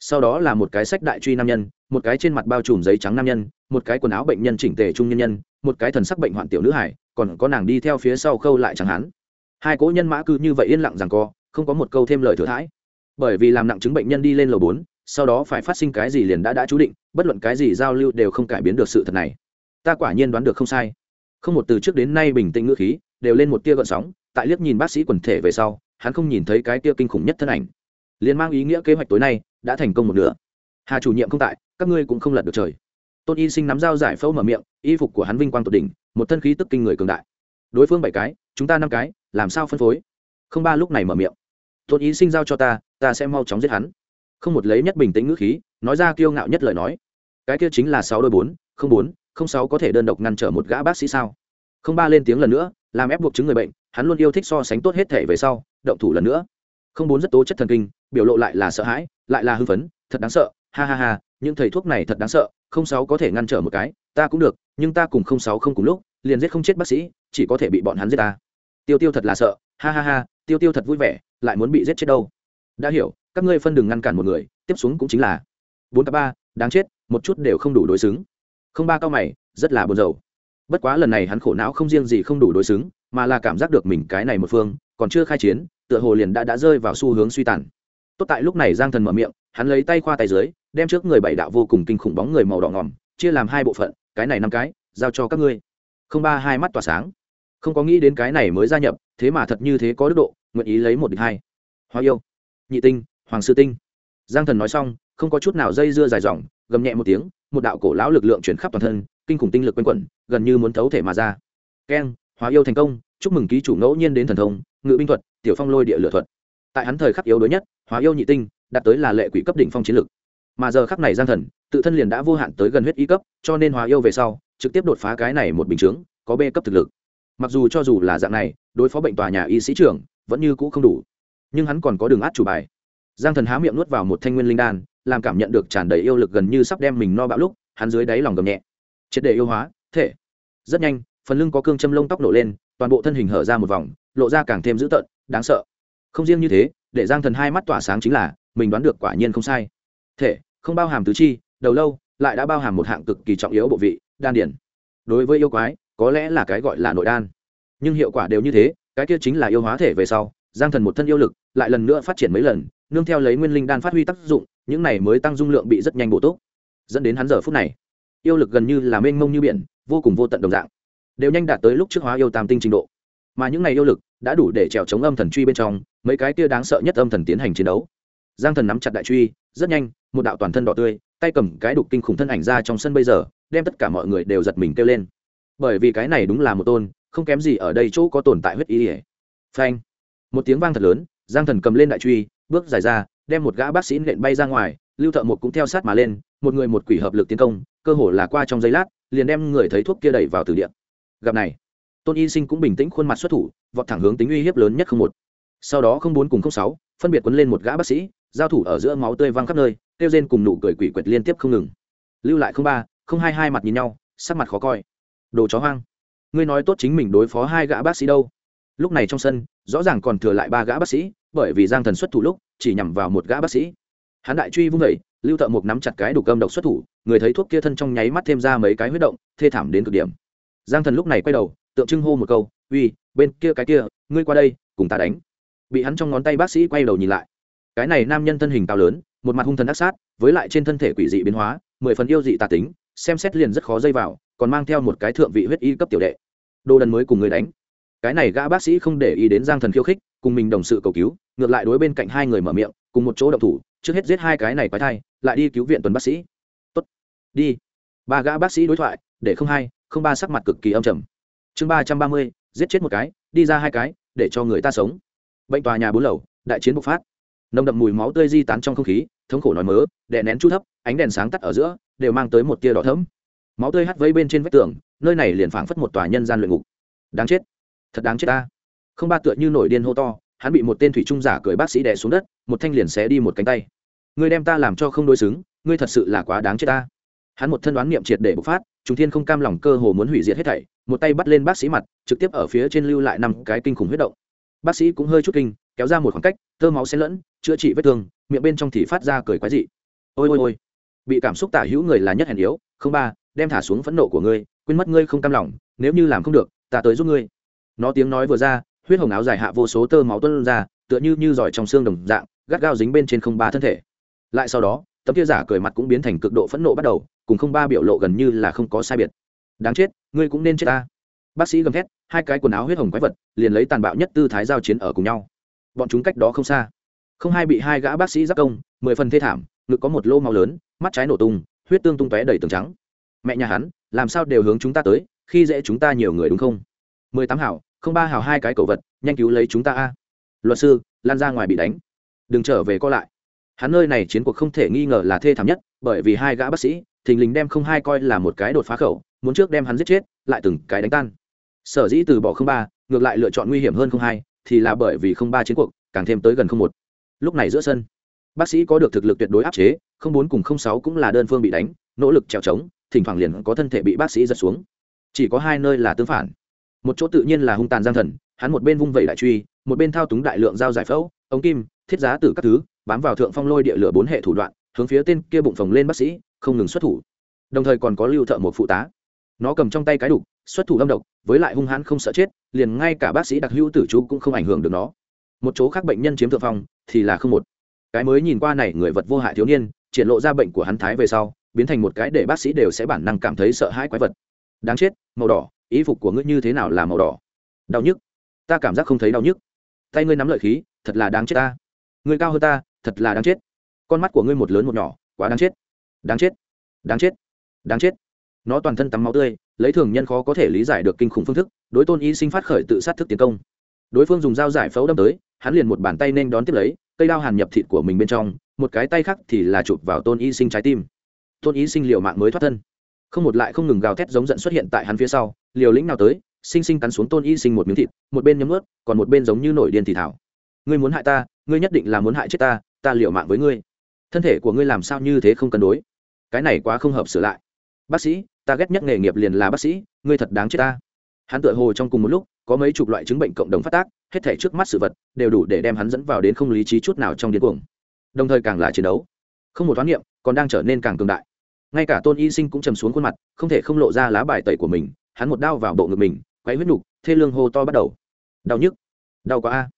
Sau đó là một cái sách đại truy nam nhân, một cái trên mặt bao trùm giấy trắng nam nhân, một cái quần áo bệnh nhân chỉnh tề trung nhân nhân, một cái thần sắc bệnh hoạn tiểu nữ hải, còn có nàng đi theo phía sau khâu lại chẳng hắn hai cỗ nhân mã cứ như vậy yên lặng rằng co, không có một câu thêm lời thừa thãi. Bởi vì làm nặng chứng bệnh nhân đi lên lầu bốn, sau đó phải phát sinh cái gì liền đã đã chú định, bất luận cái gì giao lưu đều không cải biến được sự thật này. Ta quả nhiên đoán được không sai. Không một từ trước đến nay bình tĩnh ngữ khí, đều lên một tia gợn sóng tại liếc nhìn bác sĩ quần thể về sau, hắn không nhìn thấy cái kia kinh khủng nhất thân ảnh. Liền mang ý nghĩa kế hoạch tối nay đã thành công một nửa. Hà chủ nhiệm không tại, các ngươi cũng không lật được trời. Tôn y sinh nắm dao giải phẫu mở miệng, y phục của hắn vinh quang tột đỉnh, một thân khí tức kinh người cường đại. Đối phương bảy cái, chúng ta năm cái, làm sao phân phối? Không ba lúc này mở miệng. Tôn y sinh giao cho ta ta sẽ mau chóng giết hắn. Không một lấy nhất bình tĩnh ngữ khí, nói ra kiêu ngạo nhất lời nói. Cái kia chính là sáu đôi bốn, không bốn, không sáu có thể đơn độc ngăn trở một gã bác sĩ sao? Không ba lên tiếng lần nữa, làm ép buộc chứng người bệnh hắn luôn yêu thích so sánh tốt hết thể về sau, động thủ lần nữa. Không bốn rất tố chất thần kinh, biểu lộ lại là sợ hãi, lại là hư phấn, thật đáng sợ, ha ha ha, những thầy thuốc này thật đáng sợ, không sáu có thể ngăn trở một cái, ta cũng được, nhưng ta cùng không sáu không cùng lúc, liền giết không chết bác sĩ, chỉ có thể bị bọn hắn giết ta. Tiêu tiêu thật là sợ, ha ha ha, tiêu tiêu thật vui vẻ, lại muốn bị giết chết đâu. Đã hiểu, các ngươi phân đừng ngăn cản một người, tiếp xuống cũng chính là bốn ba, đáng chết, một chút đều không đủ đối xứng. Không ba cao mày, rất là buồn rầu. Bất quá lần này hắn khổ não không riêng gì không đủ đối xứng mà là cảm giác được mình cái này một phương, còn chưa khai chiến, tựa hồ liền đã đã rơi vào xu hướng suy tàn. Tốt tại lúc này giang thần mở miệng, hắn lấy tay khoa tay dưới, đem trước người bảy đạo vô cùng kinh khủng bóng người màu đỏ ngòm, chia làm hai bộ phận, cái này năm cái, giao cho các ngươi. Không ba, hai mắt tỏa sáng. Không có nghĩ đến cái này mới gia nhập, thế mà thật như thế có đức độ, nguyện ý lấy một địch hai. Hoa yêu. Nhị tinh, hoàng sư tinh. Giang thần nói xong, không có chút nào dây dưa dài dòng, gầm nhẹ một tiếng, một đạo cổ lão lực lượng chuyển khắp toàn thân, kinh khủng tinh lực quanh quẩn, gần như muốn thấu thể mà ra. Keng hóa yêu thành công chúc mừng ký chủ ngẫu nhiên đến thần thông, ngự binh thuật, tiểu phong lôi địa lựa thuật. Tại hắn thời khắc yếu đối nhất, hóa yêu nhị tinh, đạt tới là lệ quỷ cấp đỉnh phong chiến lực. Mà giờ khắc này giang thần, tự thân liền đã vô hạn tới gần huyết y cấp, cho nên hóa yêu về sau, trực tiếp đột phá cái này một bình chướng, có b cấp thực lực. Mặc dù cho dù là dạng này, đối phó bệnh tòa nhà y sĩ trưởng, vẫn như cũ không đủ. Nhưng hắn còn có đường át chủ bài. Giang thần há miệng nuốt vào một thanh nguyên linh đan, làm cảm nhận được tràn đầy yêu lực gần như sắp đem mình no bạo lúc, hắn dưới đáy lòng gầm nhẹ. Triệt để yêu hóa, thể. Rất nhanh, phần lưng có cương châm lông tóc nổ lên toàn bộ thân hình hở ra một vòng, lộ ra càng thêm dữ tợn, đáng sợ. Không riêng như thế, để giang thần hai mắt tỏa sáng chính là, mình đoán được quả nhiên không sai. Thể, không bao hàm tứ chi, đầu lâu, lại đã bao hàm một hạng cực kỳ trọng yếu bộ vị, đan điển. Đối với yêu quái, có lẽ là cái gọi là nội đan. Nhưng hiệu quả đều như thế, cái kia chính là yêu hóa thể về sau, giang thần một thân yêu lực, lại lần nữa phát triển mấy lần, nương theo lấy nguyên linh đan phát huy tác dụng, những này mới tăng dung lượng bị rất nhanh bổ túc. Dẫn đến hắn giờ phút này, yêu lực gần như là mênh mông như biển, vô cùng vô tận đồng dạng đều nhanh đạt tới lúc trước hóa yêu tam tinh trình độ. Mà những này yêu lực đã đủ để trèo chống âm thần truy bên trong, mấy cái kia đáng sợ nhất âm thần tiến hành chiến đấu. Giang thần nắm chặt đại truy, rất nhanh, một đạo toàn thân đỏ tươi, tay cầm cái đục kinh khủng thân ảnh ra trong sân bây giờ, đem tất cả mọi người đều giật mình kêu lên. Bởi vì cái này đúng là một tôn, không kém gì ở đây chỗ có tồn tại huyết ý ỉa phanh! Một tiếng vang thật lớn, giang thần cầm lên đại truy, bước dài ra, đem một gã bác sĩ nện bay ra ngoài, lưu thợ một cũng theo sát mà lên, một người một quỷ hợp lực tiến công, cơ hồ là qua trong giây lát, liền đem người thấy thuốc kia đẩy vào từ điện gặp này. Tôn y sinh cũng bình tĩnh khuôn mặt xuất thủ, vọt thẳng hướng tính uy hiếp lớn nhất không một. Sau đó không bốn cùng không sáu, phân biệt quấn lên một gã bác sĩ, giao thủ ở giữa máu tươi văng khắp nơi tiêu rên cùng nụ cười quỷ quyệt liên tiếp không ngừng. Lưu lại không ba, không hai hai mặt nhìn nhau, sắc mặt khó coi. Đồ chó hoang. Ngươi nói tốt chính mình đối phó hai gã bác sĩ đâu? Lúc này trong sân, rõ ràng còn thừa lại ba gã bác sĩ, bởi vì giang thần xuất thủ lúc, chỉ nhằm vào một gã bác sĩ. Hắn đại truy vung vẩy lưu thợ một nắm chặt cái đục cơm độc xuất thủ, người thấy thuốc kia thân trong nháy mắt thêm ra mấy cái huyết động, thê thảm đến cực điểm giang thần lúc này quay đầu, tượng trưng hô một câu, uy, bên kia cái kia, ngươi qua đây, cùng ta đánh. Bị hắn trong ngón tay bác sĩ quay đầu nhìn lại. Cái này nam nhân thân hình cao lớn, một mặt hung thần ác sát, với lại trên thân thể quỷ dị biến hóa, mười phần yêu dị tà tính, xem xét liền rất khó dây vào, còn mang theo một cái thượng vị huyết y cấp tiểu đệ. Đồ đần mới cùng người đánh. Cái này gã bác sĩ không để ý đến giang thần khiêu khích, cùng mình đồng sự cầu cứu, ngược lại đối bên cạnh hai người mở miệng, cùng một chỗ động thủ, trước hết giết hai cái này quái thai, lại đi cứu viện tuần bác sĩ. Tốt, đi. Ba gã bác sĩ đối thoại, để không hai không ba sắc mặt cực kỳ âm trầm. Chương ba trăm ba mươi, giết chết một cái, đi ra hai cái, để cho người ta sống. Bệnh tòa nhà bốn lầu, đại chiến bộc phát. Nồng đậm mùi máu tươi di tán trong không khí, thống khổ nói mớ, đè nén chút thấp, ánh đèn sáng tắt ở giữa, đều mang tới một tia đỏ thấm máu tươi hắt vây bên trên vách tường, nơi này liền phảng phất một tòa nhân gian luyện ngục. Đáng chết. Thật đáng chết ta. Không ba tựa như nổi điên hô to, hắn bị một tên thủy trung giả cười bác sĩ đè xuống đất, một thanh liền xé đi một cánh tay. Ngươi đem ta làm cho không đối xứng, ngươi thật sự là quá đáng chết ta. Hắn một thân đoán niệm triệt để bộc phát Trùng thiên không cam lòng cơ hồ muốn hủy diệt hết thảy, một tay bắt lên bác sĩ mặt, trực tiếp ở phía trên lưu lại năm cái kinh khủng huyết động. Bác sĩ cũng hơi chút kinh, kéo ra một khoảng cách, tơ máu xen lẫn, chữa trị vết thương, miệng bên trong thì phát ra cười quái dị. Ôi ôi ôi, bị cảm xúc tả hữu người là nhất hèn yếu, không ba, đem thả xuống phẫn nộ của ngươi, quên mất ngươi không cam lòng, nếu như làm không được, ta tới giúp ngươi. Nó tiếng nói vừa ra, huyết hồng áo dài hạ vô số tơ máu tuân ra, tựa như như giỏi trong xương đồng dạng, gắt gao dính bên trên không ba thân thể. Lại sau đó tấm kia giả cười mặt cũng biến thành cực độ phẫn nộ bắt đầu, cùng không ba biểu lộ gần như là không có sai biệt. Đáng chết, ngươi cũng nên chết ta. Bác sĩ gầm thét, hai cái quần áo huyết hồng quái vật, liền lấy tàn bạo nhất tư thái giao chiến ở cùng nhau. Bọn chúng cách đó không xa. Không hai bị hai gã bác sĩ giáp công, mười phần thê thảm, ngực có một lô máu lớn, mắt trái nổ tung, huyết tương tung tóe đầy tường trắng. Mẹ nhà hắn, làm sao đều hướng chúng ta tới, khi dễ chúng ta nhiều người đúng không? Mười tám hảo không ba hảo hai cái cầu vật, nhanh cứu lấy chúng ta a. Luật sư, lan ra ngoài bị đánh. Đừng trở về co lại hắn nơi này chiến cuộc không thể nghi ngờ là thê thảm nhất, bởi vì hai gã bác sĩ, thình lình đem không hai coi là một cái đột phá khẩu, muốn trước đem hắn giết chết, lại từng cái đánh tan. Sở dĩ từ bỏ không ba, ngược lại lựa chọn nguy hiểm hơn không hai, thì là bởi vì không ba chiến cuộc, càng thêm tới gần không một. Lúc này giữa sân, bác sĩ có được thực lực tuyệt đối áp chế, không bốn cùng không sáu cũng là đơn phương bị đánh, nỗ lực trèo trống, thỉnh thoảng liền có thân thể bị bác sĩ giật xuống. Chỉ có hai nơi là tương phản. Một chỗ tự nhiên là hung tàn giang thần, hắn một bên vung vẩy đại truy, một bên thao túng đại lượng dao giải phẫu, ống kim, thiết giá từ các thứ bám vào thượng phong lôi địa lửa bốn hệ thủ đoạn, hướng phía tên kia bụng phồng lên bác sĩ, không ngừng xuất thủ. Đồng thời còn có lưu thợ một phụ tá. Nó cầm trong tay cái đục, xuất thủ âm độc, với lại hung hãn không sợ chết, liền ngay cả bác sĩ đặc hữu tử chú cũng không ảnh hưởng được nó. Một chỗ khác bệnh nhân chiếm thượng phong, thì là không một. Cái mới nhìn qua này người vật vô hại thiếu niên, triển lộ ra bệnh của hắn thái về sau, biến thành một cái để bác sĩ đều sẽ bản năng cảm thấy sợ hãi quái vật. Đáng chết, màu đỏ, ý phục của ngươi như thế nào là màu đỏ? Đau nhức. Ta cảm giác không thấy đau nhức. Tay ngươi nắm lợi khí, thật là đáng chết ta. Ngươi cao hơn ta thật là đáng chết. Con mắt của ngươi một lớn một nhỏ, quá đáng chết. Đáng chết. Đáng chết. Đáng chết. Nó toàn thân tắm máu tươi, lấy thường nhân khó có thể lý giải được kinh khủng phương thức, đối tôn y sinh phát khởi tự sát thức tiến công. Đối phương dùng dao giải phẫu đâm tới, hắn liền một bàn tay nên đón tiếp lấy, cây đao hàn nhập thịt của mình bên trong, một cái tay khác thì là chụp vào tôn y sinh trái tim. Tôn y sinh liều mạng mới thoát thân. Không một lại không ngừng gào thét giống giận xuất hiện tại hắn phía sau, liều lĩnh nào tới, sinh sinh cắn xuống tôn y sinh một miếng thịt, một bên nhấm ướt, còn một bên giống như nổi điên thì thảo. Ngươi muốn hại ta ngươi nhất định là muốn hại chết ta ta liều mạng với ngươi. Thân thể của ngươi làm sao như thế không cân đối? Cái này quá không hợp sửa lại. Bác sĩ, ta ghét nhất nghề nghiệp liền là bác sĩ, ngươi thật đáng chết ta. Hắn tựa hồ trong cùng một lúc, có mấy chục loại chứng bệnh cộng đồng phát tác, hết thể trước mắt sự vật, đều đủ để đem hắn dẫn vào đến không lý trí chút nào trong điên cuồng. Đồng thời càng là chiến đấu. Không một toán niệm, còn đang trở nên càng cường đại. Ngay cả tôn y sinh cũng trầm xuống khuôn mặt, không thể không lộ ra lá bài tẩy của mình, hắn một đao vào bộ ngực mình, quấy huyết nhục, thê lương hô to bắt đầu. Đau nhức. Đau quá a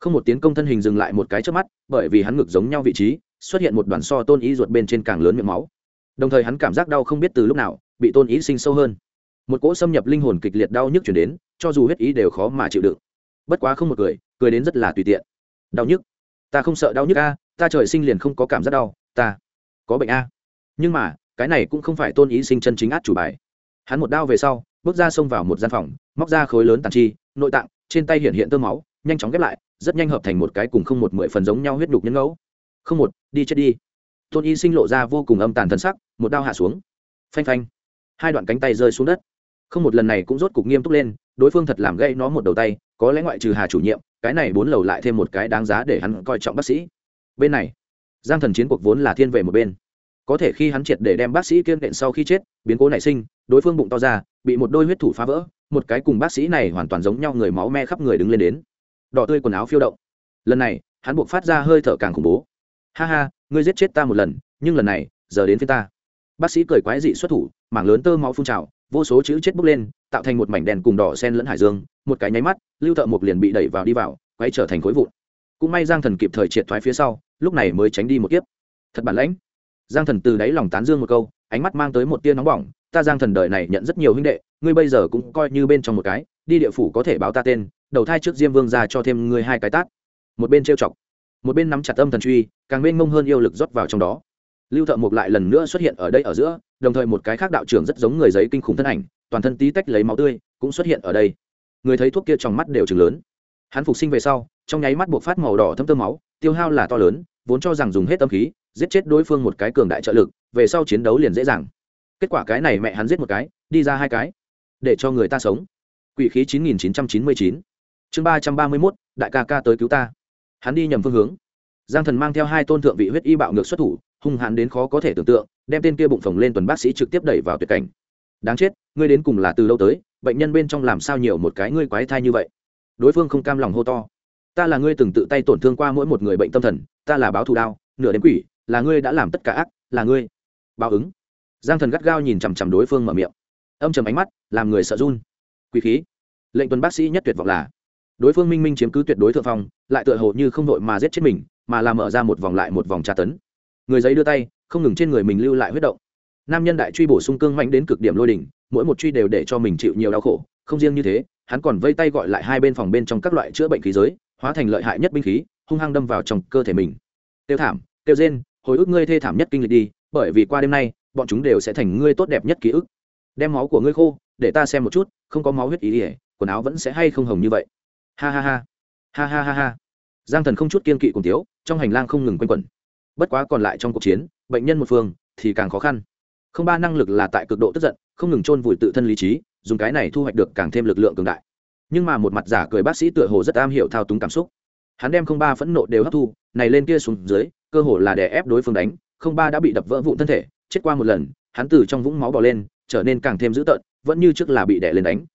không một tiến công thân hình dừng lại một cái trước mắt, bởi vì hắn ngực giống nhau vị trí, xuất hiện một đoàn so tôn ý ruột bên trên càng lớn miệng máu. Đồng thời hắn cảm giác đau không biết từ lúc nào, bị tôn ý sinh sâu hơn. Một cỗ xâm nhập linh hồn kịch liệt đau nhức chuyển đến, cho dù huyết ý đều khó mà chịu đựng. Bất quá không một cười cười đến rất là tùy tiện. Đau nhức? Ta không sợ đau nhức a, ta trời sinh liền không có cảm giác đau, ta có bệnh a. Nhưng mà, cái này cũng không phải tôn ý sinh chân chính át chủ bài. Hắn một đao về sau, bước ra xông vào một gian phòng, móc ra khối lớn tàn chi, nội tạng, trên tay hiện hiện tơ máu, nhanh chóng ghép lại rất nhanh hợp thành một cái cùng không một mười phần giống nhau huyết đục nhân ngẫu. Không một, đi chết đi. Tôn y sinh lộ ra vô cùng âm tàn thân sắc, một đao hạ xuống. Phanh phanh. Hai đoạn cánh tay rơi xuống đất. Không một lần này cũng rốt cục nghiêm túc lên, đối phương thật làm gây nó một đầu tay, có lẽ ngoại trừ hà chủ nhiệm, cái này bốn lầu lại thêm một cái đáng giá để hắn coi trọng bác sĩ. Bên này, giang thần chiến cuộc vốn là thiên về một bên. Có thể khi hắn triệt để đem bác sĩ kiên định sau khi chết, biến cố nảy sinh, đối phương bụng to ra, bị một đôi huyết thủ phá vỡ, một cái cùng bác sĩ này hoàn toàn giống nhau người máu me khắp người đứng lên đến đỏ tươi quần áo phiêu động. Lần này, hắn buộc phát ra hơi thở càng khủng bố. Ha ha, ngươi giết chết ta một lần, nhưng lần này, giờ đến phía ta. Bác sĩ cười quái dị xuất thủ, mảng lớn tơ máu phun trào, vô số chữ chết bốc lên, tạo thành một mảnh đèn cùng đỏ sen lẫn hải dương, một cái nháy mắt, lưu thợ mộc liền bị đẩy vào đi vào, quay trở thành khối vụn. Cũng may giang thần kịp thời triệt thoái phía sau, lúc này mới tránh đi một kiếp. Thật bản lãnh. Giang thần từ đáy lòng tán dương một câu, ánh mắt mang tới một tia nóng bỏng, ta giang thần đời này nhận rất nhiều huynh đệ, ngươi bây giờ cũng coi như bên trong một cái đi địa phủ có thể báo ta tên, đầu thai trước diêm vương ra cho thêm ngươi hai cái tát. Một bên trêu chọc, một bên nắm chặt âm thần truy, càng mênh mông hơn yêu lực rót vào trong đó. Lưu thợ mộc lại lần nữa xuất hiện ở đây ở giữa, đồng thời một cái khác đạo trưởng rất giống người giấy kinh khủng thân ảnh, toàn thân tí tách lấy máu tươi, cũng xuất hiện ở đây. Người thấy thuốc kia trong mắt đều chừng lớn. Hắn phục sinh về sau, trong nháy mắt buộc phát màu đỏ thâm tơ máu, tiêu hao là to lớn, vốn cho rằng dùng hết tâm khí, giết chết đối phương một cái cường đại trợ lực, về sau chiến đấu liền dễ dàng. Kết quả cái này mẹ hắn giết một cái, đi ra hai cái, để cho người ta sống quỷ khí 9999 chương ba trăm ba mươi mốt, đại ca ca tới cứu ta. Hắn đi nhầm phương hướng. Giang thần mang theo hai tôn thượng vị huyết y bạo ngược xuất thủ, hung hãn đến khó có thể tưởng tượng, đem tên kia bụng phồng lên tuần bác sĩ trực tiếp đẩy vào tuyệt cảnh. Đáng chết, ngươi đến cùng là từ lâu tới, bệnh nhân bên trong làm sao nhiều một cái ngươi quái thai như vậy? Đối phương không cam lòng hô to. Ta là ngươi từng tự tay tổn thương qua mỗi một người bệnh tâm thần, ta là báo thù đao, nửa đêm quỷ, là ngươi đã làm tất cả ác, là ngươi. Báo ứng. Giang thần gắt gao nhìn chằm chằm đối phương mở miệng. Âm chầm ánh mắt, làm người sợ run quý khí. Lệnh tuần bác sĩ nhất tuyệt vọng là, đối phương minh minh chiếm cứ tuyệt đối thượng phong, lại tựa hồ như không đội mà giết chết mình, mà làm mở ra một vòng lại một vòng tra tấn. Người giấy đưa tay, không ngừng trên người mình lưu lại huyết động. Nam nhân đại truy bổ sung cương mạnh đến cực điểm lôi đỉnh, mỗi một truy đều để cho mình chịu nhiều đau khổ, không riêng như thế, hắn còn vây tay gọi lại hai bên phòng bên trong các loại chữa bệnh khí giới, hóa thành lợi hại nhất binh khí, hung hăng đâm vào trong cơ thể mình. Tiêu thảm, tiêu rên, hồi ức ngươi thê thảm nhất kinh lịch đi, bởi vì qua đêm nay, bọn chúng đều sẽ thành ngươi tốt đẹp nhất ký ức. Đem máu của ngươi khô để ta xem một chút, không có máu huyết ý ỉa, quần áo vẫn sẽ hay không hồng như vậy. Ha ha ha. Ha ha ha ha. Giang thần không chút kiên kỵ cùng tiếu trong hành lang không ngừng quanh quẩn. Bất quá còn lại trong cuộc chiến, bệnh nhân một phương, thì càng khó khăn. Không ba năng lực là tại cực độ tức giận, không ngừng chôn vùi tự thân lý trí, dùng cái này thu hoạch được càng thêm lực lượng cường đại. Nhưng mà một mặt giả cười bác sĩ tựa hồ rất am hiểu thao túng cảm xúc. Hắn đem không ba phẫn nộ đều hấp thu, này lên kia xuống dưới, cơ hồ là đè ép đối phương đánh, không ba đã bị đập vỡ vụn thân thể, chết qua một lần, hắn từ trong vũng máu bỏ lên, trở nên càng thêm dữ tợn vẫn như trước là bị đè lên đánh.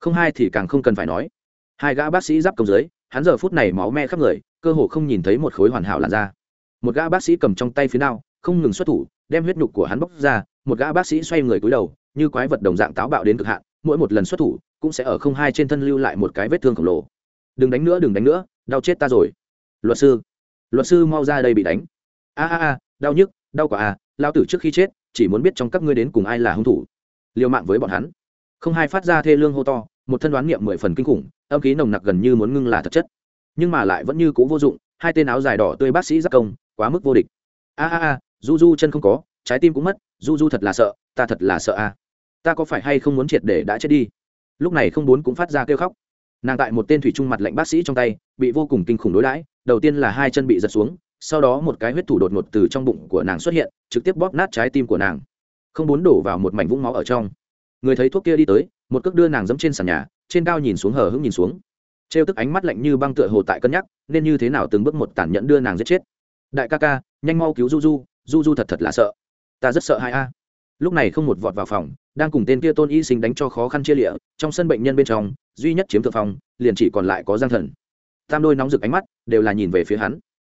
Không hai thì càng không cần phải nói. Hai gã bác sĩ giáp công dưới, hắn giờ phút này máu me khắp người, cơ hồ không nhìn thấy một khối hoàn hảo làn da. Một gã bác sĩ cầm trong tay phía nào không ngừng xuất thủ, đem huyết nhục của hắn bóc ra, một gã bác sĩ xoay người cúi đầu, như quái vật đồng dạng táo bạo đến cực hạn, mỗi một lần xuất thủ, cũng sẽ ở không hai trên thân lưu lại một cái vết thương khổng lồ. Đừng đánh nữa, đừng đánh nữa, đau chết ta rồi. Luật sư luật sư mau ra đây bị đánh. A a a, đau nhức, đau quả à lao tử trước khi chết, chỉ muốn biết trong các ngươi đến cùng ai là hung thủ. Liều mạng với bọn hắn không hai phát ra thê lương hô to, một thân đoán niệm mười phần kinh khủng, âm khí nồng nặc gần như muốn ngưng là thật chất. Nhưng mà lại vẫn như c ũ vô dụng, hai tên áo dài đỏ tươi bác sĩ giác công, quá mức vô địch. A a a du du chân không có, trái tim cũng mất du du thật là sợ, ta thật là sợ a. Ta có phải hay không muốn triệt để đã chết đi? Lúc này không bốn cũng phát ra kêu khóc. Nàng tại một tên thủy trung mặt lệnh bác sĩ trong tay, bị vô cùng kinh khủng đối đãi, đầu tiên là hai chân bị giật xuống, sau đó một cái huyết thủ đột ngột từ trong bụng của nàng xuất hiện, trực tiếp bóp nát trái tim của nàng. Không bốn đổ vào một mảnh vũng máu ở trong người thấy thuốc kia đi tới, một cước đưa nàng dẫm trên sàn nhà, trên cao nhìn xuống hờ hững nhìn xuống. Trêu tức ánh mắt lạnh như băng tựa hồ tại cân nhắc, nên như thế nào từng bước một tàn nhẫn đưa nàng giết chết. Đại ca ca, nhanh mau cứu du du du du thật thật là sợ. Ta rất sợ hai a. Lúc này không một vọt vào phòng, đang cùng tên kia tôn y sinh đánh cho khó khăn chia lịa, trong sân bệnh nhân bên trong, duy nhất chiếm thượng phòng liền chỉ còn lại có giang thần. Tam đôi nóng rực ánh mắt, đều là nhìn về phía hắn.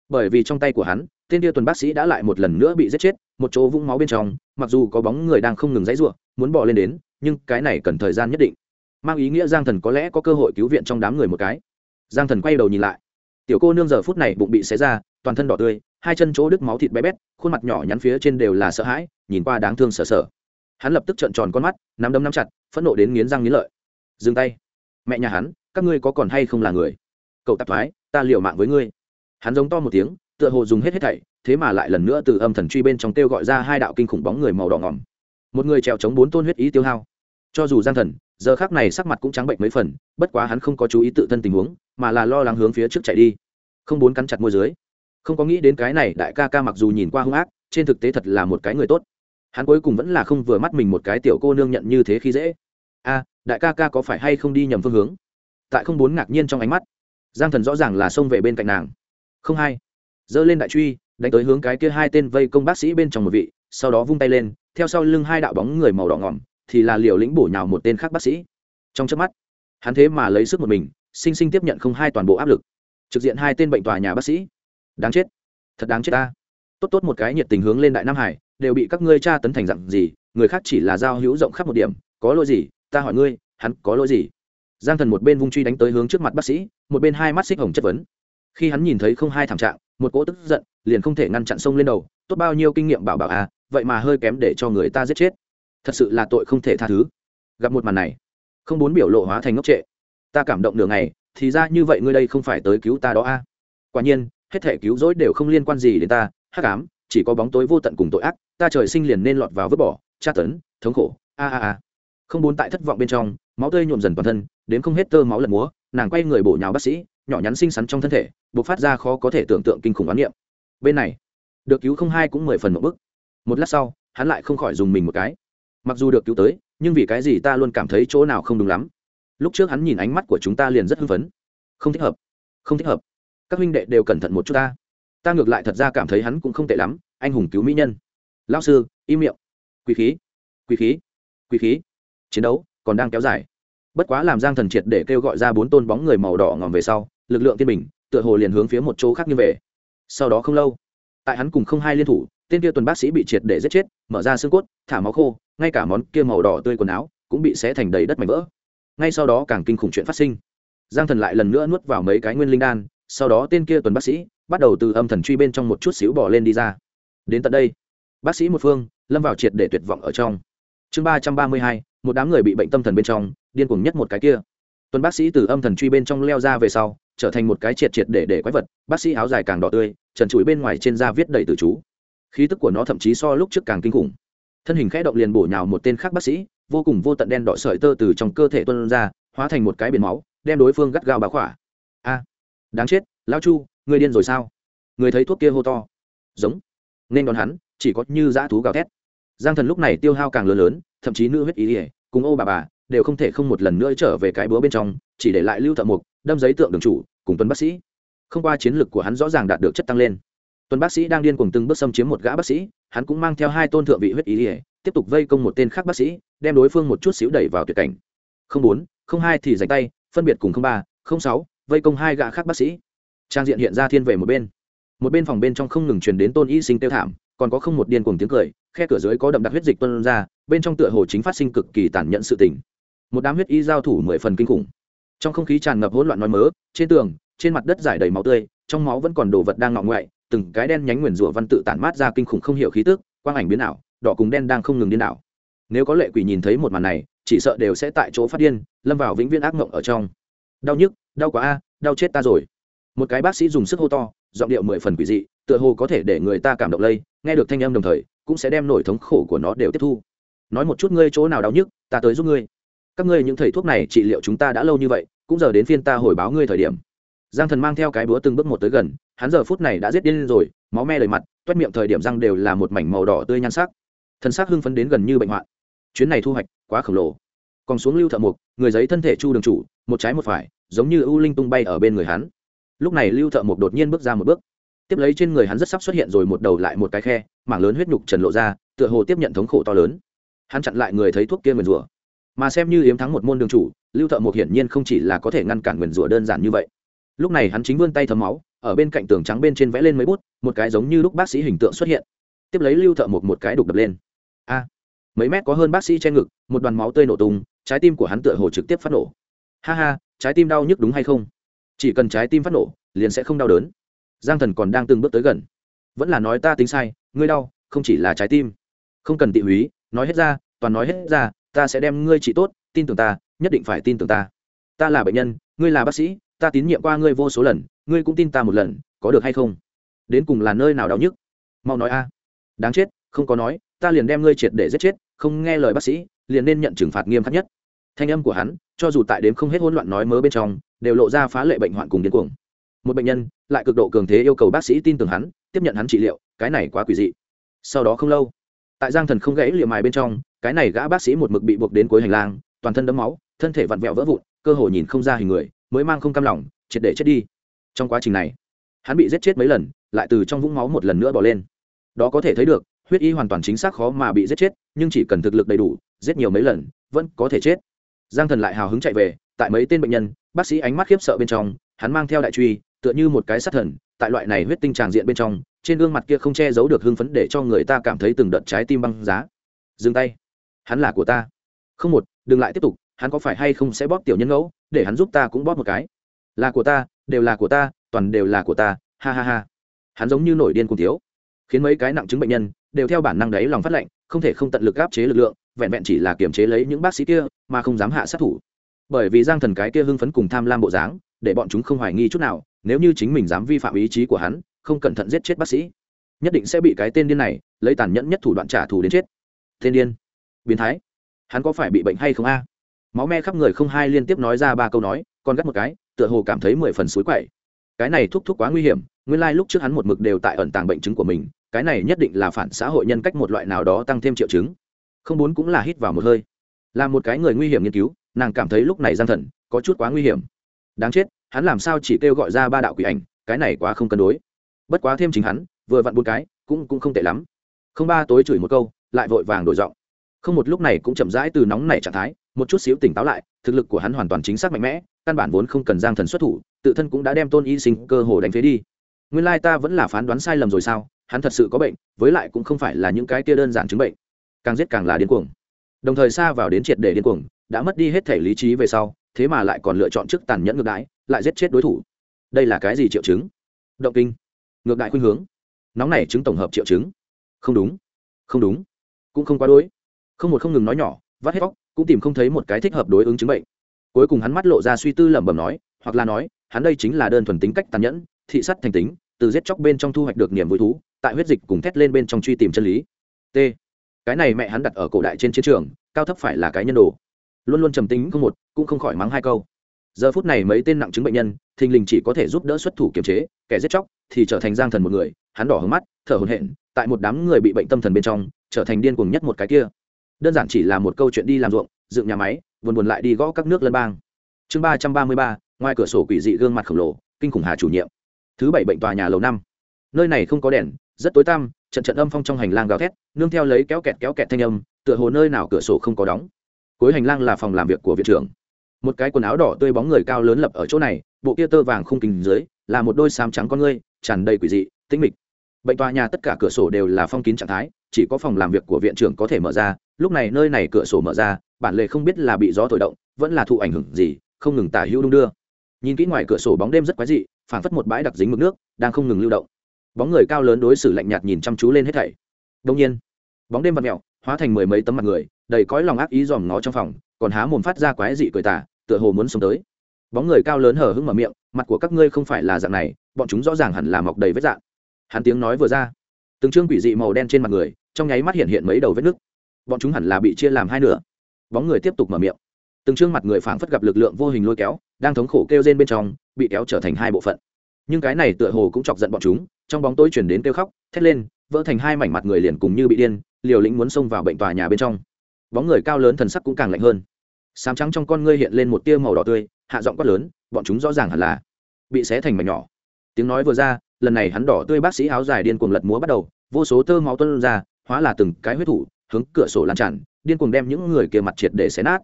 Bởi vì trong tay của hắn, tên kia tuần bác sĩ đã lại một lần nữa bị giết chết, một chỗ vũng máu bên trong, mặc dù có bóng người đang không ngừng dãy ruộng muốn bỏ lên đến nhưng cái này cần thời gian nhất định. Mang ý nghĩa giang thần có lẽ có cơ hội cứu viện trong đám người một cái. Giang thần quay đầu nhìn lại. Tiểu cô nương giờ phút này bụng bị xé ra, toàn thân đỏ tươi, hai chân chỗ đứt máu thịt bé bét, khuôn mặt nhỏ nhắn phía trên đều là sợ hãi, nhìn qua đáng thương sợ sợ. Hắn lập tức trợn tròn con mắt, nắm đấm nắm chặt, phẫn nộ đến nghiến răng nghiến lợi. Dừng tay. Mẹ nhà hắn, các ngươi có còn hay không là người? Cậu tạp thoái, ta liều mạng với ngươi. Hắn giống to một tiếng, tựa hồ dùng hết hết thảy, thế mà lại lần nữa từ âm thần truy bên trong kêu gọi ra hai đạo kinh khủng bóng người màu đỏ ngỏm một người trèo chống bốn tôn huyết ý tiêu hao cho dù gian thần, giờ khác này sắc mặt cũng trắng bệnh mấy phần, bất quá hắn không có chú ý tự thân tình huống, mà là lo lắng hướng phía trước chạy đi. Không bốn cắn chặt môi dưới. Không có nghĩ đến cái này đại ca ca mặc dù nhìn qua hung ác, trên thực tế thật là một cái người tốt. Hắn cuối cùng vẫn là không vừa mắt mình một cái tiểu cô nương nhận như thế khi dễ. A, đại ca ca có phải hay không đi nhầm phương hướng? Tại không bốn ngạc nhiên trong ánh mắt, giang thần rõ ràng là xông về bên cạnh nàng. Không hai giơ lên đại truy, đánh tới hướng cái kia hai tên vây công bác sĩ bên trong một vị, sau đó vung tay lên, theo sau lưng hai đạo bóng người màu đỏ ngỏm thì là liều lĩnh bổ nhào một tên khác bác sĩ. Trong trước mắt, hắn thế mà lấy sức một mình, sinh sinh tiếp nhận không hai toàn bộ áp lực. Trực diện hai tên bệnh tòa nhà bác sĩ. Đáng chết. Thật đáng chết ta. Tốt tốt một cái nhiệt tình hướng lên đại nam hải, đều bị các ngươi tra tấn thành dặn gì, người khác chỉ là giao hữu rộng khắp một điểm, có lỗi gì, ta hỏi ngươi, hắn có lỗi gì? Giang thần một bên vung truy đánh tới hướng trước mặt bác sĩ, một bên hai mắt xích hồng chất vấn. Khi hắn nhìn thấy không hai thảm trạng, một cỗ tức giận liền không thể ngăn chặn sông lên đầu, tốt bao nhiêu kinh nghiệm bảo bảo à vậy mà hơi kém để cho người ta giết chết thật sự là tội không thể tha thứ. Gặp một màn này, không muốn biểu lộ hóa thành ngốc trệ. Ta cảm động đường này thì ra như vậy ngươi đây không phải tới cứu ta đó a. À. quả nhiên, hết thể cứu rỗi đều không liên quan gì đến ta, hắc ám, chỉ có bóng tối vô tận cùng tội ác, ta trời sinh liền nên lọt vào vứt bỏ, tra tấn, thống khổ, a a a. Không muốn tại thất vọng bên trong, máu tươi nhuộm dần toàn thân, đến không hết tơ máu lật múa, nàng quay người bổ nhào bác sĩ, nhỏ nhắn xinh xắn trong thân thể buộc phát ra khó có thể tưởng tượng kinh khủng oán niệm. Bên này, được cứu không hai cũng mười phần một bức. Một lát sau, hắn lại không khỏi dùng mình một cái mặc dù được cứu tới, nhưng vì cái gì ta luôn cảm thấy chỗ nào không đúng lắm? Lúc trước hắn nhìn ánh mắt của chúng ta liền rất hưng phấn. Không thích hợp. Không thích hợp. Các huynh đệ đều cẩn thận một chút ta. Ta ngược lại thật ra cảm thấy hắn cũng không tệ lắm, anh hùng cứu mỹ nhân. Lao sư, im miệng. Quý khí. Quý khí. Quý khí. Chiến đấu còn đang kéo dài. Bất quá làm giang thần triệt để kêu gọi ra bốn tôn bóng người màu đỏ ngòm về sau, lực lượng tiên bình, tựa hồ liền hướng phía một chỗ khác như về. Sau đó không lâu, tại hắn cùng không hai liên thủ tên kia tuần bác sĩ bị triệt để giết chết, mở ra xương cốt, thả máu khô, ngay cả món kia màu đỏ tươi quần áo cũng bị xé thành đầy đất mảnh vỡ. Ngay sau đó càng kinh khủng chuyện phát sinh. Giang thần lại lần nữa nuốt vào mấy cái nguyên linh đan, sau đó tên kia tuần bác sĩ bắt đầu từ âm thần truy bên trong một chút xíu bỏ lên đi ra. Đến tận đây, bác sĩ một phương lâm vào triệt để tuyệt vọng ở trong. Chương ba trăm ba mươi hai, một đám người bị bệnh tâm thần bên trong, điên cuồng nhất một cái kia. Tuần bác sĩ từ âm thần truy bên trong leo ra về sau, trở thành một cái triệt triệt để để quái vật, bác sĩ áo dài càng đỏ tươi, trần trụi bên ngoài trên da viết đầy từ chú khí tức của nó thậm chí so lúc trước càng kinh khủng. Thân hình khẽ động liền bổ nhào một tên khác bác sĩ, vô cùng vô tận đen đỏ sợi tơ từ trong cơ thể tuân ra, hóa thành một cái biển máu, đem đối phương gắt gao bá khỏa. A, đáng chết, lão chu người điên rồi sao? Người thấy thuốc kia hô to. Giống. Nên đón hắn, chỉ có như dã thú gào thét. Giang thần lúc này tiêu hao càng lớn lớn, thậm chí nữ huyết ý ỉa, cùng ô bà bà, đều không thể không một lần nữa trở về cái búa bên trong, chỉ để lại lưu thợ mục đâm giấy tượng đường chủ, cùng tuấn bác sĩ. Không qua chiến lược của hắn rõ ràng đạt được chất tăng lên. Tuần bác sĩ đang điên cuồng từng bước xâm chiếm một gã bác sĩ, hắn cũng mang theo hai tôn thượng vị huyết ý ỉa tiếp tục vây công một tên khác bác sĩ, đem đối phương một chút xíu đẩy vào tuyệt cảnh. Không bốn, không hai thì dành tay, phân biệt cùng không ba, không sáu, vây công hai gã khác bác sĩ. Trang diện hiện ra thiên về một bên. Một bên phòng bên trong không ngừng truyền đến tôn y sinh tiêu thảm, còn có không một điên cuồng tiếng cười, khe cửa dưới có đậm đặc huyết dịch tuân ra, bên trong tựa hồ chính phát sinh cực kỳ tàn nhẫn sự tình. Một đám huyết y giao thủ mười phần kinh khủng. Trong không khí tràn ngập hỗn loạn nói mớ, trên tường, trên mặt đất giải đầy máu tươi, trong máu vẫn còn đồ vật đang ngọ ngoại từng cái đen nhánh nguyền rủa văn tự tản mát ra kinh khủng không hiểu khí tức, quang ảnh biến ảo, đỏ cùng đen đang không ngừng điên đảo. Nếu có lệ quỷ nhìn thấy một màn này, chỉ sợ đều sẽ tại chỗ phát điên, lâm vào vĩnh viễn ác mộng ở trong. Đau nhức, đau quá a, đau chết ta rồi. Một cái bác sĩ dùng sức hô to, giọng điệu mười phần quỷ dị, tựa hồ có thể để người ta cảm động lây, nghe được thanh âm đồng thời, cũng sẽ đem nổi thống khổ của nó đều tiếp thu. Nói một chút ngươi chỗ nào đau nhức, ta tới giúp ngươi. Các ngươi những thầy thuốc này trị liệu chúng ta đã lâu như vậy, cũng giờ đến phiên ta hồi báo ngươi thời điểm. Giang thần mang theo cái búa từng bước một tới gần hắn giờ phút này đã giết điên rồi, máu me lời mặt, toét miệng thời điểm răng đều là một mảnh màu đỏ tươi nhan sắc. Thân xác hưng phấn đến gần như bệnh hoạn. Chuyến này thu hoạch quá khổng lồ. Còn xuống lưu thợ mục, người giấy thân thể chu đường chủ, một trái một phải, giống như ưu linh tung bay ở bên người hắn. Lúc này lưu thợ mục đột nhiên bước ra một bước. Tiếp lấy trên người hắn rất sắp xuất hiện rồi một đầu lại một cái khe, mảng lớn huyết nhục trần lộ ra, tựa hồ tiếp nhận thống khổ to lớn. Hắn chặn lại người thấy thuốc kia nguyền rủa. Mà xem như yếm thắng một môn đường chủ, lưu thợ mục hiển nhiên không chỉ là có thể ngăn cản nguyền rủa đơn giản như vậy. Lúc này hắn chính vươn tay thấm máu ở bên cạnh tường trắng bên trên vẽ lên mấy bút, một cái giống như lúc bác sĩ hình tượng xuất hiện. Tiếp lấy lưu thợ một một cái đục đập lên. A! Mấy mét có hơn bác sĩ che ngực, một đoàn máu tươi nổ tung, trái tim của hắn tựa hồ trực tiếp phát nổ. Ha ha, trái tim đau nhức đúng hay không? Chỉ cần trái tim phát nổ, liền sẽ không đau đớn. Giang thần còn đang từng bước tới gần. Vẫn là nói ta tính sai, ngươi đau, không chỉ là trái tim. Không cần tị húy, nói hết ra, toàn nói hết ra, ta sẽ đem ngươi trị tốt, tin tưởng ta, nhất định phải tin tưởng ta. Ta là bệnh nhân, ngươi là bác sĩ, ta tín nhiệm qua ngươi vô số lần ngươi cũng tin ta một lần, có được hay không? Đến cùng là nơi nào đau nhức? Mau nói a. Đáng chết, không có nói, ta liền đem ngươi triệt để giết chết, không nghe lời bác sĩ, liền nên nhận trừng phạt nghiêm khắc nhất. Thanh âm của hắn, cho dù tại đếm không hết hỗn loạn nói mớ bên trong, đều lộ ra phá lệ bệnh hoạn cùng điên cuồng. Một bệnh nhân, lại cực độ cường thế yêu cầu bác sĩ tin tưởng hắn, tiếp nhận hắn trị liệu, cái này quá quỷ dị. Sau đó không lâu, tại giang thần không gãy liệm mài bên trong, cái này gã bác sĩ một mực bị buộc đến cuối hành lang, toàn thân đấm máu, thân thể vặn vẹo vỡ vụn, cơ hồ nhìn không ra hình người, mới mang không cam lòng, triệt để chết đi trong quá trình này, hắn bị giết chết mấy lần, lại từ trong vũng máu một lần nữa bỏ lên. Đó có thể thấy được, huyết y hoàn toàn chính xác khó mà bị giết chết, nhưng chỉ cần thực lực đầy đủ, giết nhiều mấy lần, vẫn có thể chết. Giang thần lại hào hứng chạy về, tại mấy tên bệnh nhân, bác sĩ ánh mắt khiếp sợ bên trong, hắn mang theo đại truy, tựa như một cái sát thần, tại loại này huyết tinh tràng diện bên trong, trên gương mặt kia không che giấu được hưng phấn để cho người ta cảm thấy từng đợt trái tim băng giá. Dừng tay. Hắn là của ta. Không một, đừng lại tiếp tục, hắn có phải hay không sẽ bóp tiểu nhân ngẫu, để hắn giúp ta cũng bóp một cái. Là của ta đều là của ta, toàn đều là của ta, ha ha ha. Hắn giống như nổi điên cùng thiếu, khiến mấy cái nặng chứng bệnh nhân đều theo bản năng đấy lòng phát lệnh, không thể không tận lực áp chế lực lượng, vẹn vẹn chỉ là kiềm chế lấy những bác sĩ kia mà không dám hạ sát thủ. Bởi vì giang thần cái kia hưng phấn cùng tham lam bộ dáng, để bọn chúng không hoài nghi chút nào, nếu như chính mình dám vi phạm ý chí của hắn, không cẩn thận giết chết bác sĩ, nhất định sẽ bị cái tên điên này lấy tàn nhẫn nhất thủ đoạn trả thù đến chết. Tên điên, biến thái, hắn có phải bị bệnh hay không a? Máu me khắp người không hai liên tiếp nói ra ba câu nói còn gắt một cái tựa hồ cảm thấy mười phần suối quậy. Cái này thúc thúc quá nguy hiểm, nguyên lai lúc trước hắn một mực đều tại ẩn tàng bệnh chứng của mình, cái này nhất định là phản xã hội nhân cách một loại nào đó tăng thêm triệu chứng. Không muốn cũng là hít vào một hơi. Là một cái người nguy hiểm nghiên cứu, nàng cảm thấy lúc này gian thần có chút quá nguy hiểm. Đáng chết, hắn làm sao chỉ kêu gọi ra ba đạo quỷ ảnh, cái này quá không cân đối. Bất quá thêm chính hắn, vừa vặn bốn cái, cũng cũng không tệ lắm. Không ba tối chửi một câu, lại vội vàng đổi giọng. Không một lúc này cũng chậm rãi từ nóng này trạng thái, một chút xíu tỉnh táo lại, thực lực của hắn hoàn toàn chính xác mạnh mẽ căn bản vốn không cần giang thần xuất thủ, tự thân cũng đã đem tôn y sinh cơ hồ đánh phế đi. Nguyên lai ta vẫn là phán đoán sai lầm rồi sao? Hắn thật sự có bệnh, với lại cũng không phải là những cái kia đơn giản chứng bệnh. Càng giết càng là điên cuồng. Đồng thời xa vào đến triệt để điên cuồng, đã mất đi hết thể lý trí về sau, thế mà lại còn lựa chọn trước tàn nhẫn ngược đãi, lại giết chết đối thủ. Đây là cái gì triệu chứng? Động kinh. Ngược đại khuynh hướng. Nóng này chứng tổng hợp triệu chứng. Không đúng. Không đúng. Cũng không quá đối. Không một không ngừng nói nhỏ, vắt hết vóc cũng tìm không thấy một cái thích hợp đối ứng chứng bệnh cuối cùng hắn mắt lộ ra suy tư lẩm bẩm nói, hoặc là nói, hắn đây chính là đơn thuần tính cách tàn nhẫn, thị sắt thành tính, từ giết chóc bên trong thu hoạch được niềm vui thú, tại huyết dịch cùng thét lên bên trong truy tìm chân lý. T. Cái này mẹ hắn đặt ở cổ đại trên chiến trường, cao thấp phải là cái nhân đồ. Luôn luôn trầm tính không một, cũng không khỏi mắng hai câu. Giờ phút này mấy tên nặng chứng bệnh nhân, thình lình chỉ có thể giúp đỡ xuất thủ kiềm chế, kẻ giết chóc thì trở thành giang thần một người, hắn đỏ hứng mắt, thở hổn hển, tại một đám người bị bệnh tâm thần bên trong, trở thành điên cuồng nhất một cái kia. Đơn giản chỉ là một câu chuyện đi làm ruộng, dựng nhà máy buồn buồn lại đi gõ các nước lân bang. Chương ba trăm ba mươi ba, ngoài cửa sổ quỷ dị gương mặt khổng lồ, kinh khủng hà chủ nhiệm. Thứ bảy bệnh tòa nhà lầu năm. Nơi này không có đèn, rất tối tăm, trận trận âm phong trong hành lang gào thét, nương theo lấy kéo kẹt kéo kẹt thanh âm, tựa hồ nơi nào cửa sổ không có đóng. Cuối hành lang là phòng làm việc của viện trưởng. Một cái quần áo đỏ tươi bóng người cao lớn lập ở chỗ này, bộ kia tơ vàng khung kính dưới, là một đôi xám trắng con ngươi, tràn đầy quỷ dị, tĩnh mịch. Bệnh tòa nhà tất cả cửa sổ đều là phong kín trạng thái, chỉ có phòng làm việc của viện trưởng có thể mở ra lúc này nơi này cửa sổ mở ra, bản lề không biết là bị gió thổi động, vẫn là thụ ảnh hưởng gì, không ngừng tả hữu đung đưa. Nhìn kỹ ngoài cửa sổ bóng đêm rất quái dị, phảng phất một bãi đặc dính mực nước, đang không ngừng lưu động. Bóng người cao lớn đối xử lạnh nhạt nhìn chăm chú lên hết thảy. Đông nhiên, bóng đêm vặt mẹo hóa thành mười mấy tấm mặt người, đầy cõi lòng ác ý dòm ngó trong phòng, còn há mồm phát ra quái dị cười tả tựa hồ muốn sống tới. Bóng người cao lớn hở hững mở miệng, mặt của các ngươi không phải là dạng này, bọn chúng rõ ràng hẳn là mọc đầy vết dạng hắn tiếng nói vừa ra, từng chương quỷ dị màu đen trên mặt người, trong nháy mắt hiện hiện mấy đầu vết nứt bọn chúng hẳn là bị chia làm hai nửa. Bóng người tiếp tục mở miệng. Từng trương mặt người phảng phất gặp lực lượng vô hình lôi kéo, đang thống khổ kêu rên bên trong, bị kéo trở thành hai bộ phận. Nhưng cái này tựa hồ cũng chọc giận bọn chúng, trong bóng tối chuyển đến kêu khóc, thét lên, vỡ thành hai mảnh mặt người liền cùng như bị điên, liều lĩnh muốn xông vào bệnh tòa nhà bên trong. Bóng người cao lớn thần sắc cũng càng lạnh hơn. Sám trắng trong con ngươi hiện lên một tia màu đỏ tươi, hạ giọng quát lớn, bọn chúng rõ ràng hẳn là bị xé thành mảnh nhỏ. Tiếng nói vừa ra, lần này hắn đỏ tươi bác sĩ áo dài điên cuồng lật múa bắt đầu, vô số tơ máu tuân ra, hóa là từng cái huyết thủ hướng cửa sổ lan tràn, điên cuồng đem những người kia mặt triệt để xé nát.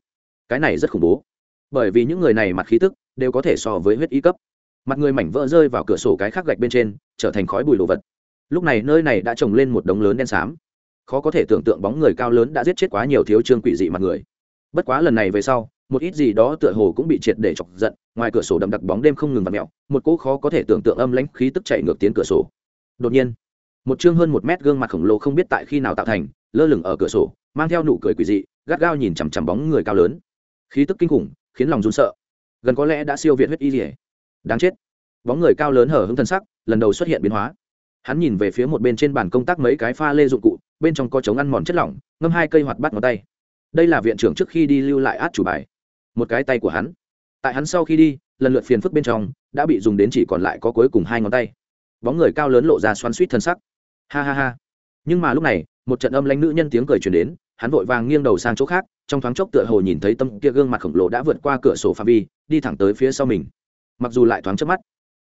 Cái này rất khủng bố. Bởi vì những người này mặt khí tức đều có thể so với huyết y cấp. Mặt người mảnh vỡ rơi vào cửa sổ cái khác gạch bên trên, trở thành khói bụi đồ vật. Lúc này nơi này đã trồng lên một đống lớn đen xám. Khó có thể tưởng tượng bóng người cao lớn đã giết chết quá nhiều thiếu trương quỷ dị mặt người. Bất quá lần này về sau, một ít gì đó tựa hồ cũng bị triệt để chọc giận, ngoài cửa sổ đậm đặc bóng đêm không ngừng vặt mẹo một cỗ khó có thể tưởng tượng âm lãnh khí tức chạy ngược tiến cửa sổ. Đột nhiên, một chương hơn một mét gương mặt khổng lồ không biết tại khi nào tạo thành lơ lửng ở cửa sổ, mang theo nụ cười quỷ dị, gắt gao nhìn chằm chằm bóng người cao lớn. Khí tức kinh khủng, khiến lòng run sợ. Gần có lẽ đã siêu việt huyết y dỉa đáng chết. Bóng người cao lớn hở hứng thân sắc, lần đầu xuất hiện biến hóa. Hắn nhìn về phía một bên trên bàn công tác mấy cái pha lê dụng cụ, bên trong có chống ăn mòn chất lỏng, ngâm hai cây hoạt bắt ngón tay. Đây là viện trưởng trước khi đi lưu lại át chủ bài. Một cái tay của hắn. Tại hắn sau khi đi, lần lượt phiền phức bên trong, đã bị dùng đến chỉ còn lại có cuối cùng hai ngón tay. Bóng người cao lớn lộ ra xoắn suýt thân sắc. Ha ha ha. Nhưng mà lúc này một trận âm lãnh nữ nhân tiếng cười truyền đến, hắn vội vàng nghiêng đầu sang chỗ khác, trong thoáng chốc tựa hồ nhìn thấy tâm kia gương mặt khổng lồ đã vượt qua cửa sổ phạm vi, đi thẳng tới phía sau mình. Mặc dù lại thoáng trước mắt,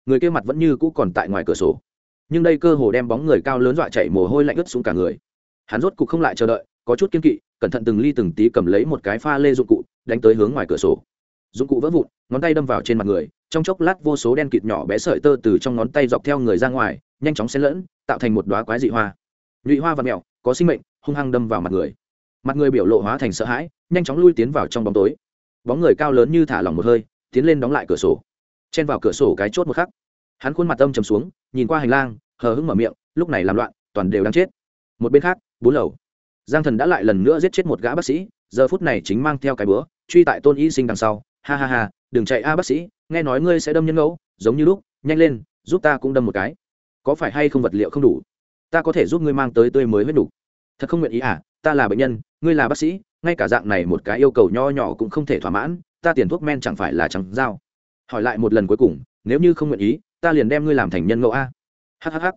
người kia mặt vẫn như cũ còn tại ngoài cửa sổ. Nhưng đây cơ hồ đem bóng người cao lớn dọa chạy mồ hôi lạnh ướt xuống cả người. Hắn rốt cục không lại chờ đợi, có chút kiên kỵ, cẩn thận từng ly từng tí cầm lấy một cái pha lê dụng cụ, đánh tới hướng ngoài cửa sổ. Dụng cụ vỡ vụn, ngón tay đâm vào trên mặt người, trong chốc lát vô số đen kịt nhỏ bé sợi tơ từ trong ngón tay dọc theo người ra ngoài, nhanh chóng xen lẫn, tạo thành một đoá quái dị hoa. Nhụy hoa và mèo có sinh mệnh, hung hăng đâm vào mặt người. Mặt người biểu lộ hóa thành sợ hãi, nhanh chóng lui tiến vào trong bóng tối. Bóng người cao lớn như thả lỏng một hơi, tiến lên đóng lại cửa sổ. Chen vào cửa sổ cái chốt một khắc. Hắn khuôn mặt âm trầm xuống, nhìn qua hành lang, hờ hững mở miệng, lúc này làm loạn, toàn đều đang chết. Một bên khác bốn lầu. Giang thần đã lại lần nữa giết chết một gã bác sĩ, giờ phút này chính mang theo cái bữa truy tại tôn y sinh đằng sau. Ha ha ha, đừng chạy a bác sĩ, nghe nói ngươi sẽ đâm nhân ngẫu, giống như lúc, nhanh lên, giúp ta cũng đâm một cái. Có phải hay không vật liệu không đủ? Ta có thể giúp ngươi mang tới tươi mới huyết đủ. Thật không nguyện ý à ta là bệnh nhân, ngươi là bác sĩ, ngay cả dạng này một cái yêu cầu nho nhỏ cũng không thể thỏa mãn, ta tiền thuốc men chẳng phải là trắng dao hỏi lại một lần cuối cùng, nếu như không nguyện ý, ta liền đem ngươi làm thành nhân ngẫu a. Hhh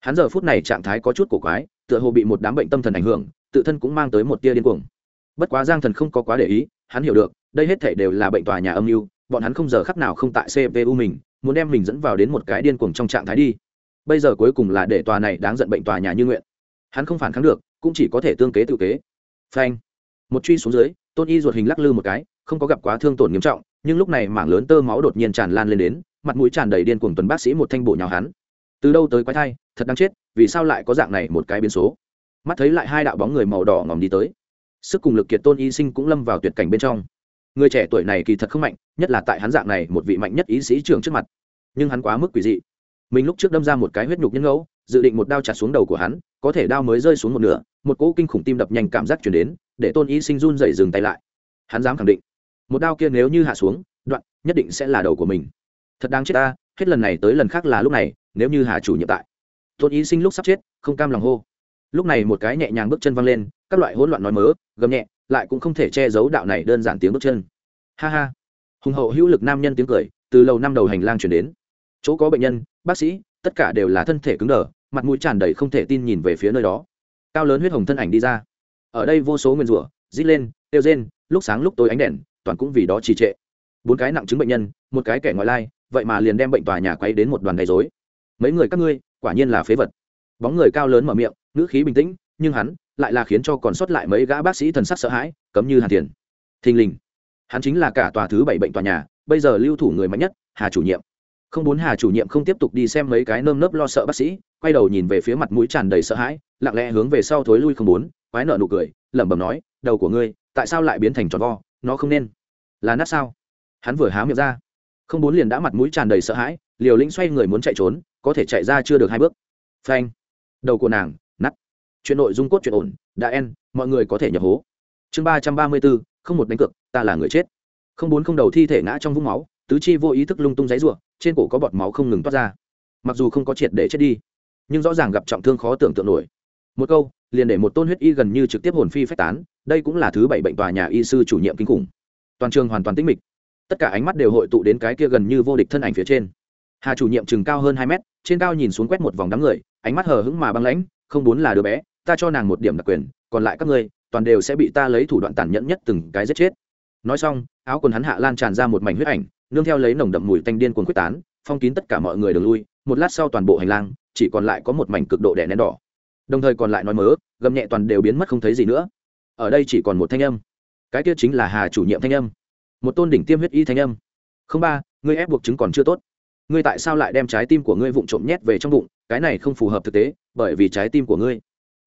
hắn giờ phút này trạng thái có chút cổ quái, tựa hồ bị một đám bệnh tâm thần ảnh hưởng, tự thân cũng mang tới một tia điên cuồng. Bất quá giang thần không có quá để ý, hắn hiểu được, đây hết thể đều là bệnh tòa nhà âm mưu, bọn hắn không giờ khắc nào không tại cpu mình, muốn đem mình dẫn vào đến một cái điên cuồng trong trạng thái đi bây giờ cuối cùng là để tòa này đáng giận bệnh tòa nhà như nguyện. Hắn không phản kháng được, cũng chỉ có thể tương kế tự kế. Phanh. Một truy xuống dưới, tôn y ruột hình lắc lư một cái, không có gặp quá thương tổn nghiêm trọng, nhưng lúc này mảng lớn tơ máu đột nhiên tràn lan lên đến, mặt mũi tràn đầy điên cuồng tuần bác sĩ một thanh bộ nhào hắn. Từ đâu tới quái thai, thật đáng chết, vì sao lại có dạng này một cái biến số? Mắt thấy lại hai đạo bóng người màu đỏ ngòm đi tới. Sức cùng lực kiệt tôn y sinh cũng lâm vào tuyệt cảnh bên trong. Người trẻ tuổi này kỳ thật không mạnh, nhất là tại hắn dạng này một vị mạnh nhất ý sĩ trưởng trước mặt. Nhưng hắn quá mức quỷ dị mình lúc trước đâm ra một cái huyết nhục nhân ngẫu, dự định một đao chặt xuống đầu của hắn, có thể đao mới rơi xuống một nửa, một cỗ kinh khủng tim đập nhanh cảm giác chuyển đến, để tôn y sinh run dậy dừng tay lại. Hắn dám khẳng định, một đao kia nếu như hạ xuống, đoạn, nhất định sẽ là đầu của mình. Thật đáng chết ta, hết lần này tới lần khác là lúc này, nếu như hà chủ nhiệm tại. Tôn y sinh lúc sắp chết, không cam lòng hô. Lúc này một cái nhẹ nhàng bước chân văng lên, các loại hỗn loạn nói mớ, gầm nhẹ, lại cũng không thể che giấu đạo này đơn giản tiếng bước chân. Ha ha. Hùng hậu hữu lực nam nhân tiếng cười, từ lầu năm đầu hành lang chuyển đến chỗ có bệnh nhân, bác sĩ, tất cả đều là thân thể cứng đờ, mặt mũi tràn đầy không thể tin nhìn về phía nơi đó. Cao lớn huyết hồng thân ảnh đi ra. Ở đây vô số nguyên rủa, rít lên tiêu rên, lúc sáng lúc tối ánh đèn, toàn cũng vì đó trì trệ. Bốn cái nặng chứng bệnh nhân, một cái kẻ ngoại lai, vậy mà liền đem bệnh tòa nhà quay đến một đoàn gây dối mấy người các ngươi, quả nhiên là phế vật. Bóng người cao lớn mở miệng, ngữ khí bình tĩnh, nhưng hắn lại là khiến cho còn sót lại mấy gã bác sĩ thần sắc sợ hãi, cấm như hàn tiền thình lình, hắn chính là cả tòa thứ bảy bệnh tòa nhà, bây giờ lưu thủ người mạnh nhất, hà chủ nhiệm không bốn hà chủ nhiệm không tiếp tục đi xem mấy cái nơm nớp lo sợ bác sĩ, quay đầu nhìn về phía mặt mũi tràn đầy sợ hãi, lặng lẽ hướng về sau thối lui không bốn, quái nợ nụ cười, lẩm bẩm nói, đầu của ngươi, tại sao lại biến thành tròn vo? Nó không nên là nát sao? Hắn vừa há miệng ra. Không bốn liền đã mặt mũi tràn đầy sợ hãi, liều lĩnh xoay người muốn chạy trốn, có thể chạy ra chưa được hai bước. Phanh. Đầu của nàng nắt chuyện nội dung cốt chuyện ổn, đã en mọi người có thể nhập hố. Chương ba trăm ba mươi bốn, không một đánh cược, ta là người chết. Không bốn không đầu thi thể ngã trong vũng máu tứ chi vô ý thức lung tung giấy rủa, trên cổ có bọt máu không ngừng toát ra. Mặc dù không có triệt để chết đi nhưng rõ ràng gặp trọng thương khó tưởng tượng nổi. Một câu liền để một tôn huyết y gần như trực tiếp hồn phi phách tán đây cũng là thứ bảy bệnh tòa nhà y sư chủ nhiệm kinh khủng. Toàn trường hoàn toàn tĩnh mịch. Tất cả ánh mắt đều hội tụ đến cái kia gần như vô địch thân ảnh phía trên. Hà chủ nhiệm chừng cao hơn hai mét trên cao nhìn xuống quét một vòng đám người ánh mắt hờ hững mà băng lãnh không muốn là đứa bé ta cho nàng một điểm đặc quyền còn lại các ngươi toàn đều sẽ bị ta lấy thủ đoạn tàn nhẫn nhất từng cái giết chết. Nói xong áo quần hắn hạ lan tràn ra một mảnh huyết ảnh nương theo lấy nồng đậm mùi tanh điên cuồng quyết tán, phong kín tất cả mọi người đường lui, một lát sau toàn bộ hành lang, chỉ còn lại có một mảnh cực độ đè nén đỏ. Đồng thời còn lại nói mớ, gầm nhẹ toàn đều biến mất không thấy gì nữa. Ở đây chỉ còn một thanh âm. Cái kia chính là hà chủ nhiệm thanh âm. Một tôn đỉnh tiêm huyết y thanh âm. Không ba, ngươi ép buộc chứng còn chưa tốt. Ngươi tại sao lại đem trái tim của ngươi vụng trộm nhét về trong bụng? Cái này không phù hợp thực tế, bởi vì trái tim của ngươi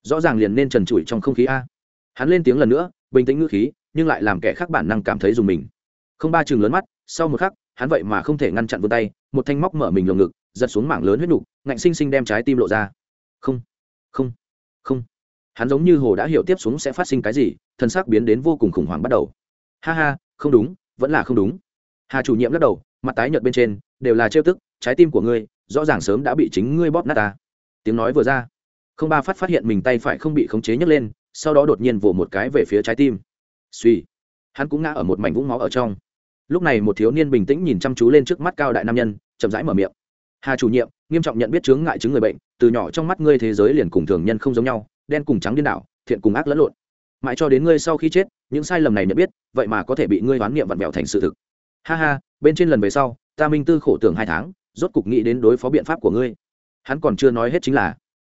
rõ ràng liền nên trần trụi trong không khí a. Hắn lên tiếng lần nữa, bình tĩnh ngữ khí, nhưng lại làm kẻ khác bản năng cảm thấy dùng mình. Không ba chừng lớn mắt sau một khắc, hắn vậy mà không thể ngăn chặn vươn tay, một thanh móc mở mình lồng ngực, giật xuống mảng lớn huyết nục, ngạnh xinh xinh đem trái tim lộ ra. Không không không. Hắn giống như hồ đã hiểu tiếp xuống sẽ phát sinh cái gì, thân xác biến đến vô cùng khủng hoảng bắt đầu. Ha ha, không đúng, vẫn là không đúng. Hà chủ nhiệm lắc đầu, mặt tái nhợt bên trên, đều là trêu tức, trái tim của ngươi, rõ ràng sớm đã bị chính ngươi bóp nát ta. Tiếng nói vừa ra, không ba phát phát hiện mình tay phải không bị khống chế nhấc lên, sau đó đột nhiên vỗ một cái về phía trái tim. Suy hắn cũng ngã ở một mảnh vũng máu ở trong lúc này một thiếu niên bình tĩnh nhìn chăm chú lên trước mắt cao đại nam nhân, chậm rãi mở miệng. Hà chủ nhiệm, nghiêm trọng nhận biết chướng ngại chứng người bệnh, từ nhỏ trong mắt ngươi thế giới liền cùng thường nhân không giống nhau, đen cùng trắng điên đảo, thiện cùng ác lẫn lộn. Mãi cho đến ngươi sau khi chết, những sai lầm này nhận biết, vậy mà có thể bị ngươi đoán niệm vặn vẹo thành sự thực. Ha ha, bên trên lần về sau, ta minh tư khổ tưởng hai tháng, rốt cục nghĩ đến đối phó biện pháp của ngươi. Hắn còn chưa nói hết chính là,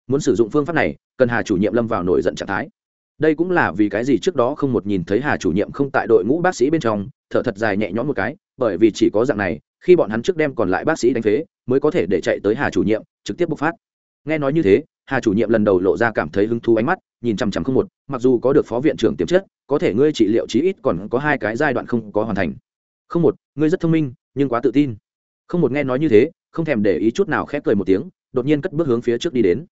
muốn sử dụng phương pháp này, cần hà chủ nhiệm lâm vào nổi giận trạng thái. Đây cũng là vì cái gì trước đó không một nhìn thấy hà chủ nhiệm không tại đội ngũ bác sĩ bên trong thở thật dài nhẹ nhõm một cái, bởi vì chỉ có dạng này, khi bọn hắn trước đem còn lại bác sĩ đánh phế, mới có thể để chạy tới hà chủ nhiệm, trực tiếp bộc phát. Nghe nói như thế, hà chủ nhiệm lần đầu lộ ra cảm thấy hứng thú ánh mắt, nhìn chằm chằm không một, mặc dù có được phó viện trưởng tiềm chất, có thể ngươi trị liệu chí ít còn có hai cái giai đoạn không có hoàn thành. Không một, ngươi rất thông minh, nhưng quá tự tin. Không một nghe nói như thế, không thèm để ý chút nào khép cười một tiếng, đột nhiên cất bước hướng phía trước đi đến.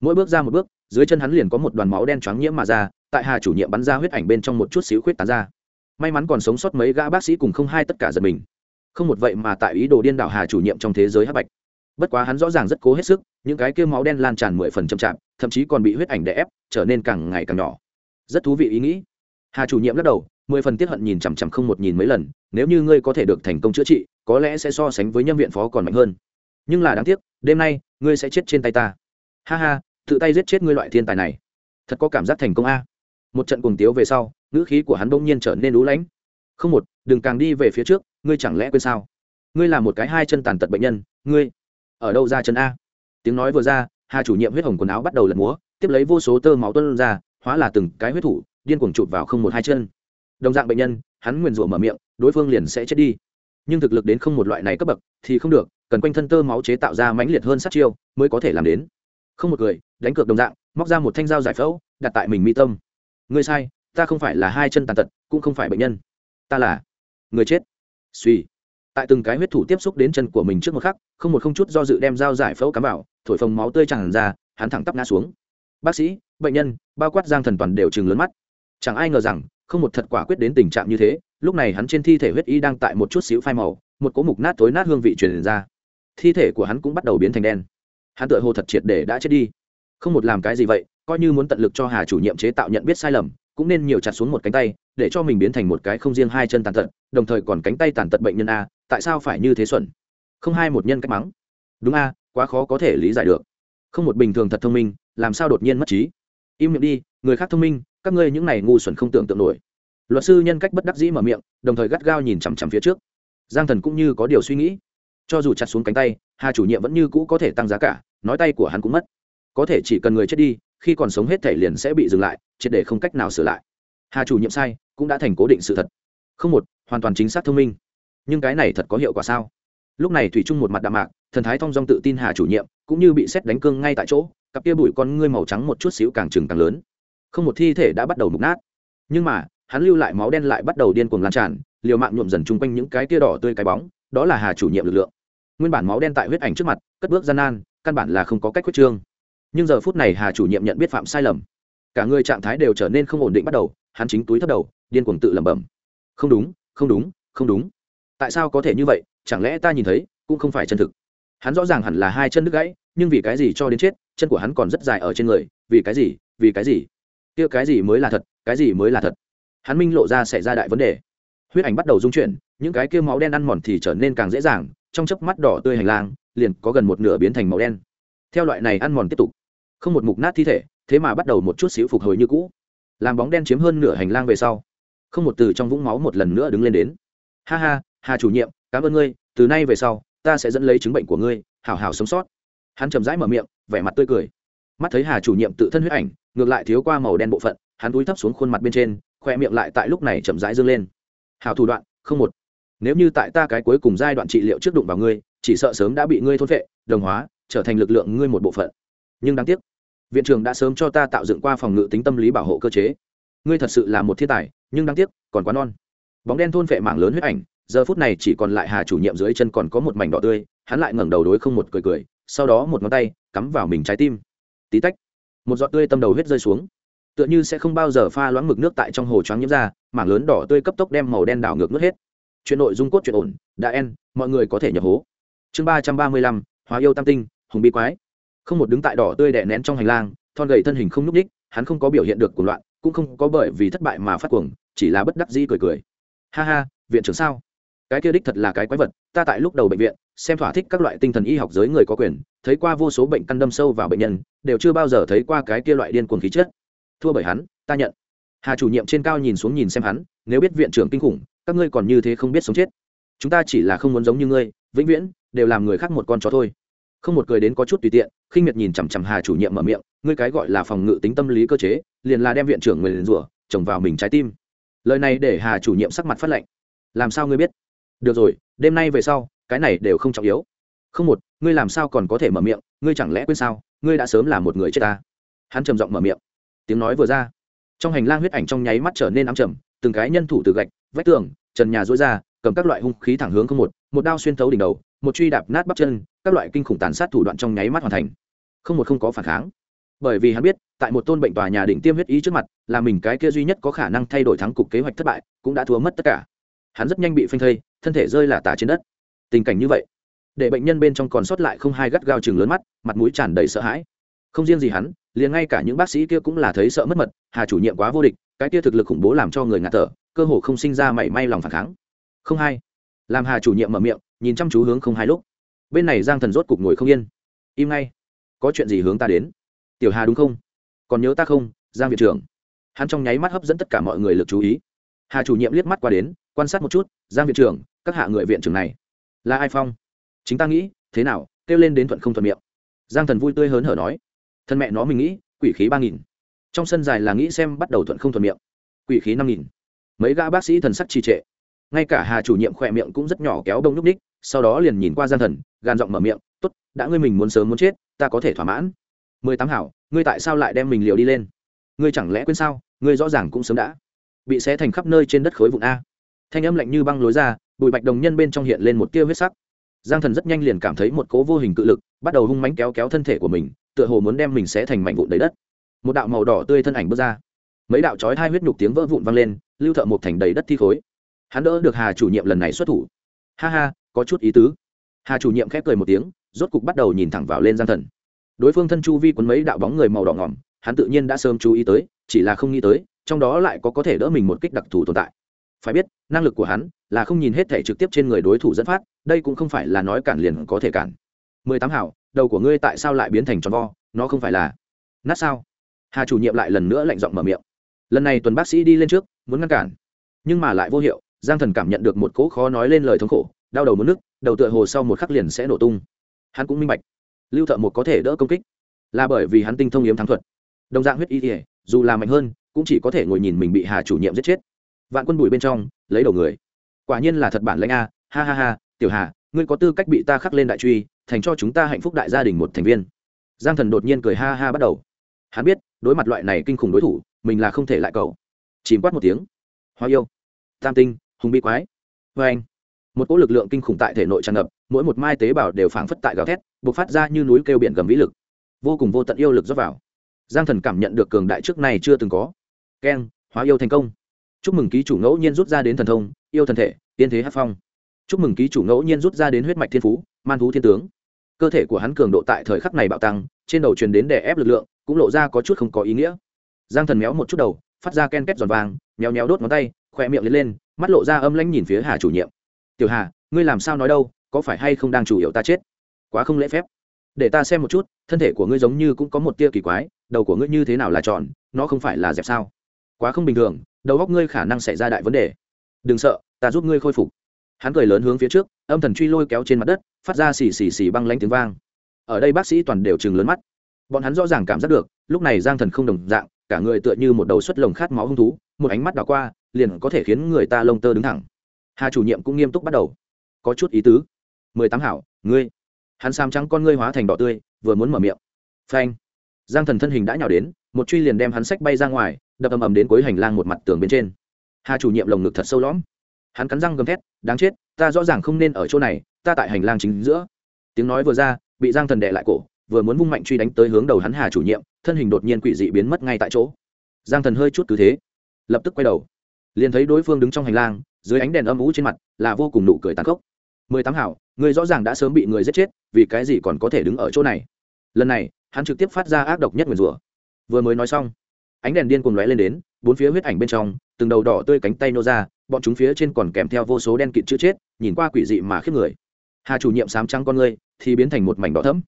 Mỗi bước ra một bước, dưới chân hắn liền có một đoàn máu đen choáng nhiễm mà ra, tại hà chủ nhiệm bắn ra huyết ảnh bên trong một chút xíu khuyết tán ra may mắn còn sống sót mấy gã bác sĩ cùng không hai tất cả giật mình. Không một vậy mà tại ý đồ điên đảo hà chủ nhiệm trong thế giới hắc bạch. Bất quá hắn rõ ràng rất cố hết sức, những cái kêu máu đen lan tràn mười phần chậm chạp, thậm chí còn bị huyết ảnh đè ép, trở nên càng ngày càng nhỏ. Rất thú vị ý nghĩ. Hà chủ nhiệm lắc đầu, mười phần tiết hận nhìn chằm chằm không một nhìn mấy lần, nếu như ngươi có thể được thành công chữa trị, có lẽ sẽ so sánh với nhân viện phó còn mạnh hơn. Nhưng là đáng tiếc, đêm nay, ngươi sẽ chết trên tay ta. Ha ha, tự tay giết chết ngươi loại thiên tài này. Thật có cảm giác thành công a một trận cùng tiếu về sau, ngữ khí của hắn bỗng nhiên trở nên lú lãnh. Không một, đừng càng đi về phía trước, ngươi chẳng lẽ quên sao? Ngươi là một cái hai chân tàn tật bệnh nhân, ngươi ở đâu ra chân a? Tiếng nói vừa ra, hà chủ nhiệm huyết hồng quần áo bắt đầu lật múa, tiếp lấy vô số tơ máu tuân ra, hóa là từng cái huyết thủ, điên cuồng chụp vào không một hai chân. Đồng dạng bệnh nhân, hắn nguyền rủa mở miệng, đối phương liền sẽ chết đi. Nhưng thực lực đến không một loại này cấp bậc thì không được, cần quanh thân tơ máu chế tạo ra mãnh liệt hơn sát chiêu mới có thể làm đến. Không một người, đánh cược đồng dạng, móc ra một thanh dao giải phẫu, đặt tại mình mi tâm ngươi sai, ta không phải là hai chân tàn tật, cũng không phải bệnh nhân. Ta là người chết. Suy. Tại từng cái huyết thủ tiếp xúc đến chân của mình trước một khắc, không một không chút do dự đem dao giải phẫu cắm vào, thổi phồng máu tươi tràn ra, hắn thẳng tắp ngã xuống. Bác sĩ, bệnh nhân, bao quát giang thần toàn đều chừng lớn mắt. Chẳng ai ngờ rằng, không một thật quả quyết đến tình trạng như thế, lúc này hắn trên thi thể huyết y đang tại một chút xíu phai màu, một cỗ mục nát tối nát hương vị truyền ra. Thi thể của hắn cũng bắt đầu biến thành đen. Hắn tựa hồ thật triệt để đã chết đi. Không một làm cái gì vậy coi như muốn tận lực cho hà chủ nhiệm chế tạo nhận biết sai lầm, cũng nên nhiều chặt xuống một cánh tay, để cho mình biến thành một cái không riêng hai chân tàn tật, đồng thời còn cánh tay tàn tật bệnh nhân a, tại sao phải như thế xuẩn? Không hai một nhân cách mắng. Đúng a, quá khó có thể lý giải được. Không một bình thường thật thông minh, làm sao đột nhiên mất trí? Im miệng đi, người khác thông minh, các ngươi những này ngu xuẩn không tưởng tượng nổi. Luật sư nhân cách bất đắc dĩ mở miệng, đồng thời gắt gao nhìn chằm chằm phía trước. Giang thần cũng như có điều suy nghĩ. Cho dù chặt xuống cánh tay, hà chủ nhiệm vẫn như cũ có thể tăng giá cả, nói tay của hắn cũng mất. Có thể chỉ cần người chết đi khi còn sống hết thể liền sẽ bị dừng lại, triệt để không cách nào sửa lại. Hà chủ nhiệm sai, cũng đã thành cố định sự thật. Không một, hoàn toàn chính xác thông minh. Nhưng cái này thật có hiệu quả sao? Lúc này thủy trung một mặt đạm mạc, thần thái thong dong tự tin hà chủ nhiệm, cũng như bị xét đánh cương ngay tại chỗ, cặp kia bụi con ngươi màu trắng một chút xíu càng trừng càng lớn. Không một thi thể đã bắt đầu mục nát. Nhưng mà, hắn lưu lại máu đen lại bắt đầu điên cuồng lan tràn, liều mạng nhuộm dần chung quanh những cái tia đỏ tươi cái bóng, đó là hà chủ nhiệm lực lượng. Nguyên bản máu đen tại huyết ảnh trước mặt, cất bước gian nan, căn bản là không có cách quyết trương nhưng giờ phút này hà chủ nhiệm nhận biết phạm sai lầm. Cả người trạng thái đều trở nên không ổn định bắt đầu, hắn chính túi thấp đầu, điên cuồng tự lẩm bẩm. Không đúng không đúng không đúng. Tại sao có thể như vậy, chẳng lẽ ta nhìn thấy, cũng không phải chân thực. Hắn rõ ràng hẳn là hai chân đứt gãy, nhưng vì cái gì cho đến chết, chân của hắn còn rất dài ở trên người, vì cái gì, vì cái gì? Kia cái gì mới là thật, cái gì mới là thật? Hắn minh lộ ra xảy ra đại vấn đề. Huyết ảnh bắt đầu dung chuyển, những cái kia máu đen ăn mòn thì trở nên càng dễ dàng, trong chớp mắt đỏ tươi hành lang, liền có gần một nửa biến thành màu đen. Theo loại này ăn mòn tiếp tục không một mục nát thi thể, thế mà bắt đầu một chút xíu phục hồi như cũ. Làm bóng đen chiếm hơn nửa hành lang về sau, không một từ trong vũng máu một lần nữa đứng lên đến. Ha ha, hà chủ nhiệm, cảm ơn ngươi, từ nay về sau, ta sẽ dẫn lấy chứng bệnh của ngươi, hảo hảo sống sót. Hắn chầm rãi mở miệng, vẻ mặt tươi cười. Mắt thấy hà chủ nhiệm tự thân huyết ảnh, ngược lại thiếu qua màu đen bộ phận, hắn túi thấp xuống khuôn mặt bên trên khoe miệng lại tại lúc này chậm rãi dâng lên. Hảo thủ đoạn, không một. Nếu như tại ta cái cuối cùng giai đoạn trị liệu trước đụng vào ngươi, chỉ sợ sớm đã bị ngươi thôn vệ đồng hóa, trở thành lực lượng ngươi một bộ phận nhưng đáng tiếc, viện trưởng đã sớm cho ta tạo dựng qua phòng ngự tính tâm lý bảo hộ cơ chế. Ngươi thật sự là một thiên tài, nhưng đáng tiếc, còn quá non. Bóng đen thôn vệ mạng lớn huyết ảnh, giờ phút này chỉ còn lại hà chủ nhiệm dưới chân còn có một mảnh đỏ tươi, hắn lại ngẩng đầu đối không một cười cười, sau đó một ngón tay, cắm vào mình trái tim. Tí tách, một giọt tươi tâm đầu huyết rơi xuống. Tựa như sẽ không bao giờ pha loãng mực nước tại trong hồ choáng nhiễm ra, mảng lớn đỏ tươi cấp tốc đem màu đen đảo ngược nước hết. Chuyện nội dung cốt chuyện ổn, đã en, mọi người có thể nhập hố. Chương ba trăm ba mươi lăm, hóa yêu tam tinh, hùng bi quái không một đứng tại đỏ tươi đè nén trong hành lang, thon gầy thân hình không n ú c ních hắn không có biểu hiện được cuồng loạn, cũng không có bởi vì thất bại mà phát cuồng, chỉ là bất đắc dĩ cười cười. Ha ha, viện trưởng sao? Cái kia đích thật là cái quái vật, ta tại lúc đầu bệnh viện, xem thỏa thích các loại tinh thần y học giới người có quyền, thấy qua vô số bệnh căn đâm sâu vào bệnh nhân, đều chưa bao giờ thấy qua cái kia loại điên cuồng khí chất. Thua bởi hắn, ta nhận. Hà chủ nhiệm trên cao nhìn xuống nhìn xem hắn, nếu biết viện trưởng kinh khủng, các ngươi còn như thế không biết sống chết. Chúng ta chỉ là không muốn giống như ngươi, vĩnh viễn, đều làm người khác một con chó thôi không một cười đến có chút tùy tiện, khinh miệt nhìn chằm chằm hà chủ nhiệm mở miệng, ngươi cái gọi là phòng ngự tính tâm lý cơ chế, liền là đem viện trưởng người liền rủa, trồng vào mình trái tim. Lời này để hà chủ nhiệm sắc mặt phát lệnh làm sao ngươi biết? Được rồi, đêm nay về sau, cái này đều không trọng yếu. Không một, ngươi làm sao còn có thể mở miệng, ngươi chẳng lẽ quên sao, ngươi đã sớm là một người chết ta. Hắn trầm giọng mở miệng. Tiếng nói vừa ra, trong hành lang huyết ảnh trong nháy mắt trở nên ám trầm, từng cái nhân thủ từ gạch, vách tường, trần nhà rối ra, cầm các loại hung khí thẳng hướng không một một đao xuyên thấu đỉnh đầu một truy đạp nát bắp chân, các loại kinh khủng tàn sát thủ đoạn trong nháy mắt hoàn thành. Không một không có phản kháng. Bởi vì hắn biết, tại một tôn bệnh tòa nhà đỉnh tiêm huyết ý trước mặt, là mình cái kia duy nhất có khả năng thay đổi thắng cục kế hoạch thất bại, cũng đã thua mất tất cả. Hắn rất nhanh bị phanh thây, thân thể rơi là tả trên đất. Tình cảnh như vậy, để bệnh nhân bên trong còn sót lại không hai gắt gao chừng lớn mắt, mặt mũi tràn đầy sợ hãi. Không riêng gì hắn, liền ngay cả những bác sĩ kia cũng là thấy sợ mất mật, hà chủ nhiệm quá vô địch, cái kia thực lực khủng bố làm cho người ngạt thở, cơ hồ không sinh ra mảy may lòng phản kháng. Không hai, làm hà chủ nhiệm mở miệng nhìn chăm chú hướng không hai lúc. Bên này giang thần rốt cục ngồi không yên. Im ngay. Có chuyện gì hướng ta đến? Tiểu hà đúng không? Còn nhớ ta không? Giang viện trưởng. Hắn trong nháy mắt hấp dẫn tất cả mọi người lực chú ý. Hà chủ nhiệm liếc mắt qua đến, quan sát một chút, giang viện trưởng, các hạ người viện trưởng này là ai phong? Chính ta nghĩ, thế nào? kêu lên đến thuận không thuận miệng. Giang thần vui tươi hớn hở nói, thân mẹ nó mình nghĩ, quỷ khí ba nghìn. Trong sân dài là nghĩ xem bắt đầu thuận không thuận miệng. Quỷ khí năm nghìn. Mấy gã bác sĩ thần sắc trì trệ. Ngay cả hà chủ nhiệm khỏe miệng cũng rất nhỏ kéo đông n ú c ních sau đó liền nhìn qua giang thần gan giọng mở miệng t ố t đã ngươi mình muốn sớm muốn chết, ta có thể thỏa mãn. Mười tám hảo, ngươi tại sao lại đem mình liều đi lên? Ngươi chẳng lẽ quên sao? Ngươi rõ ràng cũng sớm đã bị xé thành khắp nơi trên đất khối vụn a. Thanh âm lạnh như băng lối ra bụi bạch đồng nhân bên trong hiện lên một tia huyết sắc. Giang thần rất nhanh liền cảm thấy một cố vô hình cự lực, bắt đầu hung mánh kéo kéo thân thể của mình, tựa hồ muốn đem mình xé thành mảnh vụn đầy đất. Một đạo màu đỏ tươi thân ảnh bước ra. Mấy đạo chói hai huyết nhục tiếng vỡ vụn vang lên, lưu thợ một thành đầy đất thi khối. Hắn đỡ được hà chủ nhiệm lần này xuất thủ. Ha ha có chút ý tứ. Hà chủ nhiệm khép cười một tiếng, rốt cục bắt đầu nhìn thẳng vào lên giang thần. Đối phương thân chu vi quấn mấy đạo bóng người màu đỏ ngỏm, hắn tự nhiên đã sớm chú ý tới, chỉ là không nghĩ tới, trong đó lại có có thể đỡ mình một kích đặc thù tồn tại. Phải biết, năng lực của hắn là không nhìn hết thể trực tiếp trên người đối thủ dẫn phát, đây cũng không phải là nói cản liền có thể cản. Mười tám hảo, đầu của ngươi tại sao lại biến thành tròn vo? Nó không phải là nát sao? Hà chủ nhiệm lại lần nữa lạnh giọng mở miệng. Lần này tuần bác sĩ đi lên trước, muốn ngăn cản. Nhưng mà lại vô hiệu, giang thần cảm nhận được một cỗ khó nói lên lời thống khổ đau đầu muốn nước đầu tựa hồ sau một khắc liền sẽ nổ tung. Hắn cũng minh bạch, lưu thợ một có thể đỡ công kích, là bởi vì hắn tinh thông yếm thắng thuật. Đồng dạng huyết y thể dù là mạnh hơn, cũng chỉ có thể ngồi nhìn mình bị hà chủ nhiệm giết chết. Vạn quân bụi bên trong, lấy đầu người. Quả nhiên là thật bản lãnh a, ha ha ha, tiểu hà, ngươi có tư cách bị ta khắc lên đại truy, thành cho chúng ta hạnh phúc đại gia đình một thành viên. Giang thần đột nhiên cười ha ha bắt đầu. Hắn biết, đối mặt loại này kinh khủng đối thủ, mình là không thể lại cầu. Chìm quát một tiếng. Hoa yêu, tam tinh, hùng bi quái. Vê anh một cỗ lực lượng kinh khủng tại thể nội tràn ngập, mỗi một mai tế bào đều phảng phất tại gào thét b ộ c phát ra như núi kêu biển gầm vĩ lực. Vô cùng vô tận yêu lực dốc vào. Giang thần cảm nhận được cường đại trước này chưa từng có. Keng, hóa yêu thành công. Chúc mừng ký chủ ngẫu nhiên rút ra đến thần thông, yêu thần thể, tiên thế hát phong. Chúc mừng ký chủ ngẫu nhiên rút ra đến huyết mạch thiên phú, man thú thiên tướng. Cơ thể của hắn cường độ tại thời khắc này bạo tăng, trên đầu truyền đến đè ép lực lượng, cũng lộ ra có chút không có ý nghĩa. Giang thần méo một chút đầu, phát ra ken két giòn vàng, méo méo đốt ngón tay khoe miệng lên lên, mắt lộ ra âm lãnh nhìn phía hà chủ nhiệm tiểu hà, ngươi làm sao nói đâu, có phải hay không đang chủ yếu ta chết? Quá không lễ phép. Để ta xem một chút, thân thể của ngươi giống như cũng có một tia kỳ quái, đầu của ngươi như thế nào là tròn, nó không phải là dẹp sao? Quá không bình thường, đầu óc ngươi khả năng xảy ra đại vấn đề. Đừng sợ, ta giúp ngươi khôi phục. Hắn cười lớn hướng phía trước, âm thần truy lôi kéo trên mặt đất, phát ra xì xì xì băng lanh tiếng vang. Ở đây bác sĩ toàn đều chừng lớn mắt. Bọn hắn rõ ràng cảm giác được, lúc này giang thần không đồng dạng, cả người tựa như một đầu xuất lồng khát máu hung thú, một ánh mắt đảo qua, liền có thể khiến người ta lông tơ đứng thẳng hà chủ nhiệm cũng nghiêm túc bắt đầu. Có chút ý tứ. Mười tám hảo, ngươi. Hắn sam trắng con ngươi hóa thành đỏ tươi, vừa muốn mở miệng. Phanh. Giang thần thân hình đã nhào đến, một truy liền đem hắn sách bay ra ngoài, đập ầm ầm đến cuối hành lang một mặt tường bên trên. Hà chủ nhiệm lồng ngực thật sâu lõm. Hắn cắn răng gầm thét, đáng chết, ta rõ ràng không nên ở chỗ này, ta tại hành lang chính giữa. Tiếng nói vừa ra, bị giang thần đệ lại cổ, vừa muốn vung mạnh truy đánh tới hướng đầu hắn hà chủ nhiệm, thân hình đột nhiên quỷ dị biến mất ngay tại chỗ. Giang thần hơi chút cứ thế, lập tức quay đầu, liền thấy đối phương đứng trong hành lang dưới ánh đèn âm ú trên mặt, là vô cùng nụ cười tàn khốc. Mười tám hảo, người rõ ràng đã sớm bị người giết chết, vì cái gì còn có thể đứng ở chỗ này? Lần này, hắn trực tiếp phát ra ác độc nhất nguyền rủa. Vừa mới nói xong, ánh đèn điên cuồng lóe lên đến, bốn phía huyết ảnh bên trong, từng đầu đỏ tươi cánh tay nô ra, bọn chúng phía trên còn kèm theo vô số đen kịt chữ chết, nhìn qua quỷ dị mà khiếp người. Hà chủ nhiệm sám trăng con ngươi, thì biến thành một mảnh đỏ thẫm.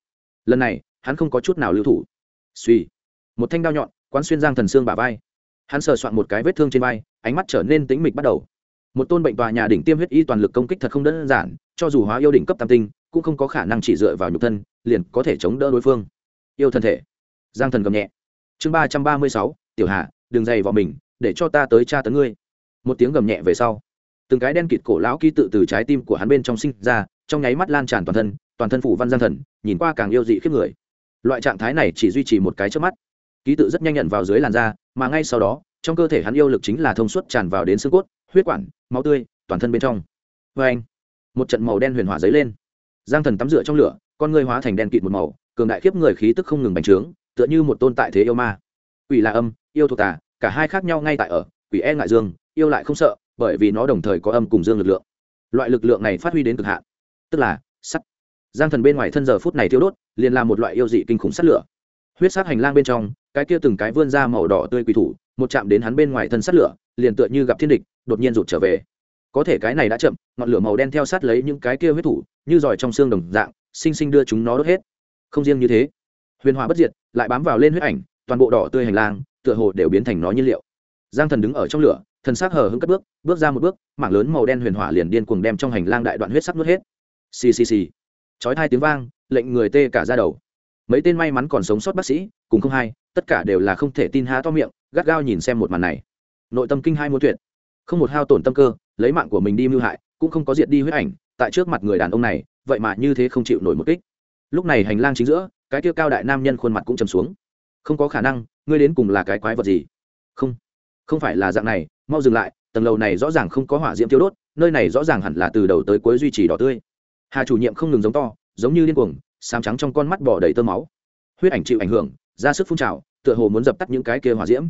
Lần này, hắn không có chút nào lưu thủ. Suy một thanh đao nhọn, quán xuyên giang thần xương bả vai. Hắn sờ soạn một cái vết thương trên vai, ánh mắt trở nên tĩnh mịch bắt đầu một tôn bệnh tòa nhà đỉnh tiêm huyết y toàn lực công kích thật không đơn giản, cho dù hóa yêu đỉnh cấp tam tinh, cũng không có khả năng chỉ dựa vào nhục thân, liền có thể chống đỡ đối phương. Yêu thân thể. Giang thần gầm nhẹ. Chương ba trăm ba mươi sáu, tiểu hạ đường dày vào mình, để cho ta tới tra tấn ngươi. Một tiếng gầm nhẹ về sau, từng cái đen kịt cổ lão ký tự từ trái tim của hắn bên trong sinh ra, trong nháy mắt lan tràn toàn thân toàn thân phủ văn giang thần, nhìn qua càng yêu dị khiếp người. Loại trạng thái này chỉ duy trì một cái trước mắt. Ký tự rất nhanh nhận vào dưới làn da, mà ngay sau đó, trong cơ thể hắn yêu lực chính là thông suốt tràn vào đến xương cốt huyết quản, máu tươi, toàn thân bên trong. Vê anh, một trận màu đen huyền hỏa dấy lên. Giang thần tắm rửa trong lửa, con người hóa thành đen kịt một màu, cường đại khiếp người khí tức không ngừng bành trướng, tựa như một tôn tại thế yêu ma. Quỷ là âm, yêu thuộc tà, cả hai khác nhau ngay tại ở, quỷ e ngại dương, yêu lại không sợ, bởi vì nó đồng thời có âm cùng dương lực lượng. Loại lực lượng này phát huy đến cực hạn. Tức là, sắt. Giang thần bên ngoài thân giờ phút này thiêu đốt, liền là một loại yêu dị kinh khủng sắt lửa. Huyết sát hành lang bên trong, cái kia từng cái vươn ra màu đỏ tươi quỷ thủ, một chạm đến hắn bên ngoài thân sắt lửa, liền tựa như gặp thiên địch đột nhiên rụt trở về. Có thể cái này đã chậm, ngọn lửa màu đen theo sát lấy những cái kia huyết thủ, như giỏi trong xương đồng dạng, sinh sinh đưa chúng nó đốt hết. Không riêng như thế, huyền hòa bất diệt lại bám vào lên huyết ảnh, toàn bộ đỏ tươi hành lang, tựa hồ đều biến thành nó nhiên liệu. Giang thần đứng ở trong lửa, thần sắc hờ hững cất bước bước ra một bước, mảng lớn màu đen huyền hỏa liền điên cuồng đem trong hành lang đại đoạn huyết sắc nuốt hết. Xì xì xì. Chói hai tiếng vang, lệnh người tê cả ra đầu. Mấy tên may mắn còn sống sót bác sĩ, cùng không hai, tất cả đều là không thể tin há to miệng, gắt gao nhìn xem một màn này. Nội tâm kinh hai muốn tuyệt không một hao tổn tâm cơ, lấy mạng của mình đi mưu hại, cũng không có diệt đi huyết ảnh, tại trước mặt người đàn ông này, vậy mà như thế không chịu nổi một kích. Lúc này hành lang chính giữa, cái tiêu cao đại nam nhân khuôn mặt cũng trầm xuống. Không có khả năng, ngươi đến cùng là cái quái vật gì? Không không phải là dạng này, mau dừng lại, tầng lầu này rõ ràng không có hỏa diễm tiêu đốt, nơi này rõ ràng hẳn là từ đầu tới cuối duy trì đỏ tươi. Hà chủ nhiệm không ngừng giống to, giống như điên cuồng, sám trắng trong con mắt bỏ đầy tơ máu. Huyết ảnh chịu ảnh hưởng, ra sức phun trào, tựa hồ muốn dập tắt những cái kia hỏa diễm.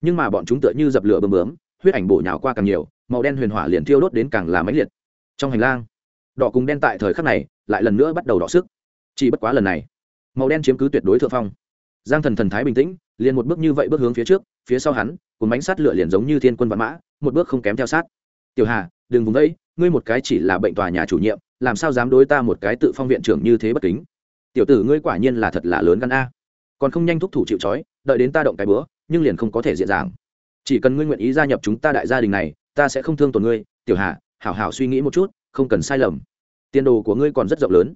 Nhưng mà bọn chúng tựa như dập lửa bơm bướm huyết ảnh bổ nhào qua càng nhiều, màu đen huyền hỏa liền thiêu đốt đến càng là mãnh liệt. Trong hành lang, đỏ cùng đen tại thời khắc này lại lần nữa bắt đầu đỏ sức. Chỉ bất quá lần này, màu đen chiếm cứ tuyệt đối thượng phong. Giang thần thần thái bình tĩnh, liền một bước như vậy bước hướng phía trước, phía sau hắn cùng bánh sát lửa liền giống như thiên quân văn mã, một bước không kém theo sát. Tiểu hà, đừng vùng đấy ngươi một cái chỉ là bệnh tòa nhà chủ nhiệm, làm sao dám đối ta một cái tự phong viện trưởng như thế bất kính? Tiểu tử ngươi quả nhiên là thật là lớn gan a. Còn không nhanh thúc thủ chịu trói, đợi đến ta động cái bữa, nhưng liền không có thể diện dàng chỉ cần ngươi nguyện ý gia nhập chúng ta đại gia đình này, ta sẽ không thương tổn ngươi. Tiểu hà, hảo hảo suy nghĩ một chút, không cần sai lầm. Tiền đồ của ngươi còn rất rộng lớn.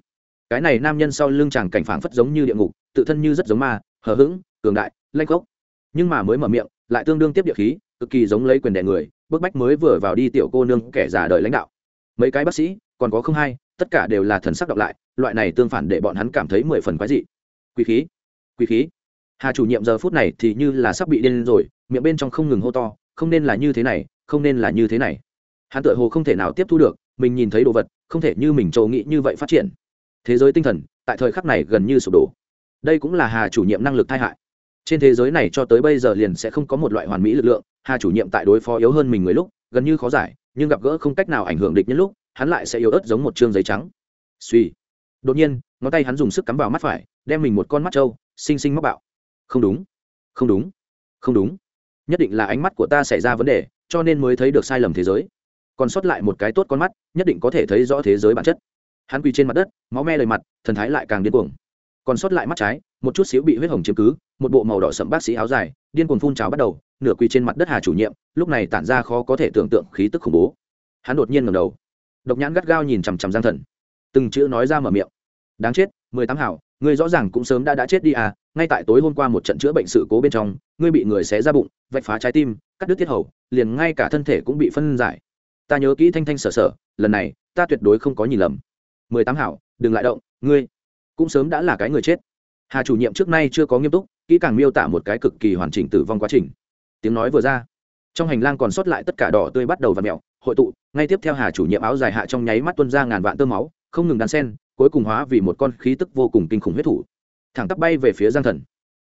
Cái này nam nhân sau lưng chàng cảnh phảng phất giống như địa ngục, tự thân như rất giống ma, hờ hững, cường đại lanh gốc nhưng mà mới mở miệng, lại tương đương tiếp địa khí, cực kỳ giống lấy quyền đẻ người, bức bách mới vừa vào đi tiểu cô nương kẻ già đời lãnh đạo. Mấy cái bác sĩ, còn có không hai, tất cả đều là thần sắc đọc lại, loại này tương phản để bọn hắn cảm thấy mười phần quái dị. Quý khí quý khí. Hà chủ nhiệm giờ phút này thì như là sắp bị điên rồi miệng bên trong không ngừng hô to, không nên là như thế này, không nên là như thế này. Hắn tự hồ không thể nào tiếp thu được, mình nhìn thấy đồ vật, không thể như mình trầu nghĩ như vậy phát triển. Thế giới tinh thần, tại thời khắc này gần như sụp đổ. Đây cũng là hà chủ nhiệm năng lực tai hại. Trên thế giới này cho tới bây giờ liền sẽ không có một loại hoàn mỹ lực lượng, hà chủ nhiệm tại đối phó yếu hơn mình người lúc, gần như khó giải, nhưng gặp gỡ không cách nào ảnh hưởng địch nhân lúc, hắn lại sẽ yếu ớt giống một chương giấy trắng. Suy. Đột nhiên, ngón tay hắn dùng sức cắm vào mắt phải, đem mình một con mắt trâu, xinh xinh móc bạo. Không đúng. Không đúng. Không đúng nhất định là ánh mắt của ta xảy ra vấn đề, cho nên mới thấy được sai lầm thế giới. Còn sót lại một cái tốt con mắt, nhất định có thể thấy rõ thế giới bản chất. Hắn quỳ trên mặt đất, máu me lời mặt, thần thái lại càng điên cuồng. Còn sót lại mắt trái, một chút xíu bị huyết hồng chiếm cứ, một bộ màu đỏ sậm bác sĩ áo dài, điên cuồng phun trào bắt đầu, nửa quỳ trên mặt đất hà chủ nhiệm, lúc này tản ra khó có thể tưởng tượng khí tức khủng bố. Hắn đột nhiên ngầm đầu, độc nhãn gắt gao nhìn chằm chằm giang thần. Từng chữ nói ra mở miệng. Đáng chết, mười tám hảo, ngươi rõ ràng cũng sớm đã đã chết đi à ngay tại tối hôm qua một trận chữa bệnh sự cố bên trong, ngươi bị người xé ra bụng, vạch phá trái tim, cắt đứt tiết hầu, liền ngay cả thân thể cũng bị phân giải. Ta nhớ kỹ thanh thanh sở sở, lần này, ta tuyệt đối không có nhìn lầm. Mười tám hảo, đừng lại động, ngươi cũng sớm đã là cái người chết. Hà chủ nhiệm trước nay chưa có nghiêm túc, kỹ càng miêu tả một cái cực kỳ hoàn chỉnh tử vong quá trình. Tiếng nói vừa ra, trong hành lang còn sót lại tất cả đỏ tươi bắt đầu và mẹo hội tụ, ngay tiếp theo hà chủ nhiệm áo dài hạ trong nháy mắt tuân ra ngàn vạn tơ máu, không ngừng đan sen, cuối cùng hóa vì một con khí tức vô cùng kinh khủng huyết thủ thẳng tắp bay về phía giang thần.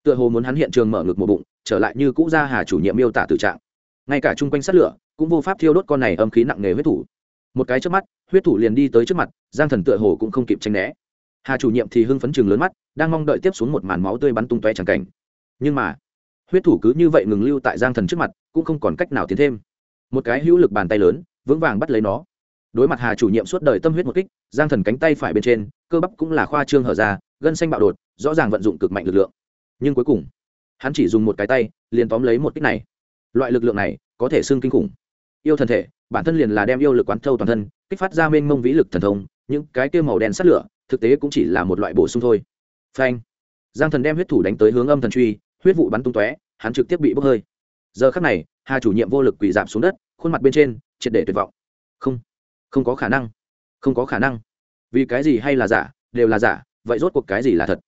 Tựa hồ muốn hắn hiện trường mở ngực một bụng, trở lại như cũ ra hà chủ nhiệm miêu tả tử trạng. Ngay cả chung quanh sát lửa, cũng vô pháp thiêu đốt con này âm khí nặng nề huyết thủ. Một cái trước mắt, huyết thủ liền đi tới trước mặt, giang thần tựa hồ cũng không kịp tranh né. Hà chủ nhiệm thì hưng phấn chừng lớn mắt, đang mong đợi tiếp xuống một màn máu tươi bắn tung toe tràn cảnh. Nhưng mà, huyết thủ cứ như vậy ngừng lưu tại giang thần trước mặt, cũng không còn cách nào tiến thêm. Một cái hữu lực bàn tay lớn, vững vàng bắt lấy nó. Đối mặt hà chủ nhiệm suốt đời tâm huyết một kích, giang thần cánh tay phải bên trên, cơ bắp cũng là khoa trương hở ra gân xanh bạo đột, rõ ràng vận dụng cực mạnh lực lượng. Nhưng cuối cùng, hắn chỉ dùng một cái tay, liền tóm lấy một kích này. Loại lực lượng này có thể xưng kinh khủng. Yêu thần thể, bản thân liền là đem yêu lực quán thâu toàn thân, kích phát ra mênh mông vĩ lực thần thông, những cái kia màu đen sắt lửa, thực tế cũng chỉ là một loại bổ sung thôi. Phanh! Giang thần đem huyết thủ đánh tới hướng âm thần truy, huyết vụ bắn tung tóe, hắn trực tiếp bị bốc hơi. Giờ khắc này, hà chủ nhiệm vô lực quỳ giảm xuống đất, khuôn mặt bên trên, triệt để tuyệt vọng. Không không có khả năng, không có khả năng. Vì cái gì hay là giả, đều là giả vậy rốt cuộc cái gì là thật?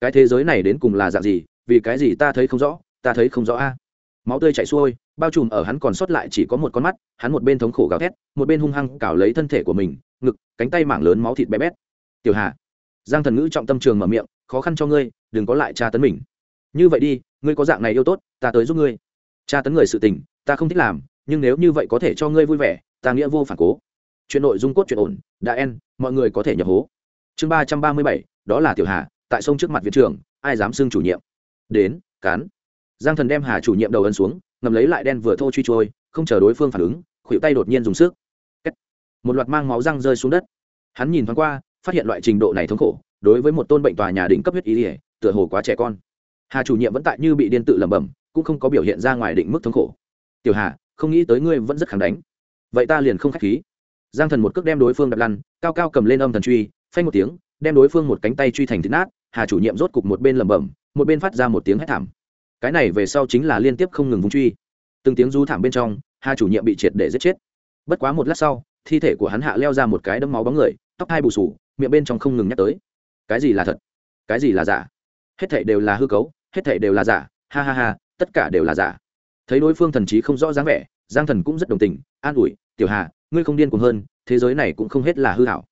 Cái thế giới này đến cùng là dạng gì? Vì cái gì ta thấy không rõ? Ta thấy không rõ a. Máu tươi chảy xuôi, bao trùm ở hắn còn sót lại chỉ có một con mắt, hắn một bên thống khổ gào thét, một bên hung hăng cào lấy thân thể của mình, ngực, cánh tay mảng lớn máu thịt bé bét. Tiểu hà. Giang thần ngữ trọng tâm trường mở miệng, khó khăn cho ngươi, đừng có lại tra tấn mình. Như vậy đi, ngươi có dạng này yêu tốt, ta tới giúp ngươi. Tra tấn người sự tình, ta không thích làm, nhưng nếu như vậy có thể cho ngươi vui vẻ, ta nghĩa vô phản cố. Chuyện nội dung cốt chuyện ổn, đã en, mọi người có thể nhập hố. Chương ba trăm ba mươi bảy đó là tiểu hà, tại sông trước mặt viện trưởng, ai dám xưng chủ nhiệm? Đến, cán. Giang thần đem hà chủ nhiệm đầu ấn xuống, ngầm lấy lại đen vừa thô truy trôi, không chờ đối phương phản ứng, khuỷu tay đột nhiên dùng sức. Một loạt mang máu răng rơi xuống đất. Hắn nhìn thoáng qua, phát hiện loại trình độ này thống khổ, đối với một tôn bệnh tòa nhà đỉnh cấp huyết ý ỉa tựa hồ quá trẻ con. Hà chủ nhiệm vẫn tại như bị điên tự lẩm bẩm, cũng không có biểu hiện ra ngoài định mức thống khổ. Tiểu hà, không nghĩ tới ngươi vẫn rất kháng đánh. Vậy ta liền không k h á c h khí. Giang thần một cước đem đối phương đập lăn, cao cao cầm lên âm thần truy, phanh một tiếng đem đối phương một cánh tay truy thành thịt nát, hà chủ nhiệm rốt cục một bên lẩm bẩm, một bên phát ra một tiếng hét thảm. Cái này về sau chính là liên tiếp không ngừng vung truy. Từng tiếng du thảm bên trong, hà chủ nhiệm bị triệt để giết chết. Bất quá một lát sau, thi thể của hắn hạ leo ra một cái đấm máu bóng người, tóc hai bù sù, miệng bên trong không ngừng nhắc tới. Cái gì là thật? Cái gì là giả? Hết thể đều là hư cấu, hết thể đều là giả. Ha ha ha, tất cả đều là giả. Thấy đối phương thần trí không rõ dáng vẻ, giang thần cũng rất đồng tình. An ủi, tiểu hà, ngươi không điên cuồng hơn, thế giới này cũng không hết là hư hảo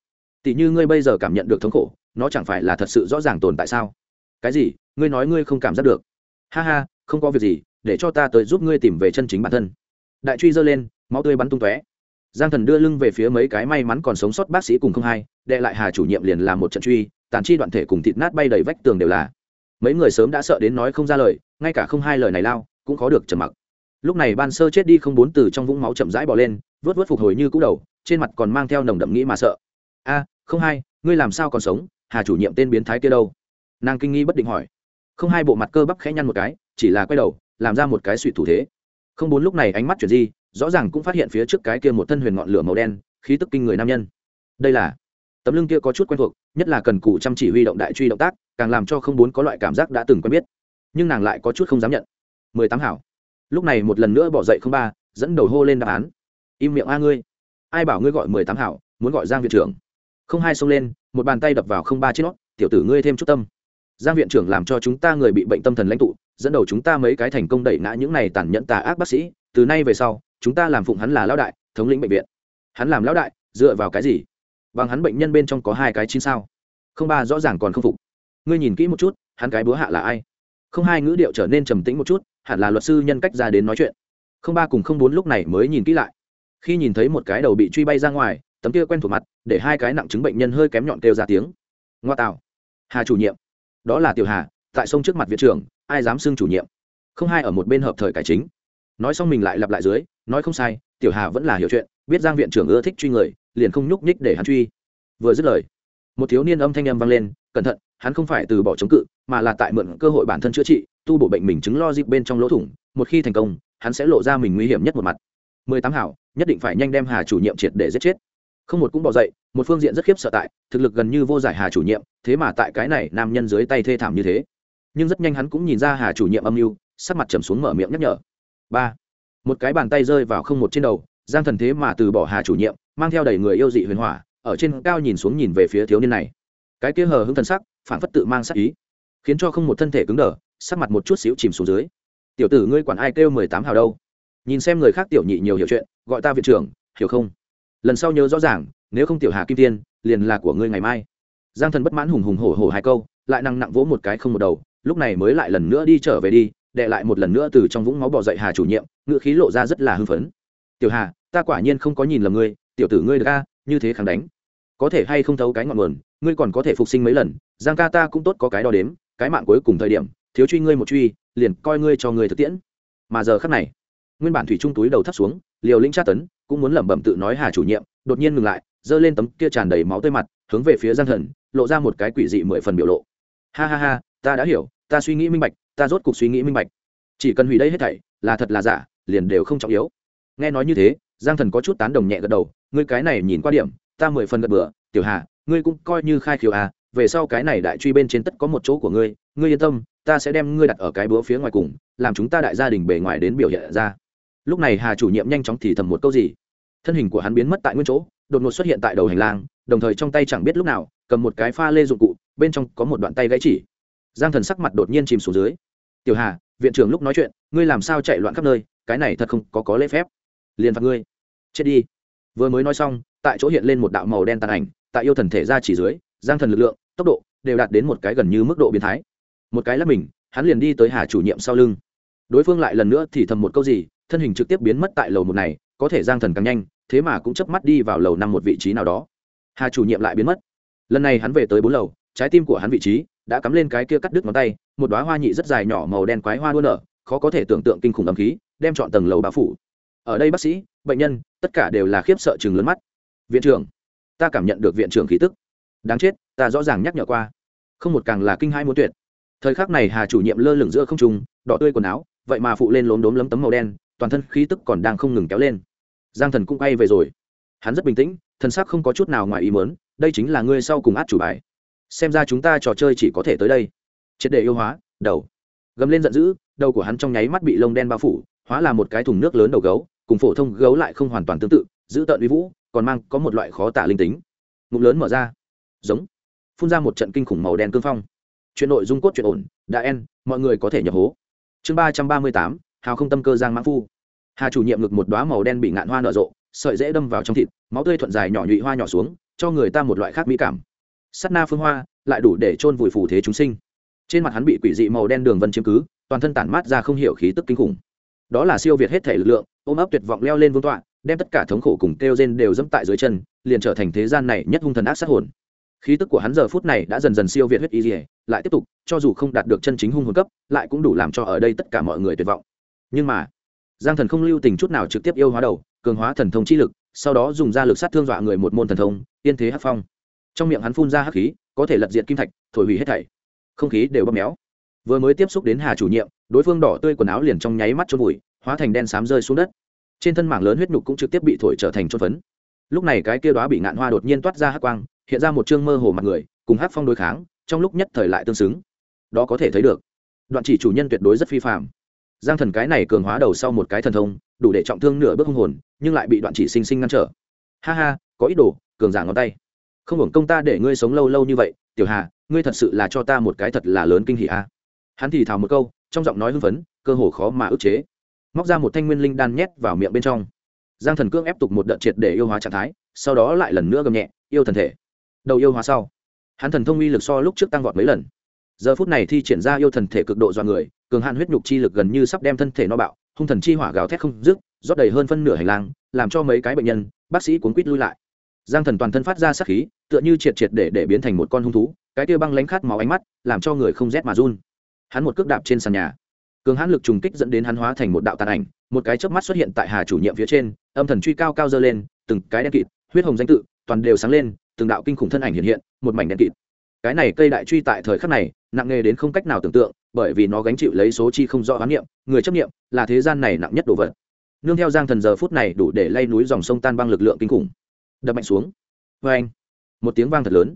tỷ như ngươi bây giờ cảm nhận được thống khổ, nó chẳng phải là thật sự rõ ràng tồn tại sao? Cái gì? Ngươi nói ngươi không cảm giác được. Ha ha, không có việc gì, để cho ta tới giúp ngươi tìm về chân chính bản thân. Đại truy giơ lên, máu tươi bắn tung tóe. Giang thần đưa lưng về phía mấy cái may mắn còn sống sót bác sĩ cùng không hai, đệ lại hà chủ nhiệm liền làm một trận truy, tàn chi đoạn thể cùng thịt nát bay đầy vách tường đều là. Mấy người sớm đã sợ đến nói không ra lời, ngay cả không hai lời này lao, cũng khó được trầm mặc. Lúc này ban sơ chết đi không bốn từ trong vũng máu chậm rãi bỏ lên, vớt vớt phục hồi như cũ đầu, trên mặt còn mang theo nồng đậm nghĩ mà sợ. A không hai, ngươi làm sao còn sống? Hà chủ nhiệm tên biến thái kia đâu? Nàng kinh nghi bất định hỏi. Không hai bộ mặt cơ bắp khẽ nhăn một cái, chỉ là quay đầu, làm ra một cái suy thủ thế. Không bốn lúc này ánh mắt chuyển di, rõ ràng cũng phát hiện phía trước cái kia một thân huyền ngọn lửa màu đen, khí tức kinh người nam nhân. Đây là tấm lưng kia có chút quen thuộc, nhất là cần cụ chăm chỉ huy động đại truy động tác, càng làm cho không bốn có loại cảm giác đã từng quen biết. Nhưng nàng lại có chút không dám nhận. Mười tám hảo. Lúc này một lần nữa bỏ dậy không ba, dẫn đầu hô lên đáp án. Im miệng a ngươi. Ai bảo ngươi gọi mười tám hảo, muốn gọi giang viện trưởng? Không hai xông lên, một bàn tay đập vào không ba trên nót tiểu tử ngươi thêm chút tâm. Giang viện trưởng làm cho chúng ta người bị bệnh tâm thần lãnh tụ, dẫn đầu chúng ta mấy cái thành công đẩy ngã những này tàn nhẫn tà ác bác sĩ. Từ nay về sau, chúng ta làm phụng hắn là lão đại, thống lĩnh bệnh viện. Hắn làm lão đại, dựa vào cái gì? Bằng hắn bệnh nhân bên trong có hai cái chín sao. Không ba rõ ràng còn không phục. Ngươi nhìn kỹ một chút, hắn cái búa hạ là ai? Không hai ngữ điệu trở nên trầm tĩnh một chút, hẳn là luật sư nhân cách ra đến nói chuyện. Không ba cùng không bốn lúc này mới nhìn kỹ lại. Khi nhìn thấy một cái đầu bị truy bay ra ngoài tấm kia quen thuộc mặt, để hai cái nặng chứng bệnh nhân hơi kém nhọn kêu ra tiếng. Ngoa tạo hà chủ nhiệm. Đó là tiểu hà, tại sông trước mặt viện trưởng, ai dám xưng chủ nhiệm? Không hai ở một bên hợp thời cải chính. Nói xong mình lại lặp lại dưới, nói không sai, tiểu hà vẫn là hiểu chuyện, biết giang viện trưởng ưa thích truy người, liền không nhúc nhích để hắn truy. Vừa dứt lời, một thiếu niên âm thanh âm vang lên, cẩn thận, hắn không phải từ bỏ chống cự, mà là tại mượn cơ hội bản thân chữa trị, tu bổ bệnh mình chứng lo dịp bên trong lỗ thủng, một khi thành công, hắn sẽ lộ ra mình nguy hiểm nhất một mặt. Mười tám hảo, nhất định phải nhanh đem hà chủ nhiệm triệt để giết chết không một cũng bỏ dậy, một phương diện rất khiếp sợ tại, thực lực gần như vô giải hà chủ nhiệm, thế mà tại cái này nam nhân dưới tay thê thảm như thế. Nhưng rất nhanh hắn cũng nhìn ra hà chủ nhiệm âm mưu, sắc mặt trầm xuống mở miệng nhắc nhở. Ba. Một cái bàn tay rơi vào không một trên đầu, giang thần thế mà từ bỏ hà chủ nhiệm, mang theo đầy người yêu dị huyền hỏa, ở trên cao nhìn xuống nhìn về phía thiếu niên này. Cái kia hờ hững thần sắc phản phất tự mang sắc ý, khiến cho không một thân thể cứng đờ, sắc mặt một chút xíu chìm xuống dưới. Tiểu tử ngươi quản ai kêu mười tám hào đâu? Nhìn xem người khác tiểu nhị nhiều hiểu chuyện, gọi ta viện trưởng, hiểu không? Lần sau nhớ rõ ràng, nếu không tiểu hà kim tiên, liền là của ngươi ngày mai. Giang thần bất mãn hùng hùng hổ hổ hai câu, lại năng nặng vỗ một cái không một đầu, lúc này mới lại lần nữa đi trở về đi đệ lại một lần nữa từ trong vũng máu bỏ dậy hà chủ nhiệm ngựa khí lộ ra rất là hưng phấn. Tiểu hà, ta quả nhiên không có nhìn lầm ngươi, tiểu tử ngươi được ca như thế kháng đánh. Có thể hay không thấu cái ngọn nguồn, ngươi còn có thể phục sinh mấy lần, giang ca ta cũng tốt có cái đo đếm, cái mạng cuối cùng thời điểm, thiếu truy ngươi một truy, liền coi ngươi cho ngươi thực tiễn. Mà giờ khắc này, nguyên bản thủy trung túi đầu thắt xuống, liều lĩnh tra tấn cũng muốn lẩm bẩm tự nói hà chủ nhiệm, đột nhiên ngừng lại, giơ lên tấm kia tràn đầy máu tơi mặt, hướng về phía giang thần, lộ ra một cái quỷ dị mười phần biểu lộ. Ha ha ha, ta đã hiểu, ta suy nghĩ minh bạch, ta rốt cuộc suy nghĩ minh bạch. Chỉ cần hủy đây hết thảy, là thật là giả, liền đều không trọng yếu. Nghe nói như thế, giang thần có chút tán đồng nhẹ gật đầu, ngươi cái này nhìn qua điểm, ta mười phần gật bừa, tiểu hà, ngươi cũng coi như khai khiếu à về sau cái này đại truy bên trên tất có một chỗ của ngươi ngươi yên tâm, ta sẽ đem ngươi đặt ở cái búa phía ngoài cùng, làm chúng ta đại gia đình bề ngoài đến biểu hiện ra lúc này hà chủ nhiệm nhanh chóng thì thầm một câu gì. Thân hình của hắn biến mất tại nguyên chỗ, đột ngột xuất hiện tại đầu hành lang, đồng thời trong tay chẳng biết lúc nào, cầm một cái pha lê dụng cụ, bên trong có một đoạn tay gãy chỉ. Giang thần sắc mặt đột nhiên chìm xuống dưới. Tiểu hà, viện trưởng lúc nói chuyện, ngươi làm sao chạy loạn khắp nơi, cái này thật không có có lễ phép. Liền phạt ngươi. Chết đi. Vừa mới nói xong, tại chỗ hiện lên một đạo màu đen tàn ảnh, tại yêu thần thể ra chỉ dưới, giang thần lực lượng, tốc độ đều đạt đến một cái gần như mức độ biến thái. Một cái lắp mình, hắn liền đi tới hà chủ nhiệm sau lưng. Đối phương lại lần nữa thì thầm một câu gì thân hình trực tiếp biến mất tại lầu một này, có thể giang thần càng nhanh, thế mà cũng chớp mắt đi vào lầu năm một vị trí nào đó. Hà chủ nhiệm lại biến mất. Lần này hắn về tới bốn lầu, trái tim của hắn vị trí đã cắm lên cái kia cắt đứt ngón tay, một đoá hoa nhị rất dài nhỏ màu đen quái hoa đua nở, khó có thể tưởng tượng kinh khủng âm khí, đem chọn tầng lầu bao phủ. Ở đây bác sĩ, bệnh nhân, tất cả đều là khiếp sợ chừng lớn mắt. Viện trưởng, ta cảm nhận được viện trưởng khí tức. Đáng chết, ta rõ ràng nhắc nhở qua. Không một càng là kinh hai muốn tuyệt. Thời khắc này hà chủ nhiệm lơ lửng giữa không trung, đỏ tươi quần áo, vậy mà phụ lên lốm đốm lấm tấm màu đen toàn thân khí tức còn đang không ngừng kéo lên. Giang thần cũng bay về rồi. Hắn rất bình tĩnh, thần sắc không có chút nào ngoài ý mớn đây chính là ngươi sau cùng át chủ bài. Xem ra chúng ta trò chơi chỉ có thể tới đây. Triệt để yêu hóa, đầu. Gầm lên giận dữ, đầu của hắn trong nháy mắt bị lông đen bao phủ, hóa là một cái thùng nước lớn đầu gấu, cùng phổ thông gấu lại không hoàn toàn tương tự, giữ tợn uy vũ, còn mang có một loại khó tả linh tính. Ngụm lớn mở ra. Giống. Phun ra một trận kinh khủng màu đen cương phong. Chuyện nội dung cốt chuyện ổn, đã en mọi người có thể nhập hố. Chương ba trăm ba mươi tám hào không tâm cơ giang mãn phu. Hà chủ nhiệm ngực một đoá màu đen bị ngạn hoa nở rộ, sợi dễ đâm vào trong thịt, máu tươi thuận dài nhỏ nhụy hoa nhỏ xuống, cho người ta một loại khác mỹ cảm. Sắt na phương hoa, lại đủ để chôn vùi phù thế chúng sinh. Trên mặt hắn bị quỷ dị màu đen đường vân chiếm cứ, toàn thân tản mát ra không hiểu khí tức kinh khủng. Đó là siêu việt hết thể lực lượng, ôm ấp tuyệt vọng leo lên vương tọa, đem tất cả thống khổ cùng kêu gen đều dẫm tại dưới chân, liền trở thành thế gian này nhất hung thần ác sát hồn. Khí tức của hắn giờ phút này đã dần dần siêu việt huyết y dỉa lại tiếp tục, cho dù không đạt được chân chính hung hồn cấp, lại cũng đủ làm cho ở đây tất cả mọi người tuyệt vọng nhưng mà, giang thần không lưu tình chút nào trực tiếp yêu hóa đầu, cường hóa thần thông chi lực, sau đó dùng ra lực sát thương dọa người một môn thần thông yên thế hắc phong. Trong miệng hắn phun ra hắc khí, có thể lật diện kim thạch, thổi hủy hết thảy. Không khí đều bóp méo. Vừa mới tiếp xúc đến hà chủ nhiệm, đối phương đỏ tươi quần áo liền trong nháy mắt trôn vùi, hóa thành đen xám rơi xuống đất. Trên thân mảng lớn huyết nhục cũng trực tiếp bị thổi trở thành trôn phấn. Lúc này cái kia đó bị ngạn hoa đột nhiên toát ra hắc quang, hiện ra một chương mơ hồ mặt người, cùng hắc phong đối kháng, trong lúc nhất thời lại tương xứng. Đó có thể thấy được, đoạn chỉ chủ nhân tuyệt đối rất phi phạm giang thần cái này cường hóa đầu sau một cái thần thông, đủ để trọng thương nửa bước hung hồn, nhưng lại bị đoạn chỉ sinh sinh ngăn trở. Ha ha, có ý đồ, cường giả ngón tay. Không hưởng công ta để ngươi sống lâu lâu như vậy, tiểu hà, ngươi thật sự là cho ta một cái thật là lớn kinh hỷ a. Hắn thì thào một câu, trong giọng nói hưng phấn, cơ hồ khó mà ức chế. Móc ra một thanh nguyên linh đan nhét vào miệng bên trong. Giang thần cương ép tục một đợt triệt để yêu hóa trạng thái, sau đó lại lần nữa gầm nhẹ, yêu thần thể. Đầu yêu hóa sau, hắn thần thông uy lực so lúc trước tăng vọt mấy lần. Giờ phút này thi triển ra yêu thần thể cực độ do người cường hạn huyết nhục chi lực gần như sắp đem thân thể no bạo, hung thần chi hỏa gào thét không dứt, rót đầy hơn phân nửa hành lang, làm cho mấy cái bệnh nhân, bác sĩ cuốn quýt lui lại. Giang thần toàn thân phát ra sắc khí, tựa như triệt triệt để để biến thành một con hung thú, cái tia băng lánh khát máu ánh mắt, làm cho người không rét mà run. Hắn một cước đạp trên sàn nhà. Cường hãn lực trùng kích dẫn đến hắn hóa thành một đạo tàn ảnh, một cái chớp mắt xuất hiện tại hà chủ nhiệm phía trên, âm thần truy cao cao dơ lên, từng cái đen kịt, huyết hồng danh tự, toàn đều sáng lên, từng đạo kinh khủng thân ảnh hiện hiện, một mảnh đen kịt. Cái này cây đại truy tại thời khắc này, nặng nghề đến không cách nào tưởng tượng bởi vì nó gánh chịu lấy số chi không rõ hoán niệm, người chấp niệm là thế gian này nặng nhất đồ vật. Nương theo giang thần giờ phút này đủ để lay núi dòng sông tan băng lực lượng kinh khủng. Đập mạnh xuống. Vê anh, một tiếng vang thật lớn.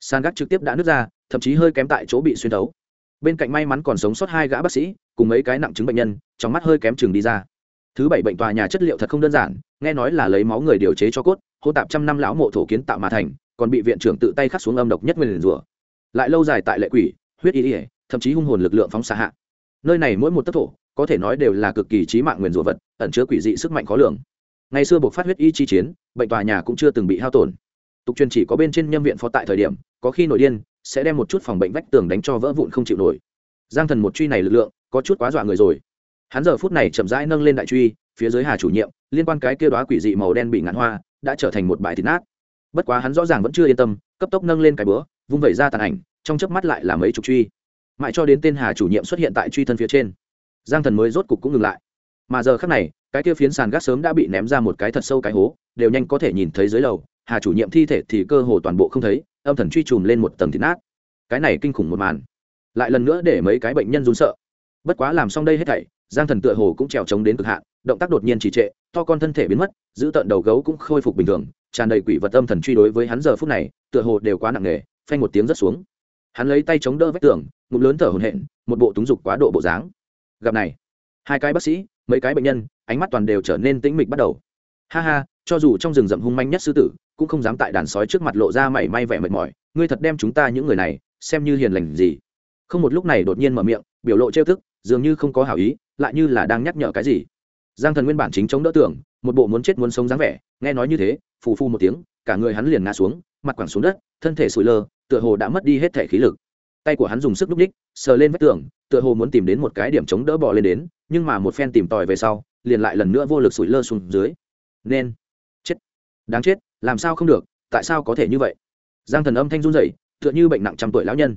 Sàn gác trực tiếp đã nứt ra, thậm chí hơi kém tại chỗ bị xuyên thấu. Bên cạnh may mắn còn sống sót hai gã bác sĩ, cùng mấy cái nặng chứng bệnh nhân, trong mắt hơi kém chừng đi ra. Thứ bảy bệnh tòa nhà chất liệu thật không đơn giản, nghe nói là lấy máu người điều chế cho cốt hô tạp trăm năm lão mộ thổ kiến tạo mà thành, còn bị viện trưởng tự tay khắc xuống âm độc nhất nguyên rủa. Lại lâu dài tại lệ quỷ, huyết ý ỉa thậm chí hung hồn lực lượng phóng xạ hạ. Nơi này mỗi một tấc thổ, có thể nói đều là cực kỳ trí mạng nguyền rủa vật, ẩn chứa quỷ dị sức mạnh khó lường. Ngày xưa buộc phát huyết y chi chiến, bệnh tòa nhà cũng chưa từng bị hao tổn. Tục truyền chỉ có bên trên nhâm viện phó tại thời điểm, có khi nội điên, sẽ đem một chút phòng bệnh vách tường đánh cho vỡ vụn không chịu nổi. Giang thần một truy này lực lượng, có chút quá dọa người rồi. Hắn giờ phút này chậm rãi nâng lên đại truy, phía dưới hà chủ nhiệm, liên quan cái kia đóa quỷ dị màu đen bị ngạn hoa, đã trở thành một bãi thịt nát. Bất quá hắn rõ ràng vẫn chưa yên tâm, cấp tốc nâng lên cái bữa, vung vẩy ra tàn ảnh, trong chớp mắt lại là mấy chục truy mãi cho đến tên hà chủ nhiệm xuất hiện tại truy thân phía trên. Giang thần mới rốt cục cũng ngừng lại. Mà giờ khác này, cái kia phiến sàn gác sớm đã bị ném ra một cái thật sâu cái hố, đều nhanh có thể nhìn thấy dưới lầu. Hà chủ nhiệm thi thể thì cơ hồ toàn bộ không thấy, âm thần truy trùm lên một tầng thịt nát. Cái này kinh khủng một màn. Lại lần nữa để mấy cái bệnh nhân run sợ. Bất quá làm xong đây hết thảy, giang thần tựa hồ cũng trèo trống đến cực hạn, động tác đột nhiên trì trệ, to con thân thể biến mất, giữ tận đầu gấu cũng khôi phục bình thường, tràn đầy quỷ vật âm thần truy đối với hắn giờ phút này, tựa hồ đều quá nặng nề, phanh một tiếng rất xuống. Hắn lấy tay chống đỡ vách tường ngụm lớn thở hổn hển, một bộ túng dục quá độ bộ dáng. Gặp này hai cái bác sĩ mấy cái bệnh nhân ánh mắt toàn đều trở nên tĩnh mịch bắt đầu. Ha ha cho dù trong rừng rậm hung manh nhất sư tử cũng không dám tại đàn sói trước mặt lộ ra mảy may vẻ mệt mỏi ngươi thật đem chúng ta những người này xem như hiền lành gì. Không một lúc này đột nhiên mở miệng biểu lộ trêu thức dường như không có hảo ý lại như là đang nhắc nhở cái gì. Giang thần nguyên bản chính chống đỡ tưởng một bộ muốn chết muốn sống dáng vẻ nghe nói như thế phù phu một tiếng cả người hắn liền ngã xuống mặt quẳng xuống đất thân thể sụi lơ tựa hồ đã mất đi hết thể khí lực tay của hắn dùng sức lúc ních sờ lên vách tường, tựa hồ muốn tìm đến một cái điểm chống đỡ bỏ lên đến, nhưng mà một phen tìm tòi về sau, liền lại lần nữa vô lực sụi lơ xuống dưới. Nên chết. Đáng chết, làm sao không được, tại sao có thể như vậy? Giang thần âm thanh run rẩy, tựa như bệnh nặng trăm tuổi lão nhân.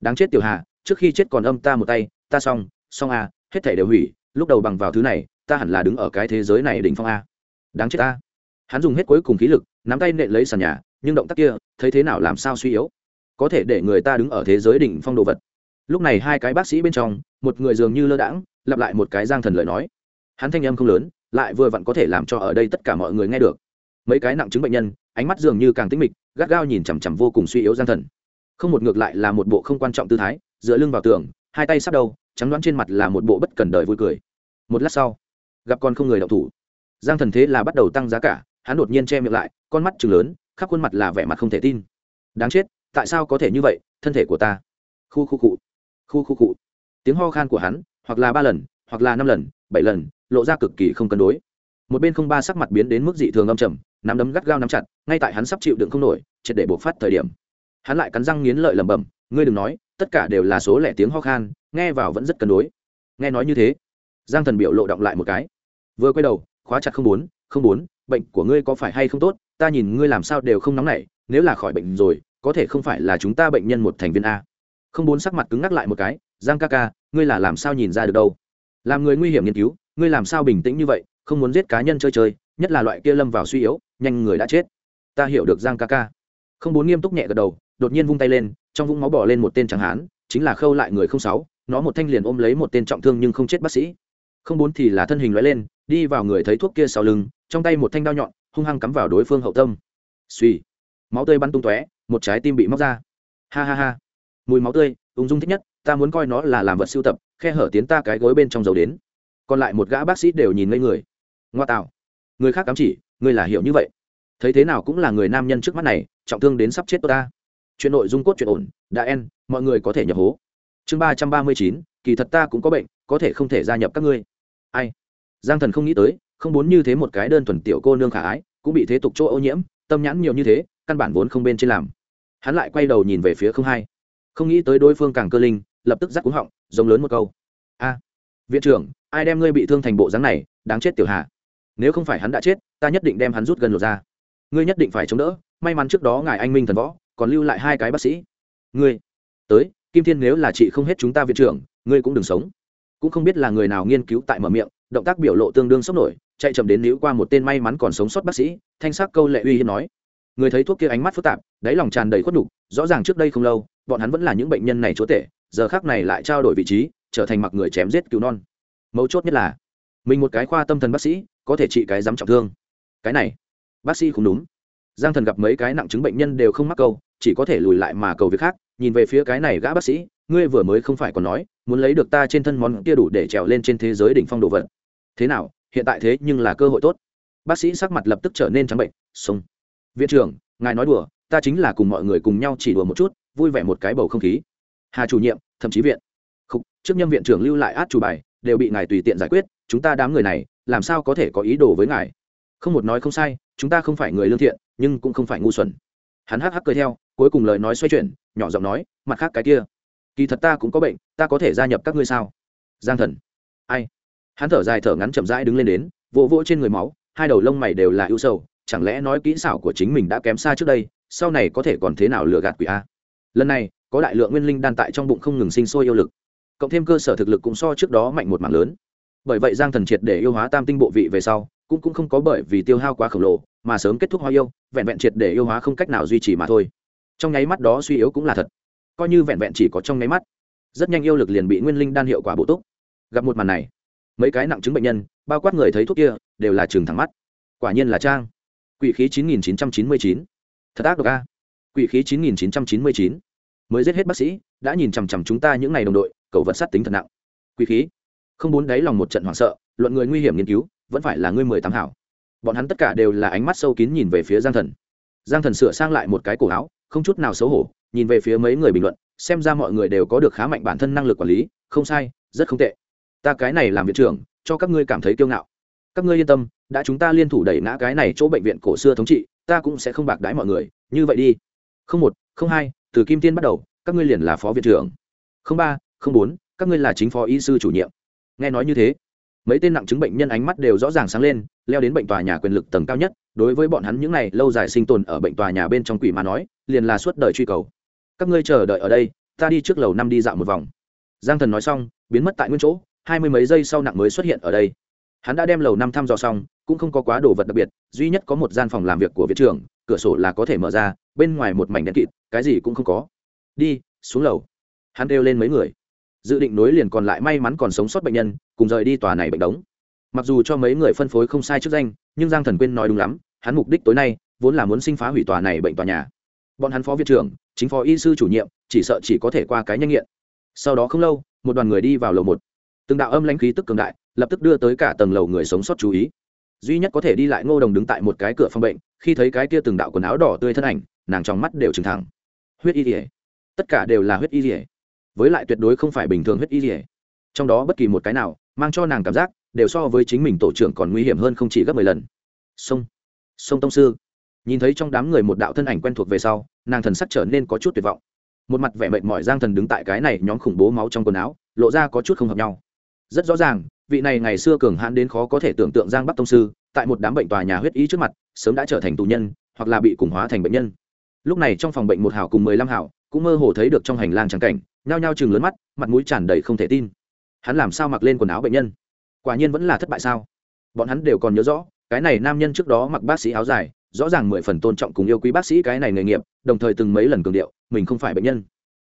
Đáng chết tiểu hà, trước khi chết còn âm ta một tay, ta xong xong a hết thể đều hủy, lúc đầu bằng vào thứ này, ta hẳn là đứng ở cái thế giới này đỉnh phong a. Đáng chết ta. Hắn dùng hết cuối cùng khí lực, nắm tay nện lấy sàn nhà, nhưng động tác kia, thấy thế nào làm sao suy yếu? Có thể để người ta đứng ở thế giới đỉnh phong đồ vật. Lúc này hai cái bác sĩ bên trong, một người dường như lơ đãng, lặp lại một cái giang thần lời nói. Hắn thanh âm không lớn, lại vừa vặn có thể làm cho ở đây tất cả mọi người nghe được. Mấy cái nặng chứng bệnh nhân, ánh mắt dường như càng tĩnh mịch, gắt gao nhìn chằm chằm vô cùng suy yếu giang thần. Không một ngược lại là một bộ không quan trọng tư thái, dựa lưng vào tường, hai tay sắp đầu, trắng đoán trên mặt là một bộ bất cần đời vui cười. Một lát sau, gặp con không người đậu thủ. Giang thần thế là bắt đầu tăng giá cả, hắn đột nhiên che miệng lại, con mắt chừng lớn, khắp khuôn mặt là vẻ mặt không thể tin. Đáng chết tại sao có thể như vậy, thân thể của ta? Khu khu cụ khu khu cụ tiếng ho khan của hắn, hoặc là ba lần, hoặc là năm lần, bảy lần, lộ ra cực kỳ không cân đối. Một bên không ba sắc mặt biến đến mức dị thường âm trầm, nắm đấm gắt gao nắm chặt, ngay tại hắn sắp chịu đựng không nổi, triệt để buộc phát thời điểm. Hắn lại cắn răng nghiến lợi lẩm bẩm, ngươi đừng nói, tất cả đều là số lẻ tiếng ho khan, nghe vào vẫn rất cân đối. Nghe nói như thế, giang thần biểu lộ động lại một cái. Vừa quay đầu, khóa chặt không bốn không bốn, bệnh của ngươi có phải hay không tốt? Ta nhìn ngươi làm sao đều không nóng nảy, nếu là khỏi bệnh rồi có thể không phải là chúng ta bệnh nhân một thành viên a. Không bốn sắc mặt cứng ngắc lại một cái, giang ca ca, ngươi là làm sao nhìn ra được đâu? Làm người nguy hiểm nghiên cứu, ngươi làm sao bình tĩnh như vậy, không muốn giết cá nhân chơi chơi, nhất là loại kia lâm vào suy yếu, nhanh người đã chết. Ta hiểu được giang ca ca. Không bốn nghiêm túc nhẹ gật đầu, đột nhiên vung tay lên, trong vũng máu bỏ lên một tên chẳng hán, chính là khâu lại người không sáu, nó một thanh liền ôm lấy một tên trọng thương nhưng không chết bác sĩ. Không bốn thì là thân hình loại lên, đi vào người thấy thuốc kia sau lưng, trong tay một thanh đao nhọn, hung hăng cắm vào đối phương hậu tâm. Suy máu tươi bắn tung tóe, một trái tim bị móc ra. Ha ha ha. Mùi máu tươi, ung dung thích nhất, ta muốn coi nó là làm vật sưu tập, khe hở tiến ta cái gối bên trong dầu đến. Còn lại một gã bác sĩ đều nhìn ngây người. Ngoa tạo. Người khác cắm chỉ người là hiểu như vậy. Thấy thế nào cũng là người nam nhân trước mắt này, trọng thương đến sắp chết tôi ta. Chuyện nội dung cốt chuyện ổn, đã en mọi người có thể nhập hố. Chương ba trăm ba mươi chín, kỳ thật ta cũng có bệnh, có thể không thể gia nhập các ngươi. Ai? Giang thần không nghĩ tới, không muốn như thế một cái đơn thuần tiểu cô nương khả ái, cũng bị thế tục chỗ ô nhiễm, tâm nhãn nhiều như thế căn bản vốn không bên trên làm. Hắn lại quay đầu nhìn về phía không hai. Không nghĩ tới đối phương càng cơ linh, lập tức rắc cúng họng, giống lớn một câu. A, viện trưởng, ai đem ngươi bị thương thành bộ dáng này, đáng chết tiểu hà nếu không phải hắn đã chết, ta nhất định đem hắn rút gần lột ra. Ngươi nhất định phải chống đỡ, may mắn trước đó ngài anh minh thần võ, còn lưu lại hai cái bác sĩ. Ngươi, tới, kim thiên nếu là chị không hết chúng ta viện trưởng, ngươi cũng đừng sống. Cũng không biết là người nào nghiên cứu tại mở miệng, động tác biểu lộ tương đương sốc nổi, chạy chậm đến níu qua một tên may mắn còn sống sót bác sĩ, thanh sắc câu lệ uy hiên nói người thấy thuốc kia ánh mắt phức tạp, đáy lòng tràn đầy khuất đục rõ ràng trước đây không lâu, bọn hắn vẫn là những bệnh nhân này chúa tể, giờ khác này lại trao đổi vị trí, trở thành mặc người chém giết cứu non. Mấu chốt nhất là, mình một cái khoa tâm thần bác sĩ, có thể trị cái dám trọng thương. Cái này, bác sĩ không đúng. Giang thần gặp mấy cái nặng chứng bệnh nhân đều không mắc câu, chỉ có thể lùi lại mà cầu việc khác, nhìn về phía cái này gã bác sĩ, ngươi vừa mới không phải còn nói, muốn lấy được ta trên thân món kia đủ để trèo lên trên thế giới đỉnh phong đồ vật. Thế nào, hiện tại thế nhưng là cơ hội tốt. Bác sĩ sắc mặt lập tức trở nên trắng bệnh sông viện trưởng ngài nói đùa ta chính là cùng mọi người cùng nhau chỉ đùa một chút vui vẻ một cái bầu không khí. Hà chủ nhiệm thậm chí viện. Khúc, trước nhâm viện trưởng lưu lại át chủ bài đều bị ngài tùy tiện giải quyết chúng ta đám người này làm sao có thể có ý đồ với ngài? Không một nói không sai chúng ta không phải người lương thiện nhưng cũng không phải ngu xuẩn. Hắn hắc hắc cười theo cuối cùng lời nói xoay chuyển nhỏ giọng nói mặt khác cái kia. Kỳ thật ta cũng có bệnh ta có thể gia nhập các ngươi sao? Giang thần. Ai? Hắn thở dài thở ngắn chậm rãi đứng lên đến vỗ vỗ trên người máu hai đầu lông mày đều là ưu sầu chẳng lẽ nói kỹ xảo của chính mình đã kém xa trước đây, sau này có thể còn thế nào lừa gạt quỷ a? Lần này, có đại lượng nguyên linh đan tại trong bụng không ngừng sinh sôi yêu lực. Cộng thêm cơ sở thực lực cũng so trước đó mạnh một mảng lớn. Bởi vậy giang thần triệt để yêu hóa tam tinh bộ vị về sau, cũng cũng không có bởi vì tiêu hao quá khổng lồ, mà sớm kết thúc hoa yêu, vẹn vẹn triệt để yêu hóa không cách nào duy trì mà thôi. Trong nháy mắt đó suy yếu cũng là thật. Coi như vẹn vẹn chỉ có trong nháy mắt, rất nhanh yêu lực liền bị nguyên linh đan hiệu quả bổ túc. Gặp một màn này, mấy cái nặng chứng bệnh nhân, bao quát người thấy thuốc kia, đều là trường thẳng mắt. Quả nhiên là trang quỷ khí chín nghìn chín trăm chín mươi chín. Thật ác độc a. Quỷ khí chín nghìn chín trăm chín mươi chín. Mới giết hết bác sĩ, đã nhìn chằm chằm chúng ta những ngày đồng đội cầu vật sát tính thật nặng. Quỷ khí. Không muốn đáy lòng một trận hoảng sợ, luận người nguy hiểm nghiên cứu, vẫn phải là ngươi mười tám hảo. Bọn hắn tất cả đều là ánh mắt sâu kín nhìn về phía giang thần. Giang thần sửa sang lại một cái cổ áo, không chút nào xấu hổ, nhìn về phía mấy người bình luận, xem ra mọi người đều có được khá mạnh bản thân năng lực quản lý, không sai, rất không tệ. Ta cái này làm viện trưởng, cho các ngươi cảm thấy kiêu ngạo các ngươi yên tâm, đã chúng ta liên thủ đẩy ngã cái này chỗ bệnh viện cổ xưa thống trị, ta cũng sẽ không bạc đái mọi người, như vậy đi. Không một, không hai, từ kim tiên bắt đầu, các ngươi liền là phó viện trưởng. Không ba, không bốn, các ngươi là chính phó y sư chủ nhiệm. Nghe nói như thế, mấy tên nặng chứng bệnh nhân ánh mắt đều rõ ràng sáng lên, leo đến bệnh tòa nhà quyền lực tầng cao nhất, đối với bọn hắn những n à y lâu dài sinh tồn ở bệnh tòa nhà bên trong quỷ mà nói, liền là suốt đời truy cầu. Các ngươi chờ đợi ở đây, ta đi trước lầu năm đi dạo một vòng. Giang thần nói xong, biến mất tại nguyên chỗ, hai mươi mấy giây sau nặng mới xuất hiện ở đây hắn đã đem lầu năm thăm dò xong, cũng không có quá đồ vật đặc biệt, duy nhất có một gian phòng làm việc của viện trưởng, cửa sổ là có thể mở ra, bên ngoài một mảnh đen kịt, cái gì cũng không có. Đi, xuống lầu. Hắn kêu lên mấy người. Dự định nối liền còn lại may mắn còn sống sót bệnh nhân, cùng rời đi tòa này bệnh đống. Mặc dù cho mấy người phân phối không sai trước danh, nhưng giang thần quên nói đúng lắm, hắn mục đích tối nay, vốn là muốn sinh phá hủy tòa này bệnh tòa nhà. Bọn hắn phó viện trưởng, chính phó y sư chủ nhiệm, chỉ sợ chỉ có thể qua cái nhanh nghiện. Sau đó không lâu, một đoàn người đi vào lầu một. Từng đạo âm lãnh khí tức cường đại lập tức đưa tới cả tầng lầu người sống sót chú ý. Duy nhất có thể đi lại ngô đồng đứng tại một cái cửa phòng bệnh, khi thấy cái kia từng đạo quần áo đỏ tươi thân ảnh, nàng trong mắt đều trừng thẳng. Huyết y ỉa tất cả đều là huyết y ỉa với lại tuyệt đối không phải bình thường huyết y ỉa trong đó bất kỳ một cái nào, mang cho nàng cảm giác, đều so với chính mình tổ trưởng còn nguy hiểm hơn không chỉ gấp mười lần. Sông. Sông tông sư. Nhìn thấy trong đám người một đạo thân ảnh quen thuộc về sau, nàng thần sắc trở nên có chút tuyệt vọng. Một mặt vẻ mệt mỏi giang thần đứng tại cái này nhóm khủng bố máu trong quần áo, lộ ra có chút không hợp nhau. Rất rõ ràng vị này ngày xưa cường hãn đến khó có thể tưởng tượng giang bắc tông sư, tại một đám bệnh tòa nhà huyết ý trước mặt, sớm đã trở thành tù nhân, hoặc là bị cùng hóa thành bệnh nhân. Lúc này trong phòng bệnh một hảo cùng mười lăm hảo, cũng mơ hồ thấy được trong hành lang trắng cảnh, nhao nhao chừng lớn mắt, mặt mũi tràn đầy không thể tin. Hắn làm sao mặc lên quần áo bệnh nhân? Quả nhiên vẫn là thất bại sao? Bọn hắn đều còn nhớ rõ, cái này nam nhân trước đó mặc bác sĩ áo dài, rõ ràng mười phần tôn trọng cùng yêu quý bác sĩ cái này nghề nghiệp, đồng thời từng mấy lần cường điệu, mình không phải bệnh nhân.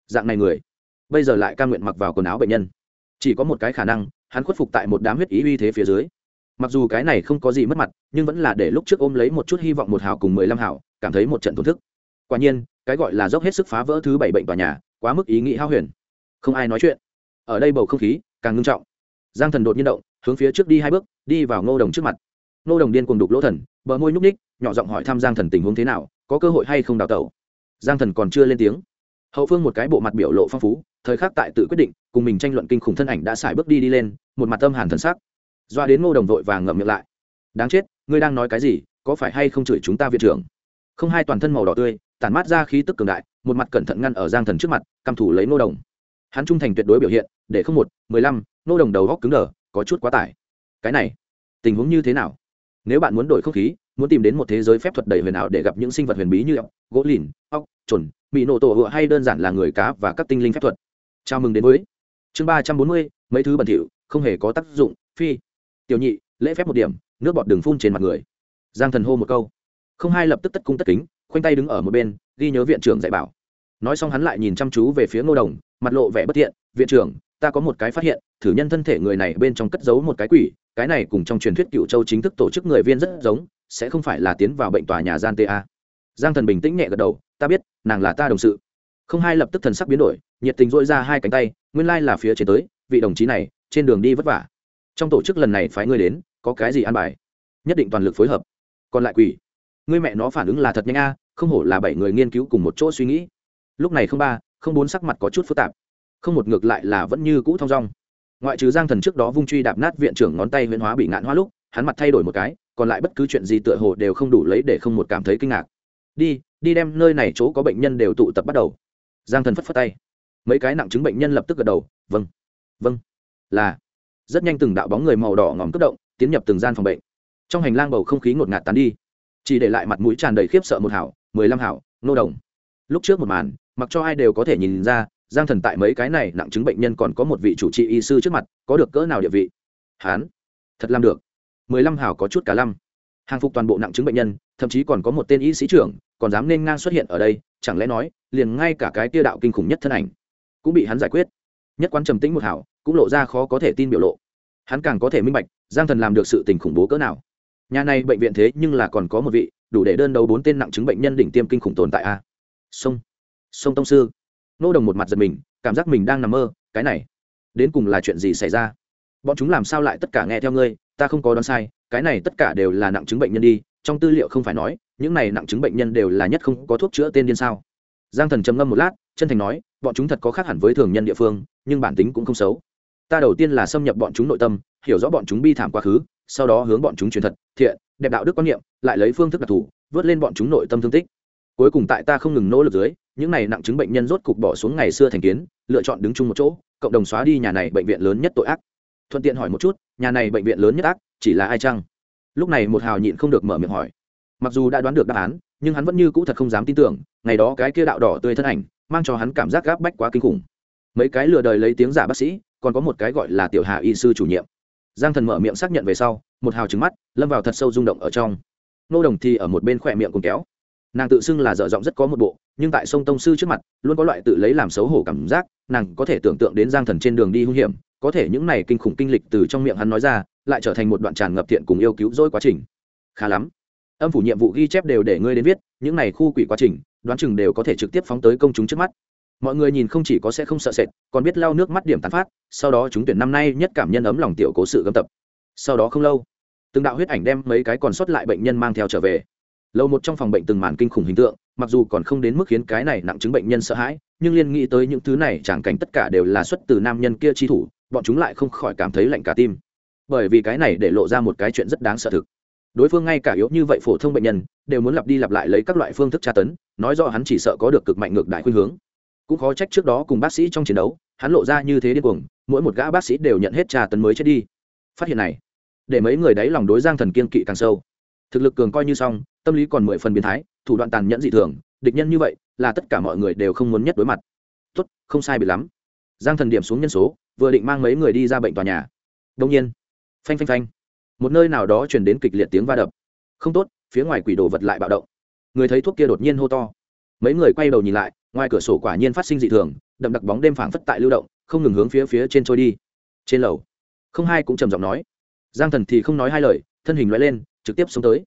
Dạng này người, bây giờ lại ca nguyện mặc vào quần áo bệnh nhân. Chỉ có một cái khả năng hắn khuất phục tại một đám huyết ý uy thế phía dưới. Mặc dù cái này không có gì mất mặt, nhưng vẫn là để lúc trước ôm lấy một chút hy vọng một hào cùng mười lăm hào, cảm thấy một trận tổn thức. Quả nhiên, cái gọi là dốc hết sức phá vỡ thứ bảy bệnh tòa nhà, quá mức ý nghĩ hao huyền. Không ai nói chuyện. Ở đây bầu không khí càng ngưng trọng. Giang thần đột nhiên động, hướng phía trước đi hai bước, đi vào ngô đồng trước mặt. Ngô đồng điên cùng đục lỗ thần, bờ môi nhúc ních nhỏ giọng hỏi thăm giang thần tình huống thế nào, có cơ hội hay không đào tẩu. Giang thần còn chưa lên tiếng hậu phương một cái bộ mặt biểu lộ phong phú, thời khắc tại tự quyết định, cùng mình tranh luận kinh khủng thân ảnh đã xài bước đi đi lên, một mặt tâm hàn thần sắc. Doa đến ngô đồng vội vàng ngậm miệng lại. Đáng chết, ngươi đang nói cái gì, có phải hay không chửi chúng ta viện trưởng? Không hai toàn thân màu đỏ tươi, tản mát ra khí tức cường đại, một mặt cẩn thận ngăn ở giang thần trước mặt, căm thủ lấy ngô đồng. Hắn trung thành tuyệt đối biểu hiện, để không một, mười lăm, ngô đồng đầu góc cứng đờ, có chút quá tải. Cái này, tình huống như thế nào? Nếu bạn muốn đổi không khí, muốn tìm đến một thế giới phép thuật đầy huyền ảo để gặp những sinh vật huyền bí như ốc, gỗ lìn, ốc, trồn bị nổ tổ hựa hay đơn giản là người cá và các tinh linh phép thuật. Chào mừng đến với chương ba trăm bốn mươi, mấy thứ bẩn thỉu, không hề có tác dụng, phi. Tiểu nhị, lễ phép một điểm, nước bọt đường phun trên mặt người. Giang thần hô một câu. Không hai lập tức tất cung tất kính, khoanh tay đứng ở một bên, ghi nhớ viện trưởng dạy bảo. Nói xong hắn lại nhìn chăm chú về phía ngô đồng, mặt lộ vẻ bất thiện. Viện trưởng, ta có một cái phát hiện, thử nhân thân thể người này bên trong cất giấu một cái quỷ, cái này cùng trong truyền thuyết cựu châu chính thức tổ chức người viên rất giống, sẽ không phải là tiến vào bệnh tòa nhà gian ta giang thần bình tĩnh nhẹ gật đầu, ta biết, nàng là ta đồng sự. Không hai lập tức thần sắc biến đổi, nhiệt tình dội ra hai cánh tay, nguyên lai là phía trên tới, vị đồng chí này, trên đường đi vất vả. Trong tổ chức lần này phái ngươi đến, có cái gì an bài? Nhất định toàn lực phối hợp. Còn lại quỷ? Ngươi mẹ nó phản ứng là thật nhanh a, không hổ là bảy người nghiên cứu cùng một chỗ suy nghĩ. Lúc này không ba, không bốn sắc mặt có chút phức tạp. Không một ngược lại là vẫn như cũ thong dong. Ngoại trừ giang thần trước đó vung truy đạp nát viện trưởng ngón tay huyễn hóa bị ngạn hóa lúc, hắn mặt thay đổi một cái, còn lại bất cứ chuyện gì tựa hồ đều không đủ lấy để không một cảm thấy kinh ngạc đi đi đem nơi này chỗ có bệnh nhân đều tụ tập bắt đầu. Giang thần phất phất tay. Mấy cái nặng chứng bệnh nhân lập tức gật đầu vâng vâng. Là, rất nhanh từng đạo bóng người màu đỏ ngòm cất động, tiến nhập từng gian phòng bệnh. Trong hành lang bầu không khí ngột ngạt tán đi. Chỉ để lại mặt mũi tràn đầy khiếp sợ một hảo, mười lăm hảo, nô đồng. Lúc trước một màn, mặc cho ai đều có thể nhìn ra, giang thần tại mấy cái này nặng chứng bệnh nhân còn có một vị chủ trị y sư trước mặt, có được cỡ nào địa vị? Hán, thật làm được. mười lăm hảo có chút cả lăm hàng phục toàn bộ nặng chứng bệnh nhân, thậm chí còn có một tên y sĩ trưởng, còn dám nên ngang xuất hiện ở đây, chẳng lẽ nói, liền ngay cả cái tia đạo kinh khủng nhất thân ảnh cũng bị hắn giải quyết. Nhất quán trầm tĩnh một hảo, cũng lộ ra khó có thể tin biểu lộ. Hắn càng có thể minh bạch, giang thần làm được sự tình khủng bố cỡ nào. Nhà này bệnh viện thế nhưng là còn có một vị, đủ để đơn đấu bốn tên nặng chứng bệnh nhân đỉnh tiêm kinh khủng tồn tại a. Sông sông tông sư. Nô đồng một mặt giật mình, cảm giác mình đang nằm mơ, cái này đến cùng là chuyện gì xảy ra? Bọn chúng làm sao lại tất cả nghe theo ngươi? Ta không có đoán sai, cái này tất cả đều là nặng chứng bệnh nhân đi. Trong tư liệu không phải nói, những này nặng chứng bệnh nhân đều là nhất không có thuốc chữa tên điên sao? Giang thần trầm ngâm một lát, chân thành nói, bọn chúng thật có khác hẳn với thường nhân địa phương, nhưng bản tính cũng không xấu. Ta đầu tiên là xâm nhập bọn chúng nội tâm, hiểu rõ bọn chúng bi thảm quá khứ, sau đó hướng bọn chúng truyền thật, thiện, đẹp đạo đức quan niệm, lại lấy phương thức đặc thù, vớt lên bọn chúng nội tâm thương tích. Cuối cùng tại ta không ngừng nỗ lực dưới, những này nặng chứng bệnh nhân rốt cục bỏ xuống ngày xưa thành kiến, lựa chọn đứng chung một chỗ, cộng đồng xóa đi nhà này bệnh viện lớn nhất tội ác thuận tiện hỏi một chút, nhà này bệnh viện lớn nhất ác, chỉ là ai chăng? Lúc này một hào nhịn không được mở miệng hỏi. Mặc dù đã đoán được đáp án, nhưng hắn vẫn như cũ thật không dám tin tưởng, ngày đó cái kia đạo đỏ tươi thân ảnh, mang cho hắn cảm giác gáp bách quá kinh khủng. Mấy cái lừa đời lấy tiếng giả bác sĩ, còn có một cái gọi là tiểu hà y sư chủ nhiệm. Giang thần mở miệng xác nhận về sau, một hào trứng mắt, lâm vào thật sâu rung động ở trong. Nô đồng thì ở một bên khỏe miệng cùng kéo. Nàng tự xưng là dở giọng rất có một bộ, nhưng tại sông tông sư trước mặt, luôn có loại tự lấy làm xấu hổ cảm giác, nàng có thể tưởng tượng đến giang thần trên đường đi hung hiểm có thể những này kinh khủng kinh lịch từ trong miệng hắn nói ra, lại trở thành một đoạn tràn ngập thiện cùng yêu cứu dỗi quá trình. Khá lắm. Âm phủ nhiệm vụ ghi chép đều để ngươi đến viết, những này khu quỷ quá trình, đoán chừng đều có thể trực tiếp phóng tới công chúng trước mắt. Mọi người nhìn không chỉ có sẽ không sợ sệt, còn biết lau nước mắt điểm tán phát, sau đó chúng tuyển năm nay nhất cảm nhân ấm lòng tiểu cố sự gâm tập. Sau đó không lâu, từng đạo huyết ảnh đem mấy cái còn sót lại bệnh nhân mang theo trở về. Lâu một trong phòng bệnh từng màn kinh khủng hình tượng, mặc dù còn không đến mức khiến cái này nặng chứng bệnh nhân sợ hãi, nhưng liên nghĩ tới những thứ này chẳng cảnh tất cả đều là xuất từ nam nhân kia chi thủ bọn chúng lại không khỏi cảm thấy lạnh cả tim. Bởi vì cái này để lộ ra một cái chuyện rất đáng sợ thực. Đối phương ngay cả yếu như vậy phổ thông bệnh nhân, đều muốn lặp đi lặp lại lấy các loại phương thức tra tấn, nói do hắn chỉ sợ có được cực mạnh ngược đại khuynh hướng. Cũng khó trách trước đó cùng bác sĩ trong chiến đấu, hắn lộ ra như thế điên cuồng, mỗi một gã bác sĩ đều nhận hết tra tấn mới chết đi. Phát hiện này, để mấy người đấy lòng đối giang thần kiên kỵ càng sâu. Thực lực cường coi như xong, tâm lý còn mười phần biến thái, thủ đoạn tàn nhẫn dị thường, địch nhân như vậy, là tất cả mọi người đều không muốn nhất đối mặt. Tốt, không sai bị lắm. Giang thần điểm xuống nhân số vừa định mang mấy người đi ra bệnh tòa nhà. Đông nhiên, phanh phanh phanh, một nơi nào đó chuyển đến kịch liệt tiếng va đập. Không tốt, phía ngoài quỷ đồ vật lại bạo động. Người thấy thuốc kia đột nhiên hô to. Mấy người quay đầu nhìn lại, ngoài cửa sổ quả nhiên phát sinh dị thường, đậm đặc bóng đêm phảng phất tại lưu động, không ngừng hướng phía phía trên trôi đi. Trên lầu, không hai cũng trầm giọng nói. Giang thần thì không nói hai lời, thân hình loại lên, trực tiếp xuống tới.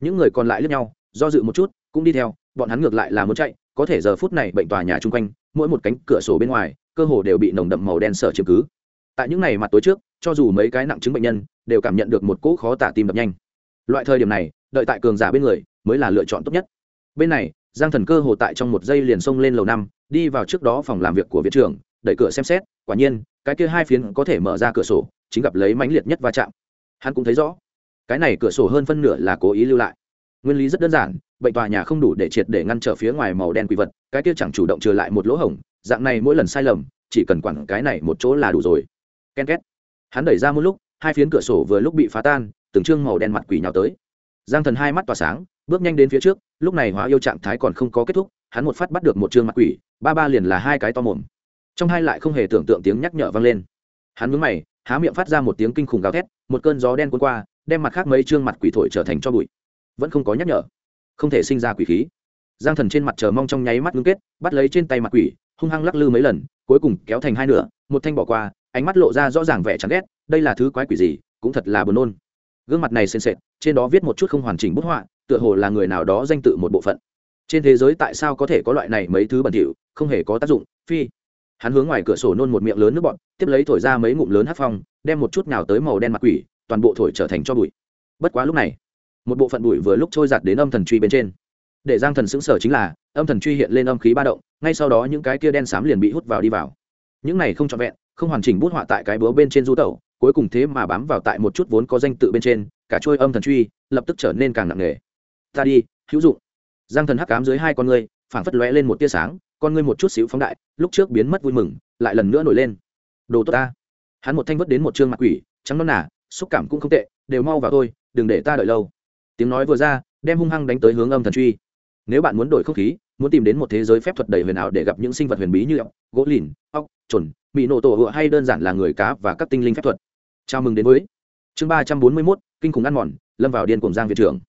Những người còn lại lướt nhau, do dự một chút, cũng đi theo, bọn hắn ngược lại là muốn chạy, có thể giờ phút này bệnh tòa nhà chung quanh mỗi một cánh cửa sổ bên ngoài, cơ hồ đều bị nồng đậm màu đen sở chiếm cứ. Tại những ngày mặt tối trước, cho dù mấy cái nặng chứng bệnh nhân đều cảm nhận được một cỗ khó tả tim đập nhanh. Loại thời điểm này, đợi tại cường giả bên người mới là lựa chọn tốt nhất. Bên này, giang thần cơ hồ tại trong một giây liền xông lên lầu năm, đi vào trước đó phòng làm việc của viện trưởng, đẩy cửa xem xét, quả nhiên, cái kia hai phiến có thể mở ra cửa sổ, chính gặp lấy mãnh liệt nhất va chạm. Hắn cũng thấy rõ, cái này cửa sổ hơn phân nửa là cố ý lưu lại nguyên lý rất đơn giản, bệnh tòa nhà không đủ để triệt để ngăn trở phía ngoài màu đen quỷ vật, cái kia chẳng chủ động trừ lại một lỗ hổng, dạng này mỗi lần sai lầm, chỉ cần quản cái này một chỗ là đủ rồi. Ken két. Hắn đẩy ra một lúc, hai phiến cửa sổ vừa lúc bị phá tan, từng trương màu đen mặt quỷ nhào tới. Giang thần hai mắt tỏa sáng, bước nhanh đến phía trước, lúc này hóa yêu trạng thái còn không có kết thúc, hắn một phát bắt được một trương mặt quỷ, ba ba liền là hai cái to mồm. Trong hai lại không hề tưởng tượng tiếng nhắc nhở vang lên. Hắn mướn mày, há miệng phát ra một tiếng kinh khủng gào thét, một cơn gió đen cuốn qua, đem mặt khác mấy trương mặt quỷ thổi trở thành cho bụi vẫn không có nhắc nhở. Không thể sinh ra quỷ khí. Giang thần trên mặt chờ mong trong nháy mắt ngưng kết, bắt lấy trên tay mặt quỷ, hung hăng lắc lư mấy lần, cuối cùng kéo thành hai nửa, một thanh bỏ qua, ánh mắt lộ ra rõ ràng vẻ chán ghét, đây là thứ quái quỷ gì, cũng thật là buồn nôn. Gương mặt này sền sệt, trên đó viết một chút không hoàn chỉnh bút họa, tựa hồ là người nào đó danh tự một bộ phận. Trên thế giới tại sao có thể có loại này mấy thứ bẩn thỉu, không hề có tác dụng, phi. Hắn hướng ngoài cửa sổ nôn một miệng lớn nước bọn tiếp lấy thổi ra mấy ngụm lớn hát phong, đem một chút nào tới màu đen mặt quỷ, toàn bộ thổi trở thành cho bụi. Bất quá lúc này một bộ phận bụi vừa lúc trôi giặt đến âm thần truy bên trên. Để giang thần xứng sở chính là, âm thần truy hiện lên âm khí ba động, ngay sau đó những cái kia đen xám liền bị hút vào đi vào. Những này không trọn vẹn, không hoàn chỉnh bút họa tại cái búa bên trên du tẩu, cuối cùng thế mà bám vào tại một chút vốn có danh tự bên trên, cả trôi âm thần truy lập tức trở nên càng nặng nề. Ta đi, hữu dụng. Giang thần hắc cám dưới hai con ngươi, phảng phất lóe lên một tia sáng, con ngươi một chút xíu phóng đại, lúc trước biến mất vui mừng, lại lần nữa nổi lên. Đồ tốt ta. Hắn một thanh vứt đến một chương mặt quỷ, trắng non nà, xúc cảm cũng không tệ, đều mau vào thôi, đừng để ta đợi lâu tiếng nói vừa ra, đem hung hăng đánh tới hướng âm thần truy. Nếu bạn muốn đổi không khí, muốn tìm đến một thế giới phép thuật đầy huyền ảo để gặp những sinh vật huyền bí như ốc, gỗ lìn, ốc chuẩn bị nổ tổ hựa hay đơn giản là người cá và các tinh linh phép thuật. Chào mừng đến với chương ba trăm bốn mươi mốt, kinh khủng ăn mòn, lâm vào điên cùng giang viện trưởng.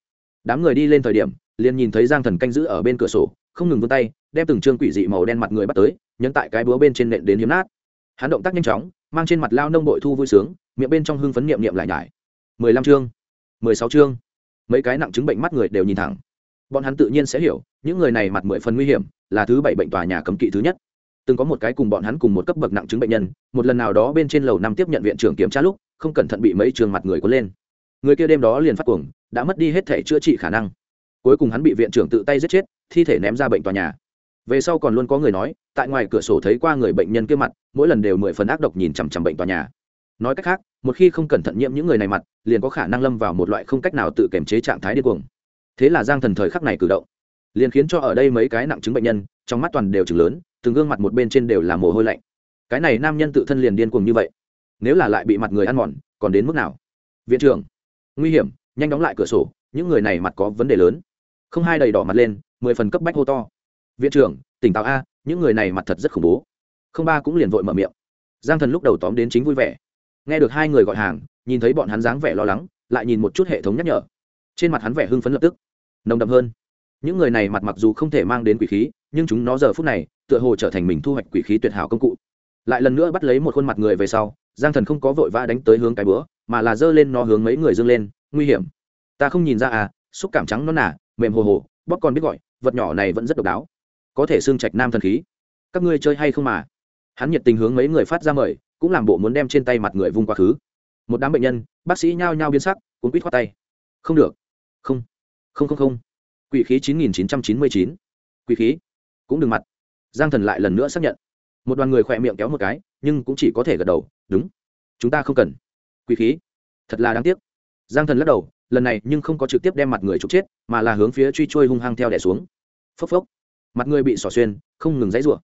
Đám người đi lên thời điểm, liền nhìn thấy giang thần canh giữ ở bên cửa sổ, không ngừng vươn tay, đem từng trương quỷ dị màu đen mặt người bắt tới, nhấn tại cái búa bên trên nện đến hiếm nát. Hắn động tác nhanh chóng, mang trên mặt lao nông bội thu vui sướng, miệng bên trong hưng phấn niệm niệm lại nhải. Mười lăm chương, mười sáu chương mấy cái nặng chứng bệnh mắt người đều nhìn thẳng. Bọn hắn tự nhiên sẽ hiểu, những người này mặt mười phần nguy hiểm, là thứ bảy bệnh tòa nhà cấm kỵ thứ nhất. Từng có một cái cùng bọn hắn cùng một cấp bậc nặng chứng bệnh nhân, một lần nào đó bên trên lầu năm tiếp nhận viện trưởng kiểm tra lúc, không cẩn thận bị mấy trường mặt người cuốn lên. Người kia đêm đó liền phát cuồng, đã mất đi hết thể chữa trị khả năng. Cuối cùng hắn bị viện trưởng tự tay giết chết, thi thể ném ra bệnh tòa nhà. Về sau còn luôn có người nói, tại ngoài cửa sổ thấy qua người bệnh nhân kia mặt, mỗi lần đều mười phần ác độc nhìn chằm chằm bệnh tòa nhà. Nói cách khác một khi không cẩn thận nhiễm những người này mặt, liền có khả năng lâm vào một loại không cách nào tự kiềm chế trạng thái điên cuồng. Thế là giang thần thời khắc này cử động, liền khiến cho ở đây mấy cái nặng chứng bệnh nhân, trong mắt toàn đều chừng lớn, từng gương mặt một bên trên đều là mồ hôi lạnh. Cái này nam nhân tự thân liền điên cuồng như vậy, nếu là lại bị mặt người ăn mòn, còn đến mức nào? Viện trưởng, nguy hiểm, nhanh đóng lại cửa sổ, những người này mặt có vấn đề lớn. Không hai đầy đỏ mặt lên, mười phần cấp bách hô to. Viện trưởng, tỉnh táo a, những người này mặt thật rất khủng bố. Không ba cũng liền vội mở miệng. Giang thần lúc đầu tóm đến chính vui vẻ nghe được hai người gọi hàng, nhìn thấy bọn hắn dáng vẻ lo lắng, lại nhìn một chút hệ thống nhắc nhở. Trên mặt hắn vẻ hưng phấn lập tức. Nồng đậm hơn. Những người này mặt mặc dù không thể mang đến quỷ khí, nhưng chúng nó giờ phút này, tựa hồ trở thành mình thu hoạch quỷ khí tuyệt hảo công cụ. Lại lần nữa bắt lấy một khuôn mặt người về sau, giang thần không có vội vã đánh tới hướng cái bữa, mà là giơ lên nó hướng mấy người dâng lên, nguy hiểm. Ta không nhìn ra à xúc cảm trắng nó nả, mềm hồ hồ, bóp con biết gọi, vật nhỏ này vẫn rất độc đáo. Có thể xương trạch nam thần khí. Các ngươi chơi hay không mà? Hắn nhiệt tình hướng mấy người phát ra mời cũng làm bộ muốn đem trên tay mặt người vung quá khứ. Một đám bệnh nhân, bác sĩ nhao nhao biến sắc, cuốn quýt khoát tay. Không được. Không. Không không không. Quỷ khí chín nghìn chín trăm chín mươi chín. Quỷ khí. Cũng đừng mặt. Giang thần lại lần nữa xác nhận. Một đoàn người khỏe miệng kéo một cái, nhưng cũng chỉ có thể gật đầu, đúng. Chúng ta không cần. Quỷ khí. Thật là đáng tiếc. Giang thần lắc đầu, lần này nhưng không có trực tiếp đem mặt người trục chết, mà là hướng phía truy trôi hung hăng theo đẻ xuống. Phốc phốc. Mặt người bị xỏ xuyên, không ngừng dãy rủa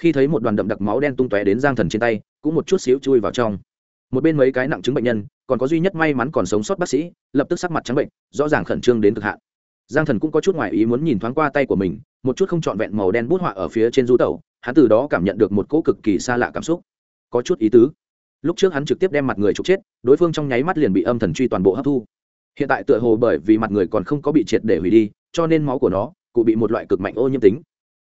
khi thấy một đoàn đậm đặc máu đen tung tóe đến giang thần trên tay, cũng một chút xíu chui vào trong. Một bên mấy cái nặng chứng bệnh nhân, còn có duy nhất may mắn còn sống sót bác sĩ, lập tức sắc mặt trắng bệnh, rõ ràng khẩn trương đến cực hạn. Giang thần cũng có chút ngoại ý muốn nhìn thoáng qua tay của mình, một chút không trọn vẹn màu đen bút họa ở phía trên du tẩu, hắn từ đó cảm nhận được một cỗ cực kỳ xa lạ cảm xúc. Có chút ý tứ. Lúc trước hắn trực tiếp đem mặt người trục chết, đối phương trong nháy mắt liền bị âm thần truy toàn bộ hấp thu. Hiện tại tựa hồ bởi vì mặt người còn không có bị triệt để hủy đi, cho nên máu của nó, cụ bị một loại cực mạnh ô nhiễm tính.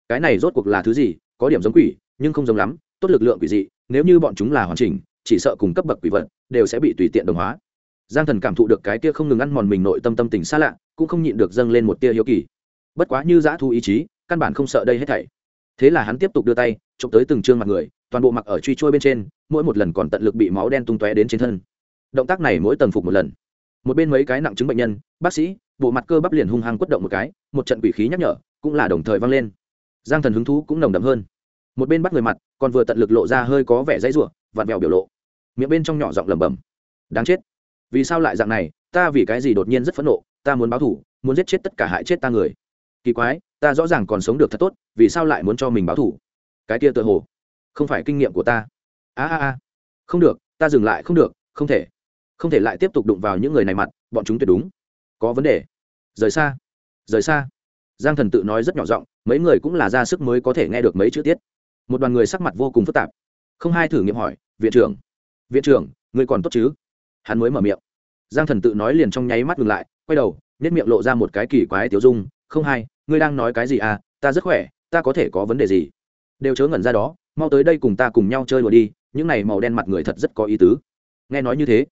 Cái này rốt cuộc là thứ gì? Có điểm giống quỷ, nhưng không giống lắm, tốt lực lượng quỷ dị, nếu như bọn chúng là hoàn chỉnh, chỉ sợ cùng cấp bậc quỷ vật, đều sẽ bị tùy tiện đồng hóa. Giang thần cảm thụ được cái tia không ngừng ăn mòn mình nội tâm tâm tình xa lạ, cũng không nhịn được dâng lên một tia hiếu kỳ. Bất quá như dã thu ý chí, căn bản không sợ đây hết thảy. Thế là hắn tiếp tục đưa tay, chụp tới từng trương mặt người, toàn bộ mặc ở truy trôi bên trên, mỗi một lần còn tận lực bị máu đen tung tóe đến trên thân. Động tác này mỗi tầng phục một lần. Một bên mấy cái nặng chứng bệnh nhân, bác sĩ, bộ mặt cơ bắp liền hung hăng quất động một cái, một trận quỷ khí nhắc nhở, cũng là đồng thời vang lên giang thần hứng thú cũng nồng đậm hơn. Một bên bắt người mặt, còn vừa tận lực lộ ra hơi có vẻ dãy r u ộ vặn vẹo biểu lộ. Miệng bên trong nhỏ giọng lẩm bẩm, đáng chết. Vì sao lại dạng này? Ta vì cái gì đột nhiên rất phẫn nộ? Ta muốn báo thủ muốn giết chết tất cả hại chết ta người. Kỳ quái, ta rõ ràng còn sống được thật tốt, vì sao lại muốn cho mình báo thủ cái kia tự hồ, không phải kinh nghiệm của ta. A a a. Không được, ta dừng lại, không được, không thể. Không thể lại tiếp tục đụng vào những người này mặt, bọn chúng tuyệt đúng. Có vấn đề. Rời xa rời xa giang thần tự nói rất nhỏ giọng, mấy người cũng là ra sức mới có thể nghe được mấy chữ tiết. Một đoàn người sắc mặt vô cùng phức tạp. Không hai thử nghiệm hỏi, viện trưởng viện trưởng người còn tốt chứ? Hắn mới mở miệng. Giang thần tự nói liền trong nháy mắt ngừng lại, quay đầu nhét miệng lộ ra một cái kỳ quái tiểu dung, không hai, ngươi đang nói cái gì à? Ta rất khỏe, ta có thể có vấn đề gì? Đều chớ ngẩn ra đó, mau tới đây cùng ta cùng nhau chơi đùa đi, những này màu đen mặt người thật rất có ý tứ. Nghe nói như thế,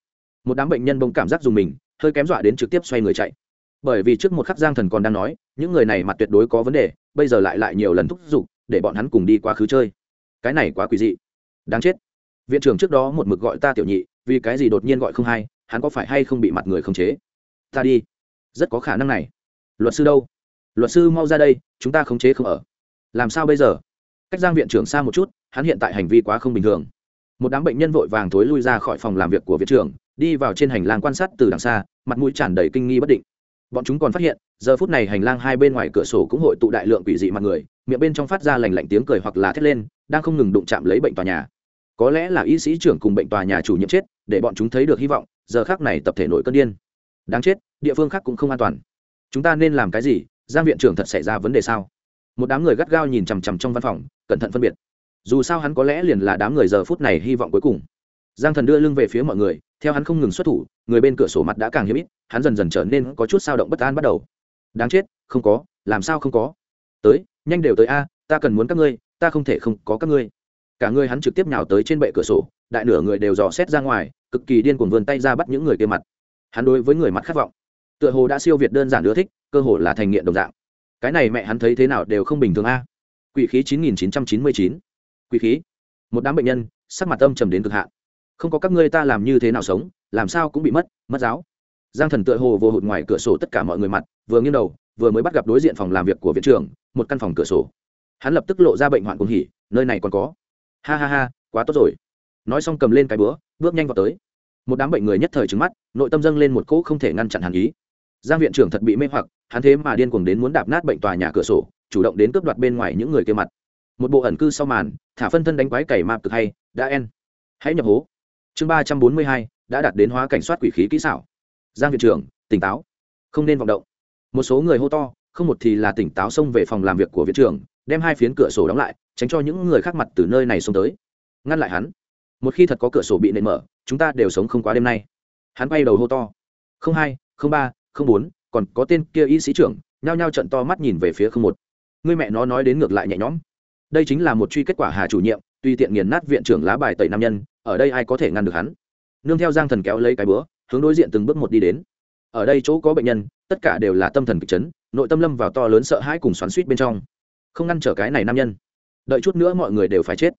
một đám bệnh nhân bông cảm giác dùng mình, hơi kém dọa đến trực tiếp xoay người chạy bởi vì trước một khắc giang thần còn đang nói, những người này mặt tuyệt đối có vấn đề, bây giờ lại lại nhiều lần thúc giục, để bọn hắn cùng đi quá khứ chơi. Cái này quá quỷ dị. Đáng chết. Viện trưởng trước đó một mực gọi ta tiểu nhị, vì cái gì đột nhiên gọi không hay, hắn có phải hay không bị mặt người khống chế? Ta đi. Rất có khả năng này. Luật sư đâu? Luật sư mau ra đây, chúng ta khống chế không ở. Làm sao bây giờ? Cách giang viện trưởng xa một chút, hắn hiện tại hành vi quá không bình thường. Một đám bệnh nhân vội vàng thối lui ra khỏi phòng làm việc của viện trưởng, đi vào trên hành lang quan sát từ đằng xa, mặt mũi tràn đầy kinh nghi bất định bọn chúng còn phát hiện, giờ phút này hành lang hai bên ngoài cửa sổ cũng hội tụ đại lượng quỷ dị mặt người, miệng bên trong phát ra lành lạnh tiếng cười hoặc là thét lên, đang không ngừng đụng chạm lấy bệnh tòa nhà. Có lẽ là y sĩ trưởng cùng bệnh tòa nhà chủ nhiệm chết, để bọn chúng thấy được hy vọng, giờ khác này tập thể nổi cơn điên. Đáng chết, địa phương khác cũng không an toàn. Chúng ta nên làm cái gì? Giang viện trưởng thật xảy ra vấn đề sao? Một đám người gắt gao nhìn chằm chằm trong văn phòng, cẩn thận phân biệt. Dù sao hắn có lẽ liền là đám người giờ phút này hy vọng cuối cùng giang thần đưa lưng về phía mọi người, theo hắn không ngừng xuất thủ, người bên cửa sổ mặt đã càng hiếm ít, hắn dần dần trở nên có chút sao động bất an bắt đầu. Đáng chết, không có, làm sao không có? Tới, nhanh đều tới a, ta cần muốn các ngươi, ta không thể không có các ngươi. Cả người hắn trực tiếp nhào tới trên bệ cửa sổ, đại nửa người đều dò xét ra ngoài, cực kỳ điên cuồng vươn tay ra bắt những người kia mặt. Hắn đối với người mặt khát vọng. Tựa hồ đã siêu việt đơn giản ưa thích, cơ hồ là thành nghiện đồng dạng. Cái này mẹ hắn thấy thế nào đều không bình thường a. Quỷ khí chín nghìn chín trăm chín mươi chín. Quỷ khí. Một đám bệnh nhân, sắc mặt âm trầm đến cực hạn không có các ngươi ta làm như thế nào sống, làm sao cũng bị mất mất giáo. Giang thần tựa hồ vô hụt ngoài cửa sổ tất cả mọi người mặt, vừa nghiêng đầu, vừa mới bắt gặp đối diện phòng làm việc của viện trưởng, một căn phòng cửa sổ. Hắn lập tức lộ ra bệnh hoạn cùng hỉ, nơi này còn có. Ha ha ha, quá tốt rồi. Nói xong cầm lên cái búa, bước nhanh vào tới. Một đám bệnh người nhất thời trứng mắt, nội tâm dâng lên một cỗ không thể ngăn chặn hàn ý. Giang viện trưởng thật bị mê hoặc, hắn thế mà điên cuồng đến muốn đạp nát bệnh tòa nhà cửa sổ, chủ động đến cướp đoạt bên ngoài những người kia mặt. Một bộ ẩn cư sau màn, thả phân thân đánh quái cày mạp cực hay, đã en. Hãy nhập hố chương ba trăm bốn mươi hai, đã đạt đến hóa cảnh soát quỷ khí kỹ xảo. Giang viện trưởng, tỉnh táo. Không nên vọng động. Một số người hô to, không một thì là tỉnh táo xông về phòng làm việc của viện trưởng, đem hai phiến cửa sổ đóng lại, tránh cho những người khác mặt từ nơi này xông tới. Ngăn lại hắn. Một khi thật có cửa sổ bị nện mở, chúng ta đều sống không quá đêm nay. Hắn bay đầu hô to. Không hai, không ba, không bốn, còn có tên kia y sĩ trưởng, nhao nhao trận to mắt nhìn về phía không một. Người mẹ nó nói đến ngược lại nhẹ nhõm. Đây chính là một truy kết quả hà chủ nhiệm tuy tiện nghiền nát viện trưởng lá bài tẩy nam nhân ở đây ai có thể ngăn được hắn? Nương theo giang thần kéo lấy cái bữa hướng đối diện từng bước một đi đến. Ở đây chỗ có bệnh nhân, tất cả đều là tâm thần kịch chấn, nội tâm lâm vào to lớn sợ hãi cùng xoắn suýt bên trong. Không ngăn trở cái này nam nhân. Đợi chút nữa mọi người đều phải chết.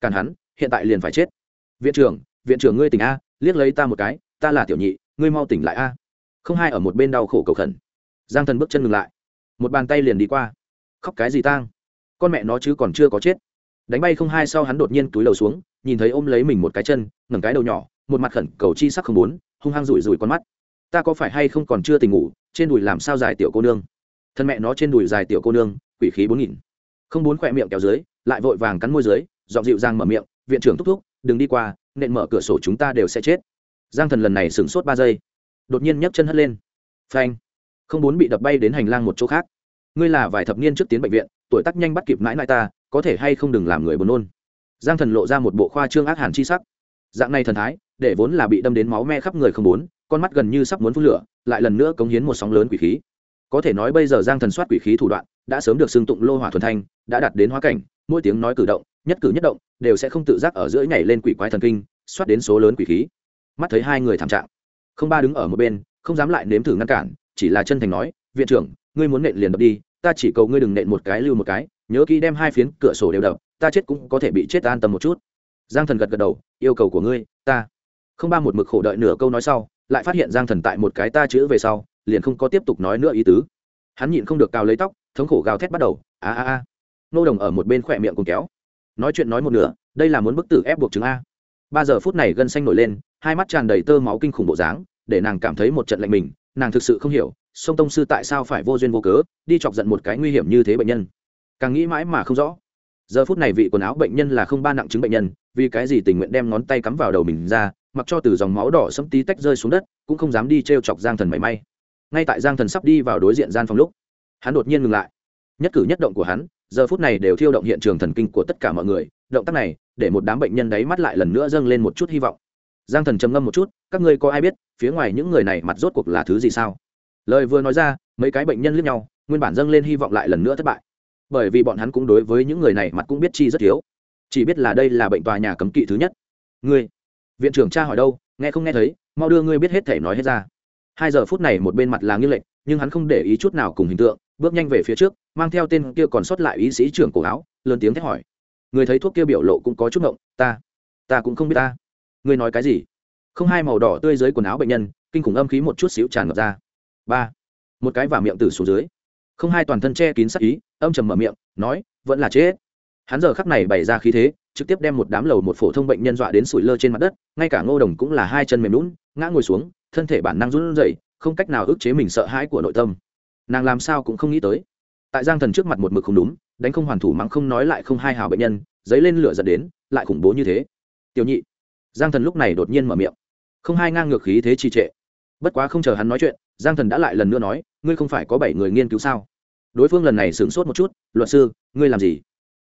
Càn hắn, hiện tại liền phải chết. Viện trưởng viện trưởng ngươi tỉnh a, liếc lấy ta một cái, ta là tiểu nhị, ngươi mau tỉnh lại a. Không hai ở một bên đau khổ cầu khẩn. Giang thần bước chân ngừng lại. Một bàn tay liền đi qua. Khóc cái gì tang? Con mẹ nó chứ còn chưa có chết đánh bay không hai sau hắn đột nhiên túi đầu xuống, nhìn thấy ôm lấy mình một cái chân, ngẩng cái đầu nhỏ, một mặt khẩn cầu chi sắc không muốn, hung hăng rủi rủi con mắt. Ta có phải hay không còn chưa tỉnh ngủ, trên đùi làm sao dài tiểu cô nương? Thân mẹ nó trên đùi dài tiểu cô nương, quỷ khí bốn nghìn. Không bốn khỏe miệng kéo dưới, lại vội vàng cắn môi dưới dọn dịu giang mở miệng, viện trưởng thúc thúc, đừng đi qua nện mở cửa sổ chúng ta đều sẽ chết. Giang thần lần này sửng sốt ba giây. Đột nhiên nhấc chân hất lên. Phanh. Không bốn bị đập bay đến hành lang một chỗ khác. Ngươi là vài thập niên trước tiến bệnh viện, tuổi tác nhanh bắt kịp mãi mãi ta có thể hay không đừng làm người buồn nôn. Giang thần lộ ra một bộ khoa trương ác hàn chi sắc. Dạng này thần thái, để vốn là bị đâm đến máu me khắp người không bốn con mắt gần như sắp muốn phun lửa, lại lần nữa cống hiến một sóng lớn quỷ khí. Có thể nói bây giờ giang thần soát quỷ khí thủ đoạn, đã sớm được xưng tụng lô hỏa thuần thanh, đã đạt đến hóa cảnh, mỗi tiếng nói cử động, nhất cử nhất động, đều sẽ không tự giác ở giữa nhảy lên quỷ quái thần kinh, soát đến số lớn quỷ khí. Mắt thấy hai người thảm trạng, không ba đứng ở một bên, không dám lại nếm thử ngăn cản, chỉ là chân thành nói, viện trưởng, ngươi muốn nện liền đập đi, ta chỉ cầu ngươi đừng nện một cái lưu một cái nhớ kỹ đem hai phiến cửa sổ đều đập, ta chết cũng có thể bị chết an tâm một chút. Giang thần gật gật đầu, yêu cầu của ngươi, ta. Không ba một mực khổ đợi nửa câu nói sau, lại phát hiện giang thần tại một cái ta chữ về sau, liền không có tiếp tục nói nữa ý tứ. Hắn nhịn không được cao lấy tóc, thống khổ gào thét bắt đầu, a a a. Nô đồng ở một bên khỏe miệng cùng kéo. Nói chuyện nói một nửa, đây là muốn bức tử ép buộc chứng a. Ba giờ phút này gân xanh nổi lên, hai mắt tràn đầy tơ máu kinh khủng bộ dáng, để nàng cảm thấy một trận lạnh mình, nàng thực sự không hiểu, sông tông sư tại sao phải vô duyên vô cớ, đi chọc giận một cái nguy hiểm như thế bệnh nhân càng nghĩ mãi mà không rõ. Giờ phút này vị quần áo bệnh nhân là không ba nặng chứng bệnh nhân, vì cái gì tình nguyện đem ngón tay cắm vào đầu mình ra, mặc cho từ dòng máu đỏ sẫm tí tách rơi xuống đất, cũng không dám đi t r e o chọc giang thần mảy may. Ngay tại giang thần sắp đi vào đối diện gian phòng lúc, hắn đột nhiên ngừng lại. Nhất cử nhất động của hắn, giờ phút này đều thiêu động hiện trường thần kinh của tất cả mọi người, động tác này, để một đám bệnh nhân đáy mắt lại lần nữa dâng lên một chút hy vọng. Giang thần trầm ngâm một chút, các ngươi có ai biết, phía ngoài những người này mặt rốt cuộc là thứ gì sao? Lời vừa nói ra, mấy cái bệnh nhân lướt nhau, nguyên bản dâng lên hy vọng lại lần nữa thất bại bởi vì bọn hắn cũng đối với những người này mặt cũng biết chi rất thiếu. Chỉ biết là đây là bệnh tòa nhà cấm kỵ thứ nhất. Ngươi, viện trưởng cha hỏi đâu, nghe không nghe thấy, mau đưa ngươi biết hết thể nói hết ra. Hai giờ phút này một bên mặt là nghiêng lệnh nhưng hắn không để ý chút nào cùng hình tượng, bước nhanh về phía trước, mang theo tên kia còn sót lại ý sĩ trưởng cổ áo, lớn tiếng thét hỏi. Người thấy thuốc kia biểu lộ cũng có chút ngộng, ta ta cũng không biết ta. Ngươi nói cái gì? Không hai màu đỏ tươi dưới quần áo bệnh nhân, kinh khủng âm khí một chút xíu tràn ngập ra. Ba, một cái vả miệng tử xuống dưới. Không hai toàn thân che kín sắc ý âm trầm mở miệng, nói, vẫn là chết. Hắn giờ khắc này bày ra khí thế, trực tiếp đem một đám lầu một phổ thông bệnh nhân dọa đến sủi lơ trên mặt đất, ngay cả ngô đồng cũng là hai chân mềm lún ngã ngồi xuống, thân thể bản năng run rẩy, không cách nào ức chế mình sợ hãi của nội tâm. Nàng làm sao cũng không nghĩ tới. Tại giang thần trước mặt một mực không đúng, đánh không hoàn thủ mắng không nói lại không hai hào bệnh nhân dấy lên lửa dẫn đến, lại khủng bố như thế. Tiểu nhị. Giang thần lúc này đột nhiên mở miệng. Không hai ngang ngược khí thế trì trệ. Bất quá không chờ hắn nói chuyện, giang thần đã lại lần nữa nói, ngươi không phải có bảy người nghiên cứu sao? Đối phương lần này sửng sốt một chút, luật sư, ngươi làm gì?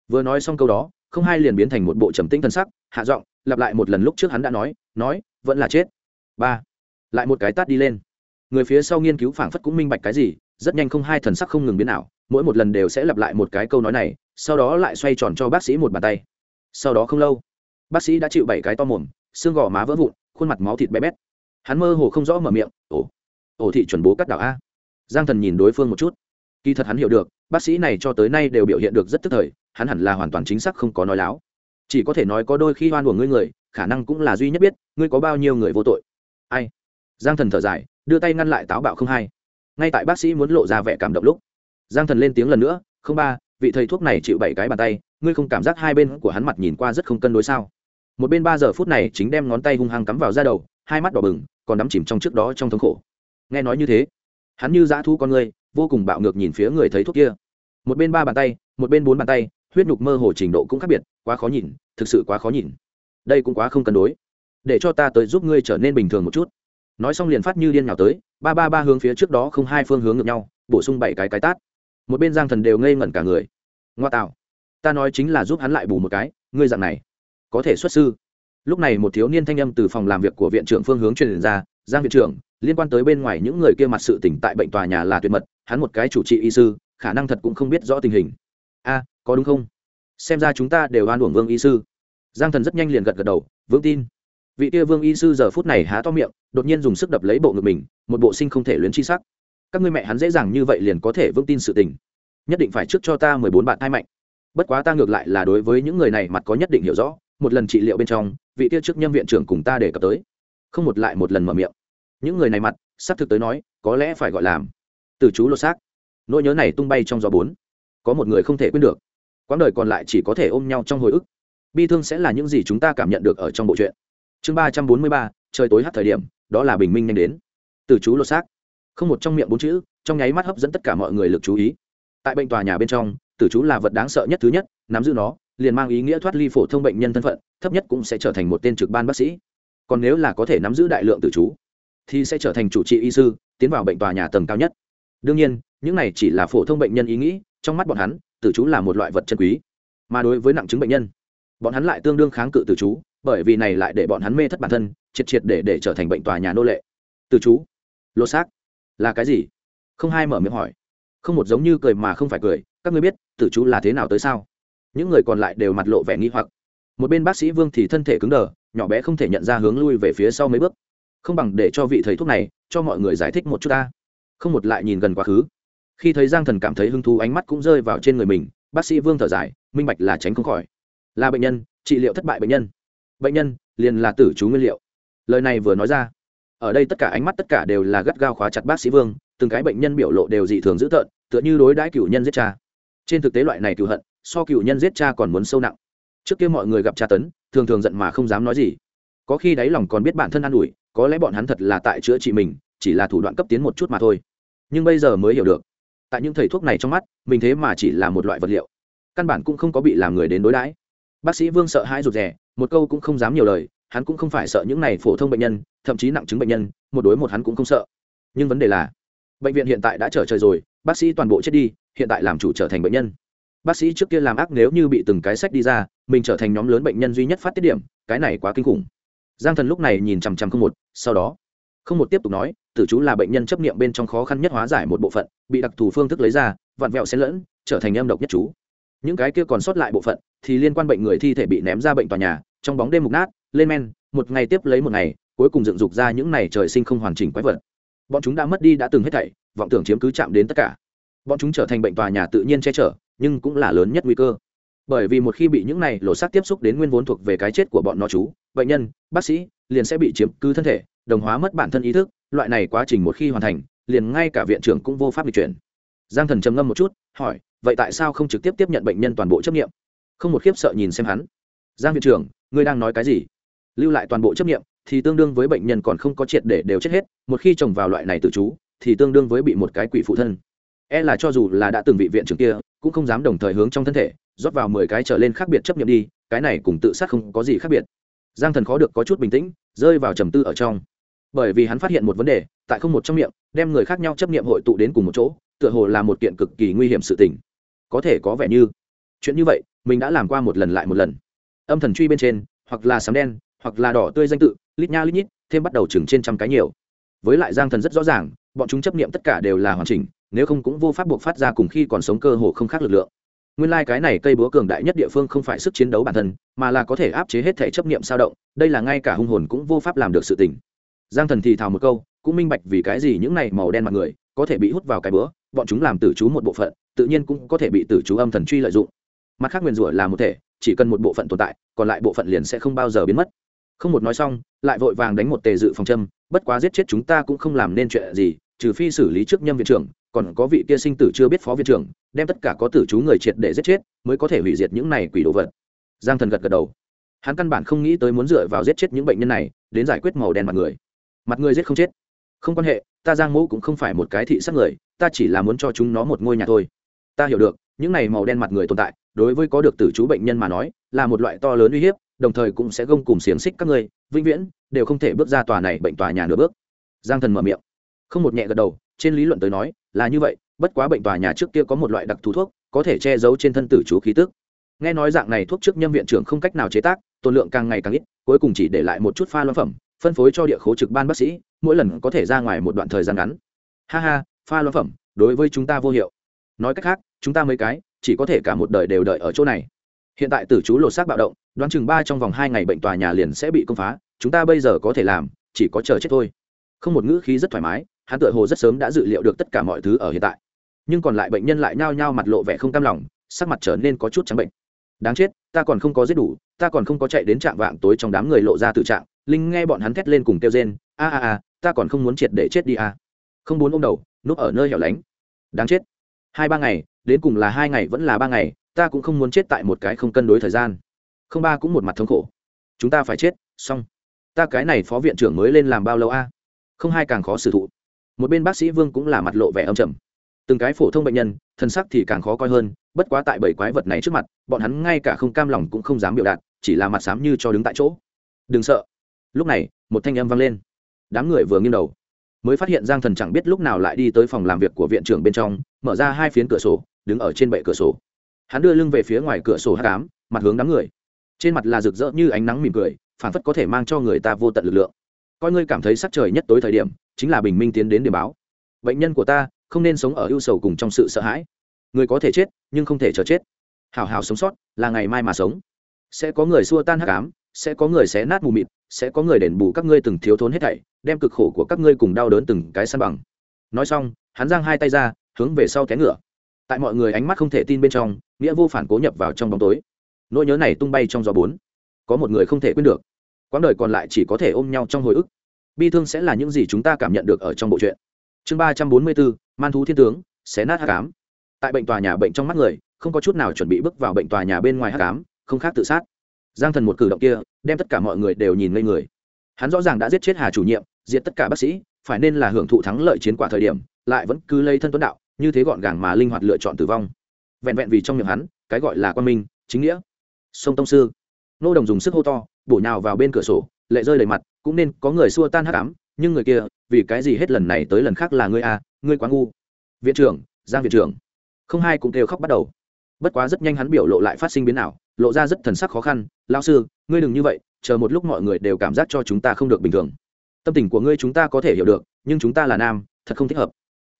Vừa nói xong câu đó, không hai liền biến thành một bộ trầm tĩnh thân sắc, hạ giọng, lặp lại một lần lúc trước hắn đã nói nói, vẫn là chết. Ba, lại một cái tát đi lên. Người phía sau nghiên cứu phảng phất cũng minh bạch cái gì, rất nhanh không hai thần sắc không ngừng biến nào mỗi một lần đều sẽ lặp lại một cái câu nói này, sau đó lại xoay tròn cho bác sĩ một bàn tay. Sau đó không lâu, bác sĩ đã chịu bảy cái to mồm, xương gò má vỡ vụn, khuôn mặt máu thịt bé bét. Hắn mơ hồ không rõ mở miệng ổ ổ thị chuẩn bố cắt đảo a. Giang thần nhìn đối phương một chút kỳ thật hắn hiểu được, bác sĩ này cho tới nay đều biểu hiện được rất tức thời, hắn hẳn là hoàn toàn chính xác không có nói láo. Chỉ có thể nói có đôi khi hoan của ngươi người, khả năng cũng là duy nhất biết, ngươi có bao nhiêu người vô tội. Ai? Giang thần thở dài, đưa tay ngăn lại táo bạo không hay. Ngay tại bác sĩ muốn lộ ra vẻ cảm động lúc, giang thần lên tiếng lần nữa, không ba, vị thầy thuốc này chịu bảy cái bàn tay, ngươi không cảm giác hai bên của hắn mặt nhìn qua rất không cân đối sao? Một bên ba giờ phút này chính đem ngón tay hung hăng cắm vào da đầu, hai mắt đỏ bừng, còn đắm chìm trong trước đó trong thống khổ. Nghe nói như thế, hắn như dã thu con ngươi vô cùng bạo ngược nhìn phía người thấy thuốc kia. Một bên ba bàn tay, một bên bốn bàn tay, huyết nhục mơ hồ trình độ cũng khác biệt, quá khó nhìn, thực sự quá khó nhìn. Đây cũng quá không cân đối. Để cho ta tới giúp ngươi trở nên bình thường một chút. Nói xong liền phát như điên nhào tới, ba ba ba hướng phía trước đó không hai phương hướng ngược nhau, bổ sung bảy cái cái tát. Một bên giang thần đều ngây ngẩn cả người. Ngoa tạo. Ta nói chính là giúp hắn lại bù một cái, ngươi dạng này, có thể xuất sư. Lúc này một thiếu niên thanh âm từ phòng làm việc của viện trưởng phương hướng truyền ra, giang viện trưởng liên quan tới bên ngoài những người kia mặt sự tỉnh tại bệnh tòa nhà là tuyệt mật, hắn một cái chủ trị y sư, khả năng thật cũng không biết rõ tình hình. A, có đúng không? Xem ra chúng ta đều oan uổng vương y sư. Giang thần rất nhanh liền gật gật đầu vững tin. Vị kia vương y sư giờ phút này há to miệng, đột nhiên dùng sức đập lấy bộ ngực mình, một bộ sinh không thể luyến chi sắc. Các ngươi mẹ hắn dễ dàng như vậy liền có thể vững tin sự tình. Nhất định phải trước cho ta mười bốn bạn thai mạnh. Bất quá ta ngược lại là đối với những người này mặt có nhất định hiểu rõ, một lần trị liệu bên trong, vị kia trước nhâm viện trưởng cùng ta đề cập tới. Không một lại một lần mở miệng những người này mặt sắp thực tới nói, có lẽ phải gọi làm từ chú lột xác. Nỗi nhớ này tung bay trong gió bốn. Có một người không thể quên được. Quãng đời còn lại chỉ có thể ôm nhau trong hồi ức. Bi thương sẽ là những gì chúng ta cảm nhận được ở trong bộ truyện. Chương ba trăm bốn mươi ba, trời tối hát thời điểm, đó là bình minh nhanh đến. Từ chú lột xác. Không một trong miệng bốn chữ, trong nháy mắt hấp dẫn tất cả mọi người lực chú ý. Tại bệnh tòa nhà bên trong, tử chú là vật đáng sợ nhất thứ nhất, nắm giữ nó, liền mang ý nghĩa thoát ly phổ thông bệnh nhân thân phận, thấp nhất cũng sẽ trở thành một tên trực ban bác sĩ. Còn nếu là có thể nắm giữ đại lượng tử chú thì sẽ trở thành chủ trị y sư, tiến vào bệnh tòa nhà tầng cao nhất. Đương nhiên, những này chỉ là phổ thông bệnh nhân ý nghĩ, trong mắt bọn hắn, tử chú là một loại vật chân quý. Mà đối với nặng chứng bệnh nhân, bọn hắn lại tương đương kháng cự tử chú, bởi vì này lại để bọn hắn mê thất bản thân, triệt triệt để để trở thành bệnh tòa nhà nô lệ. Tử chú lô xác, là cái gì? Không hai mở miệng hỏi. Không một giống như cười mà không phải cười, các ngươi biết, tử chú là thế nào tới sao? Những người còn lại đều mặt lộ vẻ nghi hoặc. Một bên bác sĩ vương thì thân thể cứng đờ, nhỏ bé không thể nhận ra hướng lui về phía sau mấy bước không bằng để cho vị thầy thuốc này cho mọi người giải thích một chút ta. Không một lại nhìn gần quá khứ. Khi thấy giang thần cảm thấy hứng thú, ánh mắt cũng rơi vào trên người mình, bác sĩ vương thở dài, minh bạch là tránh không khỏi. Là bệnh nhân, trị liệu thất bại bệnh nhân. Bệnh nhân, liền là tử chú nguyên liệu. Lời này vừa nói ra, ở đây tất cả ánh mắt tất cả đều là gắt gao khóa chặt bác sĩ vương, từng cái bệnh nhân biểu lộ đều dị thường dữ tợn, tựa như đối đãi cựu nhân giết cha. Trên thực tế loại này cựu hận, so cựu nhân giết cha còn muốn sâu nặng. Trước kia mọi người gặp cha tấn, thường thường giận mà không dám nói gì. Có khi đáy lòng còn biết bản thân an ủi có lẽ bọn hắn thật là tại chữa trị mình, chỉ là thủ đoạn cấp tiến một chút mà thôi. Nhưng bây giờ mới hiểu được, tại những thầy thuốc này trong mắt, mình thế mà chỉ là một loại vật liệu. Căn bản cũng không có bị làm người đến đối đãi. Bác sĩ vương sợ hãi rụt rè, một câu cũng không dám nhiều lời, hắn cũng không phải sợ những này phổ thông bệnh nhân, thậm chí nặng chứng bệnh nhân, một đối một hắn cũng không sợ. Nhưng vấn đề là, bệnh viện hiện tại đã trở trời rồi, bác sĩ toàn bộ chết đi, hiện tại làm chủ trở thành bệnh nhân. Bác sĩ trước kia làm ác nếu như bị từng cái sách đi ra, mình trở thành nhóm lớn bệnh nhân duy nhất phát tiết điểm, cái này quá kinh khủng giang thần lúc này nhìn chằm chằm không một, sau đó, không một tiếp tục nói, tử chú là bệnh nhân chấp nghiệm bên trong khó khăn nhất hóa giải một bộ phận, bị đặc thù phương thức lấy ra, vặn vẹo xen lẫn, trở thành âm độc nhất chú. Những cái kia còn sót lại bộ phận thì liên quan bệnh người thi thể bị ném ra bệnh tòa nhà, trong bóng đêm mục nát, lên men, một ngày tiếp lấy một ngày, cuối cùng dựng dục ra những này trời sinh không hoàn chỉnh quái vật. Bọn chúng đã mất đi đã từng hết thảy, vọng tưởng chiếm cứ chạm đến tất cả. Bọn chúng trở thành bệnh tòa nhà tự nhiên che chở, nhưng cũng là lớn nhất nguy cơ. Bởi vì một khi bị những này lộ sát tiếp xúc đến nguyên vốn thuộc về cái chết của bọn nó chú bệnh nhân, bác sĩ liền sẽ bị chiếm cứ thân thể, đồng hóa mất bản thân ý thức, loại này quá trình một khi hoàn thành, liền ngay cả viện trưởng cũng vô pháp lịch chuyển. Giang thần trầm ngâm một chút, hỏi, vậy tại sao không trực tiếp tiếp nhận bệnh nhân toàn bộ chấp nghiệm? Không một khiếp sợ nhìn xem hắn. Giang viện trưởng, ngươi đang nói cái gì? Lưu lại toàn bộ chấp nghiệm, thì tương đương với bệnh nhân còn không có triệt để đều chết hết, một khi trồng vào loại này tự chú, thì tương đương với bị một cái quỷ phụ thân. E là cho dù là đã từng vị viện trưởng kia, cũng không dám đồng thời hướng trong thân thể, rót vào mười cái trở lên khác biệt chấp nhận đi, cái này cùng tự sát không có gì khác biệt giang thần khó được có chút bình tĩnh, rơi vào trầm tư ở trong. Bởi vì hắn phát hiện một vấn đề, tại không một trong miệng, đem người khác nhau chấp nghiệm hội tụ đến cùng một chỗ, tựa hồ là một kiện cực kỳ nguy hiểm sự tình. Có thể có vẻ như, chuyện như vậy, mình đã làm qua một lần lại một lần. Âm thần truy bên trên, hoặc là sấm đen, hoặc là đỏ tươi danh tự, lít nha lít nhít, thêm bắt đầu chừng trên trăm cái nhiều. Với lại giang thần rất rõ ràng, bọn chúng chấp nghiệm tất cả đều là hoàn chỉnh, nếu không cũng vô pháp buộc phát ra cùng khi còn sống cơ hồ không khác lực lượng nguyên lai、like、cái này cây búa cường đại nhất địa phương không phải sức chiến đấu bản thân, mà là có thể áp chế hết thể chấp nghiệm sao động, đây là ngay cả hung hồn cũng vô pháp làm được sự tình. Giang thần thì thào một câu, cũng minh bạch vì cái gì những này màu đen mặt người có thể bị hút vào cái bữa bọn chúng làm tử chú một bộ phận, tự nhiên cũng có thể bị tử chú âm thần truy lợi dụng. Mặt khác nguyền rủa là một thể, chỉ cần một bộ phận tồn tại, còn lại bộ phận liền sẽ không bao giờ biến mất. Không một nói xong, lại vội vàng đánh một tề dự phòng châm, bất quá giết chết chúng ta cũng không làm nên chuyện gì, trừ phi xử lý trước nhâm viện trưởng còn có vị kia sinh tử chưa biết phó viện trưởng, đem tất cả có tử chú người triệt để giết chết, mới có thể hủy diệt những này quỷ đồ vật. Giang thần gật gật đầu. Hắn căn bản không nghĩ tới muốn dựa vào giết chết những bệnh nhân này, đến giải quyết màu đen mặt người. Mặt người giết không chết. Không quan hệ, ta giang mẫu cũng không phải một cái thị sát người, ta chỉ là muốn cho chúng nó một ngôi nhà thôi. Ta hiểu được, những này màu đen mặt người tồn tại, đối với có được tử chú bệnh nhân mà nói, là một loại to lớn uy hiếp, đồng thời cũng sẽ gông cùng xiềng xích các ngươi, vĩnh viễn, đều không thể bước ra tòa này bệnh tòa nhà nửa bước. Giang thần mở miệng. Không một nhẹ gật đầu, trên lý luận tới nói là như vậy, bất quá bệnh tòa nhà trước kia có một loại đặc thù thuốc, có thể che giấu trên thân tử chú khí tức. Nghe nói dạng này thuốc trước nhâm viện trưởng không cách nào chế tác, tồn lượng càng ngày càng ít, cuối cùng chỉ để lại một chút pha loãng phẩm, phân phối cho địa khố trực ban bác sĩ, mỗi lần có thể ra ngoài một đoạn thời gian ngắn. Ha ha, pha loãng phẩm, đối với chúng ta vô hiệu. Nói cách khác, chúng ta mấy cái, chỉ có thể cả một đời đều đợi ở chỗ này. Hiện tại tử chú lột xác bạo động, đoán chừng ba trong vòng hai ngày bệnh tòa nhà liền sẽ bị công phá, chúng ta bây giờ có thể làm, chỉ có chờ chết thôi. Không một ngữ khí rất thoải mái hắn tựa hồ rất sớm đã dự liệu được tất cả mọi thứ ở hiện tại. Nhưng còn lại bệnh nhân lại nhao nhao mặt lộ vẻ không cam lòng, sắc mặt trở nên có chút trắng bệnh. Đáng chết, ta còn không có giết đủ, ta còn không có chạy đến trạng vạng tối trong đám người lộ ra tự trạng. Linh nghe bọn hắn thét lên cùng kêu rên, a a a, ta còn không muốn triệt để chết đi a. Không muốn ôm đầu, núp ở nơi hẻo lánh. Đáng chết. Hai ba ngày, đến cùng là hai ngày vẫn là ba ngày, ta cũng không muốn chết tại một cái không cân đối thời gian. Không ba cũng một mặt thống khổ. Chúng ta phải chết, xong. Ta cái này phó viện trưởng mới lên làm bao lâu a? Không hai càng khó xử thụ một bên bác sĩ vương cũng là mặt lộ vẻ âm trầm. Từng cái phổ thông bệnh nhân, thân sắc thì càng khó coi hơn, bất quá tại bảy quái vật này trước mặt, bọn hắn ngay cả không cam lòng cũng không dám biểu đạt, chỉ là mặt xám như cho đứng tại chỗ. Đừng sợ. Lúc này, một thanh âm vang lên. Đám người vừa nghiêng đầu, mới phát hiện giang thần chẳng biết lúc nào lại đi tới phòng làm việc của viện trưởng bên trong, mở ra hai phiến cửa sổ, đứng ở trên bệ cửa sổ. Hắn đưa lưng về phía ngoài cửa sổ hát cám mặt hướng đám người. Trên mặt là rực rỡ như ánh nắng mỉm cười phản phất có thể mang cho người ta vô tận lực lượng. Coi ngươi cảm thấy sắc trời nhất tối thời điểm chính là bình minh tiến đến điểm báo. Bệnh nhân của ta không nên sống ở ưu sầu cùng trong sự sợ hãi. Người có thể chết, nhưng không thể chờ chết. Hào hào sống sót là ngày mai mà sống. Sẽ có người xua tan hắc ám, sẽ có người xé nát mù mịt, sẽ có người đền bù các ngươi từng thiếu thốn hết thảy, đem cực khổ của các ngươi cùng đau đớn từng cái san bằng. Nói xong, hắn giang hai tay ra, hướng về sau té ngựa. Tại mọi người ánh mắt không thể tin bên trong, nghĩa vô phản cố nhập vào trong bóng tối. Nỗi nhớ này tung bay trong gió bốn. Có một người không thể quên được. Quãng đời còn lại chỉ có thể ôm nhau trong hồi ức bi thương sẽ là những gì chúng ta cảm nhận được ở trong bộ truyện. Chương ba trăm bốn mươi bốn, man thú thiên tướng, xé nát hát cám tại bệnh tòa nhà bệnh trong mắt người, không có chút nào chuẩn bị bước vào bệnh tòa nhà bên ngoài hát cám không khác tự sát. Giang thần một cử động kia, đem tất cả mọi người đều nhìn ngây người. Hắn rõ ràng đã giết chết hà chủ nhiệm, diệt tất cả bác sĩ, phải nên là hưởng thụ thắng lợi chiến quả thời điểm, lại vẫn cứ lây thân tuấn đạo, như thế gọn gàng mà linh hoạt lựa chọn tử vong. Vẹn vẹn vì trong miệng hắn, cái gọi là quan minh, chính nghĩa. Sông tông sư. Nô đồng dùng sức hô to, bổ nhào vào bên cửa sổ, lệ rơi đầy mặt cũng nên có người xua tan hắc ám, nhưng người kia, vì cái gì hết lần này tới lần khác là ngươi a ngươi quá ngu. Viện trưởng, giang viện trưởng. Không hai cũng kêu khóc bắt đầu. Bất quá rất nhanh hắn biểu lộ lại phát sinh biến nào lộ ra rất thần sắc khó khăn. Lao sư, ngươi đừng như vậy, chờ một lúc mọi người đều cảm giác cho chúng ta không được bình thường. Tâm tình của ngươi chúng ta có thể hiểu được, nhưng chúng ta là nam, thật không thích hợp.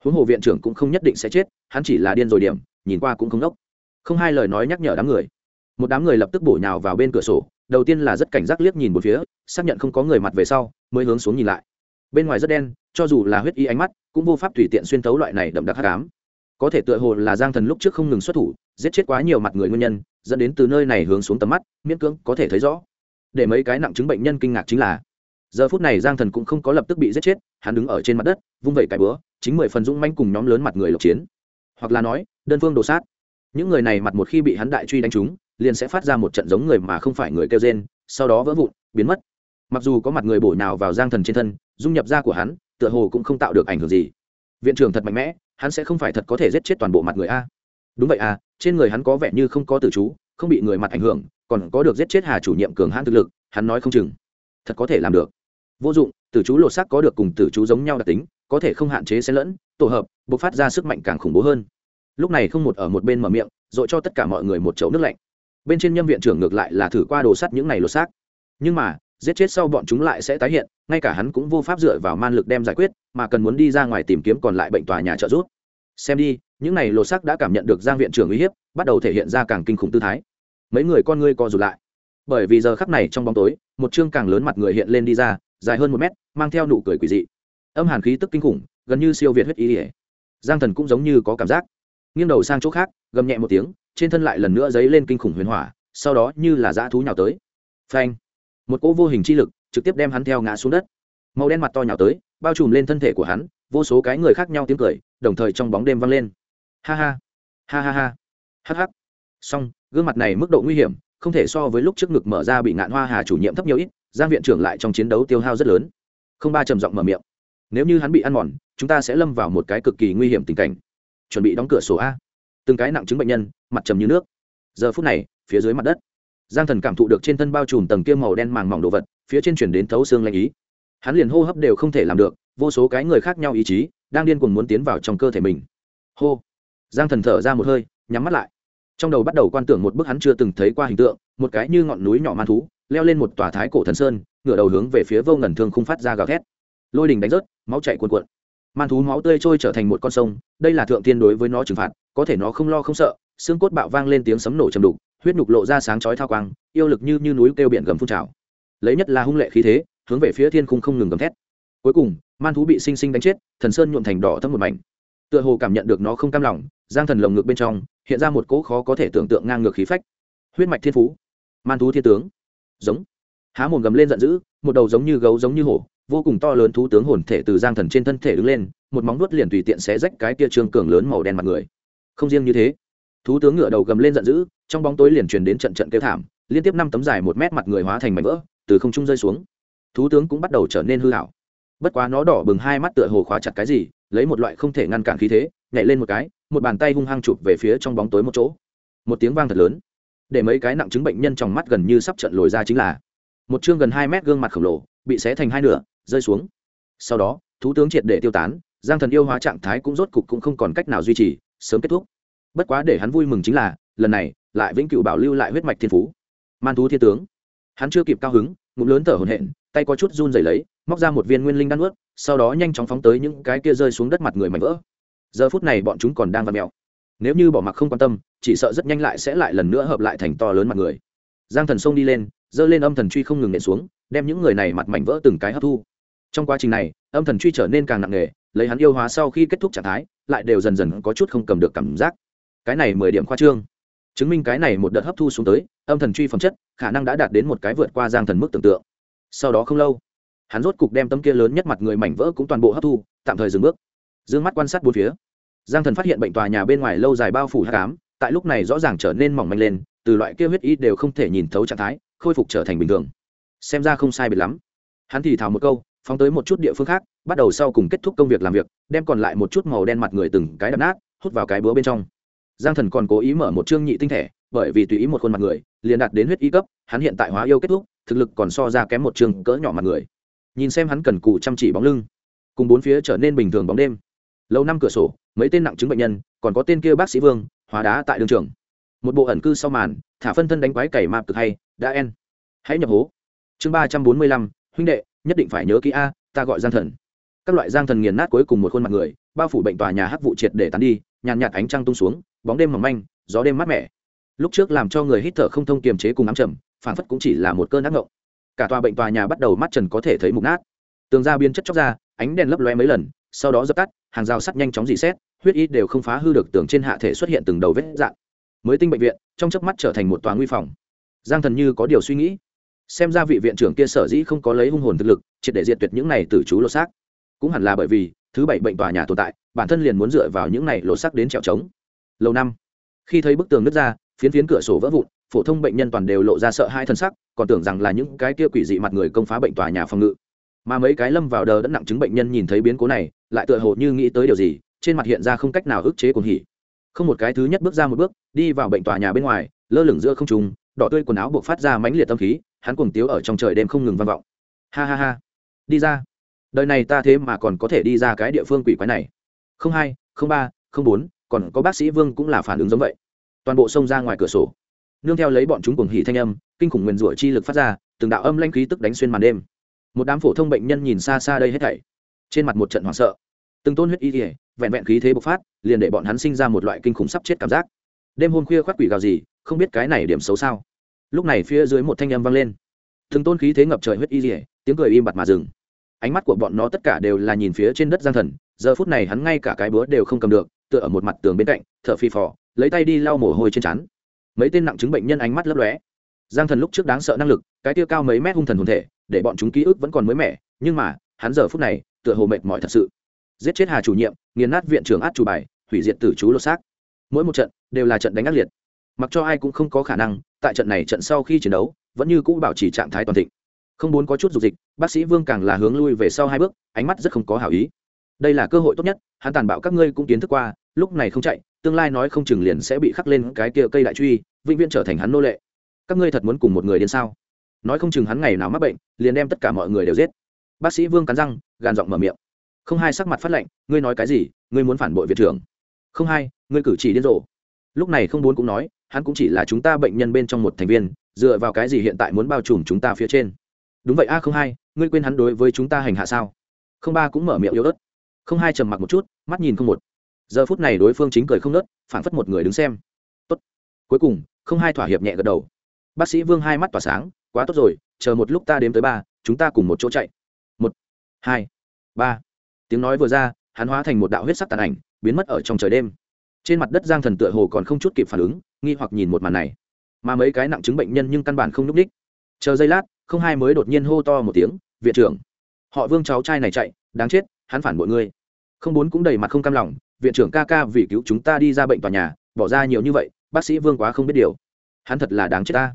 Huống hồ viện trưởng cũng không nhất định sẽ chết, hắn chỉ là điên rồi điểm, nhìn qua cũng không đốc. Không hai lời nói nhắc nhở đám người. Một đám người lập tức bổ nhào vào bên cửa sổ đầu tiên là rất cảnh giác liếc nhìn một phía xác nhận không có người mặt về sau mới hướng xuống nhìn lại. Bên ngoài rất đen cho dù là huyết y ánh mắt cũng vô pháp tùy tiện xuyên tấu loại này đậm đặc hát cám có thể tựa hồ là giang thần lúc trước không ngừng xuất thủ giết chết quá nhiều mặt người nguyên nhân dẫn đến từ nơi này hướng xuống tầm mắt miễn cưỡng có thể thấy rõ. Để mấy cái nặng chứng bệnh nhân kinh ngạc chính là giờ phút này giang thần cũng không có lập tức bị giết chết hắn đứng ở trên mặt đất vung vẩy cái búa, chính mười phần dũng manh cùng nhóm lớn mặt người lộc chiến. Hoặc là nói đơn phương đồ sát. Những người này mặt một khi bị hắn đại truy đánh trúng liền sẽ phát ra một trận giống người mà không phải người kêu rên, sau đó vỡ vụn, biến mất. Mặc dù có mặt người bổ nào vào giang thần trên thân, dung nhập da của hắn, tựa hồ cũng không tạo được ảnh hưởng gì. Viện trưởng thật mạnh mẽ, hắn sẽ không phải thật có thể giết chết toàn bộ mặt người a. Đúng vậy à trên người hắn có vẻ như không có tử chú, không bị người mặt ảnh hưởng, còn có được giết chết hà chủ nhiệm cường hãn thực lực, hắn nói không chừng, thật có thể làm được. Vô dụng, tử chú lột xác có được cùng tử chú giống nhau đặc tính, có thể không hạn chế xen lẫn, tổ hợp b ộ c phát ra sức mạnh càng khủng bố hơn. Lúc này không một ở một bên mở miệng r ộ cho tất cả mọi người một chậu nước lạnh bên trên nhâm viện trưởng ngược lại là thử qua đồ sắt những này lột xác. Nhưng mà, giết chết sau bọn chúng lại sẽ tái hiện, ngay cả hắn cũng vô pháp dựa vào man lực đem giải quyết, mà cần muốn đi ra ngoài tìm kiếm còn lại bệnh tòa nhà trợ giúp. Xem đi, những này lột xác đã cảm nhận được giang viện trưởng uy hiếp, bắt đầu thể hiện ra càng kinh khủng tư thái. Mấy người con ngươi co rụt lại. Bởi vì giờ khắc này trong bóng tối, một chương càng lớn mặt người hiện lên đi ra, dài hơn một mét, mang theo nụ cười quỷ dị. Âm hàn khí tức kinh khủng, gần như siêu việt huyết ý. Ỉa giang thần cũng giống như có cảm giác. Nghiêng đầu sang chỗ khác, gầm nhẹ một tiếng trên thân lại lần nữa dấy lên kinh khủng huyền hỏa, sau đó như là dã thú nhào tới. Phanh! Một cỗ vô hình chi lực trực tiếp đem hắn theo ngã xuống đất. Màu đen mặt to nhào tới, bao trùm lên thân thể của hắn, vô số cái người khác nhau tiếng cười, đồng thời trong bóng đêm vang lên. Ha ha! Ha ha ha! Hh song gương mặt này mức độ nguy hiểm, không thể so với lúc trước ngực mở ra bị ngạn hoa hà chủ nhiệm thấp nhiều ít, giang viện trưởng lại trong chiến đấu tiêu hao rất lớn. Không ba trầm giọng mở miệng. Nếu như hắn bị ăn mòn, chúng ta sẽ lâm vào một cái cực kỳ nguy hiểm tình cảnh. Chuẩn bị đóng cửa sổ a từng cái nặng chứng bệnh nhân, mặt trầm như nước. Giờ phút này, phía dưới mặt đất, giang thần cảm thụ được trên thân bao trùm tầng kia màu đen màng mỏng đồ vật, phía trên chuyển đến thấu xương lạnh ý. Hắn liền hô hấp đều không thể làm được, vô số cái người khác nhau ý chí, đang điên cuồng muốn tiến vào trong cơ thể mình. Hô. Giang thần thở ra một hơi, nhắm mắt lại. Trong đầu bắt đầu quan tưởng một bức hắn chưa từng thấy qua hình tượng, một cái như ngọn núi nhỏ man thú, leo lên một tòa thái cổ thần sơn, ngửa đầu hướng về phía vô ngần thương không phát ra gào thét. Lôi đình đánh rớt, máu chạy cuồn cuộn. Man thú máu tươi trôi trở thành một con sông, đây là thượng tiên đối với nó trừng phạt có thể nó không lo không sợ, xương cốt bạo vang lên tiếng sấm nổ chầm đục, huyết nhục lộ ra sáng chói thao quang, yêu lực như như núi kêu biển gầm phun trào. Lấy nhất là hung lệ khí thế, hướng về phía thiên khung không ngừng gầm thét. Cuối cùng, man thú bị sinh sinh đánh chết, thần sơn nhuộm thành đỏ thấp một mảnh. Tựa hồ cảm nhận được nó không cam lòng, giang thần lồng ngực bên trong, hiện ra một cỗ khó có thể tưởng tượng ngang ngược khí phách. Huyết mạch thiên phú. Man thú thiên tướng. Giống. Há mồm gầm lên giận dữ, một đầu giống như gấu giống như hổ, vô cùng to lớn thú tướng hồn thể từ giang thần trên thân thể đứng lên, một móng nuốt liền tùy tiện xé rách cái tia trương cường lớn màu đen mặt người không riêng như thế, thú tướng ngựa đầu gầm lên giận dữ, trong bóng tối liền truyền đến trận trận kêu thảm, liên tiếp năm tấm dài một mét mặt người hóa thành mảnh vỡ, từ không trung rơi xuống. Thú tướng cũng bắt đầu trở nên hư hảo bất quá nó đỏ bừng hai mắt tựa hồ khóa chặt cái gì, lấy một loại không thể ngăn cản khí thế, nhảy lên một cái, một bàn tay hung hăng chụp về phía trong bóng tối một chỗ. Một tiếng vang thật lớn. Để mấy cái nặng chứng bệnh nhân trong mắt gần như sắp trận lồi ra chính là, một chương gần hai mét gương mặt khổng lồ, bị xé thành hai nửa, rơi xuống. Sau đó, thú tướng triệt để tiêu tán, giang thần yêu hóa trạng thái cũng rốt cục cũng không còn cách nào duy trì sớm kết thúc. Bất quá để hắn vui mừng chính là, lần này, lại vĩnh cửu bảo lưu lại huyết mạch thiên phú. Man thú thiên tướng. Hắn chưa kịp cao hứng, ngụm lớn thở hổn hển, tay có chút run rẩy lấy, móc ra một viên nguyên linh đan ướt sau đó nhanh chóng phóng tới những cái kia rơi xuống đất mặt người mảnh vỡ. Giờ phút này bọn chúng còn đang vặn mèo. Nếu như bỏ mặc không quan tâm, chỉ sợ rất nhanh lại sẽ lại lần nữa hợp lại thành to lớn mặt người. Giang thần sông đi lên, giơ lên âm thần truy không ngừng nện xuống, đem những người này mặt mảnh vỡ từng cái hấp thu. Trong quá trình này, âm thần truy trở nên càng nặng nề lấy hắn yêu hóa sau khi kết thúc trạng thái, lại đều dần dần có chút không cầm được cảm giác. Cái này mười điểm khoa trương. Chứng minh cái này một đợt hấp thu xuống tới, âm thần truy phẩm chất, khả năng đã đạt đến một cái vượt qua giang thần mức tưởng tượng. Sau đó không lâu, hắn rốt cục đem tấm kia lớn nhất mặt người mảnh vỡ cũng toàn bộ hấp thu, tạm thời dừng bước. D ư ơ n g mắt quan sát bốn phía. Giang thần phát hiện bệnh tòa nhà bên ngoài lâu dài bao phủ h tám tại lúc này rõ ràng trở nên mỏng manh lên, từ loại kia huyết y đều không thể nhìn thấu trạng thái, khôi phục trở thành bình thường. Xem ra không sai biệt lắm. Hắn thì thào một câu phóng tới một chút địa phương khác, bắt đầu sau cùng kết thúc công việc làm việc, đem còn lại một chút màu đen mặt người từng cái đập nát, hút vào cái búa bên trong. Giang thần còn cố ý mở một chương nhị tinh thể, bởi vì tùy ý một khuôn mặt người, liền đạt đến huyết y cấp, hắn hiện tại hóa yêu kết thúc, thực lực còn so ra kém một chương cỡ nhỏ mặt người. Nhìn xem hắn cần cù chăm chỉ bóng lưng, cùng bốn phía trở nên bình thường bóng đêm. Lâu năm cửa sổ, mấy tên nặng chứng bệnh nhân, còn có tên kia bác sĩ vương, hóa đá tại đường trường. Một bộ ẩn cư sau màn, thả phân thân đánh quái cày mạp cực hay, đã en. Hãy nhập hố. Chương ba trăm bốn mươi lăm, huynh đệ nhất định phải nhớ kỹ a, ta gọi giang thần. Các loại giang thần nghiền nát cuối cùng một khuôn mặt người, bao phủ bệnh tòa nhà hắc vụ triệt để tán đi, nhàn nhạt ánh trăng tung xuống, bóng đêm mỏng manh, gió đêm mát mẻ. Lúc trước làm cho người hít thở không thông kiềm chế cùng ám trầm phản phất cũng chỉ là một cơn ác ngộng. Cả tòa bệnh tòa nhà bắt đầu mắt trần có thể thấy mục nát. Tường ra biến chất chóc ra, ánh đèn lấp loe mấy lần, sau đó dập tắt, hàng rào sắt nhanh chóng dì xét, huyết y đều không phá hư được tường trên hạ thể xuất hiện từng đầu vết dạn mới tinh bệnh viện, trong chớp mắt trở thành một tòa nguy phòng. Giang thần như có điều suy nghĩ xem ra vị viện trưởng kia sở dĩ không có lấy hung hồn thực lực, triệt để diệt tuyệt những này từ chú lột xác. Cũng hẳn là bởi vì, thứ bảy bệnh tòa nhà tồn tại, bản thân liền muốn dựa vào những này lột xác đến trèo trống. Lâu năm, khi thấy bức tường nứt ra, phiến phiến cửa sổ vỡ vụn, phổ thông bệnh nhân toàn đều lộ ra sợ hai thân sắc, còn tưởng rằng là những cái kia quỷ dị mặt người công phá bệnh tòa nhà phòng ngự. Mà mấy cái lâm vào đờ đã nặng chứng bệnh nhân nhìn thấy biến cố này, lại tựa hồ như nghĩ tới điều gì, trên mặt hiện ra không cách nào ức chế cuồng hỉ. Không một cái thứ nhất bước ra một bước, đi vào bệnh tòa nhà bên ngoài, lơ lửng giữa không trùng đỏ tươi quần áo buộc phát ra mãnh liệt tâm khí hắn cuồng tiếu ở trong trời đêm không ngừng vang vọng. Ha ha ha. Đi ra. Đời này ta thế mà còn có thể đi ra cái địa phương quỷ quái này. Không hai, không ba, không bốn, còn có bác sĩ vương cũng là phản ứng giống vậy. Toàn bộ xông ra ngoài cửa sổ. Nương theo lấy bọn chúng cuồng hỉ thanh âm, kinh khủng nguyền rủa chi lực phát ra, từng đạo âm lanh khí tức đánh xuyên màn đêm. Một đám phổ thông bệnh nhân nhìn xa xa đây hết thảy. Trên mặt một trận hoảng sợ. Từng tôn huyết y ỉa vẹn vẹn khí thế bộc phát, liền để bọn hắn sinh ra một loại kinh khủng sắp chết cảm giác. Đêm hôm khuya khoác quỷ gào gì, không biết cái này điểm xấu sao lúc này phía dưới một thanh âm vang lên. Từng tôn khí thế ngập trời huyết y dỉa tiếng cười im bặt mà dừng. Ánh mắt của bọn nó tất cả đều là nhìn phía trên đất giang thần, giờ phút này hắn ngay cả cái búa đều không cầm được, tựa ở một mặt tường bên cạnh, thở phi phò, lấy tay đi lau mồ hôi trên trán. Mấy tên nặng chứng bệnh nhân ánh mắt lấp lóe. Giang thần lúc trước đáng sợ năng lực, cái tia cao mấy mét hung thần hồn thể, để bọn chúng ký ức vẫn còn mới mẻ, nhưng mà, hắn giờ phút này, tựa hồ mệt mỏi thật sự. Giết chết hà chủ nhiệm, nghiền nát viện trưởng át chủ bài, hủy diệt tử chú lột xác. Mỗi một trận đều là trận đánh ác liệt. Mặc cho ai cũng không có khả năng tại trận này trận sau khi chiến đấu, vẫn như cũ bảo trì trạng thái toàn thịnh. Không muốn có chút dục dịch, bác sĩ vương càng là hướng lui về sau hai bước, ánh mắt rất không có hảo ý. Đây là cơ hội tốt nhất, hắn tàn bạo các ngươi cũng kiến thức qua, lúc này không chạy, tương lai nói không chừng liền sẽ bị khắc lên cái kia cây đại truy, vĩnh viễn trở thành hắn nô lệ. Các ngươi thật muốn cùng một người đến sao? Nói không chừng hắn ngày nào mắc bệnh, liền đem tất cả mọi người đều giết. Bác sĩ vương cắn răng, gàn giọng mở miệng. Không hai sắc mặt phát lệnh ngươi nói cái gì, ngươi muốn phản bội viện trưởng. Không hai, ngươi cử chỉ điên rồ. Lúc này không bốn cũng nói hắn cũng chỉ là chúng ta bệnh nhân bên trong một thành viên, dựa vào cái gì hiện tại muốn bao trùm chúng ta phía trên? Đúng vậy, a không hai, ngươi quên hắn đối với chúng ta hành hạ sao? Không ba cũng mở miệng yếu ớt. Không hai trầm mặc một chút, mắt nhìn không một. Giờ phút này đối phương chính cười không nớt phản phất một người đứng xem. Tốt. Cuối cùng, không hai thỏa hiệp nhẹ gật đầu. Bác sĩ vương hai mắt tỏa sáng, quá tốt rồi, chờ một lúc ta đếm tới ba, chúng ta cùng một chỗ chạy. Một, hai, ba. Tiếng nói vừa ra, hắn hóa thành một đạo huyết sắc tàn ảnh, biến mất ở trong trời đêm trên mặt đất giang thần tựa hồ còn không chút kịp phản ứng, nghi hoặc nhìn một màn này. Mà mấy cái nặng chứng bệnh nhân nhưng căn bản không n ú c ních chờ giây lát, không hai mới đột nhiên hô to một tiếng, viện trưởng, họ vương cháu trai này chạy, đáng chết, hắn phản bội ngươi. Không bốn cũng đầy mặt không cam lòng, viện trưởng ca ca vì cứu chúng ta đi ra bệnh tòa nhà, bỏ ra nhiều như vậy, bác sĩ vương quá không biết điều. Hắn thật là đáng chết ta.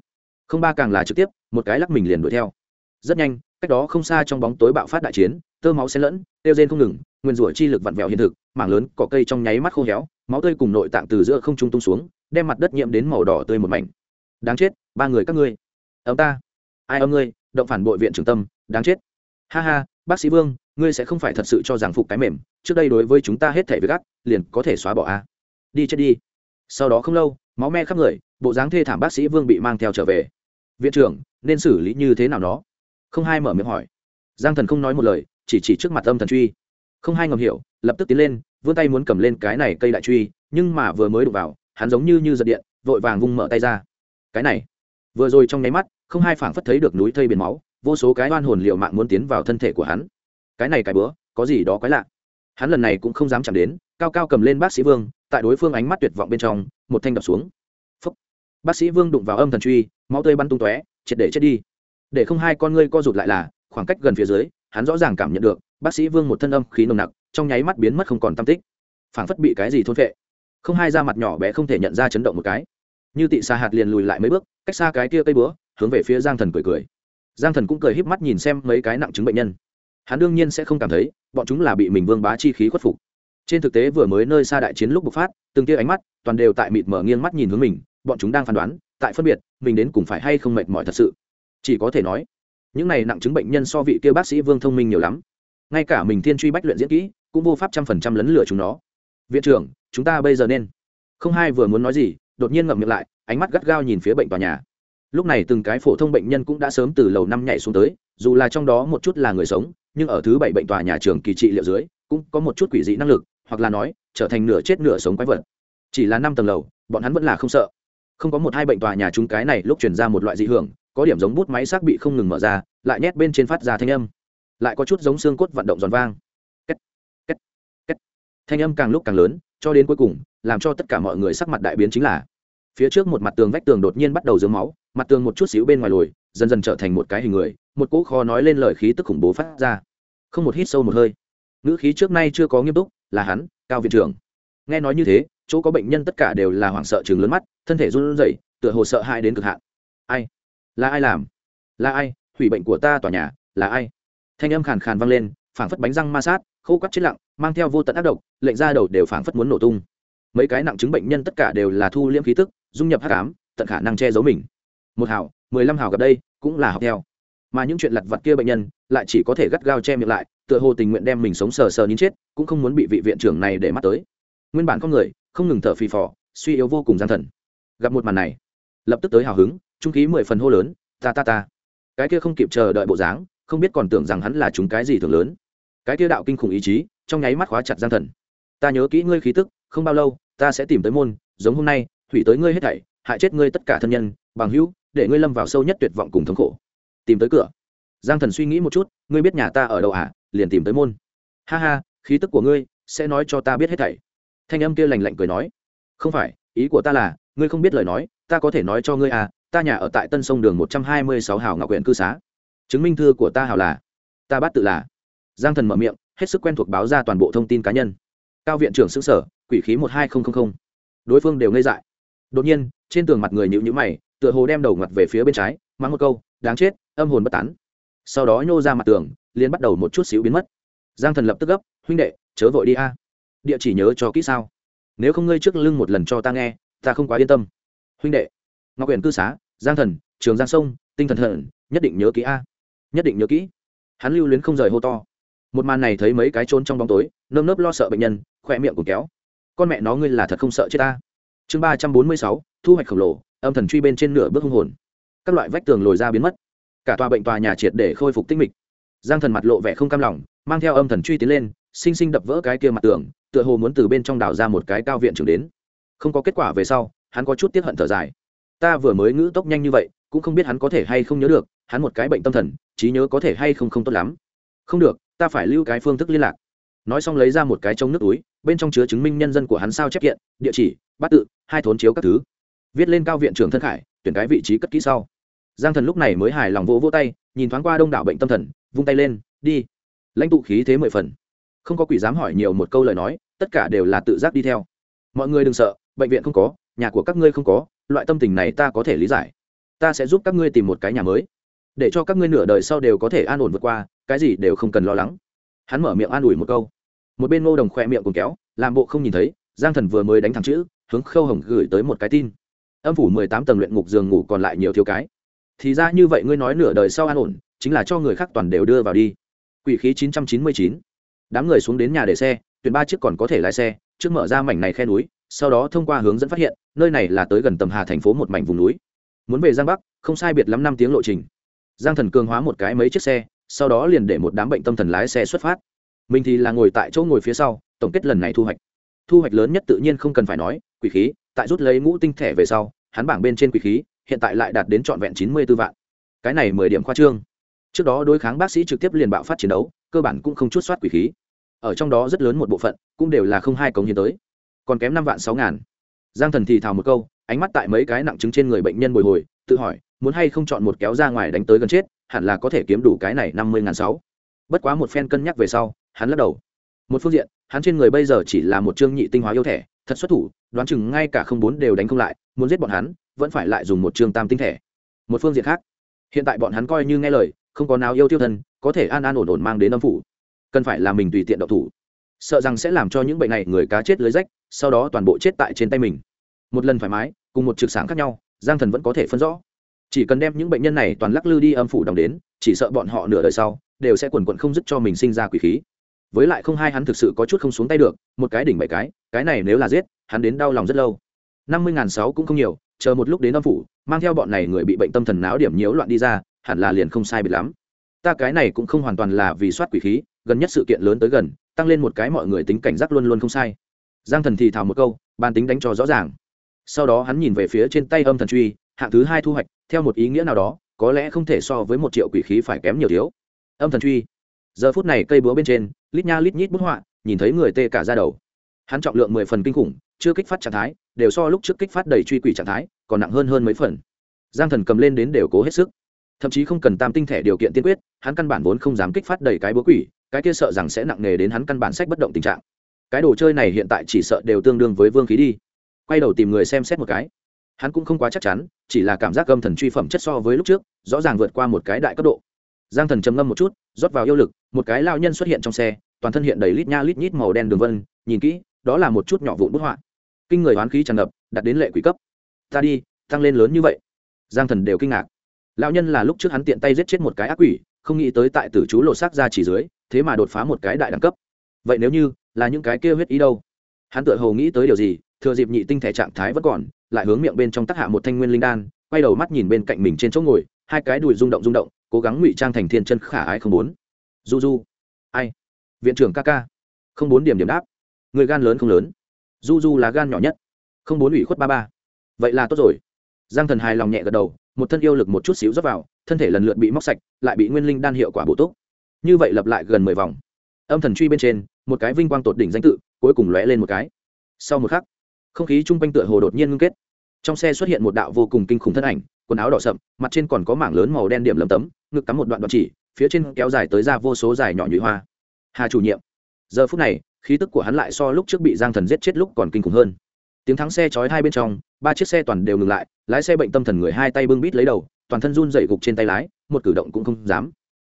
Không ba càng là trực tiếp, một cái lắc mình liền đuổi theo. Rất nhanh, cách đó không xa trong bóng tối bạo phát đại chiến, tơ máu xen lẫn, tiêu rên không ngừng, nguyên rủa chi lực vặn vẹo hiện thực, mảng lớn cỏ cây trong nháy mắt khô héo máu tươi cùng nội tạng từ giữa không trung tung xuống, đem mặt đất nhiễm đến màu đỏ tươi một mảnh. Đáng chết, ba người các ngươi. Ấm ta. Ai ấm ngươi? Động phản bội viện trưởng tâm, đáng chết. Ha ha, bác sĩ vương, ngươi sẽ không phải thật sự cho rằng phục cái mềm. Trước đây đối với chúng ta hết thể với gắt liền có thể xóa bỏ a. À? đi chết đi. Sau đó không lâu, máu me khắp người, bộ dáng thê thảm bác sĩ vương bị mang theo trở về. Viện trưởng, nên xử lý như thế nào nó? Không hai mở miệng hỏi. Giang thần không nói một lời, chỉ chỉ trước mặt âm thần truy. Không hai ngầm hiểu, lập tức tiến lên vươn tay muốn cầm lên cái này cây đại truy, nhưng mà vừa mới đụng vào, hắn giống như như giật điện, vội vàng vung mở tay ra. Cái này, vừa rồi trong nháy mắt, không hai phảng phất thấy được núi thây biển máu, vô số cái oan hồn liệu mạng muốn tiến vào thân thể của hắn. Cái này cái bữa, có gì đó quái lạ. Hắn lần này cũng không dám chạm đến, cao cao cầm lên bác sĩ vương, tại đối phương ánh mắt tuyệt vọng bên trong, một thanh đập xuống. Phúc. bác sĩ vương đụng vào âm thần truy, máu tươi bắn tung tóe, triệt để chết đi. Để không hai con ngươi co rụt lại là, khoảng cách gần phía dưới, hắn rõ ràng cảm nhận được, bác sĩ vương một thân âm khí nồng nặc trong nháy mắt biến mất không còn tâm tích. Phảng phất bị cái gì thôn vệ không hai da mặt nhỏ bé không thể nhận ra chấn động một cái. Như tị xa hạt liền lùi lại mấy bước, cách xa cái kia cây búa, hướng về phía giang thần cười cười. Giang thần cũng cười híp mắt nhìn xem mấy cái nặng chứng bệnh nhân. Hắn đương nhiên sẽ không cảm thấy, bọn chúng là bị mình vương bá chi khí khuất phục. Trên thực tế vừa mới nơi xa đại chiến lúc bộc phát, từng kia ánh mắt, toàn đều tại mịt mở nghiêng mắt nhìn hướng mình, bọn chúng đang phán đoán, tại phân biệt, mình đến cùng phải hay không mệt mỏi thật sự. Chỉ có thể nói, những này nặng chứng bệnh nhân so vị kia bác sĩ vương thông minh nhiều lắm. Ngay cả mình thiên truy bách luyện diễn kỹ cũng vô pháp trăm phần trăm lấn lửa chúng nó. Viện trưởng, chúng ta bây giờ nên. Không hai vừa muốn nói gì, đột nhiên ngậm miệng lại, ánh mắt gắt gao nhìn phía bệnh tòa nhà. Lúc này từng cái phổ thông bệnh nhân cũng đã sớm từ lầu năm nhảy xuống tới, dù là trong đó một chút là người sống, nhưng ở thứ bảy bệnh tòa nhà trường kỳ trị liệu dưới, cũng có một chút quỷ dị năng lực, hoặc là nói, trở thành nửa chết nửa sống quái vật. Chỉ là năm tầng lầu, bọn hắn vẫn là không sợ. Không có một hai bệnh tòa nhà chúng cái này lúc chuyển ra một loại dị hưởng, có điểm giống bút máy xác bị không ngừng mở ra, lại nhét bên trên phát ra thanh âm. Lại có chút giống xương cốt vận động giòn vang thanh âm càng lúc càng lớn, cho đến cuối cùng, làm cho tất cả mọi người sắc mặt đại biến chính là, phía trước một mặt tường vách tường đột nhiên bắt đầu dướng máu, mặt tường một chút xíu bên ngoài lồi, dần dần trở thành một cái hình người, một cỗ kho nói lên lời khí tức khủng bố phát ra. Không một hít sâu một hơi, ngữ khí trước nay chưa có nghiêm túc, là hắn, cao viện trưởng. Nghe nói như thế, chỗ có bệnh nhân tất cả đều là hoảng sợ chừng lớn mắt, thân thể run rẩy, tựa hồ sợ hãi đến cực hạn. Ai? Là ai làm? Là ai? Hủy bệnh của ta tòa nhà, là ai? Thanh âm khàn khàn vang lên, phảng phất bánh răng ma sát, khô quắt chết lặng mang theo vô tận ác độc, lệnh ra đầu đều phảng phất muốn nổ tung. Mấy cái nặng chứng bệnh nhân tất cả đều là thu liễm khí tức, dung nhập hắc ám, tận khả năng che giấu mình. Một hảo mười lăm hảo gặp đây, cũng là học theo. Mà những chuyện lặt vặt kia bệnh nhân, lại chỉ có thể gắt gao che miệng lại, tựa hồ tình nguyện đem mình sống sờ sờ nín chết, cũng không muốn bị vị viện trưởng này để mắt tới. Nguyên bản con người, không ngừng thở phì phò, suy yếu vô cùng gian thần. Gặp một màn này, lập tức tới hào hứng, trung khí mười phần hô lớn, ta ta ta. Cái kia không kịp chờ đợi bộ dáng, không biết còn tưởng rằng hắn là chúng cái gì thường lớn. Cái kia đạo kinh khủng ý chí trong nháy mắt khóa chặt giang thần. Ta nhớ kỹ ngươi khí tức, không bao lâu, ta sẽ tìm tới môn, giống hôm nay hủy tới ngươi hết thảy, hại chết ngươi tất cả thân nhân, bằng hữu, để ngươi lâm vào sâu nhất tuyệt vọng cùng thống khổ. Tìm tới cửa. Giang thần suy nghĩ một chút, ngươi biết nhà ta ở đâu à liền tìm tới môn. Ha ha, khí tức của ngươi, sẽ nói cho ta biết hết thảy. Thanh âm kia lành lạnh cười nói. Không phải, ý của ta là, ngươi không biết lời nói, ta có thể nói cho ngươi à ta nhà ở tại tân sông đường một trăm hai mươi sáu hào ngọc huyện cư xá. Chứng minh thư của ta hào là, ta bắt tự là. Giang thần mở miệng hết sức quen thuộc báo ra toàn bộ thông tin cá nhân. Cao viện trưởng xứ sở, quỷ khí một hai nghìn đối phương đều ngây dại. Đột nhiên, trên tường mặt người nhịu nhữ mày, tựa hồ đem đầu ngặt về phía bên trái, mắng một câu, đáng chết, âm hồn bất tán. Sau đó nhô ra mặt tường, liền bắt đầu một chút xíu biến mất. Giang thần lập tức gấp, huynh đệ, chớ vội đi a. Địa chỉ nhớ cho kỹ sao. Nếu không ngươi trước lưng một lần cho ta nghe, ta không quá yên tâm. Huynh đệ. Ngọc quyền cư xá, giang thần, trường giang sông, tinh thần thần nhất định nhớ kỹ a. Nhất định nhớ kỹ. Hắn lưu luyến không rời hô to một màn này thấy mấy cái trốn trong bóng tối, nơm nớp lo sợ bệnh nhân, khỏe miệng cũng kéo. Con mẹ nó ngươi là thật không sợ chết ta. Chương ba trăm bốn mươi sáu, thu hoạch khổng lồ, âm thần truy bên trên nửa bước hung hồn. Các loại vách tường lồi ra biến mất. Cả tòa bệnh tòa nhà triệt để khôi phục tinh mịch. Giang thần mặt lộ vẻ không cam lòng, mang theo âm thần truy tiến lên xinh xinh đập vỡ cái kia mặt tường, tựa hồ muốn từ bên trong đào ra một cái cao viện trưởng đến. Không có kết quả về sau, hắn có chút tiếp hận thở dài. Ta vừa mới ngữ tốc nhanh như vậy, cũng không biết hắn có thể hay không nhớ được, hắn một cái bệnh tâm thần, trí nhớ có thể hay không không tốt lắm. Không được ta phải lưu cái phương thức liên lạc. Nói xong lấy ra một cái trong nước túi, bên trong chứa chứng minh nhân dân của hắn sao chép kiện, địa chỉ bắt tự, hai thốn chiếu các thứ. Viết lên cao viện trưởng thân khải, tuyển cái vị trí cất kỹ sau. Giang thần lúc này mới hài lòng vỗ vỗ tay, nhìn thoáng qua đông đảo bệnh tâm thần, vung tay lên, đi. Lãnh tụ khí thế mười phần. Không có quỷ dám hỏi nhiều một câu lời nói, tất cả đều là tự giác đi theo. Mọi người đừng sợ, bệnh viện không có, nhà của các ngươi không có, loại tâm tình này ta có thể lý giải. Ta sẽ giúp các ngươi tìm một cái nhà mới. Để cho các ngươi nửa đời sau đều có thể an ổn vượt qua cái gì đều không cần lo lắng. Hắn mở miệng an ủi một câu. Một bên ngô đồng khoe miệng cùng kéo, làm bộ không nhìn thấy, giang thần vừa mới đánh thẳng chữ, hướng khâu hồng gửi tới một cái tin. Âm phủ mười tám tầng luyện ngục giường ngủ còn lại nhiều thiếu cái. Thì ra như vậy ngươi nói nửa đời sau an ổn, chính là cho người khác toàn đều đưa vào đi. Quỷ khí chín trăm chín mươi chín. Đám người xuống đến nhà để xe, tuyển ba chiếc còn có thể lái xe, trước mở ra mảnh này khe núi, sau đó thông qua hướng dẫn phát hiện, nơi này là tới gần tầm hà thành phố một mảnh vùng núi. Muốn về giang bắc, không sai biệt lắm năm tiếng lộ trình. Giang thần cường hóa một cái mấy chiếc xe sau đó liền để một đám bệnh tâm thần lái xe xuất phát. Mình thì là ngồi tại chỗ ngồi phía sau, tổng kết lần này thu hoạch. Thu hoạch lớn nhất tự nhiên không cần phải nói, quỷ khí, tại rút lấy ngũ tinh thẻ về sau, hắn bảng bên trên quỷ khí, hiện tại lại đạt đến trọn vẹn chín mươi b ố vạn. Cái này mười điểm khoa trương. Trước đó đối kháng bác sĩ trực tiếp liền bạo phát chiến đấu, cơ bản cũng không chút soát quỷ khí. Ở trong đó rất lớn một bộ phận, cũng đều là không hai cống hiến tới. Còn kém năm vạn sáu ngàn. Giang thần thì thào một câu, ánh mắt tại mấy cái nặng chứng trên người bệnh nhân bồi hồi, tự hỏi, muốn hay không chọn một kéo ra ngoài đánh tới gần chết hẳn là có thể kiếm đủ cái này năm mươi ngàn sáu. Bất quá một phen cân nhắc về sau, hắn lắc đầu. Một phương diện, hắn trên người bây giờ chỉ là một chương nhị tinh hóa yêu thẻ, thật xuất thủ, đoán chừng ngay cả không bốn đều đánh không lại, muốn giết bọn hắn, vẫn phải lại dùng một chương tam tinh thẻ. Một phương diện khác, hiện tại bọn hắn coi như nghe lời, không có nào yêu tiêu thân, có thể an an ổn ổn mang đến âm phủ. Cần phải là mình tùy tiện độc thủ. Sợ rằng sẽ làm cho những bệnh này người cá chết lưới rách, sau đó toàn bộ chết tại trên tay mình. Một lần thoải mái, cùng một trực sáng khác nhau, giang thần vẫn có thể phân rõ chỉ cần đem những bệnh nhân này toàn lắc lư đi âm phủ đồng đến, chỉ sợ bọn họ nửa đời sau, đều sẽ quần quận không dứt cho mình sinh ra quỷ khí. Với lại không hai hắn thực sự có chút không xuống tay được, một cái đỉnh bảy cái cái này nếu là giết, hắn đến đau lòng rất lâu. Năm mươi n g h n sáu cũng không nhiều, chờ một lúc đến âm phủ, mang theo bọn này người bị bệnh tâm thần não điểm nhiễu loạn đi ra, hẳn là liền không sai biệt lắm. Ta cái này cũng không hoàn toàn là vì soát quỷ khí, gần nhất sự kiện lớn tới gần, tăng lên một cái mọi người tính cảnh giác luôn luôn không sai. Giang thần thì thào một câu, ban tính đánh cho rõ ràng. Sau đó hắn nhìn về phía trên tay âm thần truy, hạng thứ hai thu hoạch theo một ý nghĩa nào đó, có lẽ không thể so với một triệu quỷ khí phải kém nhiều thiếu. Âm thần truy. Giờ phút này cây búa bên trên, lít nha lít nhít bút họa, nhìn thấy người tê cả ra đầu. Hắn trọng lượng mười phần kinh khủng, chưa kích phát trạng thái, đều so lúc trước kích phát đầy truy quỷ trạng thái, còn nặng hơn hơn mấy phần. Giang thần cầm lên đến đều cố hết sức. Thậm chí không cần tam tinh thể điều kiện tiên quyết, hắn căn bản vốn không dám kích phát đầy cái búa quỷ, cái kia sợ rằng sẽ nặng nề đến hắn căn bản sách bất động tình trạng. Cái đồ chơi này hiện tại chỉ sợ đều tương đương với vương khí đi. Quay đầu tìm người xem xét một cái hắn cũng không quá chắc chắn, chỉ là cảm giác âm thần truy phẩm chất so với lúc trước, rõ ràng vượt qua một cái đại cấp độ. Giang thần trầm ngâm một chút, rót vào yêu lực, một cái lao nhân xuất hiện trong xe, toàn thân hiện đầy lít nha lít nhít màu đen đường vân, nhìn kỹ, đó là một chút nhỏ vụn bút họa. Kinh người hoán khí tràn ngập, đặt đến lệ quỷ cấp. Ta đi, tăng lên lớn như vậy. Giang thần đều kinh ngạc. Lão nhân là lúc trước hắn tiện tay giết chết một cái ác quỷ, không nghĩ tới tại tử chú lộ xác ra chỉ dưới, thế mà đột phá một cái đại đẳng cấp. Vậy nếu như là những cái kia huyết ý đâu? Hắn tự hồ nghĩ tới điều gì, thừa dịp nhị tinh thể trạng thái vẫn còn lại hướng miệng bên trong tác hạ một thanh nguyên linh đan, quay đầu mắt nhìn bên cạnh mình trên chỗ ngồi, hai cái đùi rung động rung động, cố gắng ngụy trang thành thiên chân khả ai không bốn du du ai? Viện trưởng ca ca. Không bốn điểm điểm đáp. Người gan lớn không lớn. Du du là gan nhỏ nhất. Không bốn ủy khuất ba ba. Vậy là tốt rồi. Giang thần hài lòng nhẹ gật đầu, một thân yêu lực một chút xíu dốc vào, thân thể lần lượt bị móc sạch, lại bị nguyên linh đan hiệu quả bổ túc. Như vậy lặp lại gần mười vòng. Âm thần truy bên trên, một cái vinh quang tột đỉnh danh tự, cuối cùng lóe lên một cái. Sau một khắc không khí chung quanh tựa hồ đột nhiên ngưng kết. Trong xe xuất hiện một đạo vô cùng kinh khủng thân ảnh, quần áo đỏ sậm, mặt trên còn có mảng lớn màu đen điểm lấm tấm, ngực cắm một đoạn đoạn chỉ, phía trên kéo dài tới ra vô số dài nhỏ nhụy hoa. Hà chủ nhiệm. Giờ phút này, khí tức của hắn lại so lúc trước bị giang thần giết chết lúc còn kinh khủng hơn. Tiếng thắng xe chói hai bên trong, ba chiếc xe toàn đều ngừng lại, lái xe bệnh tâm thần người hai tay bưng bít lấy đầu, toàn thân run dậy gục trên tay lái, một cử động cũng không dám.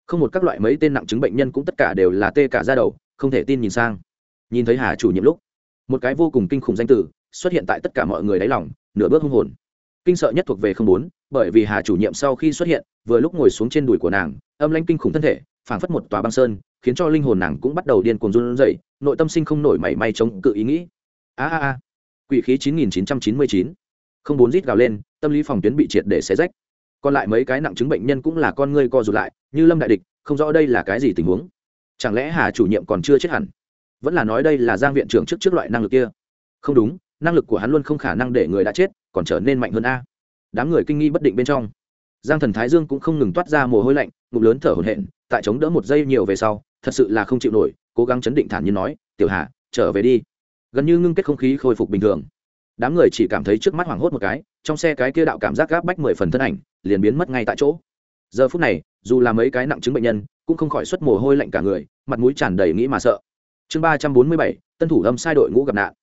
Không một các loại mấy tên nặng chứng bệnh nhân cũng tất cả đều là tê cả ra đầu, không thể tin nhìn sang. Nhìn thấy hà chủ nhiệm lúc, một cái vô cùng kinh khủng danh tử xuất hiện tại tất cả mọi người đáy lòng, nửa bước hung hồn. Kinh sợ nhất thuộc về không bốn, bởi vì hà chủ nhiệm sau khi xuất hiện, vừa lúc ngồi xuống trên đùi của nàng, âm lãnh kinh khủng thân thể, phảng phất một tòa băng sơn, khiến cho linh hồn nàng cũng bắt đầu điên cuồng run rẩy, nội tâm sinh không nổi mảy may chống cự ý nghĩ. A a a. Quỷ khí chín nghìn chín trăm chín mươi chín. Không bốn rít gào lên, tâm lý phòng tuyến bị triệt để xé rách. Còn lại mấy cái nặng chứng bệnh nhân cũng là con ngươi co rụt lại, như lâm đại địch, không rõ đây là cái gì tình huống. Chẳng lẽ hà chủ nhiệm còn chưa chết hẳn? Vẫn là nói đây là giang viện trưởng trước trước loại năng lực kia? Không đúng năng lực của hắn luôn không khả năng để người đã chết, còn trở nên mạnh hơn a. Đám người kinh nghi bất định bên trong. Giang thần thái dương cũng không ngừng toát ra mồ hôi lạnh, ngụm lớn thở hổn hển, tại chống đỡ một giây nhiều về sau, thật sự là không chịu nổi, cố gắng chấn định thản nhiên nói, tiểu hà, trở về đi. Gần như ngưng kết không khí khôi phục bình thường. Đám người chỉ cảm thấy trước mắt hoảng hốt một cái, trong xe cái kia đạo cảm giác gáp bách mười phần thân ảnh, liền biến mất ngay tại chỗ. Giờ phút này, dù là mấy cái nặng chứng bệnh nhân, cũng không khỏi xuất mồ hôi lạnh cả người, mặt mũi tràn đầy nghĩ mà sợ. Chương ba trăm bốn mươi bảy, tân thủ âm sai đội ngũ gặp nạn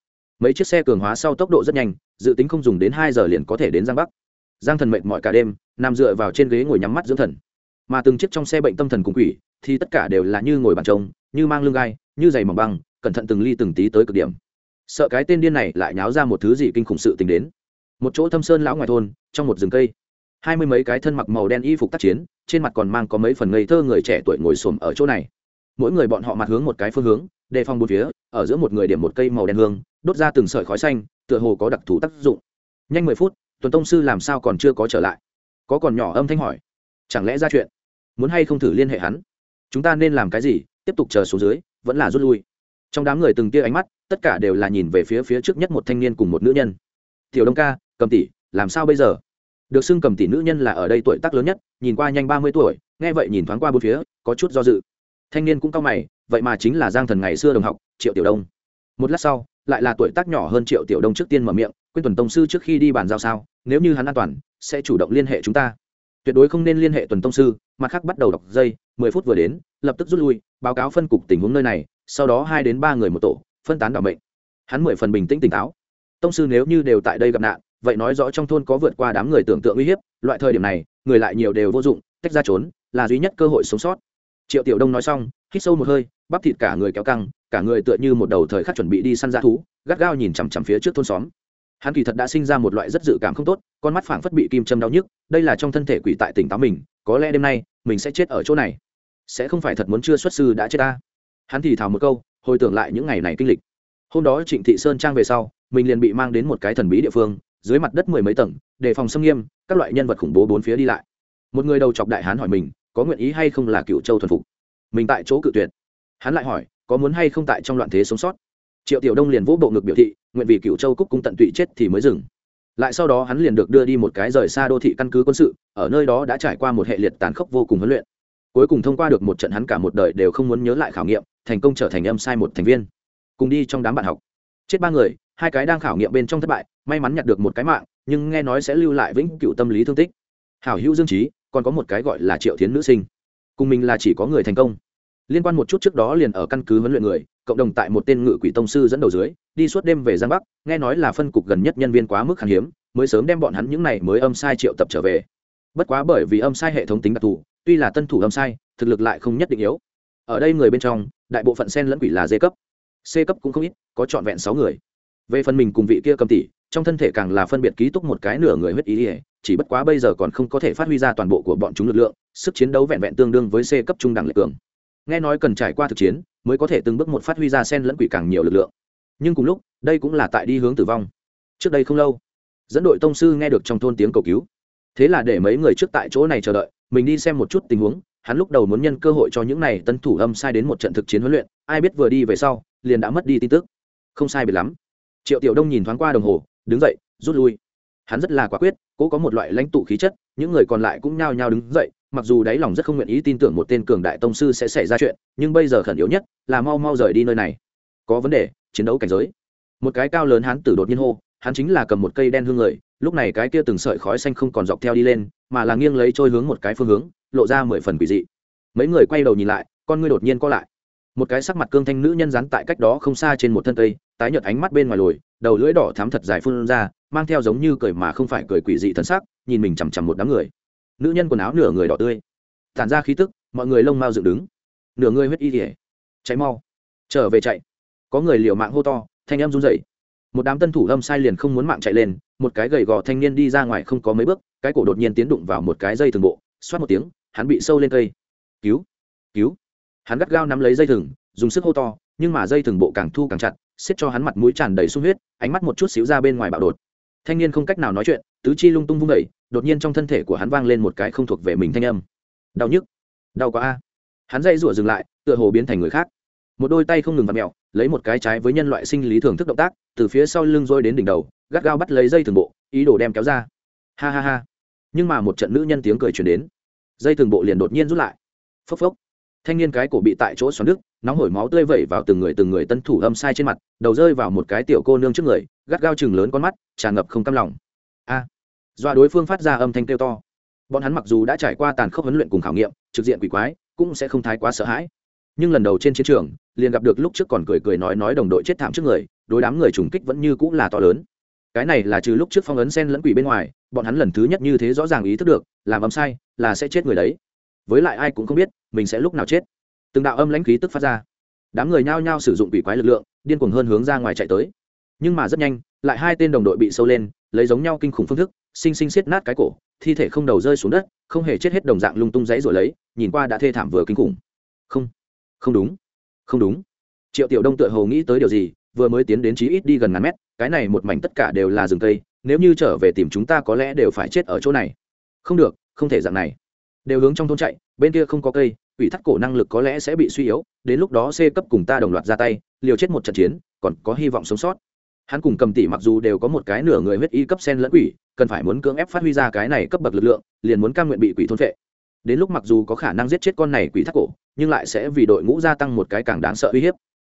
mấy chiếc xe cường hóa sau tốc độ rất nhanh, dự tính không dùng đến hai giờ liền có thể đến giang bắc. Giang thần mệt mỏi cả đêm, nằm dựa vào trên ghế ngồi nhắm mắt dưỡng thần. Mà từng chiếc trong xe bệnh tâm thần cùng quỷ, thì tất cả đều là như ngồi bàn trông như mang lưng gai, như giày mỏng băng, cẩn thận từng ly từng tí tới cực điểm. Sợ cái tên điên này lại nháo ra một thứ gì kinh khủng sự tình đến. Một chỗ thâm sơn lão ngoài thôn, trong một rừng cây. Hai mươi mấy cái thân mặc màu đen y phục tác chiến, trên mặt còn mang có mấy phần ngây thơ người trẻ tuổi ngồi xổm ở chỗ này. Mỗi người bọn họ mặt hướng một cái phương hướng, đề phòng bốn phía ở giữa một người điểm một cây màu đen hương, đốt ra từng sợi khói xanh, tựa hồ có đặc thù tác dụng. Nhanh mười phút, tuần tông sư làm sao còn chưa có trở lại? Có còn nhỏ âm thanh hỏi. Chẳng lẽ ra chuyện? Muốn hay không thử liên hệ hắn? Chúng ta nên làm cái gì? Tiếp tục chờ xuống dưới, vẫn là rút lui. Trong đám người từng tia ánh mắt, tất cả đều là nhìn về phía phía trước nhất một thanh niên cùng một nữ nhân. Tiểu đông ca, cầm tỷ, làm sao bây giờ? Được xưng cầm tỷ nữ nhân là ở đây tuổi tác lớn nhất, nhìn qua nhanh ba mươi tuổi, nghe vậy nhìn thoáng qua bốn phía, có chút do dự thanh niên cũng cao mày, vậy mà chính là giang thần ngày xưa đồng học, triệu tiểu đông. Một lát sau, lại là tuổi tác nhỏ hơn triệu tiểu đông trước tiên mở miệng quyên tuần tông sư trước khi đi bàn giao sao, nếu như hắn an toàn, sẽ chủ động liên hệ chúng ta. Tuyệt đối không nên liên hệ tuần tông sư, mặt khác bắt đầu đọc dây, mười phút vừa đến, lập tức rút lui, báo cáo phân cục tình huống nơi này, sau đó hai đến ba người một tổ, phân tán đảm mệnh. Hắn mười phần bình tĩnh tỉnh táo. Tông sư nếu như đều tại đây gặp nạn, vậy nói rõ trong thôn có vượt qua đám người tưởng tượng uy hiếp, loại thời điểm này, người lại nhiều đều vô dụng, tách ra trốn, là duy nhất cơ hội sống sót triệu tiểu đông nói xong, hít sâu một hơi, bắp thịt cả người kéo căng, cả người tựa như một đầu thời khắc chuẩn bị đi săn g thú, gắt gao nhìn chằm chằm phía trước thôn xóm. Hắn kỳ thật đã sinh ra một loại rất dự cảm không tốt, con mắt phảng phất bị kim châm đau nhức, đây là trong thân thể quỷ tại tỉnh táo mình, có lẽ đêm nay, mình sẽ chết ở chỗ này. Sẽ không phải thật muốn chưa xuất sư đã chết ta. Hắn thì thào một câu, hồi tưởng lại những ngày này kinh lịch. Hôm đó trịnh thị sơn trang về sau, mình liền bị mang đến một cái thần bí địa phương, dưới mặt đất mười mấy tầng, đề phòng xâm nghiêm, các loại nhân vật khủng bố bốn phía đi lại. Một người đầu chọc đại hán hỏi mình có nguyện ý hay không là cựu châu thuần phục? Mình tại chỗ cự tuyệt. Hắn lại hỏi, có muốn hay không tại trong loạn thế sống sót? Triệu tiểu đông liền vỗ bộ ngực biểu thị, nguyện vì cựu châu cúc cung tận tụy chết thì mới dừng. Lại sau đó hắn liền được đưa đi một cái rời xa đô thị căn cứ quân sự, ở nơi đó đã trải qua một hệ liệt tàn khốc vô cùng huấn luyện. Cuối cùng thông qua được một trận hắn cả một đời đều không muốn nhớ lại khảo nghiệm, thành công trở thành âm sai một thành viên. Cùng đi trong đám bạn học. Chết ba người, hai cái đang khảo nghiệm bên trong thất bại, may mắn nhặt được một cái mạng, nhưng nghe nói sẽ lưu lại vĩnh cựu tâm lý thương tích. Hảo hữu dương trí còn có một cái gọi là triệu thiến nữ sinh. Cùng mình là chỉ có người thành công. Liên quan một chút trước đó liền ở căn cứ huấn luyện người, cộng đồng tại một tên ngự quỷ tông sư dẫn đầu dưới, đi suốt đêm về giang bắc, nghe nói là phân cục gần nhất nhân viên quá mức khan hiếm, mới sớm đem bọn hắn những này mới âm sai triệu tập trở về. Bất quá bởi vì âm sai hệ thống tính đặc thù, tuy là tân thủ âm sai, thực lực lại không nhất định yếu. Ở đây người bên trong, đại bộ phận sen lẫn quỷ là d cấp. C cấp cũng không ít, có trọn vẹn sáu người. Về phần mình cùng vị kia cầm tỷ trong thân thể càng là phân biệt ký túc một cái nửa người huyết ý ỉa, chỉ bất quá bây giờ còn không có thể phát huy ra toàn bộ của bọn chúng lực lượng, sức chiến đấu vẹn vẹn tương đương với c cấp trung đẳng lệ cường. Nghe nói cần trải qua thực chiến, mới có thể từng bước một phát huy ra sen lẫn quỷ càng nhiều lực lượng. Nhưng cùng lúc, đây cũng là tại đi hướng tử vong. Trước đây không lâu, dẫn đội tông sư nghe được trong thôn tiếng cầu cứu. Thế là để mấy người trước tại chỗ này chờ đợi, mình đi xem một chút tình huống, hắn lúc đầu muốn nhân cơ hội cho những này tân thủ âm sai đến một trận thực chiến huấn luyện, ai biết vừa đi về sau, liền đã mất đi tin tức. Không sai biệt lắm. Triệu tiểu đông nhìn thoáng qua đồng hồ đứng dậy, rút lui. Hắn rất là quả quyết, cố có một loại lãnh tụ khí chất, những người còn lại cũng nhao nhao đứng dậy, mặc dù đáy lòng rất không nguyện ý tin tưởng một tên cường đại tông sư sẽ xảy ra chuyện, nhưng bây giờ khẩn yếu nhất là mau mau rời đi nơi này. Có vấn đề, chiến đấu cảnh giới. Một cái cao lớn hắn tử đột nhiên hô, hắn chính là cầm một cây đen hương người, lúc này cái kia từng sợi khói xanh không còn dọc theo đi lên, mà là nghiêng lấy trôi hướng một cái phương hướng, lộ ra mười phần quỷ dị. Mấy người quay đầu nhìn lại, con ngươi đột nhiên co lại một cái sắc mặt cương thanh nữ nhân rắn tại cách đó không xa trên một thân cây tái nhợt ánh mắt bên ngoài lồi, đầu lưỡi đỏ thắm thật dài phun ra, mang theo giống như cười mà không phải cười quỷ dị thân sắc, nhìn mình chằm chằm một đám người. Nữ nhân quần áo nửa người đỏ tươi, tản ra khí tức, mọi người lông mau dựng đứng. Nửa người huyết y tỉa cháy mau, trở về chạy. Có người liều mạng hô to, thanh em run rẩy. Một đám tân thủ lâm sai liền không muốn mạng chạy lên, một cái gầy gò thanh niên đi ra ngoài không có mấy bước, cái cổ đột nhiên tiến đụng vào một cái dây thường bộ, xoát một tiếng, hắn bị sâu lên cây. Cứu cứu hắn gắt gao nắm lấy dây thừng dùng sức hô to nhưng mà dây thừng bộ càng thu càng chặt xiết cho hắn mặt mũi tràn đầy sung huyết ánh mắt một chút xíu ra bên ngoài bạo đột. Thanh niên không cách nào nói chuyện tứ chi lung tung vung đẩy, đột nhiên trong thân thể của hắn vang lên một cái không thuộc về mình thanh âm. Đau nhức. Đau quá a. Hắn dây rủa dừng lại tựa hồ biến thành người khác. Một đôi tay không ngừng vặt mẹo lấy một cái trái với nhân loại sinh lý thường thức động tác từ phía sau lưng rôi đến đỉnh đầu gắt gao bắt lấy dây thường bộ ý đồ đem kéo ra. Ha ha ha. Nhưng mà một trận nữ nhân tiếng cười chuyển đến. Dây thường bộ liền đột nhiên rút lại. Phốc phốc thanh niên cái cổ bị tại chỗ xoắn nước nóng hổi máu tươi vẩy vào từng người từng người tân thủ âm sai trên mặt đầu rơi vào một cái tiểu cô nương trước người gắt gao chừng lớn con mắt tràn ngập không cam lòng. A! À, do đối phương phát ra âm thanh kêu to. Bọn hắn mặc dù đã trải qua tàn khốc huấn luyện cùng khảo nghiệm trực diện quỷ quái cũng sẽ không thái quá sợ hãi. Nhưng lần đầu trên chiến trường liền gặp được lúc trước còn cười cười nói nói đồng đội chết thảm trước người đối đám người trùng kích vẫn như cũng là to lớn. Cái này là trừ lúc trước phong ấn sen lẫn quỷ bên ngoài bọn hắn lần thứ nhất như thế rõ ràng ý thức được làm âm sai là sẽ chết người đấy với lại ai cũng không biết, mình sẽ lúc nào chết. Từng đạo âm lãnh khí tức phát ra. Đám người nhao nhao sử dụng quỷ quái lực lượng, điên cuồng hơn hướng ra ngoài chạy tới. Nhưng mà rất nhanh, lại hai tên đồng đội bị sâu lên, lấy giống nhau kinh khủng phương thức, sinh sinh xiết nát cái cổ, thi thể không đầu rơi xuống đất, không hề chết hết đồng dạng lung tung giấy rồi lấy, nhìn qua đã thê thảm vừa kinh khủng. Không không đúng không đúng. Triệu tiểu đông tựa hồ nghĩ tới điều gì, vừa mới tiến đến chí ít đi gần ngàn mét, cái này một mảnh tất cả đều là rừng cây, nếu như trở về tìm chúng ta có lẽ đều phải chết ở chỗ này. Không được, không thể dạng này đều hướng trong thôn chạy, bên kia không có cây ủy thắt cổ năng lực có lẽ sẽ bị suy yếu, đến lúc đó c cấp cùng ta đồng loạt ra tay, liều chết một trận chiến, còn có hy vọng sống sót. Hắn cùng cầm tỷ mặc dù đều có một cái nửa người huyết y cấp sen lẫn quỷ, cần phải muốn cưỡng ép phát huy ra cái này cấp bậc lực lượng, liền muốn cam nguyện bị quỷ thôn vệ đến lúc mặc dù có khả năng giết chết con này quỷ thắt cổ, nhưng lại sẽ vì đội ngũ gia tăng một cái càng đáng sợ uy hiếp.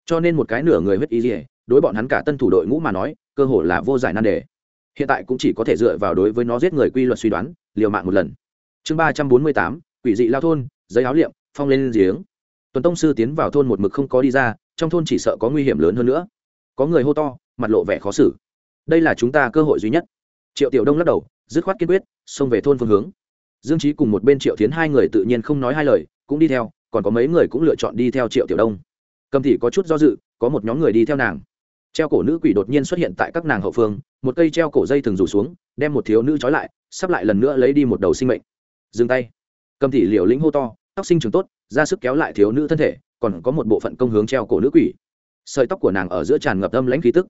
Cho nên một cái nửa người huyết y dỉa đối bọn hắn cả tân thủ đội ngũ mà nói, cơ hội là vô giải nan đề. Hiện tại cũng chỉ có thể dựa vào đối với nó giết người quy luật suy đoán, liều mạng một lần chương ba trăm bốn mươi tám, quỷ dị lao thôn, giấy áo liệm, phong lên giếng. Tuần tông sư tiến vào thôn một mực không có đi ra, trong thôn chỉ sợ có nguy hiểm lớn hơn nữa. Có người hô to, mặt lộ vẻ khó xử. Đây là chúng ta cơ hội duy nhất. Triệu tiểu đông lắc đầu, dứt khoát kiên quyết, xông về thôn phương hướng. Dương trí cùng một bên triệu tiến hai người tự nhiên không nói hai lời, cũng đi theo, còn có mấy người cũng lựa chọn đi theo triệu tiểu đông. Cầm thị có chút do dự, có một nhóm người đi theo nàng. Treo cổ nữ quỷ đột nhiên xuất hiện tại các nàng hậu phương, một cây treo cổ dây thường rủ xuống, đem một thiếu nữ trói lại, sắp lại lần nữa lấy đi một đầu sinh mệnh dừng tay. Cầm thị liều lĩnh hô to, tóc sinh trường tốt, ra sức kéo lại thiếu nữ thân thể, còn có một bộ phận công hướng treo cổ nữ quỷ. Sợi tóc của nàng ở giữa tràn ngập âm lãnh khí tức.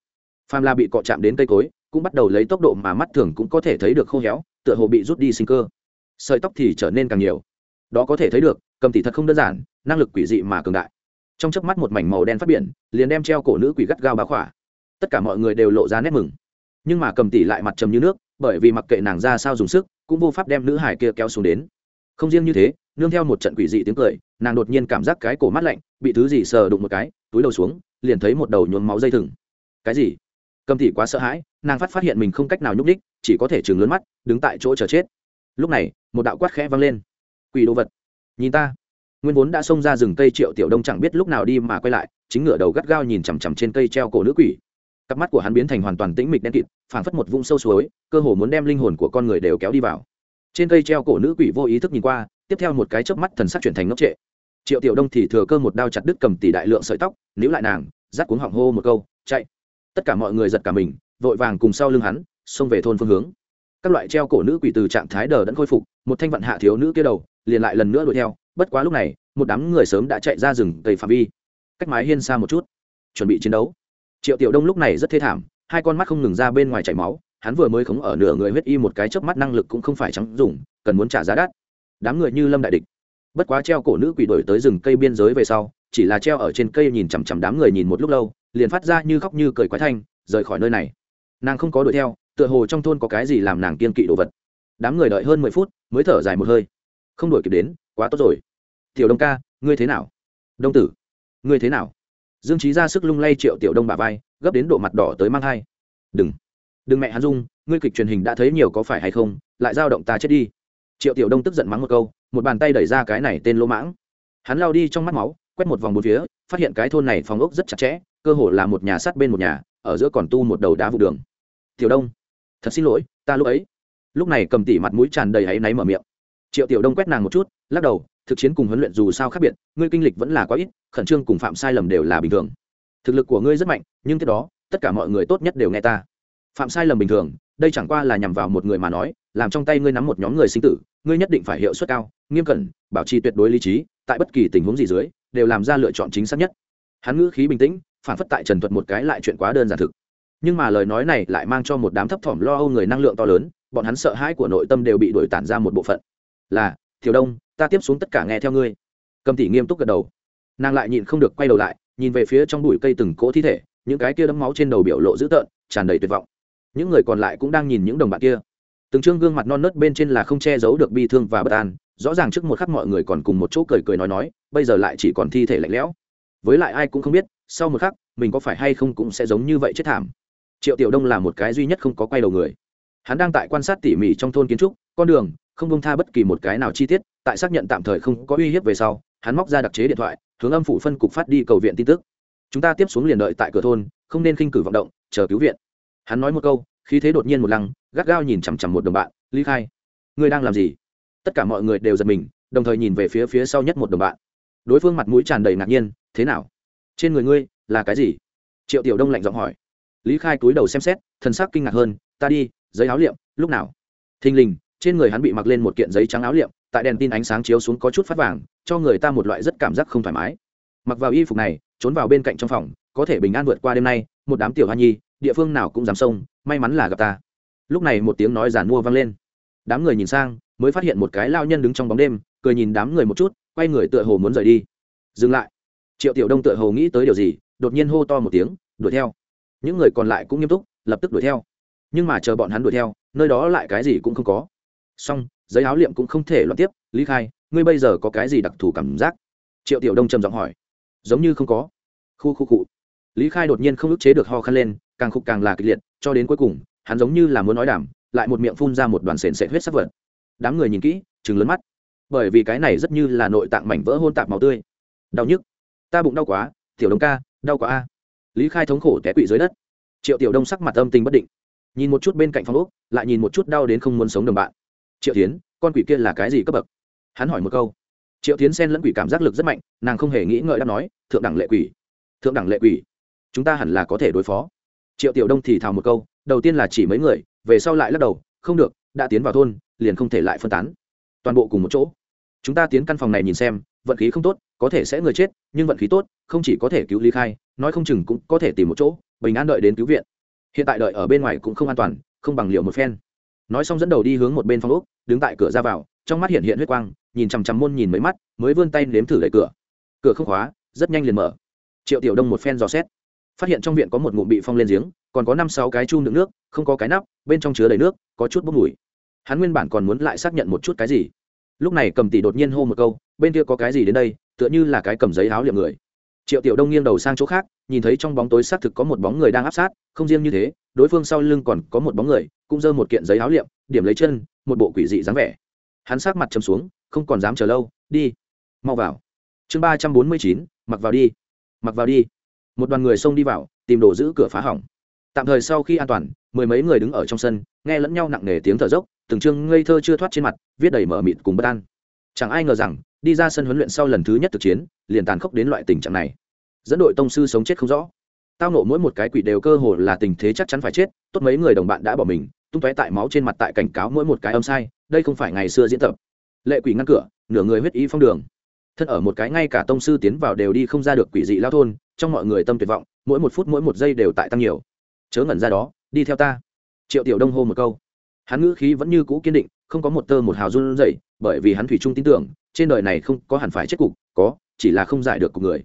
Pham la bị cọ chạm đến cây cối, cũng bắt đầu lấy tốc độ mà mắt thường cũng có thể thấy được khô héo, tựa hồ bị rút đi sinh cơ. Sợi tóc thì trở nên càng nhiều. Đó có thể thấy được, cầm tỷ thật không đơn giản, năng lực quỷ dị mà cường đại. Trong chớp mắt một mảnh màu đen phát biển, liền đem treo cổ nữ quỷ gắt gao bá khỏa. Tất cả mọi người đều lộ ra nét mừng. Nhưng mà cầm tỷ lại mặt trầm như nước bởi vì mặc kệ nàng ra sao dùng sức, cũng vô pháp đem nữ hải kia kéo xuống đến. Không riêng như thế, nương theo một trận quỷ dị tiếng cười, nàng đột nhiên cảm giác cái cổ mắt lạnh, bị thứ gì sờ đụng một cái, túi đầu xuống, liền thấy một đầu nhuốm máu dây thừng. Cái gì? Cầm thị quá sợ hãi, nàng phát phát hiện mình không cách nào nhúc đích chỉ có thể chừng lớn mắt, đứng tại chỗ chờ chết. Lúc này, một đạo quát khẽ vang lên. Quỷ đồ vật. Nhìn ta. Nguyên vốn đã xông ra rừng cây triệu tiểu đông chẳng biết lúc nào đi mà quay lại, chính ngựa đầu gắt gao nhìn chằm chằm trên cây treo cổ nữ quỷ cặp mắt của hắn biến thành hoàn toàn tĩnh mịch đen kịt, phảng phất một vũng sâu suối, cơ hồ muốn đem linh hồn của con người đều kéo đi vào. Trên cây treo cổ nữ quỷ vô ý thức nhìn qua, tiếp theo một cái chớp mắt thần sắc chuyển thành ngốc trệ. Triệu tiểu đông thì thừa cơ một đao chặt đứt cầm tỷ đại lượng sợi tóc, níu lại nàng rát cuống họng hô một câu, chạy. Tất cả mọi người giật cả mình, vội vàng cùng sau lưng hắn, xông về thôn phương hướng. Các loại treo cổ nữ quỷ từ trạng thái đờ đẫn khôi phục, một thanh vận hạ thiếu nữ kia đầu, liền lại lần nữa đuổi theo, bất quá lúc này, một đám người sớm đã chạy ra rừng cây phạm vi. Cách mái hiên xa một chút, chuẩn bị chiến đấu triệu tiểu đông lúc này rất thê thảm, hai con mắt không ngừng ra bên ngoài chảy máu, hắn vừa mới khống ở nửa người huyết y một cái chớp mắt năng lực cũng không phải trắng dùng, cần muốn trả giá đắt. Đám người như lâm đại địch. Bất quá treo cổ nữ quỷ đổi tới rừng cây biên giới về sau, chỉ là treo ở trên cây nhìn chằm chằm đám người nhìn một lúc lâu, liền phát ra như khóc như cười quái thanh, rời khỏi nơi này. Nàng không có đuổi theo, tựa hồ trong thôn có cái gì làm nàng kiên kỵ đồ vật. Đám người đợi hơn mười phút, mới thở dài một hơi. Không đuổi kịp đến, quá tốt rồi. Tiểu đông ca, ngươi thế nào? Đông tử, ngươi thế nào? Dương trí ra sức lung lay triệu tiểu đông bà vai, gấp đến độ mặt đỏ tới mang thai đừng đừng mẹ hắn dung, ngươi kịch truyền hình đã thấy nhiều có phải hay không, lại giao động ta chết đi. Triệu tiểu đông tức giận mắng một câu, một bàn tay đẩy ra cái này tên lỗ mãng. Hắn lao đi trong mắt máu, quét một vòng bốn phía, phát hiện cái thôn này phòng ốc rất chặt chẽ, cơ hồ là một nhà sát bên một nhà, ở giữa còn tu một đầu đá vụ đường. Tiểu đông, thật xin lỗi, ta lúc ấy. Lúc này cầm tỉ mặt mũi tràn đầy áy náy mở miệng. Triệu tiểu đông quét nàng một chút, lắc đầu thực chiến cùng huấn luyện dù sao khác biệt, ngươi kinh lịch vẫn là quá ít, khẩn trương cùng phạm sai lầm đều là bình thường. Thực lực của ngươi rất mạnh, nhưng tiếp đó, tất cả mọi người tốt nhất đều nghe ta. Phạm sai lầm bình thường, đây chẳng qua là nhằm vào một người mà nói, làm trong tay ngươi nắm một nhóm người sinh tử, ngươi nhất định phải hiệu suất cao, nghiêm cẩn, bảo trì tuyệt đối lý trí, tại bất kỳ tình huống gì dưới, đều làm ra lựa chọn chính xác nhất. Hắn ngữ khí bình tĩnh, phản phất tại trần thuật một cái lại chuyện quá đơn giản thực. Nhưng mà lời nói này lại mang cho một đám thấp thỏm lo âu người năng lượng to lớn, bọn hắn sợ hãi của nội tâm đều bị đổi tản ra một bộ phận. Là Tiểu đông, ta tiếp xuống tất cả nghe theo ngươi. Cầm tỷ nghiêm túc gật đầu. Nàng lại nhịn không được quay đầu lại, nhìn về phía trong bụi cây từng cỗ thi thể, những cái kia đấm máu trên đầu biểu lộ dữ tợn, tràn đầy tuyệt vọng. Những người còn lại cũng đang nhìn những đồng bạn kia. Từng trương gương mặt non nớt bên trên là không che giấu được bi thương và bất an, rõ ràng trước một khắc mọi người còn cùng một chỗ cười cười nói nói, bây giờ lại chỉ còn thi thể lạnh lẽo. Với lại ai cũng không biết, sau một khắc, mình có phải hay không cũng sẽ giống như vậy chết thảm. Triệu tiểu đông là một cái duy nhất không có quay đầu người. Hắn đang tại quan sát tỉ mỉ trong thôn kiến trúc, con đường không bông tha bất kỳ một cái nào chi tiết, tại xác nhận tạm thời không có uy hiếp về sau, hắn móc ra đặc chế điện thoại, hướng âm phủ phân cục phát đi cầu viện tin tức. Chúng ta tiếp xuống liền đợi tại cửa thôn, không nên khinh cử vọng động, chờ cứu viện. Hắn nói một câu, khí thế đột nhiên một lăng, gắt gao nhìn chằm chằm một đồng bạn ly khai. Ngươi đang làm gì? Tất cả mọi người đều giật mình, đồng thời nhìn về phía phía sau nhất một đồng bạn. Đối phương mặt mũi tràn đầy ngạc nhiên, thế nào? Trên người ngươi là cái gì? Triệu tiểu đông lạnh giọng hỏi. Lý khai túi đầu xem xét, thần sắc kinh ngạc hơn, ta đi, giấy áo liệm lúc nào? Thình lình trên người hắn bị mặc lên một kiện giấy trắng áo liệm, tại đèn tin ánh sáng chiếu xuống có chút phát vàng, cho người ta một loại rất cảm giác không thoải mái. Mặc vào y phục này, trốn vào bên cạnh trong phòng, có thể bình an vượt qua đêm nay, một đám tiểu hoa nhi, địa phương nào cũng dám sông may mắn là gặp ta. Lúc này một tiếng nói giản mua vang lên. Đám người nhìn sang, mới phát hiện một cái lao nhân đứng trong bóng đêm, cười nhìn đám người một chút, quay người tựa hồ muốn rời đi. Dừng lại. Triệu tiểu đông tựa hồ nghĩ tới điều gì, đột nhiên hô to một tiếng, đuổi theo. Những người còn lại cũng nghiêm túc, lập tức đuổi theo. Nhưng mà chờ bọn hắn đuổi theo, nơi đó lại cái gì cũng không có xong, giấy áo liệm cũng không thể loạn tiếp, lý khai, ngươi bây giờ có cái gì đặc thù cảm giác? Triệu tiểu đông trầm giọng hỏi. Giống như không có. Khu khu cụ lý khai đột nhiên không ức chế được ho khăn lên, càng khục càng là kịch liệt, cho đến cuối cùng, hắn giống như là muốn nói đảm lại một miệng phun ra một đoàn sền sệt huyết sắc vật. Đám người nhìn kỹ chừng lớn mắt. Bởi vì cái này rất như là nội tạng mảnh vỡ hôn tạp máu tươi. Đau nhức. Ta bụng đau quá, tiểu đông ca, đau quá a. Lý khai thống khổ té quỵ dưới đất. Triệu tiểu đông sắc mặt âm tình bất định. Nhìn một chút bên cạnh phòng úc lại nhìn một chút đau đến không muốn sống đồng bạn triệu tiến con quỷ kia là cái gì cấp bậc? Hắn hỏi một câu. Triệu tiến xen lẫn quỷ cảm giác lực rất mạnh, nàng không hề nghĩ ngợi đáp nói, thượng đẳng lệ quỷ, thượng đẳng lệ quỷ, chúng ta hẳn là có thể đối phó. Triệu tiểu đông thì thào một câu, đầu tiên là chỉ mấy người, về sau lại lắc đầu, không được, đã tiến vào thôn, liền không thể lại phân tán. Toàn bộ cùng một chỗ. Chúng ta tiến căn phòng này nhìn xem, vận khí không tốt, có thể sẽ người chết, nhưng vận khí tốt, không chỉ có thể cứu lý khai, nói không chừng cũng có thể tìm một chỗ, bình an đợi đến cứu viện. Hiện tại đợi ở bên ngoài cũng không an toàn, không bằng liệu một phen nói xong dẫn đầu đi hướng một bên phòng úc đứng tại cửa ra vào, trong mắt hiện hiện huyết quang, nhìn chằm chằm môn nhìn mấy mắt, mới vươn tay nếm thử đẩy cửa. Cửa không khóa, rất nhanh liền mở. Triệu tiểu đông một phen dò xét, phát hiện trong viện có một ngụm bị phong lên giếng, còn có năm sáu cái chu đựng nước, không có cái nắp, bên trong chứa đầy nước, có chút bốc mùi. Hắn nguyên bản còn muốn lại xác nhận một chút cái gì. Lúc này cầm tỷ đột nhiên hô một câu, bên kia có cái gì đến đây? Tựa như là cái cầm giấy áo liệm người. Triệu tiểu đông nghiêng đầu sang chỗ khác nhìn thấy trong bóng tối xác thực có một bóng người đang áp sát, không riêng như thế, đối phương sau lưng còn có một bóng người, cũng giơ một kiện giấy áo liệm, điểm lấy chân, một bộ quỷ dị dáng vẻ. Hắn sát mặt chầm xuống, không còn dám chờ lâu, đi, mau vào. Chương ba trăm bốn mươi chín, mặc vào đi, mặc vào đi. Một đoàn người xông đi vào, tìm đồ giữ cửa phá hỏng. Tạm thời sau khi an toàn, mười mấy người đứng ở trong sân, nghe lẫn nhau nặng nề tiếng thở dốc, từng chương ngây thơ chưa thoát trên mặt, viết đầy mở mịt cùng bất an. Chẳng ai ngờ rằng, đi ra sân huấn luyện sau lần thứ nhất thực chiến, liền tàn khốc đến loại tình trạng này dẫn đội tông sư sống chết không rõ. Tao nộ mỗi một cái quỷ đều cơ hồ là tình thế chắc chắn phải chết, tốt mấy người đồng bạn đã bỏ mình, tung tóe tại máu trên mặt tại cảnh cáo mỗi một cái âm sai, đây không phải ngày xưa diễn tập. Lệ quỷ ngăn cửa, nửa người huyết ý phong đường. Thân ở một cái ngay cả tông sư tiến vào đều đi không ra được quỷ dị lao thôn, trong mọi người tâm tuyệt vọng, mỗi một phút mỗi một giây đều tại tăng nhiều. Chớ ngẩn ra đó, đi theo ta. Triệu tiểu đông hô một câu. Hắn ngữ khí vẫn như cũ kiên định, không có một tơ một hào run rẩy, bởi vì hắn thủy chung tin tưởng, trên đời này không có hẳn phải chết cục, có, chỉ là không giải được cục người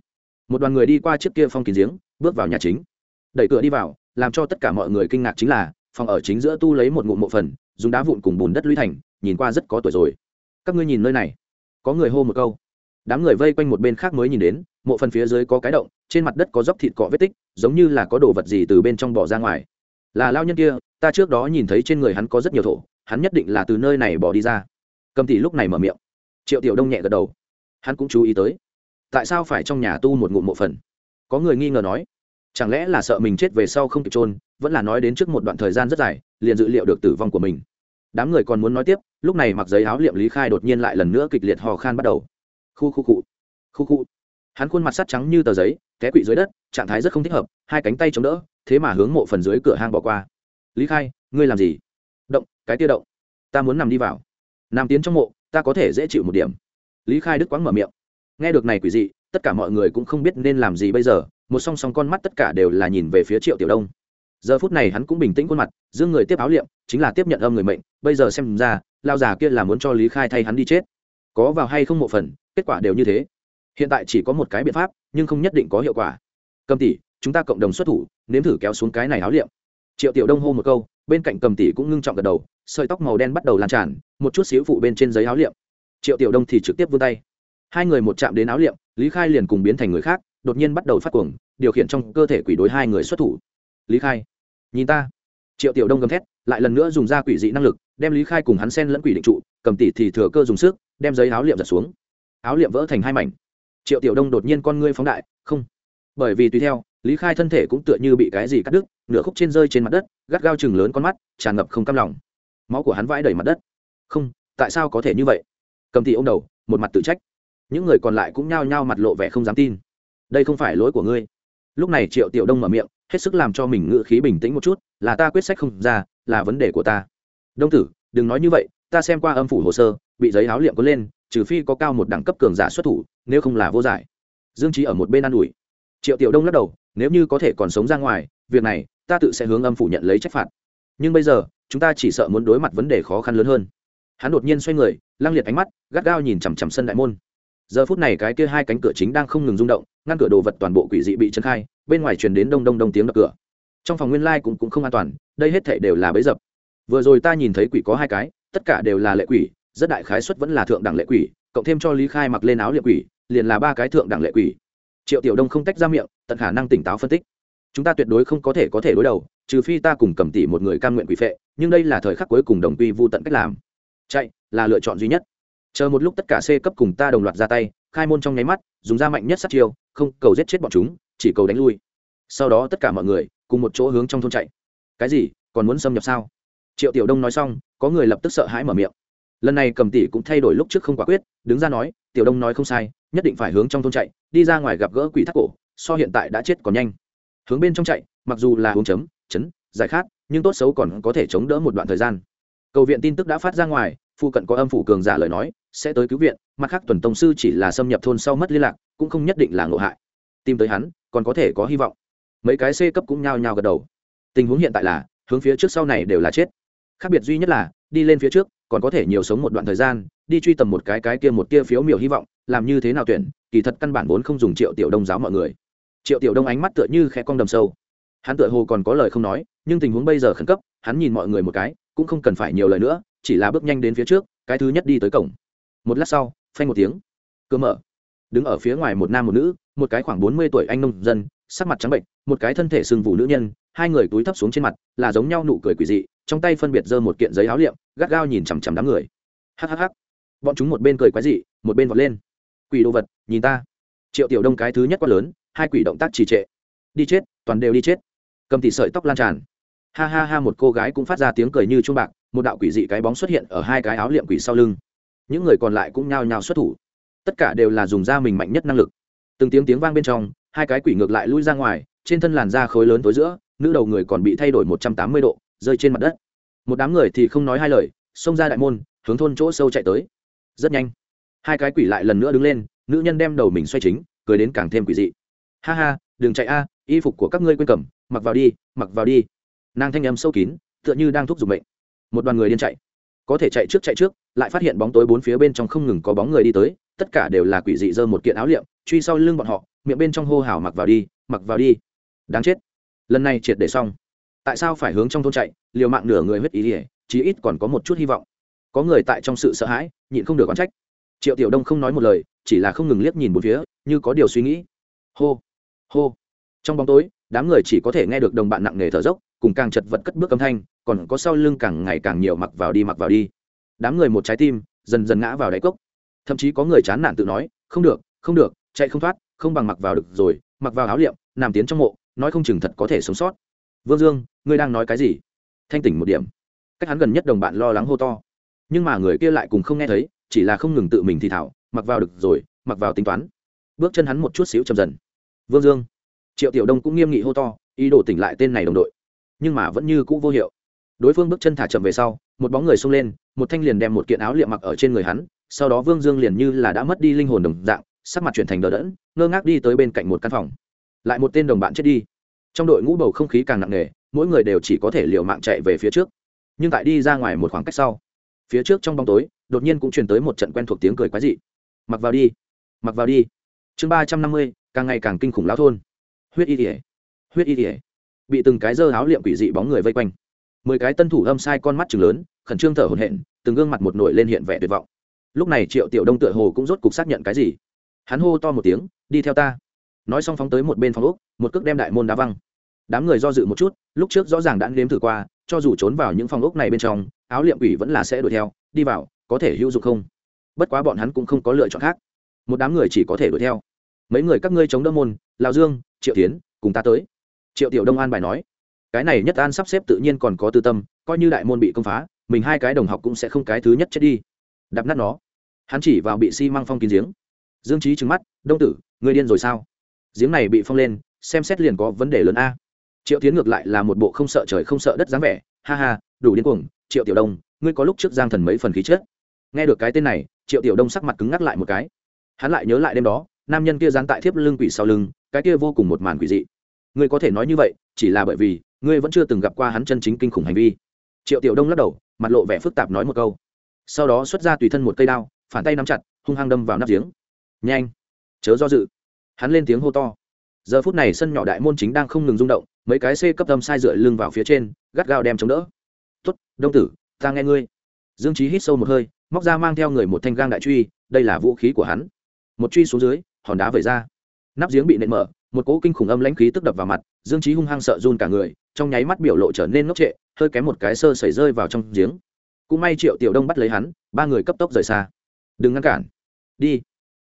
một đoàn người đi qua trước kia phong kín giếng, bước vào nhà chính. Đẩy cửa đi vào, làm cho tất cả mọi người kinh ngạc chính là, phòng ở chính giữa tu lấy một ngụm mộ phần, dùng đá vụn cùng bùn đất lũy thành, nhìn qua rất có tuổi rồi. Các ngươi nhìn nơi này. Có người hô một câu. Đám người vây quanh một bên khác mới nhìn đến, mộ phần phía dưới có cái động, trên mặt đất có dốc thịt cọ vết tích, giống như là có đồ vật gì từ bên trong bỏ ra ngoài. Là lao nhân kia, ta trước đó nhìn thấy trên người hắn có rất nhiều thổ, hắn nhất định là từ nơi này bỏ đi ra. Cầm tỷ lúc này mở miệng. Triệu tiểu đông nhẹ gật đầu. Hắn cũng chú ý tới tại sao phải trong nhà tu một ngụm mộ phần? Có người nghi ngờ nói, chẳng lẽ là sợ mình chết về sau không kịp trôn vẫn là nói đến trước một đoạn thời gian rất dài, liền dự liệu được tử vong của mình. Đám người còn muốn nói tiếp, lúc này mặc giấy áo liệm lý khai đột nhiên lại lần nữa kịch liệt hò khan bắt đầu. Khu khu cụ khu khu. Hắn khuôn mặt sắt trắng như tờ giấy, té quỵ dưới đất, trạng thái rất không thích hợp, hai cánh tay chống đỡ, thế mà hướng mộ phần dưới cửa hang bỏ qua. Lý khai, ngươi làm gì? Động, cái tia động. Ta muốn nằm đi vào. Nằm tiến trong mộ, ta có thể dễ chịu một điểm. Lý khai đức quáng mở miệng nghe được này quỷ dị, tất cả mọi người cũng không biết nên làm gì bây giờ, một song song con mắt tất cả đều là nhìn về phía triệu tiểu đông. Giờ phút này hắn cũng bình tĩnh khuôn mặt, dương người tiếp áo liệm, chính là tiếp nhận âm người mệnh, bây giờ xem ra, lao già kia là muốn cho lý khai thay hắn đi chết. Có vào hay không một phần, kết quả đều như thế. Hiện tại chỉ có một cái biện pháp, nhưng không nhất định có hiệu quả. Cầm tỷ, chúng ta cộng đồng xuất thủ, nếm thử kéo xuống cái này áo liệm. Triệu tiểu đông hô một câu, bên cạnh cầm tỷ cũng ngưng trọng gật đầu, sợi tóc màu đen bắt đầu lan tràn, một chút xíu phụ bên trên giấy áo liệm. Triệu tiểu đông thì trực tiếp vươn tay hai người một chạm đến áo liệm, lý khai liền cùng biến thành người khác, đột nhiên bắt đầu phát cuồng, điều khiển trong cơ thể quỷ đối hai người xuất thủ. Lý khai, nhìn ta. Triệu tiểu đông gầm thét, lại lần nữa dùng ra quỷ dị năng lực, đem lý khai cùng hắn sen lẫn quỷ định trụ, cầm tỷ thì thừa cơ dùng sức, đem giấy áo liệm giật xuống. Áo liệm vỡ thành hai mảnh. Triệu tiểu đông đột nhiên con ngươi phóng đại, không. Bởi vì tùy theo, lý khai thân thể cũng tựa như bị cái gì cắt đứt, nửa khúc trên rơi trên mặt đất, gắt gao chừng lớn con mắt, tràn ngập không cam lòng. Máu của hắn vãi đầy mặt đất. Không, tại sao có thể như vậy? Cầm thị ô m đầu, một mặt tự trách những người còn lại cũng nhao nhao mặt lộ vẻ không dám tin. Đây không phải lỗi của ngươi. Lúc này triệu tiểu đông mở miệng, hết sức làm cho mình ngự khí bình tĩnh một chút, là ta quyết sách không ra, là vấn đề của ta. Đông tử, đừng nói như vậy, ta xem qua âm phủ hồ sơ, bị giấy áo liệm có lên, trừ phi có cao một đẳng cấp cường giả xuất thủ, nếu không là vô giải. Dương trí ở một bên an ủi. Triệu tiểu đông lắc đầu, nếu như có thể còn sống ra ngoài, việc này, ta tự sẽ hướng âm phủ nhận lấy trách phạt. Nhưng bây giờ, chúng ta chỉ sợ muốn đối mặt vấn đề khó khăn lớn hơn. Hắn đột nhiên xoay người, lăng liệt ánh mắt, gắt gao nhìn chằm chằm sân đại môn giờ phút này cái kia hai cánh cửa chính đang không ngừng rung động ngăn cửa đồ vật toàn bộ quỷ dị bị trấn khai bên ngoài truyền đến đông đông đông tiếng đập cửa. Trong phòng nguyên lai cũng, cũng không an toàn đây hết thể đều là bấy dập. Vừa rồi ta nhìn thấy quỷ có hai cái tất cả đều là lệ quỷ rất đại khái suất vẫn là thượng đẳng lệ quỷ cộng thêm cho lý khai mặc lên áo lệ quỷ liền là ba cái thượng đẳng lệ quỷ. Triệu tiểu đông không tách ra miệng tận khả năng tỉnh táo phân tích. Chúng ta tuyệt đối không có thể có thể đối đầu trừ phi ta cùng cầm tỷ một người cam nguyện quỷ phệ nhưng đây là thời khắc cuối cùng đồng quy vô tận cách làm. Chạy là lựa chọn duy nhất chờ một lúc tất cả c cấp cùng ta đồng loạt ra tay, khai môn trong nháy mắt, dùng ra mạnh nhất sát chiêu, không, cầu giết chết bọn chúng, chỉ cầu đánh lui. Sau đó tất cả mọi người cùng một chỗ hướng trong thôn chạy. Cái gì? Còn muốn xâm nhập sao? Triệu tiểu đông nói xong, có người lập tức sợ hãi mở miệng. Lần này cầm tỷ cũng thay đổi lúc trước không quả quyết, đứng ra nói, tiểu đông nói không sai, nhất định phải hướng trong thôn chạy, đi ra ngoài gặp gỡ quỷ thác cổ, so hiện tại đã chết còn nhanh. Hướng bên trong chạy, mặc dù là uống chấm, chấn, giải khát, nhưng tốt xấu còn có thể chống đỡ một đoạn thời gian. Cầu viện tin tức đã phát ra ngoài, phụ cận có âm phủ cường giả lời nói sẽ tới cứu viện, mặt khác tuần tông sư chỉ là xâm nhập thôn sau mất liên lạc, cũng không nhất định là ngộ hại. Tìm tới hắn, còn có thể có hy vọng. Mấy cái c cấp cũng nhao nhao gật đầu. Tình huống hiện tại là, hướng phía trước sau này đều là chết. Khác biệt duy nhất là, đi lên phía trước, còn có thể nhiều sống một đoạn thời gian, đi truy tầm một cái cái kia một tia phiếu miểu hy vọng, làm như thế nào tuyển, kỳ thật căn bản vốn không dùng triệu tiểu đông giáo mọi người. Triệu tiểu đông ánh mắt tựa như khe cong đầm sâu. Hắn tựa hồ còn có lời không nói, nhưng tình huống bây giờ khẩn cấp, hắn nhìn mọi người một cái, cũng không cần phải nhiều lời nữa, chỉ là bước nhanh đến phía trước, cái thứ nhất đi tới cổng một lát sau, phanh một tiếng. Cơ mở. Đứng ở phía ngoài một nam một nữ, một cái khoảng bốn mươi tuổi anh nông dân, sắc mặt trắng bệnh, một cái thân thể sưng vụ nữ nhân, hai người túi thấp xuống trên mặt, là giống nhau nụ cười quỷ dị, trong tay phân biệt giơ một kiện giấy áo liệm, gắt gao nhìn chằm chằm đám người. Hhh bọn chúng một bên cười quái dị, một bên vọt lên. Quỷ đồ vật, nhìn ta. Triệu tiểu đông cái thứ nhất quá lớn, hai quỷ động tác trì trệ. Đi chết, toàn đều đi chết. Cầm tỉ sợi tóc lan tràn. Ha ha ha, một cô gái cũng phát ra tiếng cười như chuông bạc, một đạo quỷ dị cái bóng xuất hiện ở hai cái áo liệm quỷ sau lưng những người còn lại cũng nhao nhao xuất thủ. Tất cả đều là dùng da mình mạnh nhất năng lực. Từng tiếng tiếng vang bên trong, hai cái quỷ ngược lại lui ra ngoài, trên thân làn da khối lớn tối giữa, nữ đầu người còn bị thay đổi một trăm tám mươi độ, rơi trên mặt đất. Một đám người thì không nói hai lời, xông ra đại môn, hướng thôn chỗ sâu chạy tới. Rất nhanh, hai cái quỷ lại lần nữa đứng lên, nữ nhân đem đầu mình xoay chính, cười đến càng thêm quỷ dị. Ha ha, đừng chạy a, y phục của các ngươi quên cầm, mặc vào đi, mặc vào đi. Nàng thanh âm sâu kín, tựa như đang thúc giục bệnh một đoàn người điên chạy có thể chạy trước chạy trước, lại phát hiện bóng tối bốn phía bên trong không ngừng có bóng người đi tới, tất cả đều là quỷ dị dơ một kiện áo liệm, truy sau lưng bọn họ, miệng bên trong hô hào mặc vào đi, mặc vào đi. Đáng chết. Lần này triệt để xong. Tại sao phải hướng trong thôn chạy, liều mạng nửa người huyết ý ỉa chí ít còn có một chút hy vọng. Có người tại trong sự sợ hãi, nhịn không được oán trách. Triệu tiểu đông không nói một lời, chỉ là không ngừng liếc nhìn một phía, như có điều suy nghĩ. Hô. Hô. Trong bóng tối đám người chỉ có thể nghe được đồng bạn nặng nề thở dốc, cùng càng chật vật cất bước âm thanh, còn có sau lưng càng ngày càng nhiều mặc vào đi mặc vào đi. Đám người một trái tim, dần dần ngã vào đáy cốc. Thậm chí có người chán nản tự nói, không được không được, chạy không thoát, không bằng mặc vào được rồi, mặc vào áo liệm, nằm tiến trong mộ, nói không chừng thật có thể sống sót. Vương dương, ngươi đang nói cái gì? Thanh tỉnh một điểm. Cách hắn gần nhất đồng bạn lo lắng hô to. Nhưng mà người kia lại cùng không nghe thấy, chỉ là không ngừng tự mình thì thảo, mặc vào được rồi, mặc vào tính toán. Bước chân hắn một chút xíu chậm dần. Vương dương triệu tiểu đông cũng nghiêm nghị hô to, ý đồ tỉnh lại tên này đồng đội. Nhưng mà vẫn như cũ vô hiệu. Đối phương bước chân thả chậm về sau, một bóng người xông lên, một thanh liền đem một kiện áo liệm mặc ở trên người hắn, sau đó vương dương liền như là đã mất đi linh hồn đồng dạng, sắc mặt chuyển thành đờ đẫn, ngơ ngác đi tới bên cạnh một căn phòng. Lại một tên đồng bạn chết đi. Trong đội ngũ bầu không khí càng nặng nề, mỗi người đều chỉ có thể liều mạng chạy về phía trước. Nhưng tại đi ra ngoài một khoảng cách sau, phía trước trong bóng tối, đột nhiên cũng truyền tới một trận quen thuộc tiếng cười quái dị. Mặc vào đi, mặc vào đi. Chương ba trăm năm mươi, càng ngày càng kinh khủng lão thôn huyết y ỉa huyết y ỉa bị từng cái dơ áo liệm quỷ dị bóng người vây quanh. Mười cái tân thủ âm sai con mắt chừng lớn, khẩn trương thở hổn hển, từng gương mặt một nổi lên hiện vẻ tuyệt vọng. Lúc này triệu tiểu đông tựa hồ cũng rốt cục xác nhận cái gì. Hắn hô to một tiếng, đi theo ta. Nói xong phóng tới một bên phòng úc một cước đem đại môn đá văng. Đám người do dự một chút, lúc trước rõ ràng đã nếm thử qua, cho dù trốn vào những phòng ốc này bên trong, áo liệm quỷ vẫn là sẽ đuổi theo, đi vào, có thể hữu dụng không? Bất quá bọn hắn cũng không có lựa chọn khác. Một đám người chỉ có thể đuổi theo. Mấy người các ngươi chống đỡ môn lào dương, triệu tiến cùng ta tới. Triệu tiểu đông an bài nói, cái này nhất an sắp xếp tự nhiên còn có tư tâm, coi như đại môn bị công phá, mình hai cái đồng học cũng sẽ không cái thứ nhất chết đi. Đạp nát nó. Hắn chỉ vào bị xi、si、măng phong kín giếng. Dương trí trừng mắt, đông tử người điên rồi sao? Giếng này bị phong lên, xem xét liền có vấn đề lớn a. Triệu tiến ngược lại là một bộ không sợ trời không sợ đất dáng vẻ, ha ha, đủ điên cuồng, triệu tiểu đông, ngươi có lúc trước giang thần mấy phần khí chết nghe được cái tên này, triệu tiểu đông sắc mặt cứng ngắc lại một cái. Hắn lại nhớ lại đêm đó nam nhân kia dán tại thiếp lưng quỷ sau lưng, cái kia vô cùng một màn quỷ dị. Ngươi có thể nói như vậy, chỉ là bởi vì, ngươi vẫn chưa từng gặp qua hắn chân chính kinh khủng hành vi. Triệu tiểu đông lắc đầu, mặt lộ vẻ phức tạp nói một câu. Sau đó xuất ra tùy thân một cây đao, phản tay nắm chặt, hung hăng đâm vào nắp giếng. Nhanh! Chớ do dự. Hắn lên tiếng hô to. Giờ phút này sân nhỏ đại môn chính đang không ngừng rung động, mấy cái c cấp tâm sai dựa lưng vào phía trên, gắt gao đem chống đỡ. Tuất đông tử, ta nghe ngươi. Dương trí hít sâu một hơi, móc ra mang theo người một thanh gang đại truy, đây là vũ khí của hắn. Một truy xuống dưới hòn đá vẩy ra. Nắp giếng bị nện mở, một cỗ kinh khủng âm lãnh khí tức đập vào mặt, dương trí hung hăng sợ run cả người, trong nháy mắt biểu lộ trở nên ngốc trệ, hơi kém một cái sơ xảy rơi vào trong giếng. Cũng may triệu tiểu đông bắt lấy hắn, ba người cấp tốc rời xa. Đừng ngăn cản. Đi.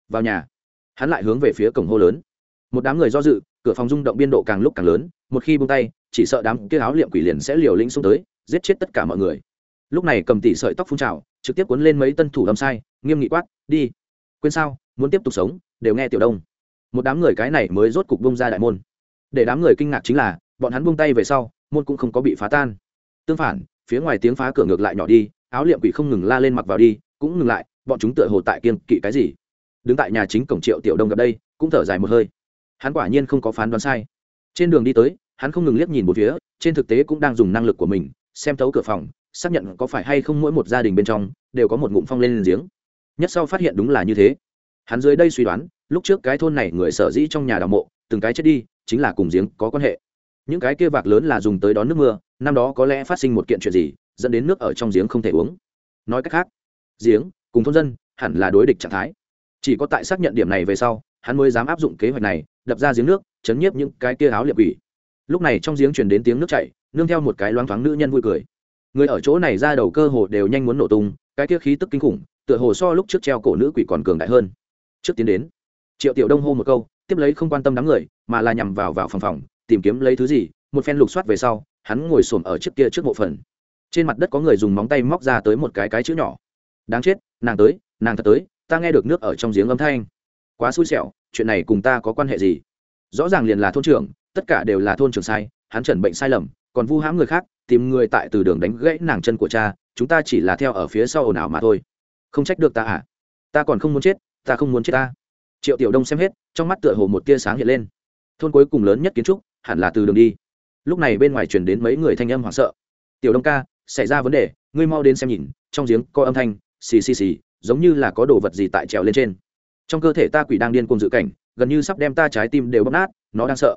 Vào nhà. Hắn lại hướng về phía cổng hô lớn. Một đám người do dự, cửa phòng rung động biên độ càng lúc càng lớn, một khi buông tay, chỉ sợ đám kia áo liệm quỷ liền sẽ liều lĩnh xuống tới, giết chết tất cả mọi người. Lúc này cầm tỉ sợi tóc phun trào, trực tiếp cuốn lên mấy tân thủ đâm sai, nghiêm nghị quát, đi. Quên sao, muốn tiếp tục sống đều nghe tiểu đông. Một đám người cái này mới rốt cục bung ra đại môn. Để đám người kinh ngạc chính là, bọn hắn buông tay về sau, môn cũng không có bị phá tan. Tương phản, phía ngoài tiếng phá cửa ngược lại nhỏ đi, áo liệm quỷ không ngừng la lên mặc vào đi, cũng ngừng lại, bọn chúng tựa hồ tại kiên kỵ cái gì. Đứng tại nhà chính cổng triệu tiểu đông gặp đây, cũng thở dài một hơi. Hắn quả nhiên không có phán đoán sai. Trên đường đi tới, hắn không ngừng liếc nhìn một phía, trên thực tế cũng đang dùng năng lực của mình, xem thấu cửa phòng, xác nhận có phải hay không mỗi một gia đình bên trong, đều có một ngụm phong lên giếng. Nhất sau phát hiện đúng là như thế hắn dưới đây suy đoán, lúc trước cái thôn này người sở dĩ trong nhà đào mộ, từng cái chết đi, chính là cùng giếng có quan hệ. Những cái kia vạc lớn là dùng tới đón nước mưa, năm đó có lẽ phát sinh một kiện chuyện gì, dẫn đến nước ở trong giếng không thể uống. Nói cách khác, giếng cùng thôn dân hẳn là đối địch trạng thái. Chỉ có tại xác nhận điểm này về sau, hắn mới dám áp dụng kế hoạch này, đập ra giếng nước, chấn nhiếp những cái kia áo liệp ủy lúc này trong giếng truyền đến tiếng nước chảy, nương theo một cái loáng thoáng nữ nhân vui cười. Người ở chỗ này ra đầu cơ hồ đều nhanh muốn nổ tung, cái kia khí tức kinh khủng, tựa hồ so lúc trước treo cổ nữ quỷ còn cường đại hơn trước tiến đến. Triệu tiểu đông hô một câu, tiếp lấy không quan tâm đám người, mà là nhằm vào vào phòng phòng, tìm kiếm lấy thứ gì, một phen lục soát về sau, hắn ngồi xổm ở trước kia trước bộ phận. Trên mặt đất có người dùng móng tay móc ra tới một cái cái chữ nhỏ. Đáng chết, nàng tới, nàng thật tới, ta nghe được nước ở trong giếng âm thanh. Quá xui xẻo, chuyện này cùng ta có quan hệ gì? Rõ ràng liền là thôn trưởng, tất cả đều là thôn trưởng sai, hắn chẩn bệnh sai lầm, còn vu hãm người khác, tìm người tại từ đường đánh gãy nàng chân của cha, chúng ta chỉ là theo ở phía sau ồn ào mà thôi. Không trách được ta à? Ta còn không muốn chết ta không muốn chết ta. Triệu tiểu đông xem hết, trong mắt tựa hồ một tia sáng hiện lên. Thôn cuối cùng lớn nhất kiến trúc, hẳn là từ đường đi. Lúc này bên ngoài truyền đến mấy người thanh âm hoảng sợ. Tiểu đông ca, xảy ra vấn đề, ngươi mau đến xem nhìn, trong giếng có âm thanh, xì xì xì, giống như là có đồ vật gì tại trèo lên trên. Trong cơ thể ta quỷ đang điên cùng dự cảnh, gần như sắp đem ta trái tim đều bóp nát, nó đang sợ.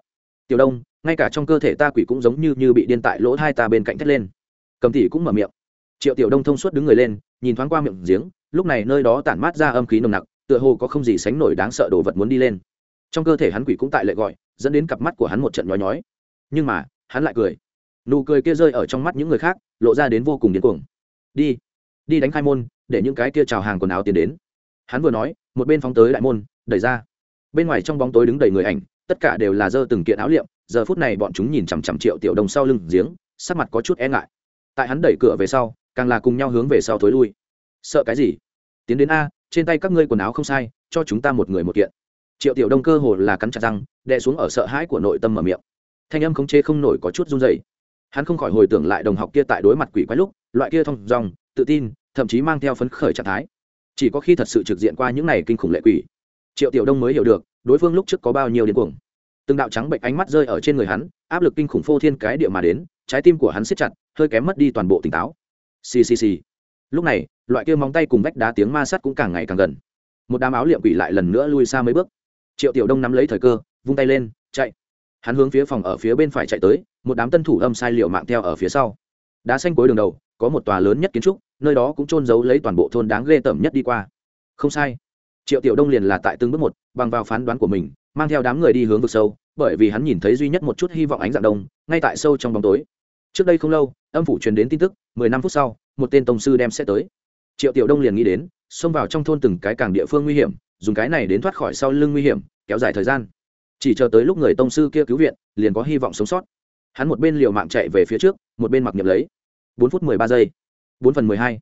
Tiểu đông, ngay cả trong cơ thể ta quỷ cũng giống như như bị điên tại lỗ hai ta bên cạnh thét lên. Cầm thị cũng mở miệng. Triệu tiểu đông thông suốt đứng người lên, nhìn thoáng qua miệng giếng, lúc này nơi đó tản mát ra âm khí nồng nặc tựa hồ có không gì sánh nổi đáng sợ đồ vật muốn đi lên. Trong cơ thể hắn quỷ cũng tại lệ gọi, dẫn đến cặp mắt của hắn một trận nhói nhói. Nhưng mà, hắn lại cười. Nụ cười kia rơi ở trong mắt những người khác, lộ ra đến vô cùng điên cuồng. Đi đi đánh khai môn, để những cái kia trào hàng quần áo tiến đến. Hắn vừa nói, một bên phóng tới đại môn, đẩy ra. Bên ngoài trong bóng tối đứng đầy người ảnh, tất cả đều là dơ từng kiện áo liệm, giờ phút này bọn chúng nhìn chằm chằm triệu tiểu đồng sau lưng giếng, sắc mặt có chút e ngại. Tại hắn đẩy cửa về sau, càng là cùng nhau hướng về sau thối lui. Sợ cái gì? Tiến đến a trên tay các ngươi quần áo không sai, cho chúng ta một người một kiện. Triệu tiểu đông cơ hồ là cắn chặt răng, đè xuống ở sợ hãi của nội tâm mở miệng. Thanh âm khống chế không nổi có chút run dày hắn không khỏi hồi tưởng lại đồng học kia tại đối mặt quỷ quái lúc, loại kia thông dòng tự tin, thậm chí mang theo phấn khởi trạng thái. Chỉ có khi thật sự trực diện qua những này kinh khủng lệ quỷ, triệu tiểu đông mới hiểu được, đối phương lúc trước có bao nhiêu điên cuồng. Từng đạo trắng bệnh ánh mắt rơi ở trên người hắn, áp lực kinh khủng phô thiên cái địa mà đến, trái tim của hắn siết chặt, hơi kém mất đi toàn bộ tỉnh táo. Ccc lúc này, loại kia móng tay cùng vách đá tiếng ma sắt cũng càng ngày càng gần. Một đám áo liệm quỷ lại lần nữa lui xa mấy bước. Triệu tiểu đông nắm lấy thời cơ, vung tay lên, chạy. Hắn hướng phía phòng ở phía bên phải chạy tới, một đám tân thủ âm sai liệu mạng theo ở phía sau. Đá xanh cuối đường đầu, có một tòa lớn nhất kiến trúc, nơi đó cũng trôn giấu lấy toàn bộ thôn đáng ghê tởm nhất đi qua. Không sai. Triệu tiểu đông liền là tại từng bước một, bằng vào phán đoán của mình, mang theo đám người đi hướng vực sâu, bởi vì hắn nhìn thấy duy nhất một chút hy vọng ánh dạng đông, ngay tại sâu trong bóng tối. Trước đây không lâu, âm phủ truyền đến tin tức, mười năm phút sau một tên tông sư đem sẽ tới. Triệu tiểu đông liền nghĩ đến, xông vào trong thôn từng cái càng địa phương nguy hiểm, dùng cái này đến thoát khỏi sau lưng nguy hiểm, kéo dài thời gian. Chỉ chờ tới lúc người tông sư kia cứu viện, liền có hy vọng sống sót. Hắn một bên liều mạng chạy về phía trước, một bên mặc niệm lấy. Bốn phút mười ba giây. Bốn phần mười hai.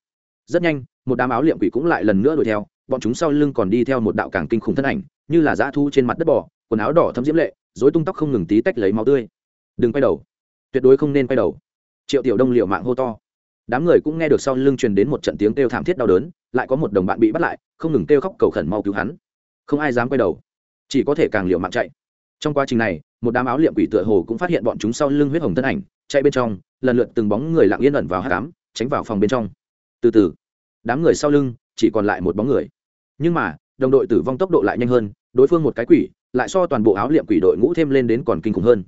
Rất nhanh, một đám áo liệm quỷ cũng lại lần nữa đuổi theo, bọn chúng sau lưng còn đi theo một đạo càng kinh khủng thân ảnh, như là dã thu trên mặt đất bò, quần áo đỏ thấm diễm lệ dối tung tóc không ngừng tí tách lấy máu tươi. Đừng quay đầu. Tuyệt đối không nên quay đầu. Triệu tiểu đông liều mạng hô to đám người cũng nghe được sau lưng truyền đến một trận tiếng kêu thảm thiết đau đớn, lại có một đồng bạn bị bắt lại, không ngừng kêu khóc cầu khẩn mau cứu hắn. Không ai dám quay đầu, chỉ có thể càng liều mạng chạy. Trong quá trình này, một đám áo liệm quỷ tựa hồ cũng phát hiện bọn chúng sau lưng huyết hồng thân ảnh, chạy bên trong, lần lượt từng bóng người lặng yên ẩn vào hát cám, tránh vào phòng bên trong. Từ từ, đám người sau lưng, chỉ còn lại một bóng người. Nhưng mà, đồng đội tử vong tốc độ lại nhanh hơn, đối phương một cái quỷ, lại so toàn bộ áo liệm quỷ đội ngũ thêm lên đến còn kinh khủng hơn.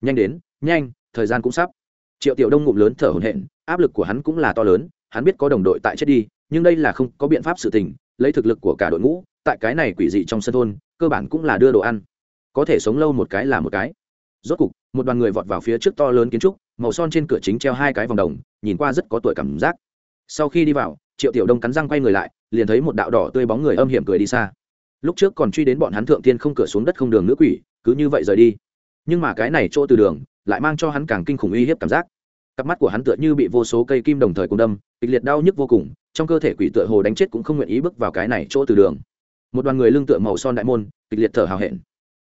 Nhanh đến, nhanh, thời gian cũng sắp. Triệu tiểu đông ngụm lớn thở hổn hển áp lực của hắn cũng là to lớn, hắn biết có đồng đội tại chết đi, nhưng đây là không có biện pháp sự tình, lấy thực lực của cả đội ngũ, tại cái này quỷ dị trong sân thôn, cơ bản cũng là đưa đồ ăn. Có thể sống lâu một cái là một cái. Rốt cục, một đoàn người vọt vào phía trước to lớn kiến trúc, màu son trên cửa chính treo hai cái vòng đồng, nhìn qua rất có tuổi cảm giác. Sau khi đi vào, triệu tiểu đông cắn răng quay người lại, liền thấy một đạo đỏ tươi bóng người âm hiểm cười đi xa. Lúc trước còn truy đến bọn hắn thượng tiên không cửa xuống đất không đường nữ quỷ, cứ như vậy rời đi. Nhưng mà cái này chỗ từ đường, lại mang cho hắn càng kinh khủng uy hiếp cảm giác cặp mắt của hắn tựa như bị vô số cây kim đồng thời cùng đâm, kịch liệt đau nhức vô cùng, trong cơ thể quỷ tựa hồ đánh chết cũng không nguyện ý bước vào cái này chỗ từ đường. Một đoàn người lưng tựa màu son đại môn, kịch liệt thở hào hẹn.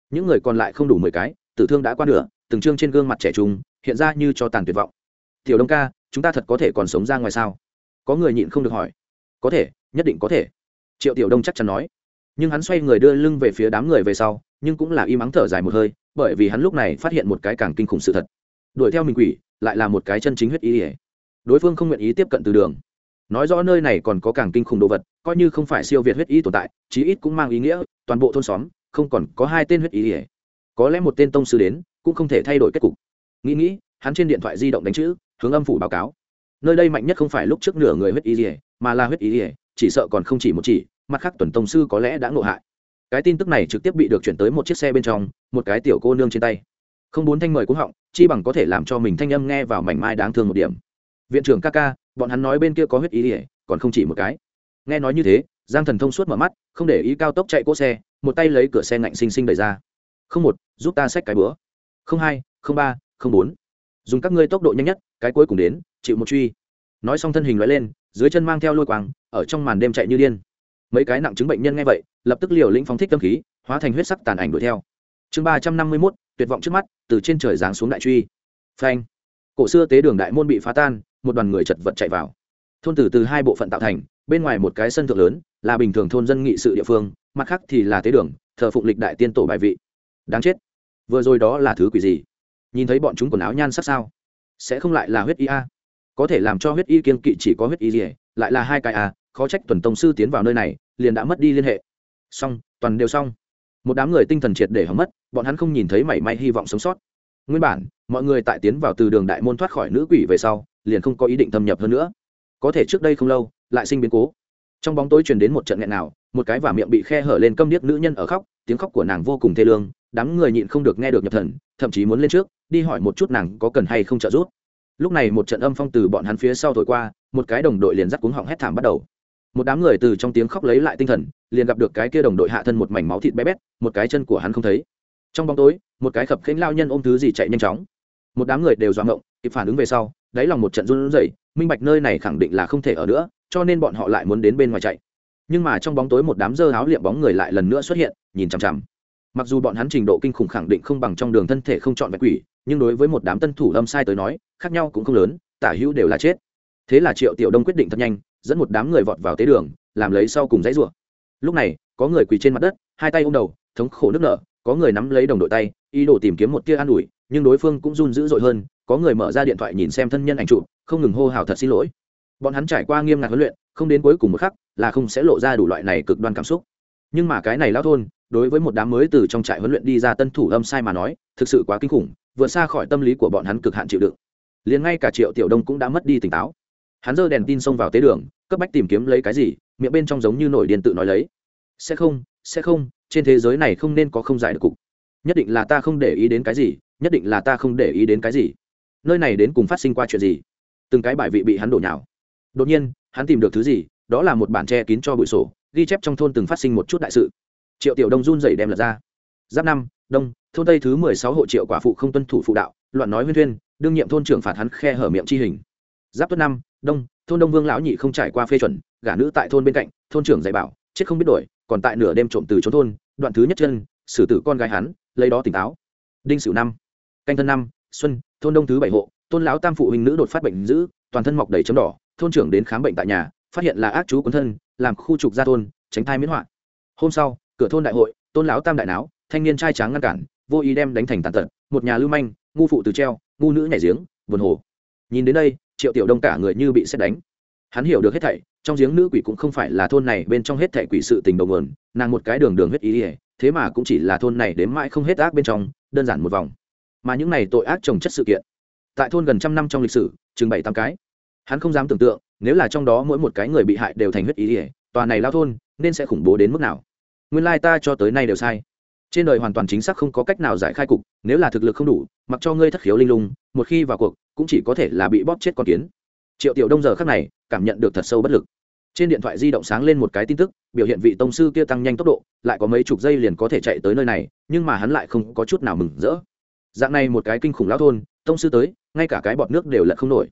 Những người còn lại không đủ mười cái, tử thương đã qua nửa, từng trương trên gương mặt trẻ trung, hiện ra như cho tàn tuyệt vọng. Tiểu đông ca, chúng ta thật có thể còn sống ra ngoài sao? Có người nhịn không được hỏi. Có thể, nhất định có thể. Triệu tiểu đông chắc chắn nói. Nhưng hắn xoay người đưa lưng về phía đám người về sau, nhưng cũng là im ắng thở dài một hơi, bởi vì hắn lúc này phát hiện một cái càng kinh khủng sự thật đuổi theo mình quỷ, lại là một cái chân chính huyết ý ỉa đối phương không nguyện ý tiếp cận từ đường. Nói rõ nơi này còn có càng kinh khủng đồ vật, coi như không phải siêu việt huyết ý tồn tại, chí ít cũng mang ý nghĩa, toàn bộ thôn xóm, không còn có hai tên huyết ý ỉa có lẽ một tên tông sư đến, cũng không thể thay đổi kết cục. Nghĩ nghĩ, hắn trên điện thoại di động đánh chữ, hướng âm phủ báo cáo. Nơi đây mạnh nhất không phải lúc trước nửa người huyết ý ỉa mà là huyết ý ỉa chỉ sợ còn không chỉ một chỉ, mặt khác tuần tông sư có lẽ đã ngộ hại. Cái tin tức này trực tiếp bị được chuyển tới một chiếc xe bên trong, một cái tiểu cô nương trên tay không bốn thanh mời cũng họng, chi bằng có thể làm cho mình thanh âm nghe vào mảnh mai đáng thương một điểm. Viện trưởng ca ca, bọn hắn nói bên kia có huyết ý ỉa còn không chỉ một cái. Nghe nói như thế, giang thần thông suốt mở mắt, không để ý cao tốc chạy cỗ xe, một tay lấy cửa xe ngạnh xinh xinh đẩy ra. Không một, giúp ta xách cái bữa không hai, không ba, không bốn. Dùng các ngươi tốc độ nhanh nhất, cái cuối cùng đến, chịu một truy. Nói xong thân hình loại lên, dưới chân mang theo lôi quang, ở trong màn đêm chạy như điên. Mấy cái nặng chứng bệnh nhân nghe vậy, lập tức liều lĩnh phóng thích tâm khí, hóa thành huyết sắc tàn ảnh đuổi theo chương ba trăm năm mươi mốt, tuyệt vọng trước mắt, từ trên trời giáng xuống đại truy. Phanh. Cổ xưa tế đường đại môn bị phá tan, một đoàn người chật vật chạy vào. Thôn tử từ hai bộ phận tạo thành, bên ngoài một cái sân thượng lớn, là bình thường thôn dân nghị sự địa phương, mặt khác thì là tế đường, thờ phụng lịch đại tiên tổ bài vị. Đáng chết. Vừa rồi đó là thứ quỷ gì? Nhìn thấy bọn chúng quần áo nhan sắc sao? Sẽ không lại là huyết y a? Có thể làm cho huyết y kiên kỵ chỉ có huyết y gì, lại là hai cái a, khó trách tuần tông sư tiến vào nơi này, liền đã mất đi liên hệ. Xong, toàn đều xong một đám người tinh thần triệt để hỏng mất, bọn hắn không nhìn thấy mảy may hy vọng sống sót. Nguyên bản, mọi người tại tiến vào từ đường đại môn thoát khỏi nữ quỷ về sau, liền không có ý định thâm nhập hơn nữa. Có thể trước đây không lâu, lại sinh biến cố. Trong bóng tối truyền đến một trận nghẹn nào, một cái và miệng bị khe hở lên câm điếc nữ nhân ở khóc, tiếng khóc của nàng vô cùng thê lương, đám người nhịn không được nghe được nhập thần, thậm chí muốn lên trước, đi hỏi một chút nàng có cần hay không trợ giúp. Lúc này một trận âm phong từ bọn hắn phía sau thổi qua, một cái đồng đội liền dắt cuống họng hét thảm bắt đầu một đám người từ trong tiếng khóc lấy lại tinh thần, liền gặp được cái kia đồng đội hạ thân một mảnh máu thịt bé bét, một cái chân của hắn không thấy. Trong bóng tối, một cái khập khênh lao nhân ôm thứ gì chạy nhanh chóng. Một đám người đều doạng ngộng, kịp phản ứng về sau, đáy lòng một trận run rẩy, minh bạch nơi này khẳng định là không thể ở nữa, cho nên bọn họ lại muốn đến bên ngoài chạy. Nhưng mà trong bóng tối một đám dơ háo liệm bóng người lại lần nữa xuất hiện, nhìn chằm chằm. Mặc dù bọn hắn trình độ kinh khủng khẳng định không bằng trong đường thân thể không chọn vẹn quỷ, nhưng đối với một đám tân thủ âm sai tới nói, khác nhau cũng không lớn, tả hữu đều là chết. Thế là triệu tiểu đông quyết định thật nhanh dẫn một đám người vọt vào tế đường, làm lấy sau cùng dãy rủa. Lúc này, có người quỳ trên mặt đất, hai tay ôm đầu, thống khổ nước nở, có người nắm lấy đồng đội tay, ý đồ tìm kiếm một tia an ủi, nhưng đối phương cũng run dữ dội hơn, có người mở ra điện thoại nhìn xem thân nhân ảnh trụ không ngừng hô hào thật xin lỗi. Bọn hắn trải qua nghiêm ngặt huấn luyện, không đến cuối cùng một khắc, là không sẽ lộ ra đủ loại này cực đoan cảm xúc. Nhưng mà cái này lao thôn, đối với một đám mới từ trong trại huấn luyện đi ra tân thủ âm sai mà nói, thực sự quá kinh khủng, vượt xa khỏi tâm lý của bọn hắn cực hạn chịu đựng. Liền ngay cả triệu tiểu đông cũng đã mất đi tỉnh táo hắn giơ đèn tin xông vào tế đường, cấp bách tìm kiếm lấy cái gì, miệng bên trong giống như nổi điện tự nói lấy. Sẽ không sẽ không, trên thế giới này không nên có không giải được cục. Nhất định là ta không để ý đến cái gì, nhất định là ta không để ý đến cái gì. Nơi này đến cùng phát sinh qua chuyện gì? Từng cái bài vị bị hắn đổ nhào. Đột nhiên, hắn tìm được thứ gì, đó là một bản che kín cho bụi sổ, ghi chép trong thôn từng phát sinh một chút đại sự. Triệu tiểu đông run dày đem lật ra. Giáp năm, đông, thôn tây thứ mười sáu hộ triệu quả phụ không tuân thủ phụ đạo, loạn nói huyên thuyên, đương nhiệm thôn trưởng phạt hắn khe hở miệng chi hình. Giáp tuất năm đông, thôn đông vương lão nhị không trải qua phê chuẩn, gả nữ tại thôn bên cạnh, thôn trưởng dạy bảo, chết không biết đổi còn tại nửa đêm trộm từ trốn thôn, đoạn thứ nhất chân, xử tử con gái hắn, lấy đó tỉnh táo. Đinh sửu năm, canh thân năm, xuân, thôn đông thứ bảy hộ tôn lão tam phụ huynh nữ đột phát bệnh dữ, toàn thân mọc đầy chấm đỏ, thôn trưởng đến khám bệnh tại nhà, phát hiện là ác chú quân thân, làm khu trục ra thôn, tránh thai miễn họa hôm sau, cửa thôn đại hội tôn lão tam đại náo, thanh niên trai tráng ngăn cản, vô ý đem đánh thành tàn tật, một nhà lưu manh, ngu phụ từ treo, ngu nữ nhảy giếng vườn hồ. Nhìn đến đây triệu tiểu đông cả người như bị xét đánh. Hắn hiểu được hết thảy, trong giếng nữ quỷ cũng không phải là thôn này bên trong hết thảy quỷ sự tình đầu nguồn, nàng một cái đường đường huyết ý ỉa thế mà cũng chỉ là thôn này đến mãi không hết ác bên trong, đơn giản một vòng. Mà những này tội ác trồng chất sự kiện, tại thôn gần trăm năm trong lịch sử, chừng bảy tám cái. Hắn không dám tưởng tượng, nếu là trong đó mỗi một cái người bị hại đều thành huyết ý ỉa tòa này lao thôn, nên sẽ khủng bố đến mức nào? Nguyên lai ta cho tới nay đều sai trên đời hoàn toàn chính xác không có cách nào giải khai cục, nếu là thực lực không đủ, mặc cho ngươi thất khiếu linh lung, một khi vào cuộc, cũng chỉ có thể là bị bóp chết con kiến. Triệu tiểu đông giờ khác này, cảm nhận được thật sâu bất lực. Trên điện thoại di động sáng lên một cái tin tức, biểu hiện vị tông sư kia tăng nhanh tốc độ, lại có mấy chục giây liền có thể chạy tới nơi này, nhưng mà hắn lại không có chút nào mừng rỡ. Dạng này một cái kinh khủng lão thôn, tông sư tới, ngay cả cái bọt nước đều lật không nổi.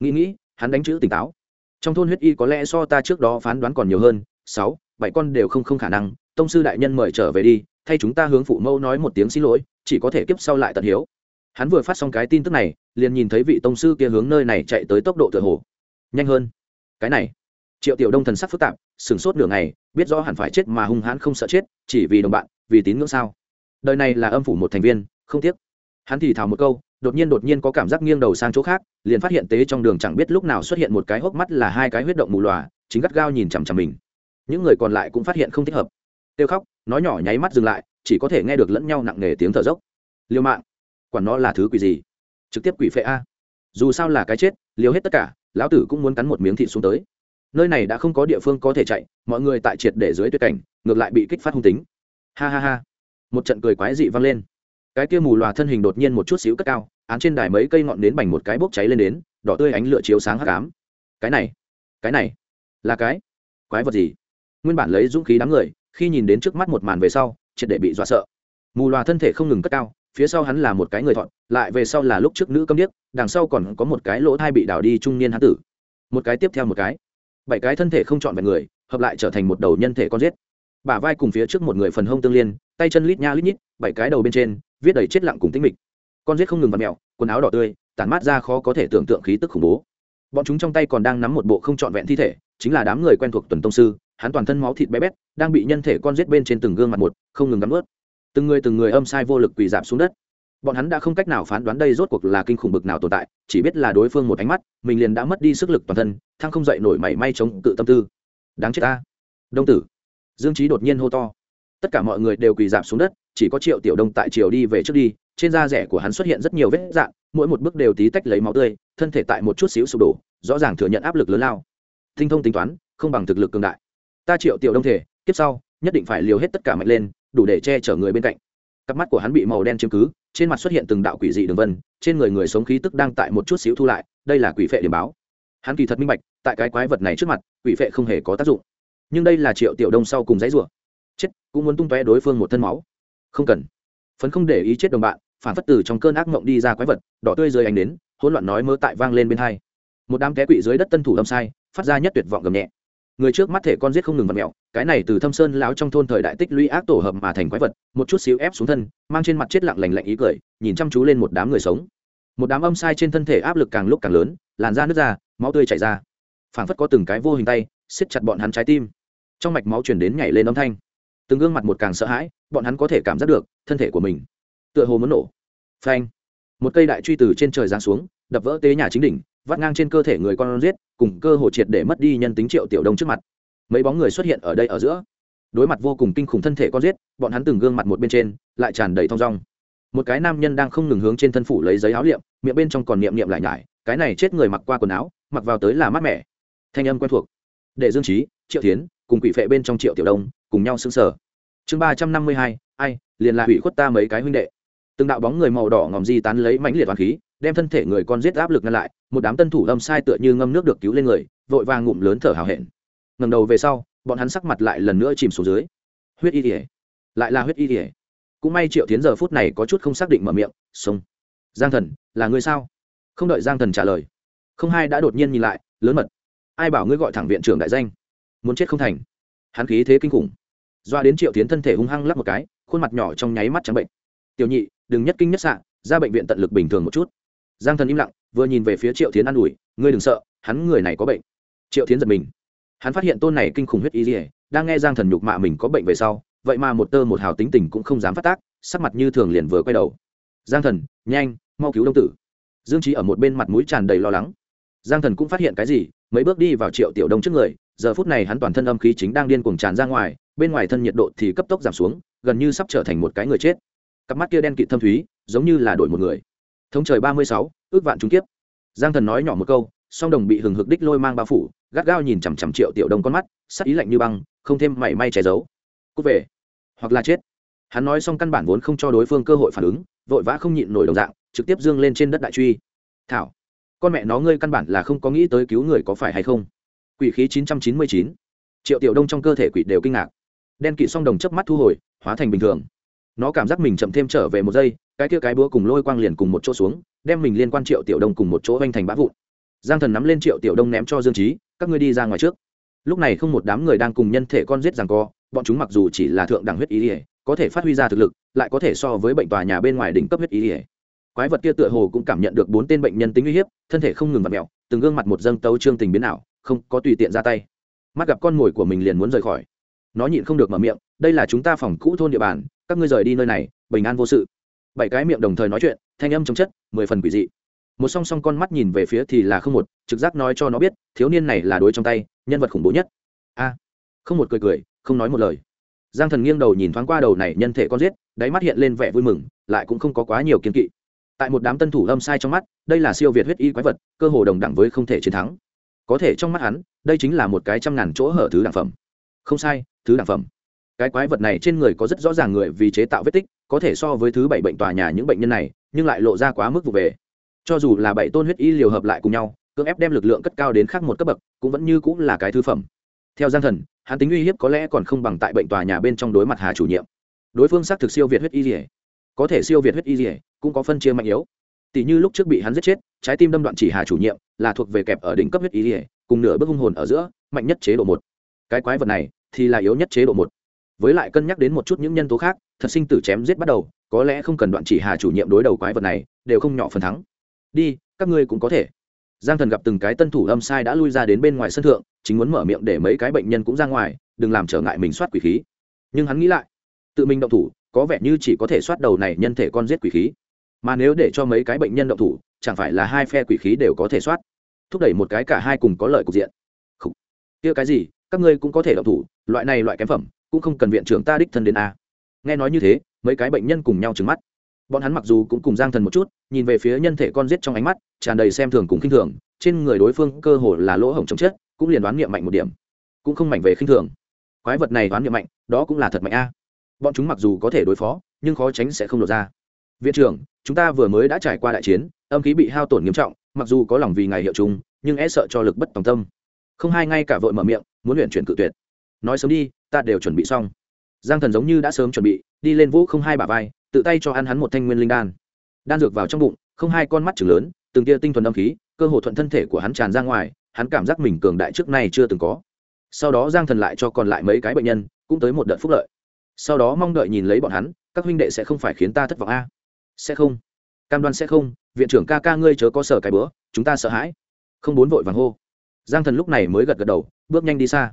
Nghĩ nghĩ, hắn đánh chữ tỉnh táo. Trong thôn huyết y có lẽ so ta trước đó phán đoán còn nhiều hơn, sáu, bảy con đều không không khả năng, tông sư đại nhân mời trở về đi thay chúng ta hướng phụ mẫu nói một tiếng xin lỗi, chỉ có thể kiếp sau lại tận hiếu. Hắn vừa phát xong cái tin tức này, liền nhìn thấy vị tông sư kia hướng nơi này chạy tới tốc độ tựa hồ. Nhanh hơn. Cái này. Triệu tiểu đông thần sắc phức tạp, sửng sốt nửa ngày, biết rõ hẳn phải chết mà hung hãn không sợ chết, chỉ vì đồng bạn, vì tín ngưỡng sao. Đời này là âm phủ một thành viên, không tiếc. Hắn thì thào một câu, đột nhiên đột nhiên có cảm giác nghiêng đầu sang chỗ khác, liền phát hiện tế trong đường chẳng biết lúc nào xuất hiện một cái hốc mắt là hai cái huyết động mù lòa, chính gắt gao nhìn chằm chằm mình. Những người còn lại cũng phát hiện không thích hợp. Tiêu khóc nói nhỏ nháy mắt dừng lại, chỉ có thể nghe được lẫn nhau nặng nề tiếng thở dốc. Liêu mạng, quản nó là thứ quỷ gì? Trực tiếp quỷ phệ a. Dù sao là cái chết liều hết tất cả, lão tử cũng muốn cắn một miếng thịt xuống tới. Nơi này đã không có địa phương có thể chạy, mọi người tại triệt để dưới tuyệt cảnh, ngược lại bị kích phát hung tính. Ha ha ha. Một trận cười quái dị vang lên. Cái kia mù loà thân hình đột nhiên một chút xíu cất cao, án trên đài mấy cây ngọn nến bành một cái bốc cháy lên đến, đỏ tươi ánh lửa chiếu sáng hắc ám. Cái này cái này, là cái quái vật gì? Nguyên bản lấy dũng khí đám người khi nhìn đến trước mắt một màn về sau, triệt để bị dọa sợ. Mù loà thân thể không ngừng cất cao, phía sau hắn là một cái người thọn, lại về sau là lúc trước nữ câm điếc, đằng sau còn có một cái lỗ thai bị đảo đi trung niên hán tử. Một cái tiếp theo một cái. Bảy cái thân thể không chọn vẹn người, hợp lại trở thành một đầu nhân thể con giết. Bả vai cùng phía trước một người phần hông tương liên, tay chân lít nha lít nhít, bảy cái đầu bên trên, viết đầy chết lặng cùng tính mịch. Con giết không ngừng vặt mẹo quần áo đỏ tươi, tản mát ra khó có thể tưởng tượng khí tức khủng bố. Bọn chúng trong tay còn đang nắm một bộ không trọn vẹn thi thể, chính là đám người quen thuộc tuần tông sư hắn toàn thân máu thịt bé bét, đang bị nhân thể con giết bên trên từng gương mặt một, không ngừng gắn ướt từng người từng người âm sai vô lực quỳ dạp xuống đất. Bọn hắn đã không cách nào phán đoán đây rốt cuộc là kinh khủng bực nào tồn tại, chỉ biết là đối phương một ánh mắt, mình liền đã mất đi sức lực toàn thân, thăng không dậy nổi mảy may chống cự tâm tư. Đáng chết ta. Đông tử. Dương trí đột nhiên hô to. Tất cả mọi người đều quỳ dạp xuống đất, chỉ có triệu tiểu đông tại triều đi về trước đi, trên da rẻ của hắn xuất hiện rất nhiều vết dạn mỗi một bước đều tí tách lấy máu tươi, thân thể tại một chút xíu sụp đổ, rõ ràng thừa nhận áp lực lớn lao. Tinh thông tính toán, không bằng thực lực cường đại ta triệu tiểu đông thể, kiếp sau, nhất định phải liều hết tất cả mạnh lên, đủ để che chở người bên cạnh. Cặp mắt của hắn bị màu đen chiếm cứ, trên mặt xuất hiện từng đạo quỷ dị đường vân, trên người người sống khí tức đang tại một chút xíu thu lại, đây là quỷ phệ điểm báo. Hắn kỳ thật minh bạch, tại cái quái vật này trước mặt, quỷ phệ không hề có tác dụng. Nhưng đây là triệu tiểu đông sau cùng giấy rủa. Chết, cũng muốn tung tóe đối phương một thân máu. Không cần. Phấn không để ý chết đồng bạn, phản phất từ trong cơn ác mộng đi ra quái vật, đỏ tươi rơi ánh đến hỗn loạn nói mơ tại vang lên bên hai. Một đám té quỷ dưới đất tân thủ lâm sai, phát ra nhất tuyệt vọng gầm nhẹ người trước mắt thể con giết không ngừng vật mẹo, cái này từ thâm sơn lão trong thôn thời đại tích lũy ác tổ hợp mà thành quái vật, một chút xíu ép xuống thân, mang trên mặt chết lặng lành lạnh ý cười, nhìn chăm chú lên một đám người sống. Một đám âm sai trên thân thể áp lực càng lúc càng lớn, làn da nước ra, máu tươi chảy ra. Phảng phất có từng cái vô hình tay, siết chặt bọn hắn trái tim. Trong mạch máu chuyển đến nhảy lên âm thanh. Từng gương mặt một càng sợ hãi, bọn hắn có thể cảm giác được thân thể của mình tựa hồ muốn nổ. Phanh. Một cây đại truy từ trên trời giáng xuống, đập vỡ tế nhà chính đỉnh vắt ngang trên cơ thể người con giết, cùng cơ hồ triệt để mất đi nhân tính triệu tiểu đông trước mặt. Mấy bóng người xuất hiện ở đây ở giữa. Đối mặt vô cùng kinh khủng thân thể con giết, bọn hắn từng gương mặt một bên trên, lại tràn đầy thong dong. Một cái nam nhân đang không ngừng hướng trên thân phủ lấy giấy áo liệm, miệng bên trong còn niệm niệm lại nhải, cái này chết người mặc qua quần áo, mặc vào tới là mát mẻ. Thanh âm quen thuộc. Để dương trí triệu tiến cùng quỷ phệ bên trong triệu tiểu đông, cùng nhau xứng sở chương ba trăm năm mươi hai, ai, liền là hủy khuất ta mấy cái huynh đệ từng đạo bóng người màu đỏ ngòm di tán lấy mãnh liệt toàn khí, đem thân thể người con giết áp lực ngăn lại, một đám tân thủ lâm sai tựa như ngâm nước được cứu lên người, vội vàng ngụm lớn thở hào hẹn. Ngầm đầu về sau, bọn hắn sắc mặt lại lần nữa chìm xuống dưới. Huyết y tỉa lại là huyết y tỉa cũng may triệu tiến giờ phút này có chút không xác định mở miệng sống giang thần, là ngươi sao? Không đợi giang thần trả lời, không hai đã đột nhiên nhìn lại, lớn mật, ai bảo ngươi gọi thẳng viện trưởng đại danh? Muốn chết không thành. Hắn khí thế kinh khủng, doa đến triệu tiến thân thể hung hăng lắp một cái, khuôn mặt nhỏ trong nháy mắt trắng bệnh tiểu nhị, đừng nhất kinh nhất sạn ra bệnh viện tận lực bình thường một chút. Giang thần im lặng, vừa nhìn về phía triệu tiến an ủi, ngươi đừng sợ, hắn người này có bệnh. Triệu tiến giật mình. Hắn phát hiện tôn này kinh khủng huyết y dỉa đang nghe giang thần nhục mạ mình có bệnh về sau, vậy mà một tơ một hào tính tình cũng không dám phát tác, sắc mặt như thường liền vừa quay đầu. Giang thần, nhanh, mau cứu đông tử. Dương trí ở một bên mặt mũi tràn đầy lo lắng. Giang thần cũng phát hiện cái gì, mấy bước đi vào triệu tiểu đông trước người, giờ phút này hắn toàn thân âm khí chính đang điên cuồng tràn ra ngoài, bên ngoài thân nhiệt độ thì cấp tốc giảm xuống, gần như sắp trở thành một cái người chết cặp mắt kia đen kịt thâm thúy, giống như là đổi một người. Thống trời ba mươi sáu, ước vạn trung kiếp. Giang thần nói nhỏ một câu, song đồng bị hừng hực đích lôi mang bao phủ, gắt gao nhìn chằm chằm triệu tiểu đông con mắt, sắc ý lạnh như băng, không thêm mảy may che giấu. Cút về. Hoặc là chết. Hắn nói xong căn bản vốn không cho đối phương cơ hội phản ứng, vội vã không nhịn nổi đồng dạng, trực tiếp dương lên trên đất đại truy. Thảo, con mẹ nó ngươi căn bản là không có nghĩ tới cứu người có phải hay không? Quỷ khí chín trăm chín mươi chín. Triệu tiểu đông trong cơ thể quỷ đều kinh ngạc. Đen kỵ song đồng chớp mắt thu hồi, hóa thành bình thường nó cảm giác mình chậm thêm trở về một giây, cái kia cái búa cùng lôi quang liền cùng một chỗ xuống, đem mình liên quan triệu tiểu đông cùng một chỗ oanh thành bã vụn. Giang thần nắm lên triệu tiểu đông ném cho dương trí các ngươi đi ra ngoài trước. Lúc này không một đám người đang cùng nhân thể con giết rằng co, bọn chúng mặc dù chỉ là thượng đẳng huyết ý ỉa có thể phát huy ra thực lực, lại có thể so với bệnh tòa nhà bên ngoài đỉnh cấp huyết ý ỉa quái vật kia tựa hồ cũng cảm nhận được bốn tên bệnh nhân tính uy hiếp, thân thể không ngừng vặt mẹo từng gương mặt một dâng tấu trương tình biến ảo, không có tùy tiện ra tay. Mắt gặp con mồi của mình liền muốn rời khỏi. Nó nhịn không được mở miệng, đây là chúng ta phòng cũ thôn địa bàn các ngươi rời đi nơi này, bình an vô sự. Bảy cái miệng đồng thời nói chuyện, thanh âm chống chất, mười phần quỷ dị. Một song song con mắt nhìn về phía thì là không một, trực giác nói cho nó biết, thiếu niên này là đối trong tay, nhân vật khủng bố nhất. A. Không một cười cười, không nói một lời. Giang thần nghiêng đầu nhìn thoáng qua đầu này nhân thể con giết, đáy mắt hiện lên vẻ vui mừng, lại cũng không có quá nhiều kiên kỵ. Tại một đám tân thủ lâm sai trong mắt, đây là siêu việt huyết y quái vật, cơ hồ đồng đẳng với không thể chiến thắng. Có thể trong mắt hắn, đây chính là một cái trăm ngàn chỗ hở thứ đẳng phẩm. Không sai, thứ đẳng phẩm cái quái vật này trên người có rất rõ ràng người vì chế tạo vết tích, có thể so với thứ bảy bệnh tòa nhà những bệnh nhân này, nhưng lại lộ ra quá mức vụ về. Cho dù là bảy tôn huyết y liều hợp lại cùng nhau, cưỡng ép đem lực lượng cất cao đến khác một cấp bậc, cũng vẫn như cũng là cái thứ phẩm. Theo giang thần, hắn tính uy hiếp có lẽ còn không bằng tại bệnh tòa nhà bên trong đối mặt hà chủ nhiệm. Đối phương xác thực siêu việt huyết y dỉa có thể siêu việt huyết y dỉa cũng có phân chia mạnh yếu. Tỷ như lúc trước bị hắn giết chết, trái tim đâm đoạn chỉ hà chủ nhiệm, là thuộc về kẹp ở đỉnh cấp huyết y dỉa cùng nửa bước hung hồn ở giữa, mạnh nhất chế độ một. Cái quái vật này thì là yếu nhất chế độ một với lại cân nhắc đến một chút những nhân tố khác, thật sinh tử chém giết bắt đầu, có lẽ không cần đoạn chỉ hà chủ nhiệm đối đầu quái vật này, đều không nhỏ phần thắng. Đi, các ngươi cũng có thể. Giang thần gặp từng cái tân thủ âm sai đã lui ra đến bên ngoài sân thượng, chính muốn mở miệng để mấy cái bệnh nhân cũng ra ngoài, đừng làm trở ngại mình soát quỷ khí. Nhưng hắn nghĩ lại, tự mình động thủ, có vẻ như chỉ có thể soát đầu này nhân thể con giết quỷ khí. Mà nếu để cho mấy cái bệnh nhân động thủ, chẳng phải là hai phe quỷ khí đều có thể soát. Thúc đẩy một cái cả hai cùng có lợi cục diện. Kia cái gì? Các ngươi cũng có thể động thủ, loại này loại kém phẩm cũng không cần viện trưởng ta đích thân đến a. Nghe nói như thế, mấy cái bệnh nhân cùng nhau trừng mắt. Bọn hắn mặc dù cũng cùng giang thần một chút, nhìn về phía nhân thể con giết trong ánh mắt, tràn đầy xem thường cùng khinh thường, trên người đối phương cơ hồ là lỗ hổng chống chết, cũng liền đoán nghiệm mạnh một điểm. Cũng không mạnh về khinh thường. Quái vật này đoán nghiệm mạnh, đó cũng là thật mạnh a. Bọn chúng mặc dù có thể đối phó, nhưng khó tránh sẽ không lột ra. Viện trưởng, chúng ta vừa mới đã trải qua đại chiến, âm khí bị hao tổn nghiêm trọng, mặc dù có lòng vì ngày hiệu chung, nhưng e sợ cho lực bất tòng tâm. Không hai ngay cả vội mở miệng, muốn luyện chuyển cự tuyệt. Nói sớm đi ta đều chuẩn bị xong. Giang thần giống như đã sớm chuẩn bị, đi lên vũ không hai bả vai, tự tay cho ăn hắn một thanh nguyên linh đan. Đan dược vào trong bụng, không hai con mắt chừng lớn, từng tia tinh thuần âm khí, cơ hồ thuận thân thể của hắn tràn ra ngoài, hắn cảm giác mình cường đại trước nay chưa từng có. Sau đó giang thần lại cho còn lại mấy cái bệnh nhân, cũng tới một đợt phúc lợi. Sau đó mong đợi nhìn lấy bọn hắn, các huynh đệ sẽ không phải khiến ta thất vọng a. Sẽ không. Cam đoan sẽ không, viện trưởng ca ca ngươi chớ có sở cái bữa, chúng ta sợ hãi. Không bốn vội vàng hô. Giang thần lúc này mới gật gật đầu, bước nhanh đi xa.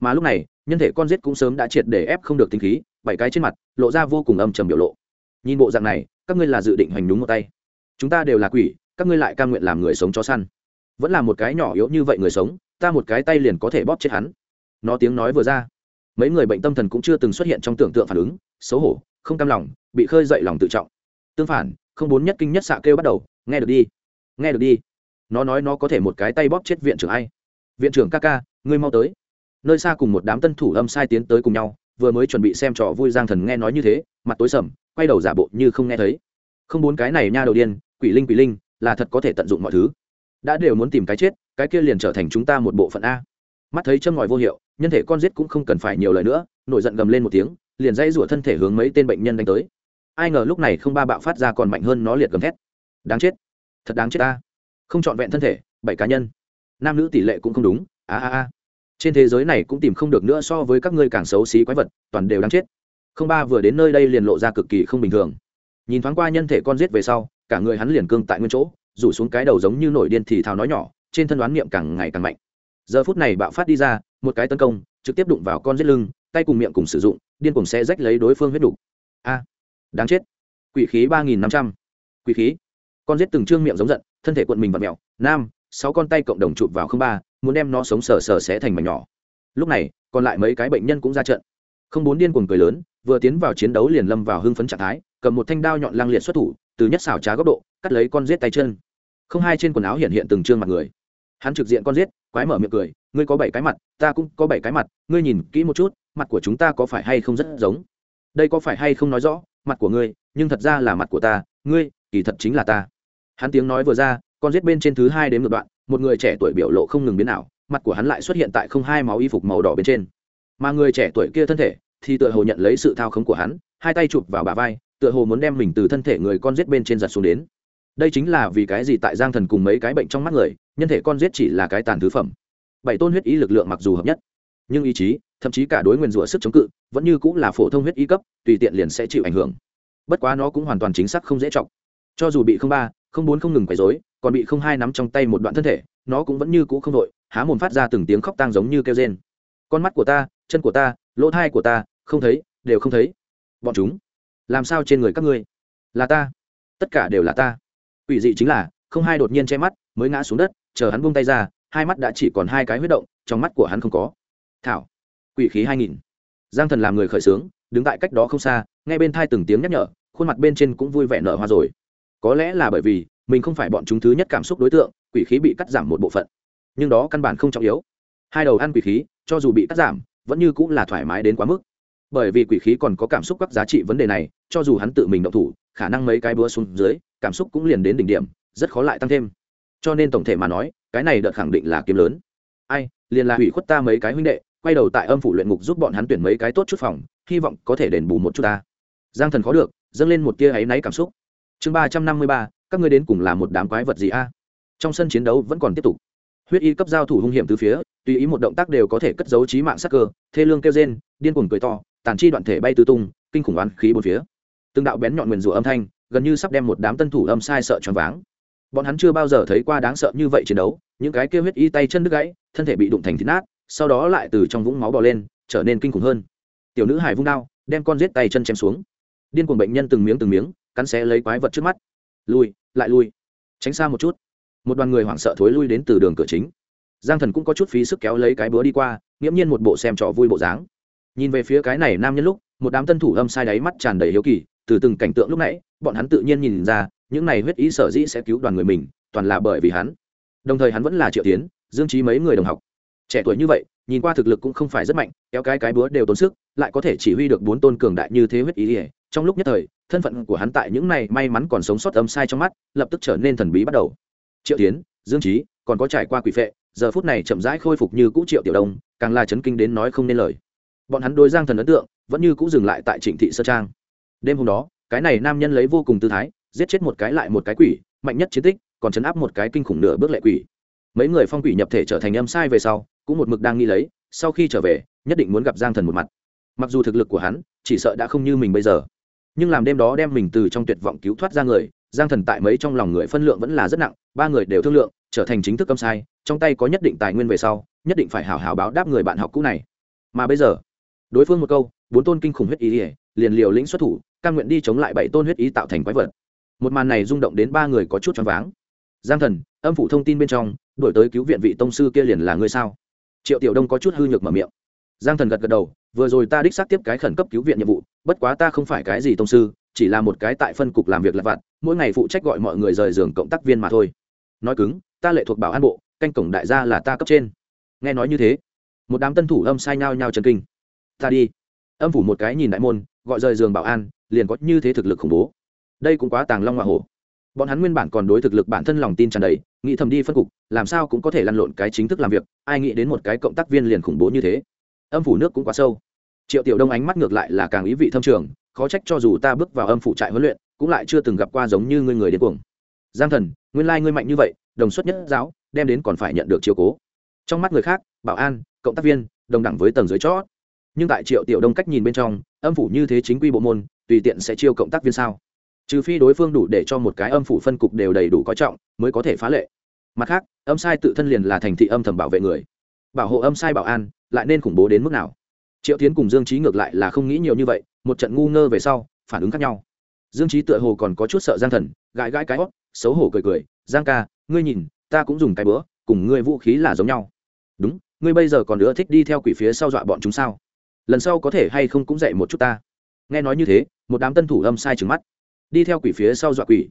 Mà lúc này nhân thể con giết cũng sớm đã triệt để ép không được tinh khí, bảy cái trên mặt, lộ ra vô cùng âm trầm biểu lộ. Nhìn bộ dạng này, các ngươi là dự định hoành đúng một tay. Chúng ta đều là quỷ, các ngươi lại cam nguyện làm người sống cho săn. Vẫn là một cái nhỏ yếu như vậy người sống, ta một cái tay liền có thể bóp chết hắn. Nó tiếng nói vừa ra, mấy người bệnh tâm thần cũng chưa từng xuất hiện trong tưởng tượng phản ứng, xấu hổ, không cam lòng, bị khơi dậy lòng tự trọng. Tương phản, không bốn nhất kinh nhất xạ kêu bắt đầu, nghe được đi, nghe được đi. Nó nói nó có thể một cái tay bóp chết viện trưởng ai. Viện trưởng ca ca, ngươi mau tới nơi xa cùng một đám tân thủ âm sai tiến tới cùng nhau, vừa mới chuẩn bị xem trò vui giang thần nghe nói như thế, mặt tối sầm, quay đầu giả bộ như không nghe thấy. Không bốn cái này nha đầu điên, quỷ linh quỷ linh, là thật có thể tận dụng mọi thứ. Đã đều muốn tìm cái chết, cái kia liền trở thành chúng ta một bộ phận a. Mắt thấy châm ngòi vô hiệu, nhân thể con giết cũng không cần phải nhiều lời nữa, nổi giận gầm lên một tiếng, liền dây rủa thân thể hướng mấy tên bệnh nhân đánh tới. Ai ngờ lúc này không ba bạo phát ra còn mạnh hơn nó liệt gầm thét. Đáng chết, thật đáng chết ta không trọn vẹn thân thể, bảy cá nhân. Nam nữ tỷ lệ cũng không đúng, a a a trên thế giới này cũng tìm không được nữa so với các ngươi càng xấu xí quái vật, toàn đều đáng chết. Không ba vừa đến nơi đây liền lộ ra cực kỳ không bình thường. Nhìn thoáng qua nhân thể con giết về sau, cả người hắn liền cương tại nguyên chỗ, rủ xuống cái đầu giống như nổi điên thì thào nói nhỏ, trên thân đoán niệm càng ngày càng mạnh. Giờ phút này bạo phát đi ra, một cái tấn công, trực tiếp đụng vào con giết lưng, tay cùng miệng cùng sử dụng, điên cùng xe rách lấy đối phương huyết đục a, đáng chết. Quỷ khí ba nghìn năm trăm. Quỷ khí. Con giết từng trương miệng giống giận, thân thể quận mình và mẹo. Nam, sáu con tay cộng đồng chụp vào không ba muốn đem nó sống sờ sờ sẽ thành mảnh nhỏ. Lúc này, còn lại mấy cái bệnh nhân cũng ra trận. Không bốn điên cuồng cười lớn, vừa tiến vào chiến đấu liền lâm vào hưng phấn trạng thái, cầm một thanh đao nhọn lang liệt xuất thủ, từ nhất xảo trá góc độ, cắt lấy con giết tay chân. Không hai trên quần áo hiện hiện từng trương mặt người. Hắn trực diện con giết, quái mở miệng cười, ngươi có bảy cái mặt, ta cũng có bảy cái mặt, ngươi nhìn kỹ một chút, mặt của chúng ta có phải hay không rất giống? Đây có phải hay không nói rõ, mặt của ngươi, nhưng thật ra là mặt của ta, ngươi, kỳ thật chính là ta. Hắn tiếng nói vừa ra con giết bên trên thứ hai đến ngược đoạn, một người trẻ tuổi biểu lộ không ngừng biến ảo, mặt của hắn lại xuất hiện tại không hai máu y phục màu đỏ bên trên. Mà người trẻ tuổi kia thân thể thì tựa hồ nhận lấy sự thao khống của hắn, hai tay chụp vào bà vai, tựa hồ muốn đem mình từ thân thể người con giết bên trên giật xuống đến. Đây chính là vì cái gì tại giang thần cùng mấy cái bệnh trong mắt người, nhân thể con giết chỉ là cái tàn thứ phẩm. Bảy tôn huyết ý lực lượng mặc dù hợp nhất, nhưng ý chí, thậm chí cả đối nguyên rủa sức chống cự, vẫn như cũng là phổ thông huyết ý cấp, tùy tiện liền sẽ chịu ảnh hưởng. Bất quá nó cũng hoàn toàn chính xác không dễ trọng cho dù bị không ba, không bốn không ngừng quấy dối còn bị không hai nắm trong tay một đoạn thân thể, nó cũng vẫn như cũ không đội, há mồm phát ra từng tiếng khóc tang giống như kêu rên. Con mắt của ta, chân của ta, lỗ thai của ta, không thấy, đều không thấy. Bọn chúng, làm sao trên người các ngươi? Là ta. Tất cả đều là ta. Ủy dị chính là, không hai đột nhiên che mắt, mới ngã xuống đất, chờ hắn buông tay ra, hai mắt đã chỉ còn hai cái huyết động, trong mắt của hắn không có. Thảo, quỷ khí hai nghìn. Giang thần làm người khởi xướng đứng tại cách đó không xa, nghe bên thai từng tiếng nhắc nhở, khuôn mặt bên trên cũng vui vẻ nở hoa rồi. Có lẽ là bởi vì mình không phải bọn chúng thứ nhất cảm xúc đối tượng, quỷ khí bị cắt giảm một bộ phận. Nhưng đó căn bản không trọng yếu. Hai đầu ăn quỷ khí, cho dù bị cắt giảm, vẫn như cũng là thoải mái đến quá mức. Bởi vì quỷ khí còn có cảm xúc các giá trị vấn đề này, cho dù hắn tự mình động thủ, khả năng mấy cái búa xuống dưới, cảm xúc cũng liền đến đỉnh điểm, rất khó lại tăng thêm. Cho nên tổng thể mà nói, cái này đợt khẳng định là kiếm lớn. Ai, liền là hủy khuất ta mấy cái huynh đệ, quay đầu tại âm phủ luyện ngục giúp bọn hắn tuyển mấy cái tốt chút phòng, hy vọng có thể đền bù một chút ta. Giang thần khó được, dâng lên một tia áy náy cảm xúc. Chương ba trăm năm mươi ba các ngươi đến cùng là một đám quái vật gì a? Trong sân chiến đấu vẫn còn tiếp tục. Huyết y cấp giao thủ hung hiểm từ phía, tùy ý một động tác đều có thể cất giấu trí mạng sắc cơ, thê lương kêu rên, điên cuồng cười to, tàn chi đoạn thể bay tứ tung, kinh khủng oán khí bốn phía. Từng đạo bén nhọn nguyền rủa âm thanh, gần như sắp đem một đám tân thủ âm sai sợ choáng váng. Bọn hắn chưa bao giờ thấy qua đáng sợ như vậy chiến đấu, những cái kêu huyết y tay chân đứt gãy, thân thể bị đụng thành thịt nát, sau đó lại từ trong vũng máu bò lên, trở nên kinh khủng hơn. Tiểu nữ hải vung đao, đem con giết tay chân chém xuống. Điên cuồng bệnh nhân từng miếng từng miếng, cắn xé lấy quái vật trước mắt lui, lại lui. Tránh xa một chút. Một đoàn người hoảng sợ thối lui đến từ đường cửa chính. Giang thần cũng có chút phí sức kéo lấy cái búa đi qua, nghiễm nhiên một bộ xem trò vui bộ dáng. Nhìn về phía cái này nam nhân lúc, một đám tân thủ âm sai đáy mắt tràn đầy hiếu kỳ, từ từng cảnh tượng lúc nãy, bọn hắn tự nhiên nhìn ra, những này huyết ý sở dĩ sẽ cứu đoàn người mình, toàn là bởi vì hắn. Đồng thời hắn vẫn là triệu tiến, dương trí mấy người đồng học. Trẻ tuổi như vậy, nhìn qua thực lực cũng không phải rất mạnh, kéo cái cái búa đều tốn sức, lại có thể chỉ huy được bốn tôn cường đại như thế huyết ý ỉa trong lúc nhất thời thân phận của hắn tại những này may mắn còn sống sót âm sai trong mắt, lập tức trở nên thần bí bắt đầu. Triệu tiến dương trí còn có trải qua quỷ phệ, giờ phút này chậm rãi khôi phục như cũ triệu tiểu đông, càng là chấn kinh đến nói không nên lời. Bọn hắn đối giang thần ấn tượng, vẫn như cũ dừng lại tại trịnh thị sơ trang. Đêm hôm đó, cái này nam nhân lấy vô cùng tư thái, giết chết một cái lại một cái quỷ, mạnh nhất chiến tích, còn chấn áp một cái kinh khủng nửa bước lệ quỷ. Mấy người phong quỷ nhập thể trở thành âm sai về sau, cũng một mực đang nghĩ lấy, sau khi trở về, nhất định muốn gặp giang thần một mặt. Mặc dù thực lực của hắn, chỉ sợ đã không như mình bây giờ nhưng làm đêm đó đem mình từ trong tuyệt vọng cứu thoát ra người, giang thần tại mấy trong lòng người phân lượng vẫn là rất nặng, ba người đều thương lượng, trở thành chính thức âm sai, trong tay có nhất định tài nguyên về sau, nhất định phải hào hào báo đáp người bạn học cũ này. Mà bây giờ, đối phương một câu, bốn tôn kinh khủng huyết ý ỉa liền liều lĩnh xuất thủ căn nguyện đi chống lại bảy tôn huyết ý tạo thành quái vật. Một màn này rung động đến ba người có chút choáng váng. Giang thần, âm phủ thông tin bên trong đổi tới cứu viện vị tông sư kia liền là ngươi sao? Triệu tiểu đông có chút hư nhược mở miệng. Giang thần gật gật đầu vừa rồi ta đích xác tiếp cái khẩn cấp cứu viện nhiệm vụ, bất quá ta không phải cái gì tông sư, chỉ là một cái tại phân cục làm việc lặt vặt, mỗi ngày phụ trách gọi mọi người rời giường cộng tác viên mà thôi. Nói cứng, ta lệ thuộc bảo an bộ, canh cổng đại gia là ta cấp trên. Nghe nói như thế, một đám tân thủ âm sai nhau nhau chân kinh. Ta đi. Âm phủ một cái nhìn đại môn, gọi rời giường bảo an, liền có như thế thực lực khủng bố. Đây cũng quá tàng long hoa hổ. Bọn hắn nguyên bản còn đối thực lực bản thân lòng tin tràn đầy, nghĩ thầm đi phân cục, làm sao cũng có thể lăn lộn cái chính thức làm việc, ai nghĩ đến một cái cộng tác viên liền khủng bố như thế âm phủ nước cũng quá sâu. Triệu tiểu đông ánh mắt ngược lại là càng ý vị thâm trường, khó trách cho dù ta bước vào âm phủ trại huấn luyện, cũng lại chưa từng gặp qua giống như ngươi người đến cuồng. Giang thần, nguyên lai ngươi mạnh như vậy, đồng xuất nhất giáo, đem đến còn phải nhận được chiều cố. Trong mắt người khác, bảo an, cộng tác viên, đồng đẳng với tầng dưới chót. Nhưng tại triệu tiểu đông cách nhìn bên trong, âm phủ như thế chính quy bộ môn, tùy tiện sẽ chiêu cộng tác viên sao? Trừ phi đối phương đủ để cho một cái âm phủ phân cục đều đầy đủ coi trọng, mới có thể phá lệ. Mặt khác, âm sai tự thân liền là thành thị âm thầm bảo vệ người. Bảo hộ âm sai bảo an lại nên khủng bố đến mức nào? Triệu tiến cùng dương trí ngược lại là không nghĩ nhiều như vậy, một trận ngu ngơ về sau, phản ứng khác nhau. Dương trí tựa hồ còn có chút sợ giang thần, gãi gãi cái hót, xấu hổ cười cười, giang ca, ngươi nhìn, ta cũng dùng cái bữa, cùng ngươi vũ khí là giống nhau. Đúng, ngươi bây giờ còn nữa thích đi theo quỷ phía sau dọa bọn chúng sao? Lần sau có thể hay không cũng dạy một chút ta? Nghe nói như thế, một đám tân thủ âm sai trừng mắt. Đi theo quỷ phía sau dọa quỷ?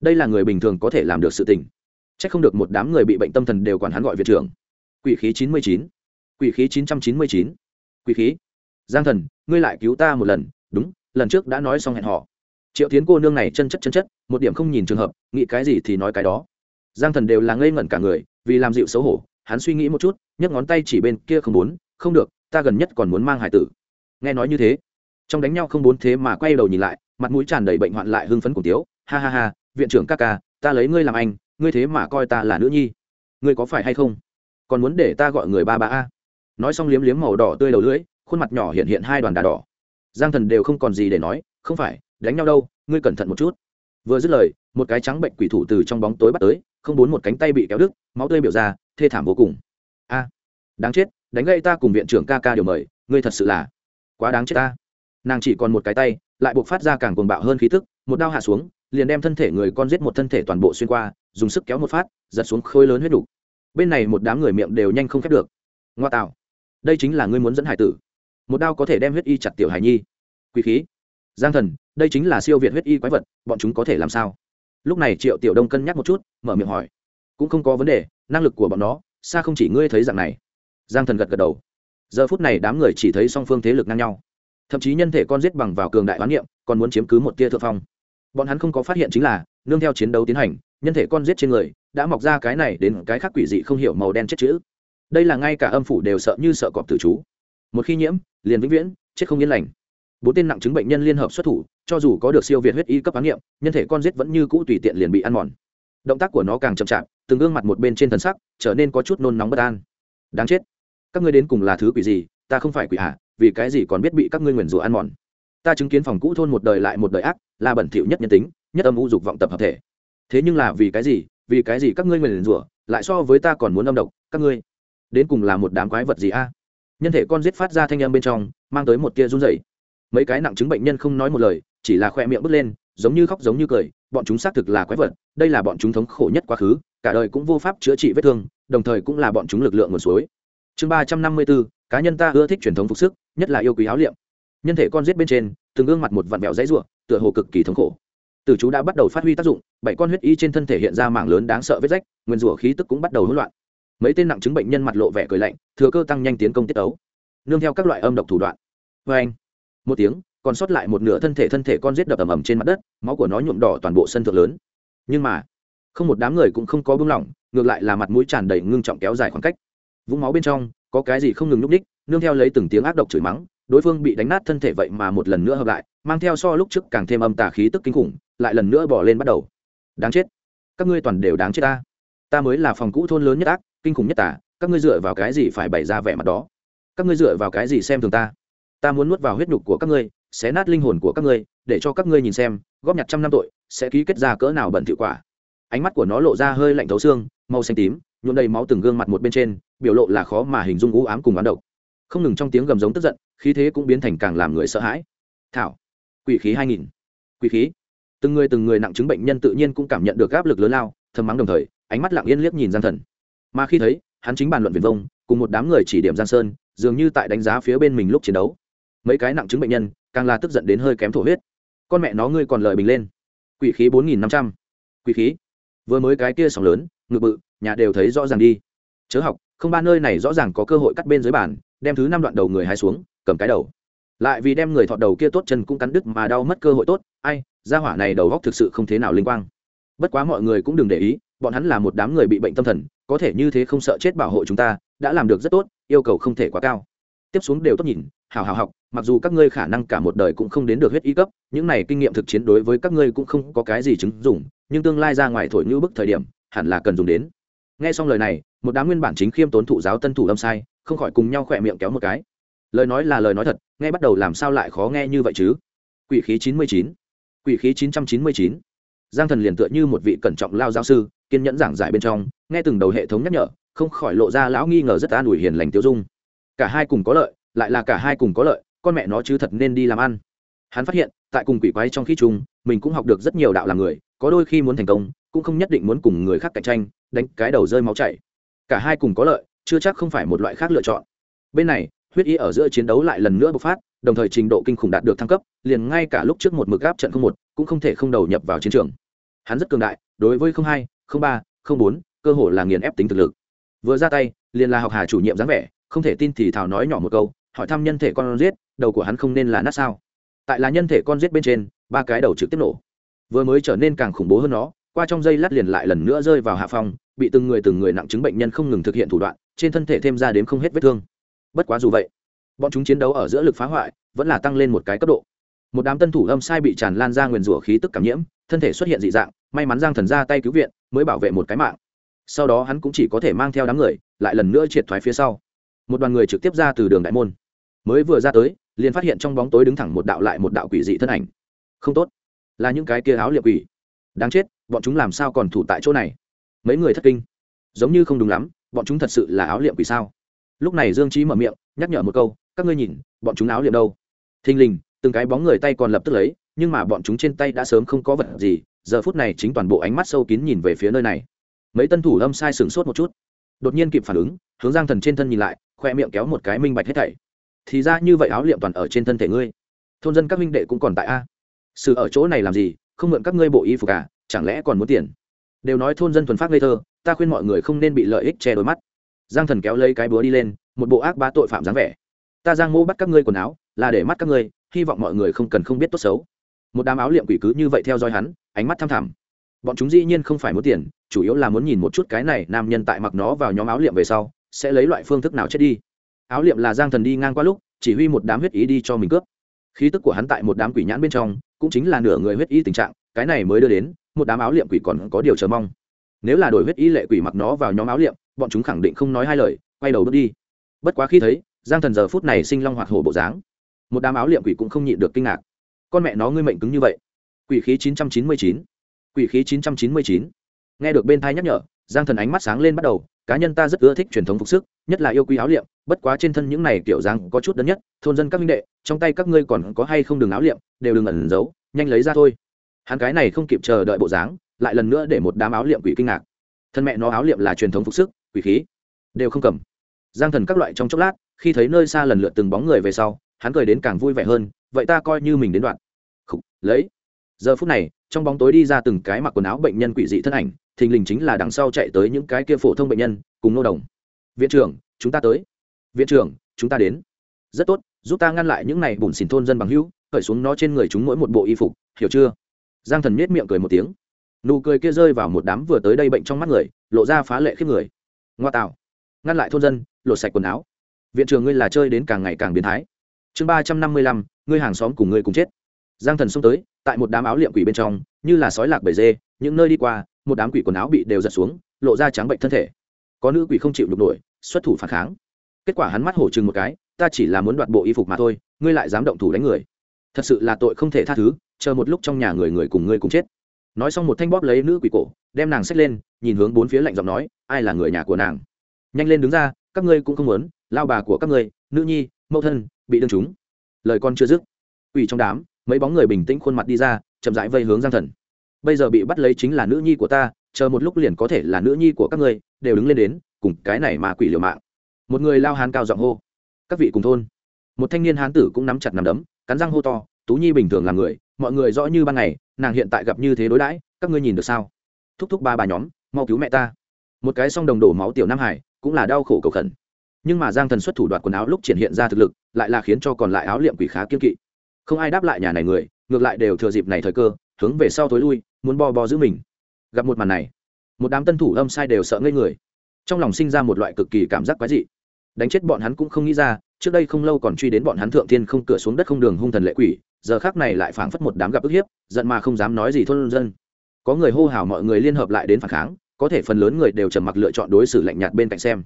Đây là người bình thường có thể làm được sự tình. C h ắ c không được một đám người bị bệnh tâm thần đều còn hắn gọi viện trưởng. Quỷ khí chín mươi chín quỷ khí chín trăm chín mươi chín. Quỷ khí. Giang thần, ngươi lại cứu ta một lần. Đúng, lần trước đã nói xong hẹn họ triệu tiến cô nương này chân chất chân chất, một điểm không nhìn trường hợp, nghĩ cái gì thì nói cái đó. Giang thần đều là ngây ngẩn cả người, vì làm dịu xấu hổ, hắn suy nghĩ một chút, nhấc ngón tay chỉ bên kia không muốn, không được, ta gần nhất còn muốn mang hải tử. Nghe nói như thế, trong đánh nhau không bốn thế mà quay đầu nhìn lại, mặt mũi tràn đầy bệnh hoạn lại hưng phấn cùng tiếu. Ha ha ha, viện trưởng ca ca, ta lấy ngươi làm anh, ngươi thế mà coi ta là nữ nhi. Ngươi có phải hay không? Còn muốn để ta gọi người ba ba a? Nói xong liếm liếm màu đỏ tươi đầu lưỡi, khuôn mặt nhỏ hiện hiện hai đoàn đà đỏ. Giang thần đều không còn gì để nói, không phải, đánh nhau đâu, ngươi cẩn thận một chút. Vừa dứt lời, một cái trắng bệnh quỷ thủ từ trong bóng tối bắt tới, không bốn một cánh tay bị kéo đứt, máu tươi biểu ra, thê thảm vô cùng. A, đáng chết, đánh gây ta cùng viện trưởng ca ca điều mời, ngươi thật sự là quá đáng chết ta. Nàng chỉ còn một cái tay, lại buộc phát ra càng cuồng bạo hơn khí tức, một đao hạ xuống, liền đem thân thể người con giết một thân thể toàn bộ xuyên qua, dùng sức kéo một phát, giật xuống khối lớn huyết đủ. bên này một đám người miệng đều nhanh không khép được. Ngoa tạo đây chính là ngươi muốn dẫn hải tử. Một đao có thể đem huyết y chặt tiểu hải nhi. Quý khí. Giang thần, đây chính là siêu việt huyết y quái vật, bọn chúng có thể làm sao? Lúc này triệu tiểu đông cân nhắc một chút, mở miệng hỏi. Cũng không có vấn đề, năng lực của bọn nó, xa không chỉ ngươi thấy dạng này. Giang thần gật gật đầu. Giờ phút này đám người chỉ thấy song phương thế lực ngang nhau. Thậm chí nhân thể con giết bằng vào cường đại hoán niệm, còn muốn chiếm cứ một tia thượng phong. Bọn hắn không có phát hiện chính là, nương theo chiến đấu tiến hành, nhân thể con giết trên người, đã mọc ra cái này đến cái khác quỷ dị không hiểu màu đen chết chữ đây là ngay cả âm phủ đều sợ như sợ cọp tử chú. Một khi nhiễm, liền vĩnh viễn, chết không yên lành. Bốn tên nặng chứng bệnh nhân liên hợp xuất thủ, cho dù có được siêu việt huyết y cấp án nghiệm, nhân thể con giết vẫn như cũ tùy tiện liền bị ăn mòn. Động tác của nó càng chậm chạp, từng gương mặt một bên trên thân sắc trở nên có chút nôn nóng bất an. Đáng chết. Các ngươi đến cùng là thứ quỷ gì? Ta không phải quỷ hạ vì cái gì còn biết bị các ngươi nguyền rủa ăn mòn? Ta chứng kiến phòng cũ thôn một đời lại một đời ác, là bẩn thỉu nhất nhân tính, nhất âm u dục vọng tập hợp thể. Thế nhưng là vì cái gì? Vì cái gì các ngươi nguyền rủa, lại so với ta còn muốn âm độc, các ngươi? Đến cùng là một đám quái vật gì a? Nhân thể con giết phát ra thanh âm bên trong, mang tới một tia run rẩy. Mấy cái nặng chứng bệnh nhân không nói một lời, chỉ là khoe miệng bứt lên, giống như khóc giống như cười, bọn chúng xác thực là quái vật, đây là bọn chúng thống khổ nhất quá khứ, cả đời cũng vô pháp chữa trị vết thương, đồng thời cũng là bọn chúng lực lượng nguồn suối. Chương ba trăm năm mươi bốn cá nhân ta ưa thích truyền thống phục sức, nhất là yêu quý áo liệm. Nhân thể con giết bên trên, từng gương mặt một vặn vẹo dãy ruộng tựa hồ cực kỳ thống khổ. Từ chú đã bắt đầu phát huy tác dụng, bảy con huyết y trên thân thể hiện ra mảng lớn đáng sợ vết rách, nguyên rủa khí tức cũng bắt đầu hỗn loạn mấy tên nặng chứng bệnh nhân mặt lộ vẻ cười lạnh, thừa cơ tăng nhanh tiến công tiết tấu. Nương theo các loại âm độc thủ đoạn. Vê anh, một tiếng, còn sót lại một nửa thân thể thân thể con giết đập ầm ầm trên mặt đất, máu của nó nhuộm đỏ toàn bộ sân thượng lớn. Nhưng mà, không một đám người cũng không có bưng lỏng, ngược lại là mặt mũi tràn đầy ngưng trọng kéo dài khoảng cách. Vũng máu bên trong, có cái gì không ngừng nhúc ních nương theo lấy từng tiếng ác độc chửi mắng, đối phương bị đánh nát thân thể vậy mà một lần nữa hợp lại, mang theo so lúc trước càng thêm âm tà khí tức kinh khủng, lại lần nữa bỏ lên bắt đầu. Đáng chết. Các ngươi toàn đều đáng chết ta. Ta mới là phòng cũ thôn lớn nhất ác kinh khủng nhất tả, các ngươi dựa vào cái gì phải bày ra vẻ mặt đó? Các ngươi dựa vào cái gì xem thường ta? Ta muốn nuốt vào huyết nhục của các ngươi, xé nát linh hồn của các ngươi, để cho các ngươi nhìn xem, góp nhặt trăm năm tội, sẽ ký kết ra cỡ nào bẩn thiệu quả. Ánh mắt của nó lộ ra hơi lạnh thấu xương, màu xanh tím, nhuộm đầy máu từng gương mặt một bên trên, biểu lộ là khó mà hình dung u ám cùng bán độc. Không ngừng trong tiếng gầm giống tức giận, khí thế cũng biến thành càng làm người sợ hãi. Thảo, quỷ khí hai nghìn. Quỷ khí? Từng người từng người nặng chứng bệnh nhân tự nhiên cũng cảm nhận được áp lực lớn lao, thầm mắng đồng thời, ánh mắt lặng yên liếc nhìn giang thần mà khi thấy, hắn chính bàn luận viền vông, cùng một đám người chỉ điểm giang sơn, dường như tại đánh giá phía bên mình lúc chiến đấu. Mấy cái nặng chứng bệnh nhân, càng là tức giận đến hơi kém thổ huyết. Con mẹ nó, ngươi còn lời bình lên. Quỷ khí bốn nghìn năm trăm. Quỷ khí. Vừa mới cái kia sóng lớn ngực bự, nhà đều thấy rõ ràng đi. Chớ học, không ba nơi này rõ ràng có cơ hội cắt bên dưới bàn, đem thứ năm đoạn đầu người hai xuống, cầm cái đầu. Lại vì đem người thọt đầu kia tốt chân cũng cắn đứt mà đau mất cơ hội tốt, ai, gia hỏa này đầu góc thực sự không thế nào linh quang. Bất quá mọi người cũng đừng để ý bọn hắn là một đám người bị bệnh tâm thần, có thể như thế không sợ chết bảo hộ chúng ta, đã làm được rất tốt, yêu cầu không thể quá cao. Tiếp xuống đều tốt nhìn hào hào học, mặc dù các ngươi khả năng cả một đời cũng không đến được huyết y cấp, những này kinh nghiệm thực chiến đối với các ngươi cũng không có cái gì chứng dùng nhưng tương lai ra ngoài thổi như bức thời điểm, hẳn là cần dùng đến. Nghe xong lời này, một đám nguyên bản chính khiêm tốn thụ giáo tân thủ lâm sai, không khỏi cùng nhau khỏe miệng kéo một cái. Lời nói là lời nói thật, nghe bắt đầu làm sao lại khó nghe như vậy chứ? Quỷ khí chín mươi chín. Quỷ khí chín trăm chín mươi chín giang thần liền tựa như một vị cẩn trọng lao giáo sư, kiên nhẫn giảng giải bên trong, nghe từng đầu hệ thống nhắc nhở, không khỏi lộ ra lão nghi ngờ rất an ủi hiền lành tiêu dung. Cả hai cùng có lợi, lại là cả hai cùng có lợi, con mẹ nó chứ thật nên đi làm ăn. Hắn phát hiện, tại cùng quỷ quái trong khi chung, mình cũng học được rất nhiều đạo làm người, có đôi khi muốn thành công, cũng không nhất định muốn cùng người khác cạnh tranh, đánh cái đầu rơi máu chảy. Cả hai cùng có lợi, chưa chắc không phải một loại khác lựa chọn. Bên này, huyết Y ở giữa chiến đấu lại lần nữa bộc phát, đồng thời trình độ kinh khủng đạt được thăng cấp, liền ngay cả lúc trước một mực gáp trận không một, cũng không thể không đầu nhập vào chiến trường hắn rất cường đại, đối với không hai, không ba, không bốn, cơ hồ là nghiền ép tính thực lực. Vừa ra tay, liền là học hà chủ nhiệm dáng vẻ, không thể tin thì thảo nói nhỏ một câu, hỏi thăm nhân thể con giết, đầu của hắn không nên là nát sao? Tại là nhân thể con giết bên trên, ba cái đầu trực tiếp nổ. Vừa mới trở nên càng khủng bố hơn nó, qua trong dây lát liền lại lần nữa rơi vào hạ phòng bị từng người từng người nặng chứng bệnh nhân không ngừng thực hiện thủ đoạn, trên thân thể thêm ra đến không hết vết thương. Bất quá dù vậy, bọn chúng chiến đấu ở giữa lực phá hoại, vẫn là tăng lên một cái cấp độ một đám tân thủ âm sai bị tràn lan ra nguyền rủa khí tức cảm nhiễm, thân thể xuất hiện dị dạng, may mắn giang thần ra tay cứu viện, mới bảo vệ một cái mạng. Sau đó hắn cũng chỉ có thể mang theo đám người, lại lần nữa triệt thoái phía sau. Một đoàn người trực tiếp ra từ đường đại môn. Mới vừa ra tới, liền phát hiện trong bóng tối đứng thẳng một đạo lại một đạo quỷ dị thân ảnh. Không tốt. Là những cái kia áo liệp quỷ. Đáng chết, bọn chúng làm sao còn thủ tại chỗ này? Mấy người thất kinh. Giống như không đúng lắm, bọn chúng thật sự là áo liệm quỷ sao? Lúc này dương trí mở miệng, nhắc nhở một câu, các ngươi nhìn, bọn chúng áo liệm đâu? Thình lình từng cái bóng người tay còn lập tức lấy nhưng mà bọn chúng trên tay đã sớm không có vật gì giờ phút này chính toàn bộ ánh mắt sâu kín nhìn về phía nơi này. Mấy tân thủ lâm sai sửng sốt một chút. Đột nhiên kịp phản ứng hướng giang thần trên thân nhìn lại khoe miệng kéo một cái minh bạch hết thảy. Thì ra như vậy áo liệm toàn ở trên thân thể ngươi. Thôn dân các minh đệ cũng còn tại a. Sự ở chỗ này làm gì không mượn các ngươi bộ y phục cả à, chẳng lẽ còn muốn tiền? Đều nói thôn dân thuần phát ngây thơ ta khuyên mọi người không nên bị lợi ích che đôi mắt. Giang thần kéo lấy cái búa đi lên một bộ ác ba tội phạm dáng vẻ. Ta giang mô bắt các ngươi quần áo là để mắt các ngươi, hy vọng mọi người không cần không biết tốt xấu. Một đám áo liệm quỷ cứ như vậy theo dõi hắn, ánh mắt thăm thẳm. Bọn chúng dĩ nhiên không phải muốn tiền, chủ yếu là muốn nhìn một chút cái này nam nhân tại mặc nó vào nhóm áo liệm về sau, sẽ lấy loại phương thức nào chết đi. Áo liệm là giang thần đi ngang qua lúc, chỉ huy một đám huyết ý đi cho mình cướp. Khí tức của hắn tại một đám quỷ nhãn bên trong, cũng chính là nửa người huyết ý tình trạng, cái này mới đưa đến, một đám áo liệm quỷ còn có điều chờ mong. Nếu là đổi huyết ý lệ quỷ mặc nó vào nhóm áo liệm, bọn chúng khẳng định không nói hai lời, quay đầu bước đi. Bất quá khi thấy, giang thần giờ phút này sinh long hoạt hổ bộ dáng một đám áo liệm quỷ cũng không nhịn được kinh ngạc. Con mẹ nó ngươi mệnh cứng như vậy. Quỷ khí chín trăm chín mươi chín. Quỷ khí chín trăm chín mươi chín. Nghe được bên thai nhắc nhở, giang thần ánh mắt sáng lên bắt đầu, cá nhân ta rất ưa thích truyền thống phục sức, nhất là yêu quý áo liệm, bất quá trên thân những này kiểu dáng có chút đấn nhất, thôn dân các minh đệ, trong tay các ngươi còn có hay không đường áo liệm, đều đừng ẩn giấu, nhanh lấy ra thôi. Hắn cái này không kịp chờ đợi bộ dáng, lại lần nữa để một đám áo liệm quỷ kinh ngạc. Thân mẹ nó áo liệm là truyền thống phục sức, quỷ khí, đều không cầm. Giang thần các loại trong chốc lát, khi thấy nơi xa lần lượt từng bóng người về sau hắn cười đến càng vui vẻ hơn vậy ta coi như mình đến đoạn. Khủ, lấy. Giờ phút này trong bóng tối đi ra từng cái mặc quần áo bệnh nhân quỷ dị thân ảnh thình lình chính là đằng sau chạy tới những cái kia phổ thông bệnh nhân cùng nô đồng. Viện trưởng chúng ta tới. Viện trưởng chúng ta đến. Rất tốt giúp ta ngăn lại những này bùn xỉn thôn dân bằng hữu cởi xuống nó trên người chúng mỗi một bộ y phục hiểu chưa? Giang thần nết miệng cười một tiếng. Nụ cười kia rơi vào một đám vừa tới đây bệnh trong mắt người lộ ra phá lệ khiếp người. Ngoa tạo ngăn lại thôn dân lột sạch quần áo. Viện trưởng ngươi là chơi đến càng ngày càng biến thái chương ba trăm năm mươi lăm, ngươi hàng xóm cùng ngươi cùng chết. Giang thần xông tới, tại một đám áo liệm quỷ bên trong, như là sói lạc bể dê, những nơi đi qua, một đám quỷ quần áo bị đều giật xuống, lộ ra trắng bệnh thân thể. Có nữ quỷ không chịu đục nổi, xuất thủ phản kháng. Kết quả hắn mắt hổ chừng một cái, ta chỉ là muốn đoạt bộ y phục mà thôi, ngươi lại dám động thủ đánh người. Thật sự là tội không thể tha thứ, chờ một lúc trong nhà người người cùng ngươi cùng chết. Nói xong một thanh bóp lấy nữ quỷ cổ, đem nàng xách lên, nhìn hướng bốn phía lạnh giọng nói, ai là người nhà của nàng? Nhanh lên đứng ra, các ngươi cũng không muốn, lao bà của các ngươi, nữ nhi, mẫu thân bị đương chúng lời con chưa dứt, ủy trong đám, mấy bóng người bình tĩnh khuôn mặt đi ra, chậm rãi vây hướng giang thần. Bây giờ bị bắt lấy chính là nữ nhi của ta, chờ một lúc liền có thể là nữ nhi của các ngươi, đều đứng lên đến, cùng cái này mà quỷ liều mạng. Một người lao hán cao giọng hô. Các vị cùng thôn. Một thanh niên hán tử cũng nắm chặt nằm đấm, cắn răng hô to, tú nhi bình thường là người, mọi người rõ như ban ngày, nàng hiện tại gặp như thế đối đãi, các ngươi nhìn được sao? Thúc thúc ba bà nhóm, mau cứu mẹ ta. Một cái song đồng đổ máu tiểu nam hải, cũng là đau khổ cầu khẩn nhưng mà giang thần xuất thủ đoạt quần áo lúc triển hiện ra thực lực, lại là khiến cho còn lại áo liệm quỷ khá kiên kỵ. Không ai đáp lại nhà này người, ngược lại đều thừa dịp này thời cơ, hướng về sau tối lui, muốn bo bo giữ mình. Gặp một màn này, một đám tân thủ âm sai đều sợ ngây người. Trong lòng sinh ra một loại cực kỳ cảm giác quái dị. Đánh chết bọn hắn cũng không nghĩ ra, trước đây không lâu còn truy đến bọn hắn thượng thiên không cửa xuống đất không đường hung thần lệ quỷ, giờ khác này lại phảng phất một đám gặp ức hiếp, giận mà không dám nói gì thôn dân. Có người hô hào mọi người liên hợp lại đến phản kháng, có thể phần lớn người đều trầm mặc lựa chọn đối xử lạnh nhạt bên cạnh xem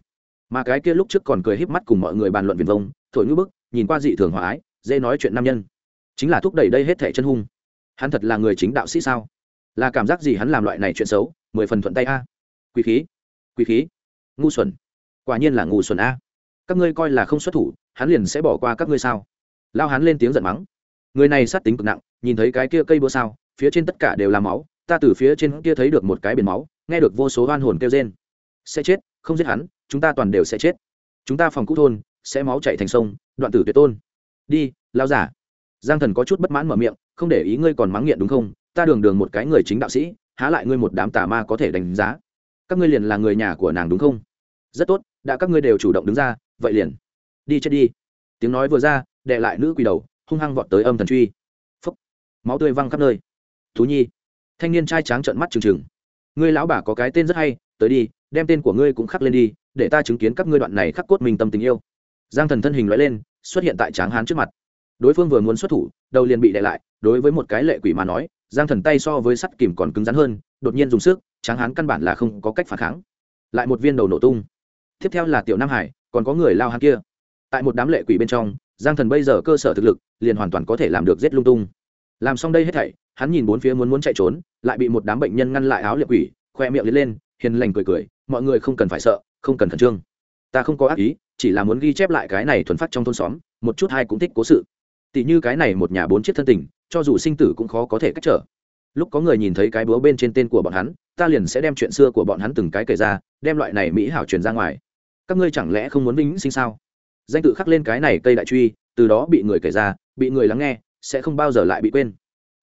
mà cái kia lúc trước còn cười híp mắt cùng mọi người bàn luận viền vông, thổi ngữ bức, nhìn qua dị thường hòa ái, dễ nói chuyện nam nhân. Chính là thúc đẩy đây hết thẻ chân hung. Hắn thật là người chính đạo sĩ sao? Là cảm giác gì hắn làm loại này chuyện xấu? Mười phần thuận tay a. Quý khí. Quý khí. Ngu xuẩn. Quả nhiên là ngu xuẩn a. Các ngươi coi là không xuất thủ, hắn liền sẽ bỏ qua các ngươi sao? Lao hắn lên tiếng giận mắng. Người này sát tính cực nặng, nhìn thấy cái kia cây búa sao, phía trên tất cả đều là máu, ta từ phía trên kia thấy được một cái biển máu, nghe được vô số oan hồn kêu rên. Sẽ chết, không giết hắn chúng ta toàn đều sẽ chết. Chúng ta phòng cũ thôn sẽ máu chạy thành sông, đoạn tử tuyệt tôn. Đi lao giả. Giang thần có chút bất mãn mở miệng, không để ý ngươi còn mắng nghiện đúng không? Ta đường đường một cái người chính đạo sĩ, há lại ngươi một đám tà ma có thể đánh giá? Các ngươi liền là người nhà của nàng đúng không? Rất tốt, đã các ngươi đều chủ động đứng ra, vậy liền. Đi chết đi. Tiếng nói vừa ra, đệ lại nữ quỳ đầu, hung hăng vọt tới âm thần truy. Phúc. Máu tươi văng khắp nơi. Thú nhi. Thanh niên trai tráng trợn mắt trừng trừng. Ngươi lão bà có cái tên rất hay, tới đi đem tên của ngươi cũng khắc lên đi, để ta chứng kiến các ngươi đoạn này khắc cốt mình tâm tình yêu. Giang thần thân hình loại lên, xuất hiện tại tráng hán trước mặt. Đối phương vừa muốn xuất thủ, đầu liền bị đè lại, đối với một cái lệ quỷ mà nói, giang thần tay so với sắt kìm còn cứng rắn hơn, đột nhiên dùng sức, tráng hán căn bản là không có cách phản kháng. Lại một viên đầu nổ tung. Tiếp theo là tiểu nam hải, còn có người lao hắn kia. Tại một đám lệ quỷ bên trong, giang thần bây giờ cơ sở thực lực, liền hoàn toàn có thể làm được giết lung tung. Làm xong đây hết thảy, hắn nhìn bốn phía muốn muốn chạy trốn, lại bị một đám bệnh nhân ngăn lại áo lệ quỷ, khoe miệng lên lên, hiền lành cười cười mọi người không cần phải sợ, không cần khẩn trương. Ta không có ác ý, chỉ là muốn ghi chép lại cái này thuần phát trong thôn xóm, một chút hai cũng thích cố sự. Tỷ như cái này một nhà bốn chiếc thân tình, cho dù sinh tử cũng khó có thể cách trở. Lúc có người nhìn thấy cái búa bên trên tên của bọn hắn, ta liền sẽ đem chuyện xưa của bọn hắn từng cái kể ra, đem loại này mỹ hảo truyền ra ngoài. Các ngươi chẳng lẽ không muốn vĩnh sinh sao? Danh tự khắc lên cái này cây đại truy, từ đó bị người kể ra, bị người lắng nghe, sẽ không bao giờ lại bị quên.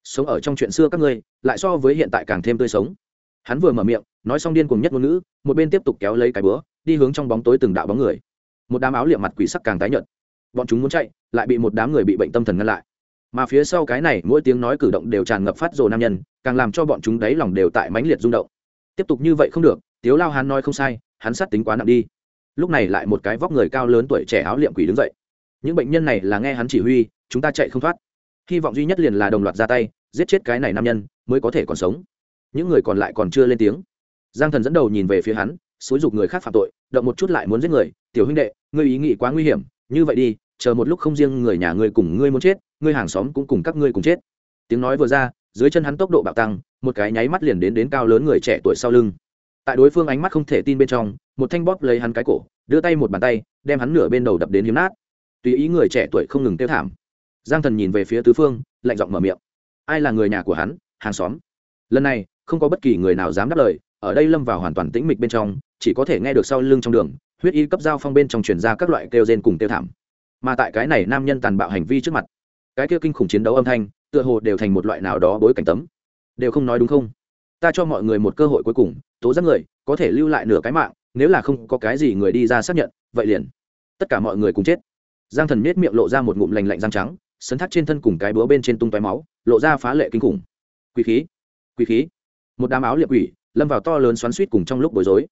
Sống ở trong chuyện xưa các ngươi, lại so với hiện tại càng thêm tươi sống hắn vừa mở miệng, nói xong điên cuồng nhất ngôn ngữ, một bên tiếp tục kéo lấy cái búa, đi hướng trong bóng tối từng đạo bóng người. Một đám áo liệm mặt quỷ sắc càng tái nhợt. Bọn chúng muốn chạy, lại bị một đám người bị bệnh tâm thần ngăn lại. Mà phía sau cái này, mỗi tiếng nói cử động đều tràn ngập phát rồ nam nhân, càng làm cho bọn chúng đáy lòng đều tại mãnh liệt rung động. Tiếp tục như vậy không được, tiếu lao hắn nói không sai, hắn sát tính quá nặng đi. Lúc này lại một cái vóc người cao lớn tuổi trẻ áo liệm quỷ đứng dậy. Những bệnh nhân này là nghe hắn chỉ huy, chúng ta chạy không thoát. Hy vọng duy nhất liền là đồng loạt ra tay, giết chết cái này nam nhân, mới có thể còn sống những người còn lại còn chưa lên tiếng. Giang thần dẫn đầu nhìn về phía hắn, xúi giục người khác phạm tội, động một chút lại muốn giết người. Tiểu huynh đệ, ngươi ý nghĩ quá nguy hiểm, như vậy đi, chờ một lúc không riêng người nhà ngươi cùng ngươi muốn chết, ngươi hàng xóm cũng cùng các ngươi cùng chết. Tiếng nói vừa ra, dưới chân hắn tốc độ bạo tăng, một cái nháy mắt liền đến đến cao lớn người trẻ tuổi sau lưng. Tại đối phương ánh mắt không thể tin bên trong, một thanh bóp lấy hắn cái cổ, đưa tay một bàn tay, đem hắn nửa bên đầu đập đến hiếm nát. Tùy ý người trẻ tuổi không ngừng tiêu thảm. Giang thần nhìn về phía tứ phương, lạnh giọng mở miệng. Ai là người nhà của hắn? Hàng xóm? Lần này không có bất kỳ người nào dám đáp lời, ở đây lâm vào hoàn toàn tĩnh mịch bên trong, chỉ có thể nghe được sau lưng trong đường, huyết y cấp giao phong bên trong truyền ra các loại kêu rên cùng tiêu thảm. Mà tại cái này nam nhân tàn bạo hành vi trước mặt, cái kia kinh khủng chiến đấu âm thanh, tựa hồ đều thành một loại nào đó bối cảnh tấm. Đều không nói đúng không? Ta cho mọi người một cơ hội cuối cùng, tố giác người, có thể lưu lại nửa cái mạng, nếu là không có cái gì người đi ra xác nhận, vậy liền. Tất cả mọi người cùng chết. Giang thần miết miệng lộ ra một ngụm lành lạnh răng trắng, sấn thắt trên thân cùng cái búa bên trên tung tói máu, lộ ra phá lệ kinh khủng. Quý khí. Quý khí một đám áo liệp quỷ, lâm vào to lớn xoắn suýt cùng trong lúc bối rối.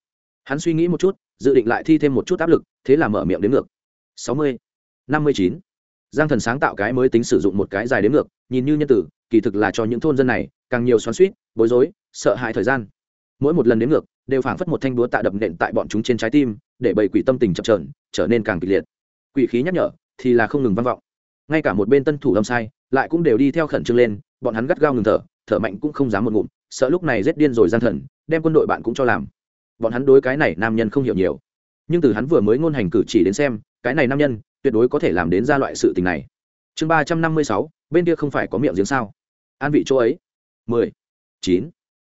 Hắn suy nghĩ một chút, dự định lại thi thêm một chút áp lực, thế là mở miệng đến ngược. Sáu mươi, năm mươi chín. Giang thần sáng tạo cái mới tính sử dụng một cái dài đến ngược, nhìn như nhân tử, kỳ thực là cho những thôn dân này, càng nhiều xoắn suýt, bối rối, sợ hãi thời gian. Mỗi một lần đến ngược, đều phảng phất một thanh búa tạ đập nện tại bọn chúng trên trái tim, để bầy quỷ tâm tình chập trờn trở nên càng kịch liệt. Quỷ khí nhắc nhở, thì là không ngừng vang vọng. Ngay cả một bên tân thủ lâm sai, lại cũng đều đi theo khẩn trương lên, bọn hắn gắt gao ngừng thở thở mạnh cũng không dám một ngụm sợ lúc này rét điên rồi gian thần, đem quân đội bạn cũng cho làm. Bọn hắn đối cái này nam nhân không hiểu nhiều. Nhưng từ hắn vừa mới ngôn hành cử chỉ đến xem, cái này nam nhân tuyệt đối có thể làm đến ra loại sự tình này. Chương ba trăm năm mươi sáu, bên kia không phải có miệng giếng sao? An vị chỗ ấy. Mười, chín.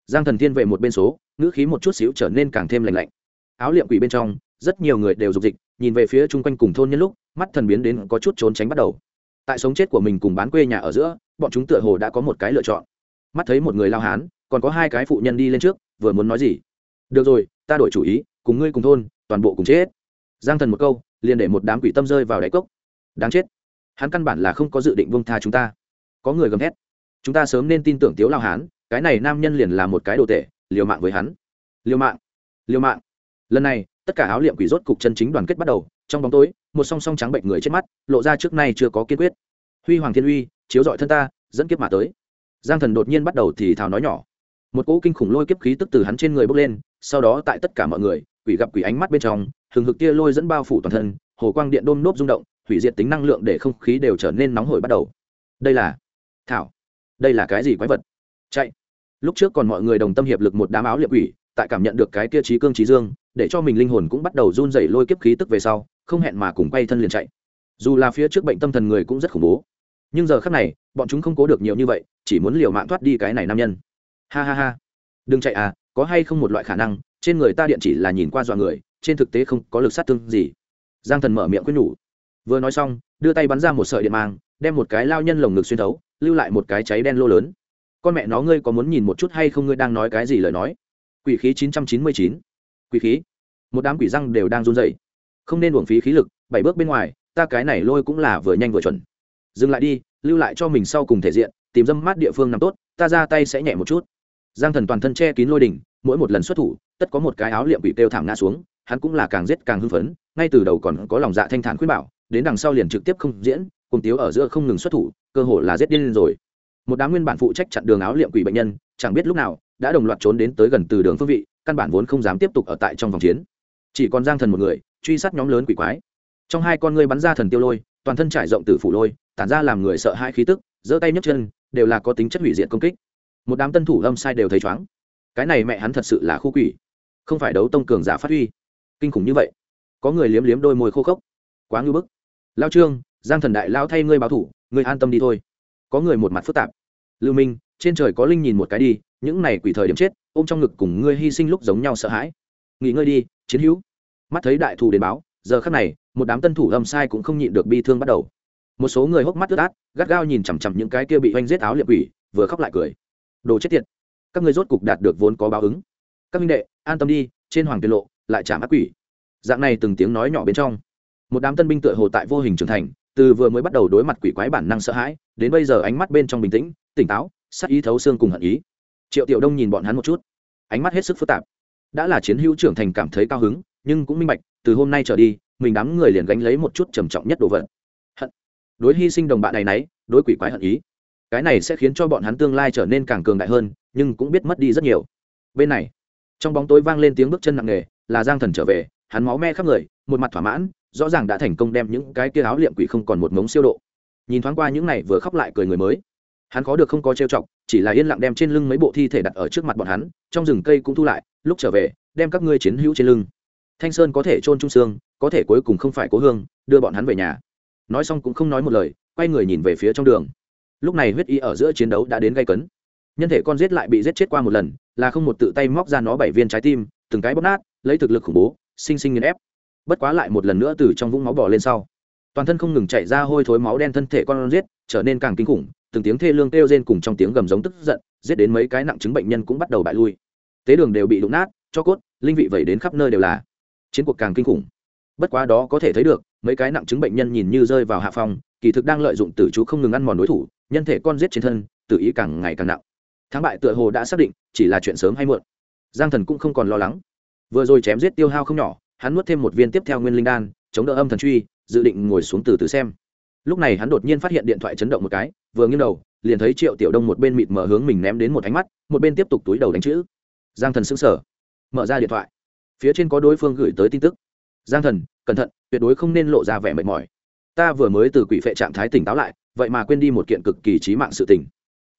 Giang thần thiên về một bên số, ngữ khí một chút xíu trở nên càng thêm lành lạnh. Áo liệm quỷ bên trong, rất nhiều người đều dục dịch, nhìn về phía chung quanh cùng thôn nhân lúc, mắt thần biến đến có chút trốn tránh bắt đầu. Tại sống chết của mình cùng bán quê nhà ở giữa, bọn chúng tựa hồ đã có một cái lựa chọn. Mắt thấy một người lao hán còn có hai cái phụ nhân đi lên trước, vừa muốn nói gì? Được rồi, ta đổi chủ ý, cùng ngươi cùng thôn, toàn bộ cùng chết. Giang thần một câu, liền để một đám quỷ tâm rơi vào đáy cốc. Đáng chết. Hắn căn bản là không có dự định bông tha chúng ta. Có người gầm hét chúng ta sớm nên tin tưởng tiếu lao hán, cái này nam nhân liền là một cái đồ tệ liều mạng với hắn. Liều mạng. Liều mạng. Lần này, tất cả áo liệm quỷ rốt cục chân chính đoàn kết bắt đầu, trong bóng tối, một song song trắng bệnh người chết mắt, lộ ra trước nay chưa có kiên quyết. Huy hoàng thiên uy, chiếu dọi thân ta, dẫn kiếp mà tới. Giang thần đột nhiên bắt đầu thì thào nói nhỏ một cỗ kinh khủng lôi kiếp khí tức từ hắn trên người bốc lên, sau đó tại tất cả mọi người, quỷ gặp quỷ ánh mắt bên trong, hừng hực tia lôi dẫn bao phủ toàn thân, hồ quang điện đôm nốt rung động, hủy diệt tính năng lượng để không khí đều trở nên nóng hổi bắt đầu. Đây là thảo. Đây là cái gì quái vật? Chạy. Lúc trước còn mọi người đồng tâm hiệp lực một đám áo liệp quỷ, tại cảm nhận được cái kia trí cương trí dương, để cho mình linh hồn cũng bắt đầu run dày lôi kiếp khí tức về sau, không hẹn mà cùng quay thân liền chạy. Dù là phía trước bệnh tâm thần người cũng rất khủng bố. Nhưng giờ khác này, bọn chúng không cố được nhiều như vậy, chỉ muốn liều mạng thoát đi cái này nam nhân ha ha ha. Đừng chạy à có hay không một loại khả năng, trên người ta điện chỉ là nhìn qua dọa người, trên thực tế không có lực sát thương gì. Giang thần mở miệng quyết nhủ. Vừa nói xong, đưa tay bắn ra một sợi điện mang, đem một cái lao nhân lồng ngực xuyên thấu, lưu lại một cái cháy đen lô lớn. Con mẹ nó ngươi có muốn nhìn một chút hay không ngươi đang nói cái gì lời nói? Quỷ khí chín trăm chín mươi chín. Quỷ khí. Một đám quỷ răng đều đang run dậy không nên uổng phí khí lực, bảy bước bên ngoài, ta cái này lôi cũng là vừa nhanh vừa chuẩn. Dừng lại đi, lưu lại cho mình sau cùng thể diện, tìm dâm mát địa phương nằm tốt, ta ra tay sẽ nhẹ một chút giang thần toàn thân che kín lôi đỉnh, mỗi một lần xuất thủ, tất có một cái áo liệm bị têu thảm ngã xuống, hắn cũng là càng giết càng hưng phấn, ngay từ đầu còn có lòng dạ thanh thản khuyên bảo, đến đằng sau liền trực tiếp không diễn, cùng tiếu ở giữa không ngừng xuất thủ, cơ hồ là giết điên lên rồi. Một đám nguyên bản phụ trách chặn đường áo liệm quỷ bệnh nhân, chẳng biết lúc nào, đã đồng loạt trốn đến tới gần từ đường phương vị, căn bản vốn không dám tiếp tục ở tại trong vòng chiến. Chỉ còn giang thần một người, truy sát nhóm lớn quỷ quái. Trong hai con ngươi bắn ra thần tiêu lôi, toàn thân trải rộng từ phủ lôi, tản ra làm người sợ hãi khí tức, giơ tay nhấc chân, đều là có tính chất hủy diệt công kích một đám tân thủ âm sai đều thấy chóng. Cái này mẹ hắn thật sự là khu quỷ. Không phải đấu tông cường giả phát huy. Kinh khủng như vậy. Có người liếm liếm đôi môi khô khốc. Quá ngư bức. Lao trương, giang thần đại lao thay ngươi báo thủ, ngươi an tâm đi thôi. Có người một mặt phức tạp. Lưu minh, trên trời có linh nhìn một cái đi, những này quỷ thời điểm chết, ôm trong ngực cùng ngươi hy sinh lúc giống nhau sợ hãi. Nghỉ ngơi đi, chiến hữu. Mắt thấy đại thù đến báo, giờ khắc này, một đám tân thủ âm sai cũng không nhịn được bi thương bắt đầu. Một số người hốc mắt ướt át, gắt gao nhìn chằm chằm những cái kia bị oanh giết áo liệp quỷ, vừa khóc lại cười đồ chết tiệt. Các người rốt cục đạt được vốn có báo ứng. Các minh đệ, an tâm đi, trên hoàng tiên lộ lại chạm ác quỷ. Dạng này từng tiếng nói nhỏ bên trong, một đám tân binh tựa hồ tại vô hình trưởng thành, từ vừa mới bắt đầu đối mặt quỷ quái bản năng sợ hãi, đến bây giờ ánh mắt bên trong bình tĩnh, tỉnh táo, sắc ý thấu xương cùng hận ý. Triệu tiểu đông nhìn bọn hắn một chút, ánh mắt hết sức phức tạp. Đã là chiến hữu trưởng thành cảm thấy cao hứng, nhưng cũng minh bạch, từ hôm nay trở đi, mình đám người liền gánh lấy một chút trầm trọng nhất đồ vật. Hận. Đối hy sinh đồng bạn này nấy, đối quỷ quái hận ý cái này sẽ khiến cho bọn hắn tương lai trở nên càng cường đại hơn nhưng cũng biết mất đi rất nhiều. Bên này trong bóng tối vang lên tiếng bước chân nặng nề là giang thần trở về hắn máu me khắp người một mặt thỏa mãn rõ ràng đã thành công đem những cái kia áo liệm quỷ không còn một mống siêu độ. Nhìn thoáng qua những này vừa khóc lại cười người mới hắn khó được không có trêu chọc chỉ là yên lặng đem trên lưng mấy bộ thi thể đặt ở trước mặt bọn hắn trong rừng cây cũng thu lại lúc trở về đem các ngươi chiến hữu trên lưng. Thanh sơn có thể trôn trung sương, có thể cuối cùng không phải cố hương đưa bọn hắn về nhà. Nói xong cũng không nói một lời quay người nhìn về phía trong đường lúc này huyết y ở giữa chiến đấu đã đến gây cấn. Nhân thể con giết lại bị giết chết qua một lần, là không một tự tay móc ra nó bảy viên trái tim, từng cái bóp nát, lấy thực lực khủng bố, sinh sinh nghiền ép. Bất quá lại một lần nữa từ trong vũng máu bỏ lên sau. Toàn thân không ngừng chạy ra hôi thối máu đen thân thể con giết, trở nên càng kinh khủng, từng tiếng thê lương kêu rên cùng trong tiếng gầm giống tức giận, giết đến mấy cái nặng chứng bệnh nhân cũng bắt đầu bại lui. Tế đường đều bị đụng nát, cho cốt, linh vị vẩy đến khắp nơi đều là. Chiến cuộc càng kinh khủng. Bất quá đó có thể thấy được, mấy cái nặng chứng bệnh nhân nhìn như rơi vào hạ phòng kỳ thực đang lợi dụng tử chú không ngừng ăn mòn đối thủ nhân thể con giết trên thân tự ý càng ngày càng nặng. Thắng bại tựa hồ đã xác định, chỉ là chuyện sớm hay muộn. Giang thần cũng không còn lo lắng. Vừa rồi chém giết tiêu hao không nhỏ, hắn nuốt thêm một viên tiếp theo nguyên linh đan, chống đỡ âm thần truy, dự định ngồi xuống từ từ xem. Lúc này hắn đột nhiên phát hiện điện thoại chấn động một cái, vừa nghiêng đầu, liền thấy triệu tiểu đông một bên mịt mở hướng mình ném đến một ánh mắt, một bên tiếp tục túi đầu đánh chữ. Giang thần sững sờ, mở ra điện thoại. Phía trên có đối phương gửi tới tin tức. Giang thần, cẩn thận, tuyệt đối không nên lộ ra vẻ mệt mỏi. Ta vừa mới từ quỷ phệ trạng thái tỉnh táo lại vậy mà quên đi một kiện cực kỳ trí mạng sự tình.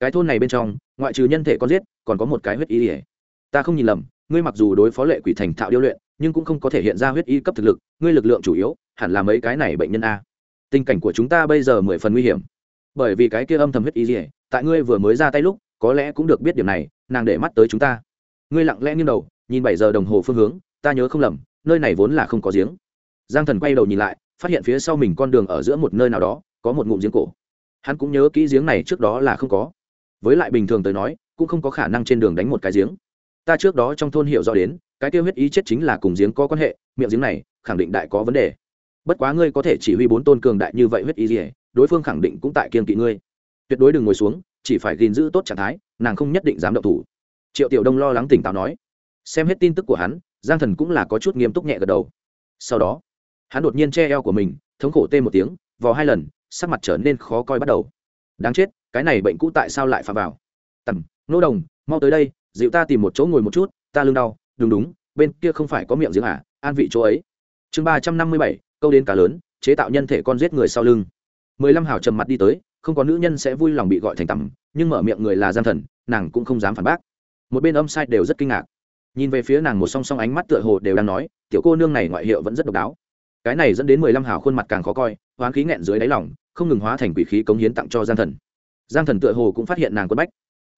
Cái thôn này bên trong, ngoại trừ nhân thể con giết, còn có một cái huyết y ỉa ta không nhìn lầm, ngươi mặc dù đối phó lệ quỷ thành thạo điêu luyện, nhưng cũng không có thể hiện ra huyết y cấp thực lực, ngươi lực lượng chủ yếu, hẳn là mấy cái này bệnh nhân a. Tình cảnh của chúng ta bây giờ mười phần nguy hiểm. Bởi vì cái kia âm thầm huyết y ỉa tại ngươi vừa mới ra tay lúc, có lẽ cũng được biết điều này, nàng để mắt tới chúng ta. Ngươi lặng lẽ nghiêng đầu, nhìn bảy giờ đồng hồ phương hướng, ta nhớ không lầm, nơi này vốn là không có giếng. Giang thần quay đầu nhìn lại, phát hiện phía sau mình con đường ở giữa một nơi nào đó, có một ngụm giếng cổ hắn cũng nhớ kỹ giếng này trước đó là không có. Với lại bình thường tới nói, cũng không có khả năng trên đường đánh một cái giếng. Ta trước đó trong thôn hiểu rõ đến, cái tiêu huyết ý chết chính là cùng giếng có quan hệ, miệng giếng này, khẳng định đại có vấn đề. Bất quá ngươi có thể chỉ huy bốn tôn cường đại như vậy huyết ý gì đối phương khẳng định cũng tại kiên kỵ ngươi. Tuyệt đối đừng ngồi xuống, chỉ phải gìn giữ tốt trạng thái, nàng không nhất định dám động thủ. Triệu tiểu đông lo lắng tỉnh táo nói. Xem hết tin tức của hắn, giang thần cũng là có chút nghiêm túc nhẹ gật đầu. Sau đó, hắn đột nhiên che eo của mình, thống khổ tê một tiếng, vò hai lần sắc mặt trở nên khó coi bắt đầu. Đáng chết, cái này bệnh cũ tại sao lại phạm vào? Tầm, nô đồng, mau tới đây, dịu ta tìm một chỗ ngồi một chút, ta lưng đau, đúng đúng, bên kia không phải có miệng giếng à an vị chỗ ấy. Chương ba trăm năm mươi bảy, câu đến cá lớn, chế tạo nhân thể con giết người sau lưng. Mười lăm hào trầm mặt đi tới, không có nữ nhân sẽ vui lòng bị gọi thành tầm, nhưng mở miệng người là gian thần, nàng cũng không dám phản bác. Một bên âm sai đều rất kinh ngạc. Nhìn về phía nàng một song song ánh mắt tựa hồ đều đang nói, tiểu cô nương này ngoại hiệu vẫn rất độc đáo cái này dẫn đến mười lăm hào khuôn mặt càng khó coi, hoán khí nghẹn dưới đáy lỏng không ngừng hóa thành quỷ khí cống hiến tặng cho giang thần. Giang thần tựa hồ cũng phát hiện nàng quân bách.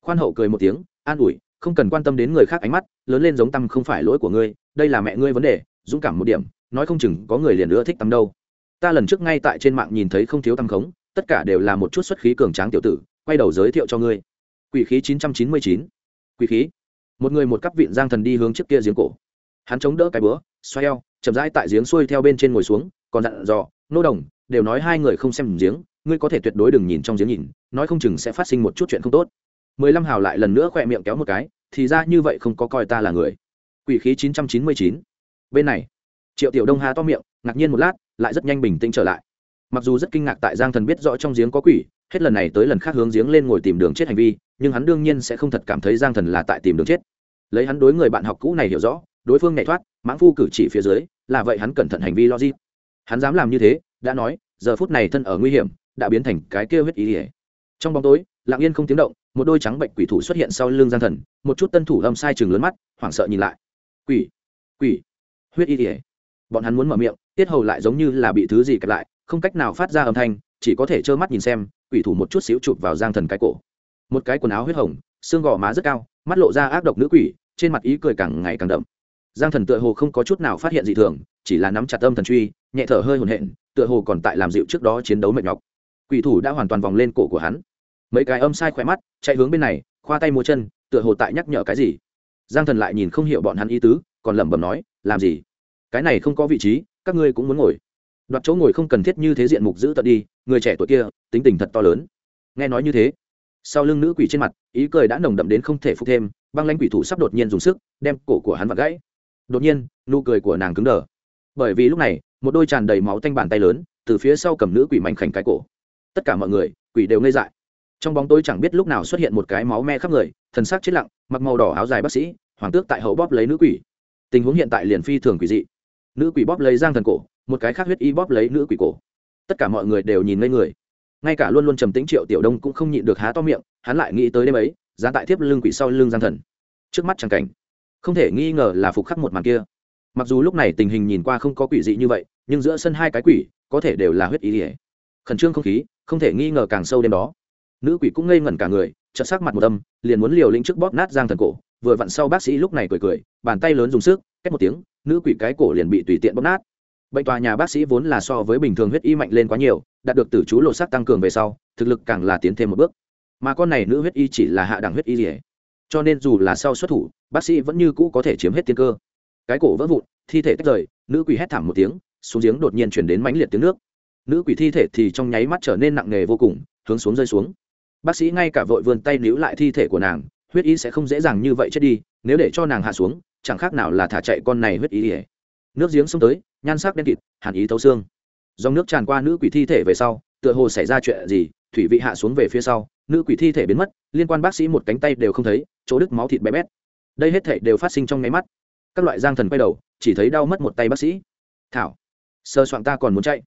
Khoan hậu cười một tiếng, an ủi, không cần quan tâm đến người khác ánh mắt, lớn lên giống tăm không phải lỗi của ngươi, đây là mẹ ngươi vấn đề, dũng cảm một điểm, nói không chừng có người liền nữa thích tắm đâu. Ta lần trước ngay tại trên mạng nhìn thấy không thiếu tăm khống, tất cả đều là một chút xuất khí cường tráng tiểu tử, quay đầu giới thiệu cho ngươi. Quỷ khí chín trăm chín mươi chín. Quỷ khí. Một người một cắp vịn giang thần đi hướng trước kia giếng cổ. Hắn chống đỡ cái bữa xoay eo chậm rãi tại giếng xuôi theo bên trên ngồi xuống, còn dặn dò, nô đồng, đều nói hai người không xem giếng, ngươi có thể tuyệt đối đừng nhìn trong giếng nhìn, nói không chừng sẽ phát sinh một chút chuyện không tốt. Mười lăm hào lại lần nữa khỏe miệng kéo một cái, thì ra như vậy không có coi ta là người. Quỷ khí chín trăm chín mươi chín. Bên này, triệu tiểu đông hà to miệng, ngạc nhiên một lát, lại rất nhanh bình tĩnh trở lại. Mặc dù rất kinh ngạc tại giang thần biết rõ trong giếng có quỷ, hết lần này tới lần khác hướng giếng lên ngồi tìm đường chết hành vi, nhưng hắn đương nhiên sẽ không thật cảm thấy giang thần là tại tìm đường chết. Lấy hắn đối người bạn học cũ này hiểu rõ đối phương nhảy thoát, mãng phu cử chỉ phía dưới, là vậy hắn cẩn thận hành vi logic. Hắn dám làm như thế, đã nói, giờ phút này thân ở nguy hiểm, đã biến thành cái kêu huyết ý ỉa trong bóng tối, lặng yên không tiếng động, một đôi trắng bệnh quỷ thủ xuất hiện sau lưng giang thần, một chút tân thủ âm sai chừng lớn mắt, hoảng sợ nhìn lại. Quỷ quỷ, huyết y ỉa bọn hắn muốn mở miệng, tiết hầu lại giống như là bị thứ gì kẹp lại, không cách nào phát ra âm thanh, chỉ có thể trơ mắt nhìn xem, quỷ thủ một chút xíu chụp vào giang thần cái cổ. Một cái quần áo huyết hồng, xương gò má rất cao, mắt lộ ra ác độc nữ quỷ, trên mặt ý cười càng ngày càng đậm giang thần tựa hồ không có chút nào phát hiện gì thường, chỉ là nắm chặt âm thần truy, nhẹ thở hơi hồn hện tựa hồ còn tại làm dịu trước đó chiến đấu mệt nhọc. Quỷ thủ đã hoàn toàn vòng lên cổ của hắn. Mấy cái âm sai khỏe mắt, chạy hướng bên này, khoa tay múa chân, tựa hồ tại nhắc nhở cái gì. Giang thần lại nhìn không hiểu bọn hắn ý tứ, còn lẩm bẩm nói, làm gì? Cái này không có vị trí, các ngươi cũng muốn ngồi. Đoạt chỗ ngồi không cần thiết như thế diện mục giữ tận đi, người trẻ tuổi kia, tính tình thật to lớn. Nghe nói như thế, sau lưng nữ quỷ trên mặt, ý cười đã nồng đậm đến không thể phục thêm, băng lãnh quỷ thủ sắp đột nhiên dùng sức, đem cổ của hắn vặt gãy đột nhiên, nụ cười của nàng cứng đờ. Bởi vì lúc này, một đôi tràn đầy máu tanh bàn tay lớn, từ phía sau cầm nữ quỷ mảnh khảnh cái cổ. Tất cả mọi người, quỷ đều ngây dại. Trong bóng tối chẳng biết lúc nào xuất hiện một cái máu me khắp người, thần sắc chết lặng, mặc màu đỏ áo dài bác sĩ, hoàng tước tại hậu bóp lấy nữ quỷ. Tình huống hiện tại liền phi thường quỷ dị. Nữ quỷ bóp lấy giang thần cổ, một cái khác huyết y bóp lấy nữ quỷ cổ. Tất cả mọi người đều nhìn ngây người. Ngay cả luôn luôn trầm tính triệu tiểu đông cũng không nhịn được há to miệng, hắn lại nghĩ tới đêm ấy giá tại thiếp lưng quỷ sau lưng giang thần. Trước mắt chẳng cảnh không thể nghi ngờ là phục khắc một màn kia. Mặc dù lúc này tình hình nhìn qua không có quỷ dị như vậy, nhưng giữa sân hai cái quỷ, có thể đều là huyết ý ỉa khẩn trương không khí, không thể nghi ngờ càng sâu đêm đó. Nữ quỷ cũng ngây ngẩn cả người, chợt sắc mặt một âm, liền muốn liều lĩnh trước bóp nát giang thần cổ. Vừa vặn sau bác sĩ lúc này cười cười, bàn tay lớn dùng sức cách một tiếng, nữ quỷ cái cổ liền bị tùy tiện bóp nát. Bệnh tòa nhà bác sĩ vốn là so với bình thường huyết y mạnh lên quá nhiều, đạt được tử chú lộ sắc tăng cường về sau, thực lực càng là tiến thêm một bước. Mà con này nữ huyết y chỉ là hạ đẳng huyết y rỉa cho nên dù là sau xuất thủ, bác sĩ vẫn như cũ có thể chiếm hết tiên cơ. Cái cổ vỡ vụn, thi thể tách rời, nữ quỷ hét thảm một tiếng, xuống giếng đột nhiên chuyển đến mãnh liệt tiếng nước. Nữ quỷ thi thể thì trong nháy mắt trở nên nặng nề vô cùng, hướng xuống rơi xuống. Bác sĩ ngay cả vội vươn tay níu lại thi thể của nàng, huyết y sẽ không dễ dàng như vậy chết đi, nếu để cho nàng hạ xuống, chẳng khác nào là thả chạy con này huyết y ỉa nước giếng xông tới, nhan sắc đen kịt, hàn ý thấu xương. Dòng nước tràn qua nữ quỷ thi thể về sau, tựa hồ xảy ra chuyện gì thủy vị hạ xuống về phía sau, nữ quỷ thi thể biến mất, liên quan bác sĩ một cánh tay đều không thấy, chỗ đứt máu thịt bé bét. Đây hết thể đều phát sinh trong nháy mắt. Các loại giang thần quay đầu, chỉ thấy đau mất một tay bác sĩ. Thảo sơ soạn ta còn muốn chạy.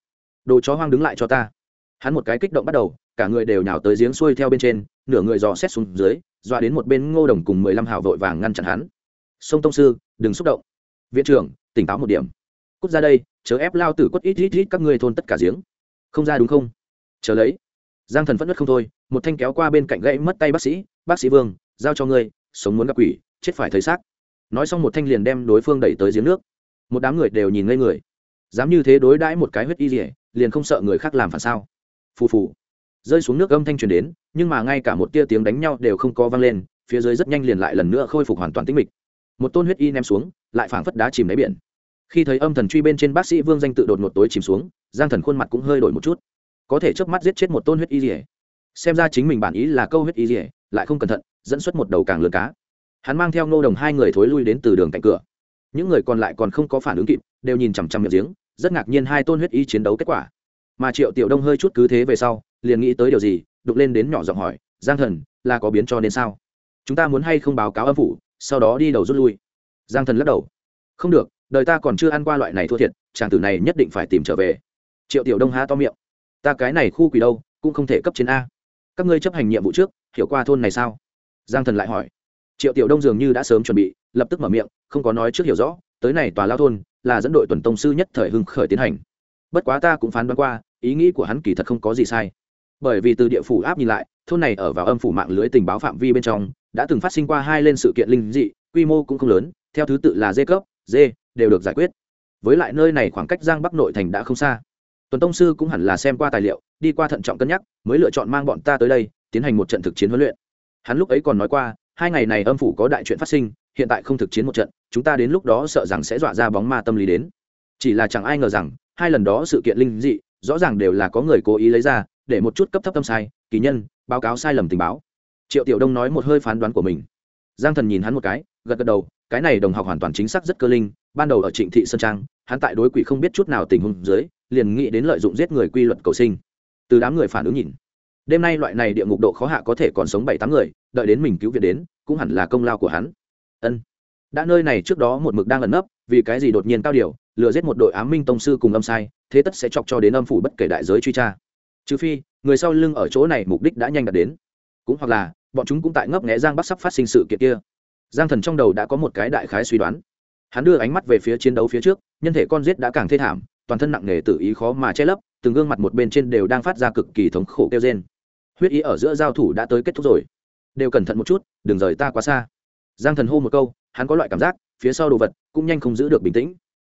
Đồ chó hoang đứng lại cho ta. Hắn một cái kích động bắt đầu, cả người đều nhào tới giếng xuôi theo bên trên, nửa người dò xét xuống dưới, dọa đến một bên ngô đồng cùng mười lăm hào vội vàng ngăn chặn hắn. Sông tông sư, đừng xúc động. Viện trưởng, tỉnh táo một điểm. Cút ra đây, chớ ép lao tử quất ít ít ít các ngươi thôn tất cả giếng. Không ra đúng không? Chờ lấy giang thần phất đất không thôi, một thanh kéo qua bên cạnh gãy mất tay bác sĩ bác sĩ vương, giao cho ngươi, sống muốn gặp quỷ, chết phải thấy xác. Nói xong một thanh liền đem đối phương đẩy tới giếng nước. Một đám người đều nhìn ngây người. Dám như thế đối đãi một cái huyết y rỉa liền không sợ người khác làm phản sao? Phù phù. Rơi xuống nước âm thanh truyền đến, nhưng mà ngay cả một tia tiếng đánh nhau đều không có vang lên, phía dưới rất nhanh liền lại lần nữa khôi phục hoàn toàn tĩnh mịch. Một tôn huyết y ném xuống, lại phảng phất đá chìm đáy biển. Khi thấy âm thần truy bên trên bác sĩ vương danh tự đột một tối chìm xuống, giang thần khuôn mặt cũng hơi đổi một chút có thể chớp mắt giết chết một tôn huyết y rỉa. Xem ra chính mình bản ý là câu huyết y rỉa, lại không cẩn thận, dẫn xuất một đầu càng lớn cá. Hắn mang theo nô đồng hai người thối lui đến từ đường cạnh cửa. Những người còn lại còn không có phản ứng kịp, đều nhìn chằm chằm miệng giếng, rất ngạc nhiên hai tôn huyết y chiến đấu kết quả. Mà triệu tiểu đông hơi chút cứ thế về sau, liền nghĩ tới điều gì, đục lên đến nhỏ giọng hỏi, giang thần, là có biến cho nên sao? Chúng ta muốn hay không báo cáo âm phủ, sau đó đi đầu rút lui? Giang thần lắc đầu. Không được, đời ta còn chưa ăn qua loại này thua thiệt, chàng tử này nhất định phải tìm trở về. Triệu tiểu đông há to miệng ta cái này khu quỷ đâu cũng không thể cấp trên a. Các ngươi chấp hành nhiệm vụ trước hiểu qua thôn này sao? Giang thần lại hỏi. Triệu tiểu đông dường như đã sớm chuẩn bị lập tức mở miệng không có nói trước hiểu rõ tới này tòa lao thôn là dẫn đội tuần tông sư nhất thời hưng khởi tiến hành. Bất quá ta cũng phán đoán qua ý nghĩ của hắn kỳ thật không có gì sai. Bởi vì từ địa phủ áp nhìn lại thôn này ở vào âm phủ mạng lưới tình báo phạm vi bên trong đã từng phát sinh qua hai lên sự kiện linh dị quy mô cũng không lớn theo thứ tự là dê cấp dê, đều được giải quyết. Với lại nơi này khoảng cách giang bắc nội thành đã không xa tuần tông sư cũng hẳn là xem qua tài liệu, đi qua thận trọng cân nhắc, mới lựa chọn mang bọn ta tới đây, tiến hành một trận thực chiến huấn luyện. Hắn lúc ấy còn nói qua, hai ngày này âm phủ có đại chuyện phát sinh, hiện tại không thực chiến một trận, chúng ta đến lúc đó sợ rằng sẽ dọa ra bóng ma tâm lý đến. Chỉ là chẳng ai ngờ rằng, hai lần đó sự kiện linh dị, rõ ràng đều là có người cố ý lấy ra, để một chút cấp thấp tâm sai, kỳ nhân, báo cáo sai lầm tình báo. Triệu tiểu đông nói một hơi phán đoán của mình. Giang thần nhìn hắn một cái, gật gật đầu, cái này đồng học hoàn toàn chính xác rất cơ linh, ban đầu ở trịnh thị sơn trang, hắn tại đối quỷ không biết chút nào tình huống dưới liền nghĩ đến lợi dụng giết người quy luật cầu sinh. Từ đám người phản ứng nhìn, đêm nay loại này địa ngục độ khó hạ có thể còn sống bảy tám người, đợi đến mình cứu viện đến, cũng hẳn là công lao của hắn. Ân. Đã nơi này trước đó một mực đang ẩn nấp, vì cái gì đột nhiên cao điều, lừa giết một đội ám minh tông sư cùng âm sai, thế tất sẽ chọc cho đến âm phủ bất kể đại giới truy tra. Trừ phi, người sau lưng ở chỗ này mục đích đã nhanh đạt đến. Cũng hoặc là, bọn chúng cũng tại ngấp nghẽ giang bắc sắp phát sinh sự kiện kia. Giang thần trong đầu đã có một cái đại khái suy đoán. Hắn đưa ánh mắt về phía chiến đấu phía trước, nhân thể con giết đã càng thê thảm toàn thân nặng nề tự ý khó mà che lấp, từng gương mặt một bên trên đều đang phát ra cực kỳ thống khổ kêu trên huyết ý ở giữa giao thủ đã tới kết thúc rồi. Đều cẩn thận một chút, đừng rời ta quá xa. Giang thần hô một câu, hắn có loại cảm giác, phía sau đồ vật cũng nhanh không giữ được bình tĩnh.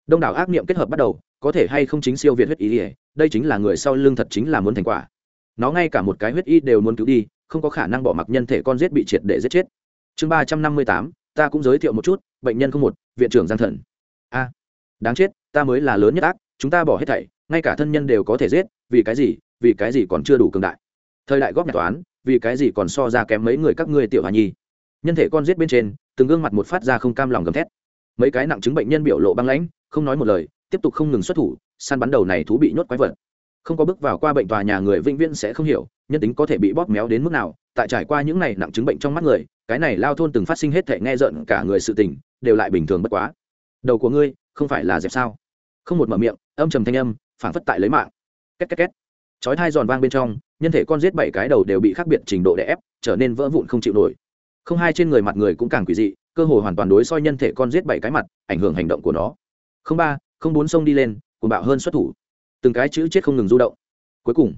Đông đảo ác niệm kết hợp bắt đầu, có thể hay không chính siêu việt huyết ý ỉa đây chính là người sau lưng thật chính là muốn thành quả. Nó ngay cả một cái huyết y đều muốn cứu đi, không có khả năng bỏ mặc nhân thể con giết bị triệt để giết chết. Chương ba trăm năm mươi tám, ta cũng giới thiệu một chút, bệnh nhân không một, viện trưởng giang thần. A, đáng chết, ta mới là lớn nhất ác chúng ta bỏ hết thảy, ngay cả thân nhân đều có thể giết, vì cái gì, vì cái gì còn chưa đủ cường đại. Thời đại góp nhạc toán, vì cái gì còn so ra kém mấy người các ngươi tiểu hà nhi. Nhân thể con giết bên trên, từng gương mặt một phát ra không cam lòng gầm thét. Mấy cái nặng chứng bệnh nhân biểu lộ băng lãnh, không nói một lời, tiếp tục không ngừng xuất thủ, săn bắn đầu này thú bị nhốt quái vật. Không có bước vào qua bệnh tòa nhà người vĩnh viễn sẽ không hiểu, nhân tính có thể bị bóp méo đến mức nào, tại trải qua những này nặng chứng bệnh trong mắt người, cái này lao thôn từng phát sinh hết thể nghe giận cả người sự tình, đều lại bình thường bất quá. Đầu của ngươi, không phải là dẹp sao? Không một mở miệng âm trầm thanh âm phản phất tại lấy mạng. Két két két. Chói thai giòn vang bên trong, nhân thể con giết bảy cái đầu đều bị khác biệt trình độ đè ép, trở nên vỡ vụn không chịu nổi. Không hai trên người mặt người cũng càng quỷ dị, cơ hội hoàn toàn đối soi nhân thể con giết bảy cái mặt, ảnh hưởng hành động của nó. Không ba, không bốn sông đi lên, cuồng bạo hơn xuất thủ. Từng cái chữ chết không ngừng du động. Cuối cùng,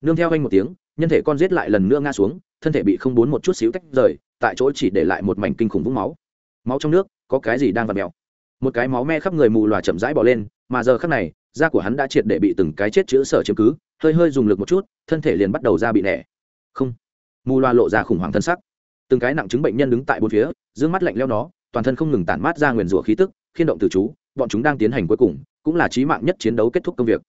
nương theo anh một tiếng, nhân thể con giết lại lần nữa ngã xuống, thân thể bị không bốn một chút xíu tách rời, tại chỗ chỉ để lại một mảnh kinh khủng vũng máu. Máu trong nước, có cái gì đang vặt mèo? Một cái máu me khắp người mù loà chậm rãi bỏ lên mà giờ khắc này, da của hắn đã triệt để bị từng cái chết chữ sở chiếm cứ, hơi hơi dùng lực một chút, thân thể liền bắt đầu ra bị nẻ. Không. Mù loà lộ ra khủng hoảng thân sắc. Từng cái nặng chứng bệnh nhân đứng tại bốn phía d mắt lạnh leo nó, toàn thân không ngừng tản mát ra nguyền rủa khí tức, khiên động từ chú, bọn chúng đang tiến hành cuối cùng, cũng là trí mạng nhất chiến đấu kết thúc công việc.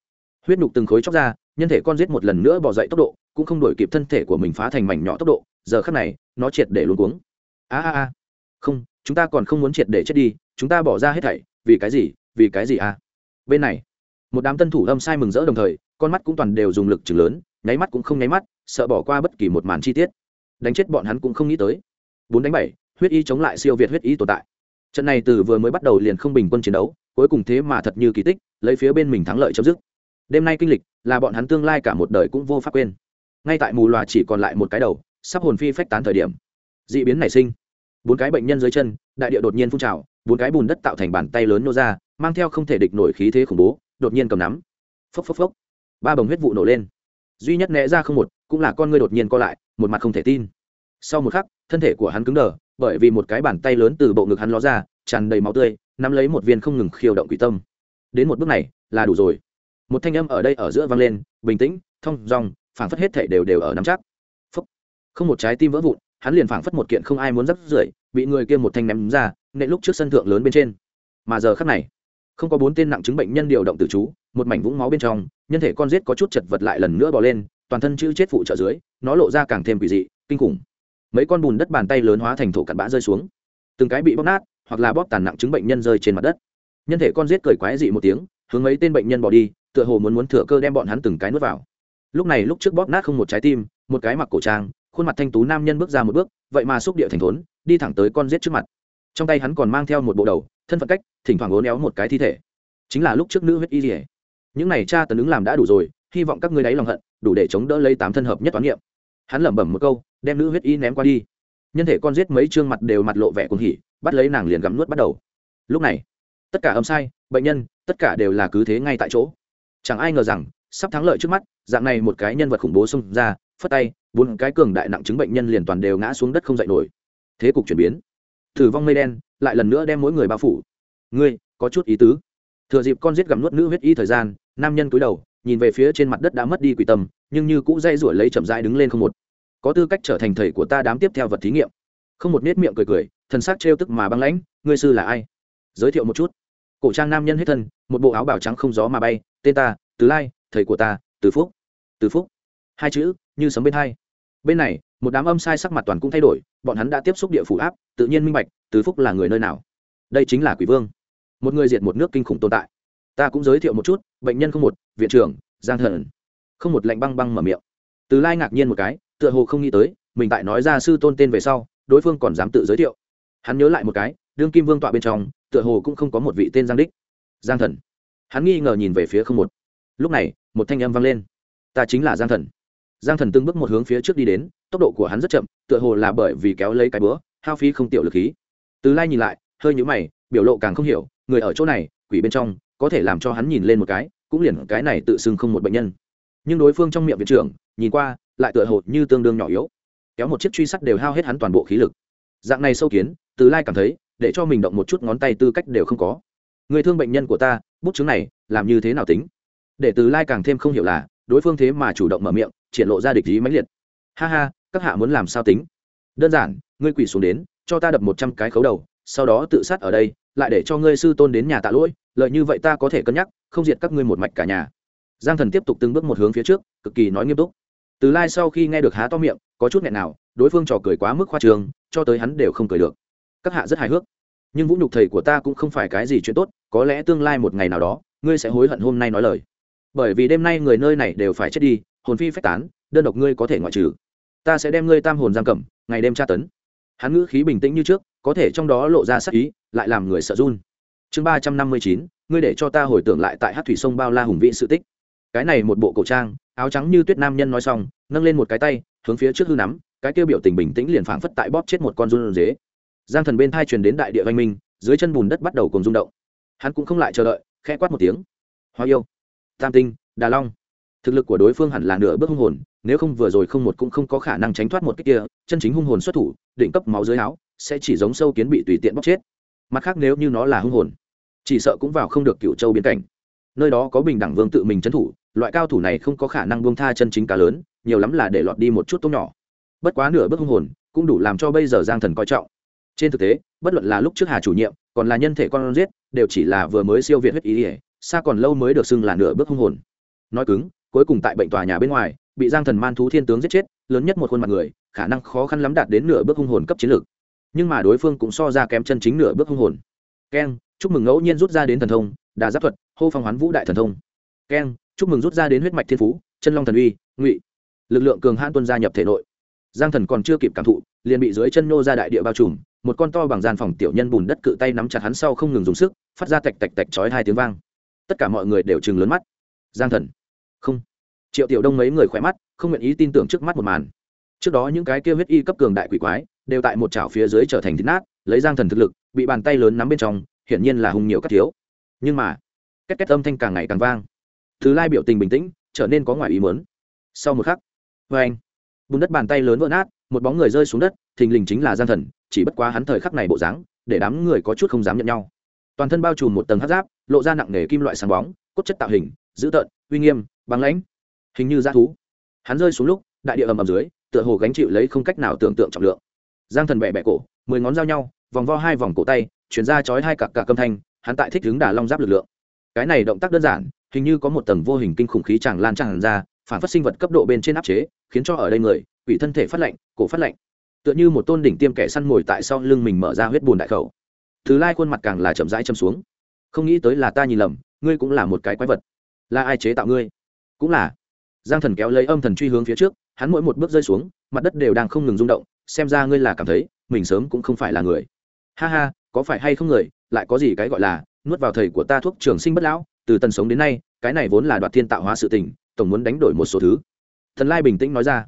Huyết nhục từng khối chóc ra, nhân thể con giết một lần nữa bỏ dậy tốc độ, cũng không đổi kịp thân thể của mình phá thành mảnh nhỏ tốc độ, giờ khắc này, nó triệt để luôn cuống. A a a. Không, chúng ta còn không muốn triệt để chết đi, chúng ta bỏ ra hết thảy, vì cái gì, vì cái gì a? Bên này. Một đám tân thủ âm sai mừng rỡ đồng thời, con mắt cũng toàn đều dùng lực chừng lớn, nháy mắt cũng không nháy mắt, sợ bỏ qua bất kỳ một màn chi tiết. Đánh chết bọn hắn cũng không nghĩ tới. Bốn đánh bảy, huyết y chống lại siêu việt huyết y tồn tại. Trận này từ vừa mới bắt đầu liền không bình quân chiến đấu, cuối cùng thế mà thật như kỳ tích, lấy phía bên mình thắng lợi chấm dứt. Đêm nay kinh lịch, là bọn hắn tương lai cả một đời cũng vô pháp quên. Ngay tại mù loà chỉ còn lại một cái đầu, sắp hồn phi phách tán thời điểm. D ị biến nảy sinh. Bốn cái bệnh nhân dưới chân, đại địa đột nhiên phun trào, bốn cái bùn đất tạo thành bàn tay lớn nô ra mang theo không thể địch nổi khí thế khủng bố, đột nhiên cầm nắm. Phốc phốc phốc. Ba bồng huyết vụ nổ lên. Duy nhất né ra không một, cũng là con ngươi đột nhiên co lại, một mặt không thể tin. Sau một khắc, thân thể của hắn cứng đờ, bởi vì một cái bàn tay lớn từ bộ ngực hắn ló ra, tràn đầy máu tươi, nắm lấy một viên không ngừng khiêu động quỷ tâm. Đến một bước này, là đủ rồi. Một thanh âm ở đây ở giữa vang lên, bình tĩnh, thong dong, phảng phất hết thể đều đều ở nắm chắc. Phốc. Không một trái tim vỡ vụn, hắn liền phảng phất một kiện không ai muốn dắt rưởi, bị người kia một thanh ném ra, nện lúc trước sân thượng lớn bên trên. Mà giờ khắc này không có bốn tên nặng chứng bệnh nhân điều động từ chú một mảnh vũng máu bên trong, nhân thể con giết có chút chật vật lại lần nữa bò lên, toàn thân chữ chết phụ trợ dưới, nó lộ ra càng thêm quỷ dị, kinh khủng. Mấy con bùn đất bàn tay lớn hóa thành thổ cặn bã rơi xuống. Từng cái bị bóp nát, hoặc là bóp tàn nặng chứng bệnh nhân rơi trên mặt đất. Nhân thể con giết cười quái dị một tiếng, hướng mấy tên bệnh nhân bỏ đi, tựa hồ muốn muốn thừa cơ đem bọn hắn từng cái nuốt vào. Lúc này lúc trước bóp nát không một trái tim, một cái mặc cổ trang, khuôn mặt thanh tú nam nhân bước ra một bước, vậy mà xúc địa thành thốn, đi thẳng tới con giết trước mặt. Trong tay hắn còn mang theo một bộ đầu thân phận cách, thỉnh thoảng ố néo một cái thi thể. Chính là lúc trước nữ huyết y dỉa những này cha tấn ứng làm đã đủ rồi, hy vọng các ngươi đáy lòng hận, đủ để chống đỡ lấy tám thân hợp nhất toán niệm. Hắn lẩm bẩm một câu, đem nữ huyết y ném qua đi. Nhân thể con giết mấy trương mặt đều mặt lộ vẻ cuồng hỉ, bắt lấy nàng liền gặm nuốt bắt đầu. Lúc này, tất cả âm sai, bệnh nhân, tất cả đều là cứ thế ngay tại chỗ. Chẳng ai ngờ rằng, sắp thắng lợi trước mắt, dạng này một cái nhân vật khủng bố xông ra, phất tay, bốn cái cường đại nặng chứng bệnh nhân liền toàn đều ngã xuống đất không dậy nổi. Thế cục chuyển biến thử vong mây đen, lại lần nữa đem mỗi người bao phủ. Ngươi, có chút ý tứ. Thừa dịp con giết gặm nuốt nữ huyết y thời gian, nam nhân cúi đầu, nhìn về phía trên mặt đất đã mất đi quỷ tâm, nhưng như cũ dây rủi lấy chậm rãi đứng lên không một. Có tư cách trở thành thầy của ta đám tiếp theo vật thí nghiệm. Không một nết miệng cười cười, thần sắc trêu tức mà băng lãnh, ngươi sư là ai? Giới thiệu một chút. Cổ trang nam nhân hết thân, một bộ áo bào trắng không gió mà bay, tên ta, từ lai, thầy của ta, từ phúc. Từ phúc. Hai chữ, như sấm bên hai. Bên này một đám âm sai sắc mặt toàn cũng thay đổi, bọn hắn đã tiếp xúc địa phủ áp, tự nhiên minh bạch, từ phúc là người nơi nào. Đây chính là quỷ vương. Một người diệt một nước kinh khủng tồn tại. Ta cũng giới thiệu một chút, bệnh nhân không một, viện trưởng, giang thần. Không một lạnh băng băng mở miệng. Từ lai ngạc nhiên một cái, tựa hồ không nghĩ tới, mình tại nói ra sư tôn tên về sau, đối phương còn dám tự giới thiệu. Hắn nhớ lại một cái, đương kim vương tọa bên trong, tựa hồ cũng không có một vị tên giang đích. Giang thần. Hắn nghi ngờ nhìn về phía không một. Lúc này, một thanh âm vang lên. Ta chính là giang thần. Giang thần từng bước một hướng phía trước đi đến tốc độ của hắn rất chậm, tựa hồ là bởi vì kéo lấy cái bữa hao phí không tiểu lực khí. Từ lai nhìn lại, hơi nhũ mày, biểu lộ càng không hiểu, người ở chỗ này, quỷ bên trong, có thể làm cho hắn nhìn lên một cái, cũng liền cái này tự xưng không một bệnh nhân. Nhưng đối phương trong miệng viện trưởng, nhìn qua, lại tựa hồ như tương đương nhỏ yếu. Kéo một chiếc truy sắt đều hao hết hắn toàn bộ khí lực. Dạng này sâu kiến, từ lai cảm thấy, để cho mình động một chút ngón tay tư cách đều không có. Người thương bệnh nhân của ta, bút chứng này, làm như thế nào tính? Để từ lai càng thêm không hiểu là, đối phương thế mà chủ động mở miệng, triển lộ ra địch ý mãnh liệt ha ha, các hạ muốn làm sao tính? Đơn giản, ngươi quỷ xuống đến, cho ta đập một trăm cái khấu đầu, sau đó tự sát ở đây, lại để cho ngươi sư tôn đến nhà tạ lỗi, lợi như vậy ta có thể cân nhắc, không diệt các ngươi một mạch cả nhà. Giang thần tiếp tục từng bước một hướng phía trước, cực kỳ nói nghiêm túc. Từ lai sau khi nghe được há to miệng, có chút nghẹn nào, đối phương trò cười quá mức khoa trường cho tới hắn đều không cười được. Các hạ rất hài hước. Nhưng vũ nhục thầy của ta cũng không phải cái gì chuyện tốt, có lẽ tương lai một ngày nào đó, ngươi sẽ hối hận hôm nay nói lời. Bởi vì đêm nay người nơi này đều phải chết đi, hồn phi phách tán, đơn độc ngươi có thể ngoại trừ ta sẽ đem ngươi tam hồn giam cầm, ngày đêm tra tấn. Hắn ngữ khí bình tĩnh như trước, có thể trong đó lộ ra sắc ý, lại làm người sợ run. Chương ba trăm năm mươi chín, ngươi để cho ta hồi tưởng lại tại hát thủy sông bao la hùng vĩ sự tích. Cái này một bộ cổ trang, áo trắng như tuyết nam nhân nói xong, nâng lên một cái tay, hướng phía trước hư nắm, cái kêu biểu tình bình tĩnh liền phảng phất tại bóp chết một con run dế giang thần bên thai truyền đến đại địa văn minh, dưới chân bùn đất bắt đầu cùng rung động. Hắn cũng không lại chờ đợi, khẽ quát một tiếng. Hoa yêu, tam tinh, đà long. Thực lực của đối phương hẳn là nửa bước hung hồn nếu không vừa rồi không một cũng không có khả năng tránh thoát một cách kia, chân chính hung hồn xuất thủ định cấp máu dưới áo, sẽ chỉ giống sâu kiến bị tùy tiện bóc chết. Mặt khác nếu như nó là hung hồn, chỉ sợ cũng vào không được cựu châu biến cảnh. Nơi đó có bình đẳng vương tự mình trấn thủ, loại cao thủ này không có khả năng buông tha chân chính cá lớn, nhiều lắm là để lọt đi một chút tốt nhỏ. Bất quá nửa bước hung hồn, cũng đủ làm cho bây giờ giang thần coi trọng. Trên thực tế, bất luận là lúc trước hà chủ nhiệm, còn là nhân thể con giết, đều chỉ là vừa mới siêu việt huyết ý ỉa xa còn lâu mới được xưng là nửa bước hung hồn. Nói cứng, cuối cùng tại bệnh tòa nhà bên ngoài bị giang thần man thú thiên tướng giết chết, lớn nhất một khuôn mặt người, khả năng khó khăn lắm đạt đến nửa bước hung hồn cấp chiến lược. Nhưng mà đối phương cũng so ra kém chân chính nửa bước hung hồn. Keng, chúc mừng ngẫu nhiên rút ra đến thần thông, đà giáp thuật, hô phong hoán vũ đại thần thông. Keng, chúc mừng rút ra đến huyết mạch thiên phú, chân long thần uy, ngụy. Lực lượng cường hãn tuân gia nhập thể nội. Giang thần còn chưa kịp cảm thụ, liền bị dưới chân nô ra đại địa bao trùm, một con to bằng gian phòng tiểu nhân bùn đất cự tay nắm chặt hắn sau không ngừng dùng sức, phát ra tạch tạch tạch chói hai tiếng vang. Tất cả mọi người đều chừng lớn mắt. Giang thần. Không triệu tiểu đông mấy người khỏe mắt, không nguyện ý tin tưởng trước mắt một màn. Trước đó những cái kia huyết y cấp cường đại quỷ quái, đều tại một chảo phía dưới trở thành thịt nát, lấy giang thần thực lực, bị bàn tay lớn nắm bên trong, hiển nhiên là hung nhiều các thiếu. Nhưng mà cách cách âm thanh càng ngày càng vang. Thứ lai biểu tình bình tĩnh, trở nên có ngoài ý muốn. Sau một khắc vê anh, bùn đất bàn tay lớn vỡ nát, một bóng người rơi xuống đất, thình lình chính là giang thần, chỉ bất quá hắn thời khắc này bộ dáng, để đám người có chút không dám nhận nhau. Toàn thân bao trùm một tầng hát giáp, lộ ra nặng nề kim loại sáng bóng, cốt chất tạo hình, dữ tợn, uy nghiêm, băng lãnh hình như g thú. Hắn rơi xuống lúc, đại địa ầm ầm dưới, tựa hồ gánh chịu lấy không cách nào tưởng tượng trọng lượng. Giang thần bẹ bẹ cổ, mười ngón giao nhau, vòng vo hai vòng cổ tay, chuyển ra chói hai cặp cả câm thanh, hắn tại thích đứng đà long giáp lực lượng. Cái này động tác đơn giản, hình như có một tầng vô hình kinh khủng khí chẳng lan tràn ra, phản phát sinh vật cấp độ bên trên áp chế, khiến cho ở đây người, quỷ thân thể phát lạnh, cổ phát lạnh. Tựa như một tôn đỉnh tiêm kẻ săn mồi tại sau lưng mình mở ra huyết bùn đại khẩu. Thứ lai khuôn mặt càng là chậm rãi châm xuống. Không nghĩ tới là ta nhìn lầm, ngươi cũng là một cái quái vật. Là ai chế tạo ngươi? Cũng là giang thần kéo lấy âm thần truy hướng phía trước, hắn mỗi một bước rơi xuống, mặt đất đều đang không ngừng rung động, xem ra ngươi là cảm thấy, mình sớm cũng không phải là người. Ha ha, có phải hay không người, lại có gì cái gọi là, nuốt vào thầy của ta thuốc trường sinh bất lão, từ tần sống đến nay, cái này vốn là đoạt thiên tạo hóa sự tình, tổng muốn đánh đổi một số thứ. Thần lai bình tĩnh nói ra.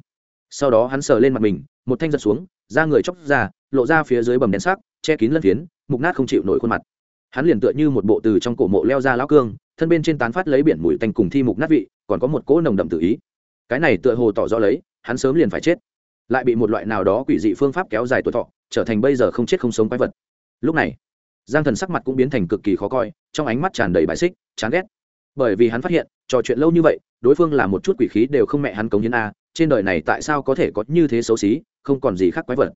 Sau đó hắn sờ lên mặt mình, một thanh giật xuống, da người chóc ra, lộ ra phía dưới bầm đen sắc, che kín lân phiến, mục nát không chịu nổi khuôn mặt. Hắn liền tựa như một bộ từ trong cổ mộ leo ra lão cương thân bên trên tán phát lấy biển mùi tanh cùng thi mục nát vị, còn có một cỗ nồng đậm tự ý. Cái này tựa hồ tỏ rõ lấy, hắn sớm liền phải chết. Lại bị một loại nào đó quỷ dị phương pháp kéo dài tuổi thọ, trở thành bây giờ không chết không sống quái vật. Lúc này, giang thần sắc mặt cũng biến thành cực kỳ khó coi, trong ánh mắt tràn đầy bãi xích, chán ghét. Bởi vì hắn phát hiện, trò chuyện lâu như vậy, đối phương là một chút quỷ khí đều không mẹ hắn cống hiến a, trên đời này tại sao có thể có như thế xấu xí, không còn gì khác quái vật.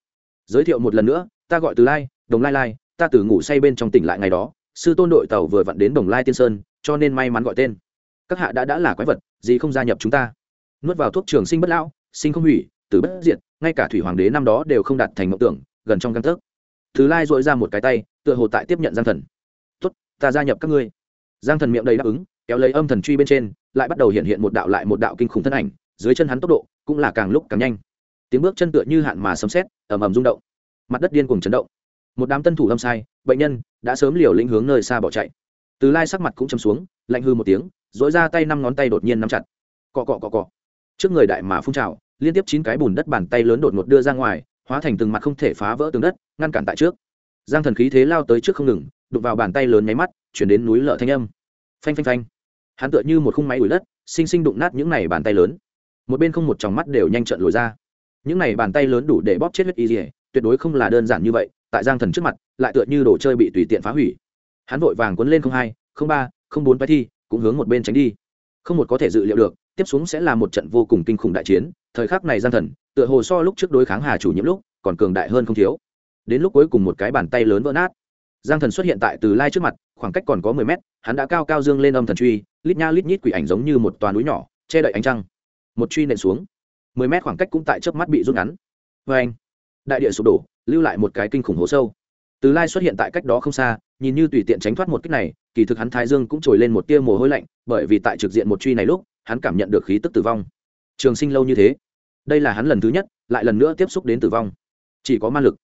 Giới thiệu một lần nữa, ta gọi từ lai, đồng lai lai, ta từ ngủ say bên trong tỉnh lại ngày đó. Sư tôn đội tàu vừa vặn đến đồng lai tiên sơn cho nên may mắn gọi tên. Các hạ đã đã là quái vật, gì không gia nhập chúng ta? Nuốt vào thuốc trường sinh bất lão, sinh không hủy, tử bất diệt, ngay cả thủy hoàng đế năm đó đều không đạt thành mộng tưởng, gần trong căn thức thứ lai dội ra một cái tay, tựa hồ tại tiếp nhận giang thần. Tốt, ta gia nhập các ngươi. Giang thần miệng đầy đáp ứng, kéo lấy âm thần truy bên trên, lại bắt đầu hiện hiện một đạo lại một đạo kinh khủng thân ảnh, dưới chân hắn tốc độ cũng là càng lúc càng nhanh. Tiếng bước chân tựa như hạn mà sấm xét ầm ầm rung động. Mặt đất điên cùng chấn động. Một đám tân thủ lâm sai, bệnh nhân đã sớm liều lĩnh hướng nơi xa bỏ chạy từ lai sắc mặt cũng chấm xuống, lạnh hư một tiếng dỗi ra tay năm ngón tay đột nhiên nắm chặt. Cọ cọ cọ cọ. Trước người đại mà phun trào, liên tiếp chín cái bùn đất bàn tay lớn đột ngột đưa ra ngoài, hóa thành từng mặt không thể phá vỡ tường đất, ngăn cản tại trước. Giang thần khí thế lao tới trước không ngừng, đụng vào bàn tay lớn nháy mắt, chuyển đến núi lợ thanh âm. Phanh phanh phanh. Hắn tựa như một khung máy đuổi đất xinh xinh đụng nát những này bàn tay lớn. Một bên không một tròng mắt đều nhanh trận lồi ra. Những này bàn tay lớn đủ để bóp chết huyết y dỉa tuyệt đối không là đơn giản như vậy, tại giang thần trước mặt, lại tựa như đồ chơi bị tùy tiện phá hủy hắn vội vàng quấn lên không hai, không ba, không bốn bài thi, cũng hướng một bên tránh đi. Không một có thể dự liệu được, tiếp xuống sẽ là một trận vô cùng kinh khủng đại chiến, thời khắc này giang thần, tựa hồ so lúc trước đối kháng hà chủ nhiễm lúc, còn cường đại hơn không thiếu. Đến lúc cuối cùng một cái bàn tay lớn vỡ nát. Giang thần xuất hiện tại từ lai trước mặt, khoảng cách còn có mười mét, hắn đã cao cao dương lên âm thần truy, lít nha lít nhít quỷ ảnh giống như một toàn núi nhỏ, che đậy ánh trăng. Một truy nện xuống. Mười mét khoảng cách cũng tại chớp mắt bị rút ngắn. Vê anh đại địa sụp đổ, lưu lại một cái kinh khủng hố sâu từ lai xuất hiện tại cách đó không xa, nhìn như tùy tiện tránh thoát một cách này, kỳ thực hắn thái dương cũng trồi lên một tia mồ hôi lạnh, bởi vì tại trực diện một truy này lúc, hắn cảm nhận được khí tức tử vong. Trường sinh lâu như thế, đây là hắn lần thứ nhất, lại lần nữa tiếp xúc đến tử vong. Chỉ có ma lực.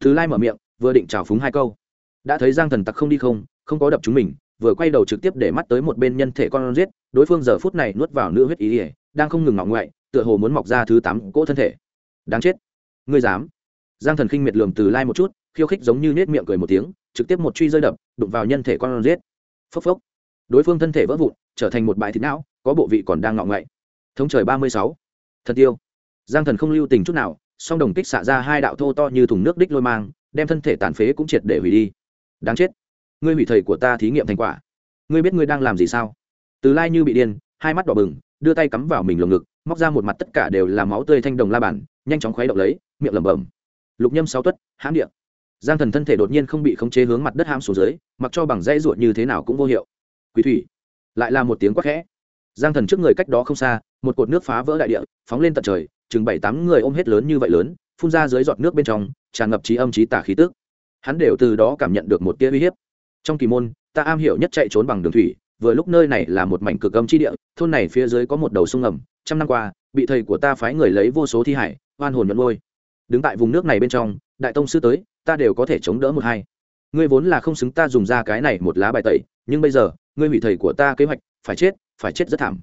Thứ lai mở miệng, vừa định trào phúng hai câu. Đã thấy giang thần tặc không đi không không có đập chúng mình, vừa quay đầu trực tiếp để mắt tới một bên nhân thể con giết, đối phương giờ phút này nuốt vào nữ huyết ý ỉa đang không ngừng ngọng ngoại, tựa hồ muốn mọc ra thứ tám cỗ thân thể. Đáng chết. Ngươi dám. Giang thần khinh miệt lườm từ lai một chút khiêu khích giống như nết miệng cười một tiếng, trực tiếp một truy rơi đập, đụng vào nhân thể con rết phốc phốc. Đối phương thân thể vỡ vụn, trở thành một bãi thịt não, có bộ vị còn đang ngọng ngậy. thống trời ba mươi sáu. Thần tiêu. Giang thần không lưu tình chút nào, song đồng kích xạ ra hai đạo thô to như thùng nước đích lôi mang, đem thân thể tàn phế cũng triệt để hủy đi. Đáng chết. Ngươi hủy thầy của ta thí nghiệm thành quả. Ngươi biết ngươi đang làm gì sao? Từ lai như bị điên, hai mắt đỏ bừng, đưa tay cắm vào mình lồng ngực, móc ra một mặt tất cả đều là máu tươi thanh đồng la bản nhanh chóng khuấy động lấy, miệng lẩm bẩm. Lục nhâm sáu tuất, hãm điện giang thần thân thể đột nhiên không bị khống chế hướng mặt đất ham xuống dưới, mặc cho bằng dây ruột như thế nào cũng vô hiệu. Quý thủy. Lại là một tiếng quát khẽ. Giang thần trước người cách đó không xa, một cột nước phá vỡ đại địa, phóng lên tận trời, chừng bảy tám người ôm hết lớn như vậy lớn, phun ra dưới giọt nước bên trong, tràn ngập trí âm trí tả khí tức. Hắn đều từ đó cảm nhận được một tia uy hiếp. Trong kỳ môn, ta am hiểu nhất chạy trốn bằng đường thủy, vừa lúc nơi này là một mảnh cực âm chi địa, thôn này phía dưới có một đầu sông ngầm, trăm năm qua, bị thầy của ta phái người lấy vô số thi hải, oan hồn nhuận ngôi. Đứng tại vùng nước này bên trong, đại tông sư tới ta đều có thể chống đỡ một hai. Ngươi vốn là không xứng ta dùng ra cái này một lá bài tẩy, nhưng bây giờ, ngươi hủy thầy của ta kế hoạch, phải chết phải chết rất thảm.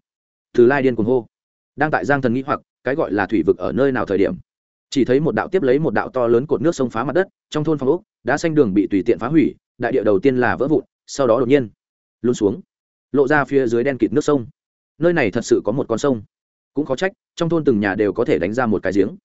Từ lai điên cuồng hô. Đang tại giang thần nghĩ hoặc, cái gọi là thủy vực ở nơi nào thời điểm? Chỉ thấy một đạo tiếp lấy một đạo to lớn cột nước sông phá mặt đất, trong thôn phong ốc, đá xanh đường bị tùy tiện phá hủy, đại địa đầu tiên là vỡ vụn, sau đó đột nhiên luôn xuống, lộ ra phía dưới đen kịt nước sông. Nơi này thật sự có một con sông. Cũng khó trách, trong thôn từng nhà đều có thể đánh ra một cái giếng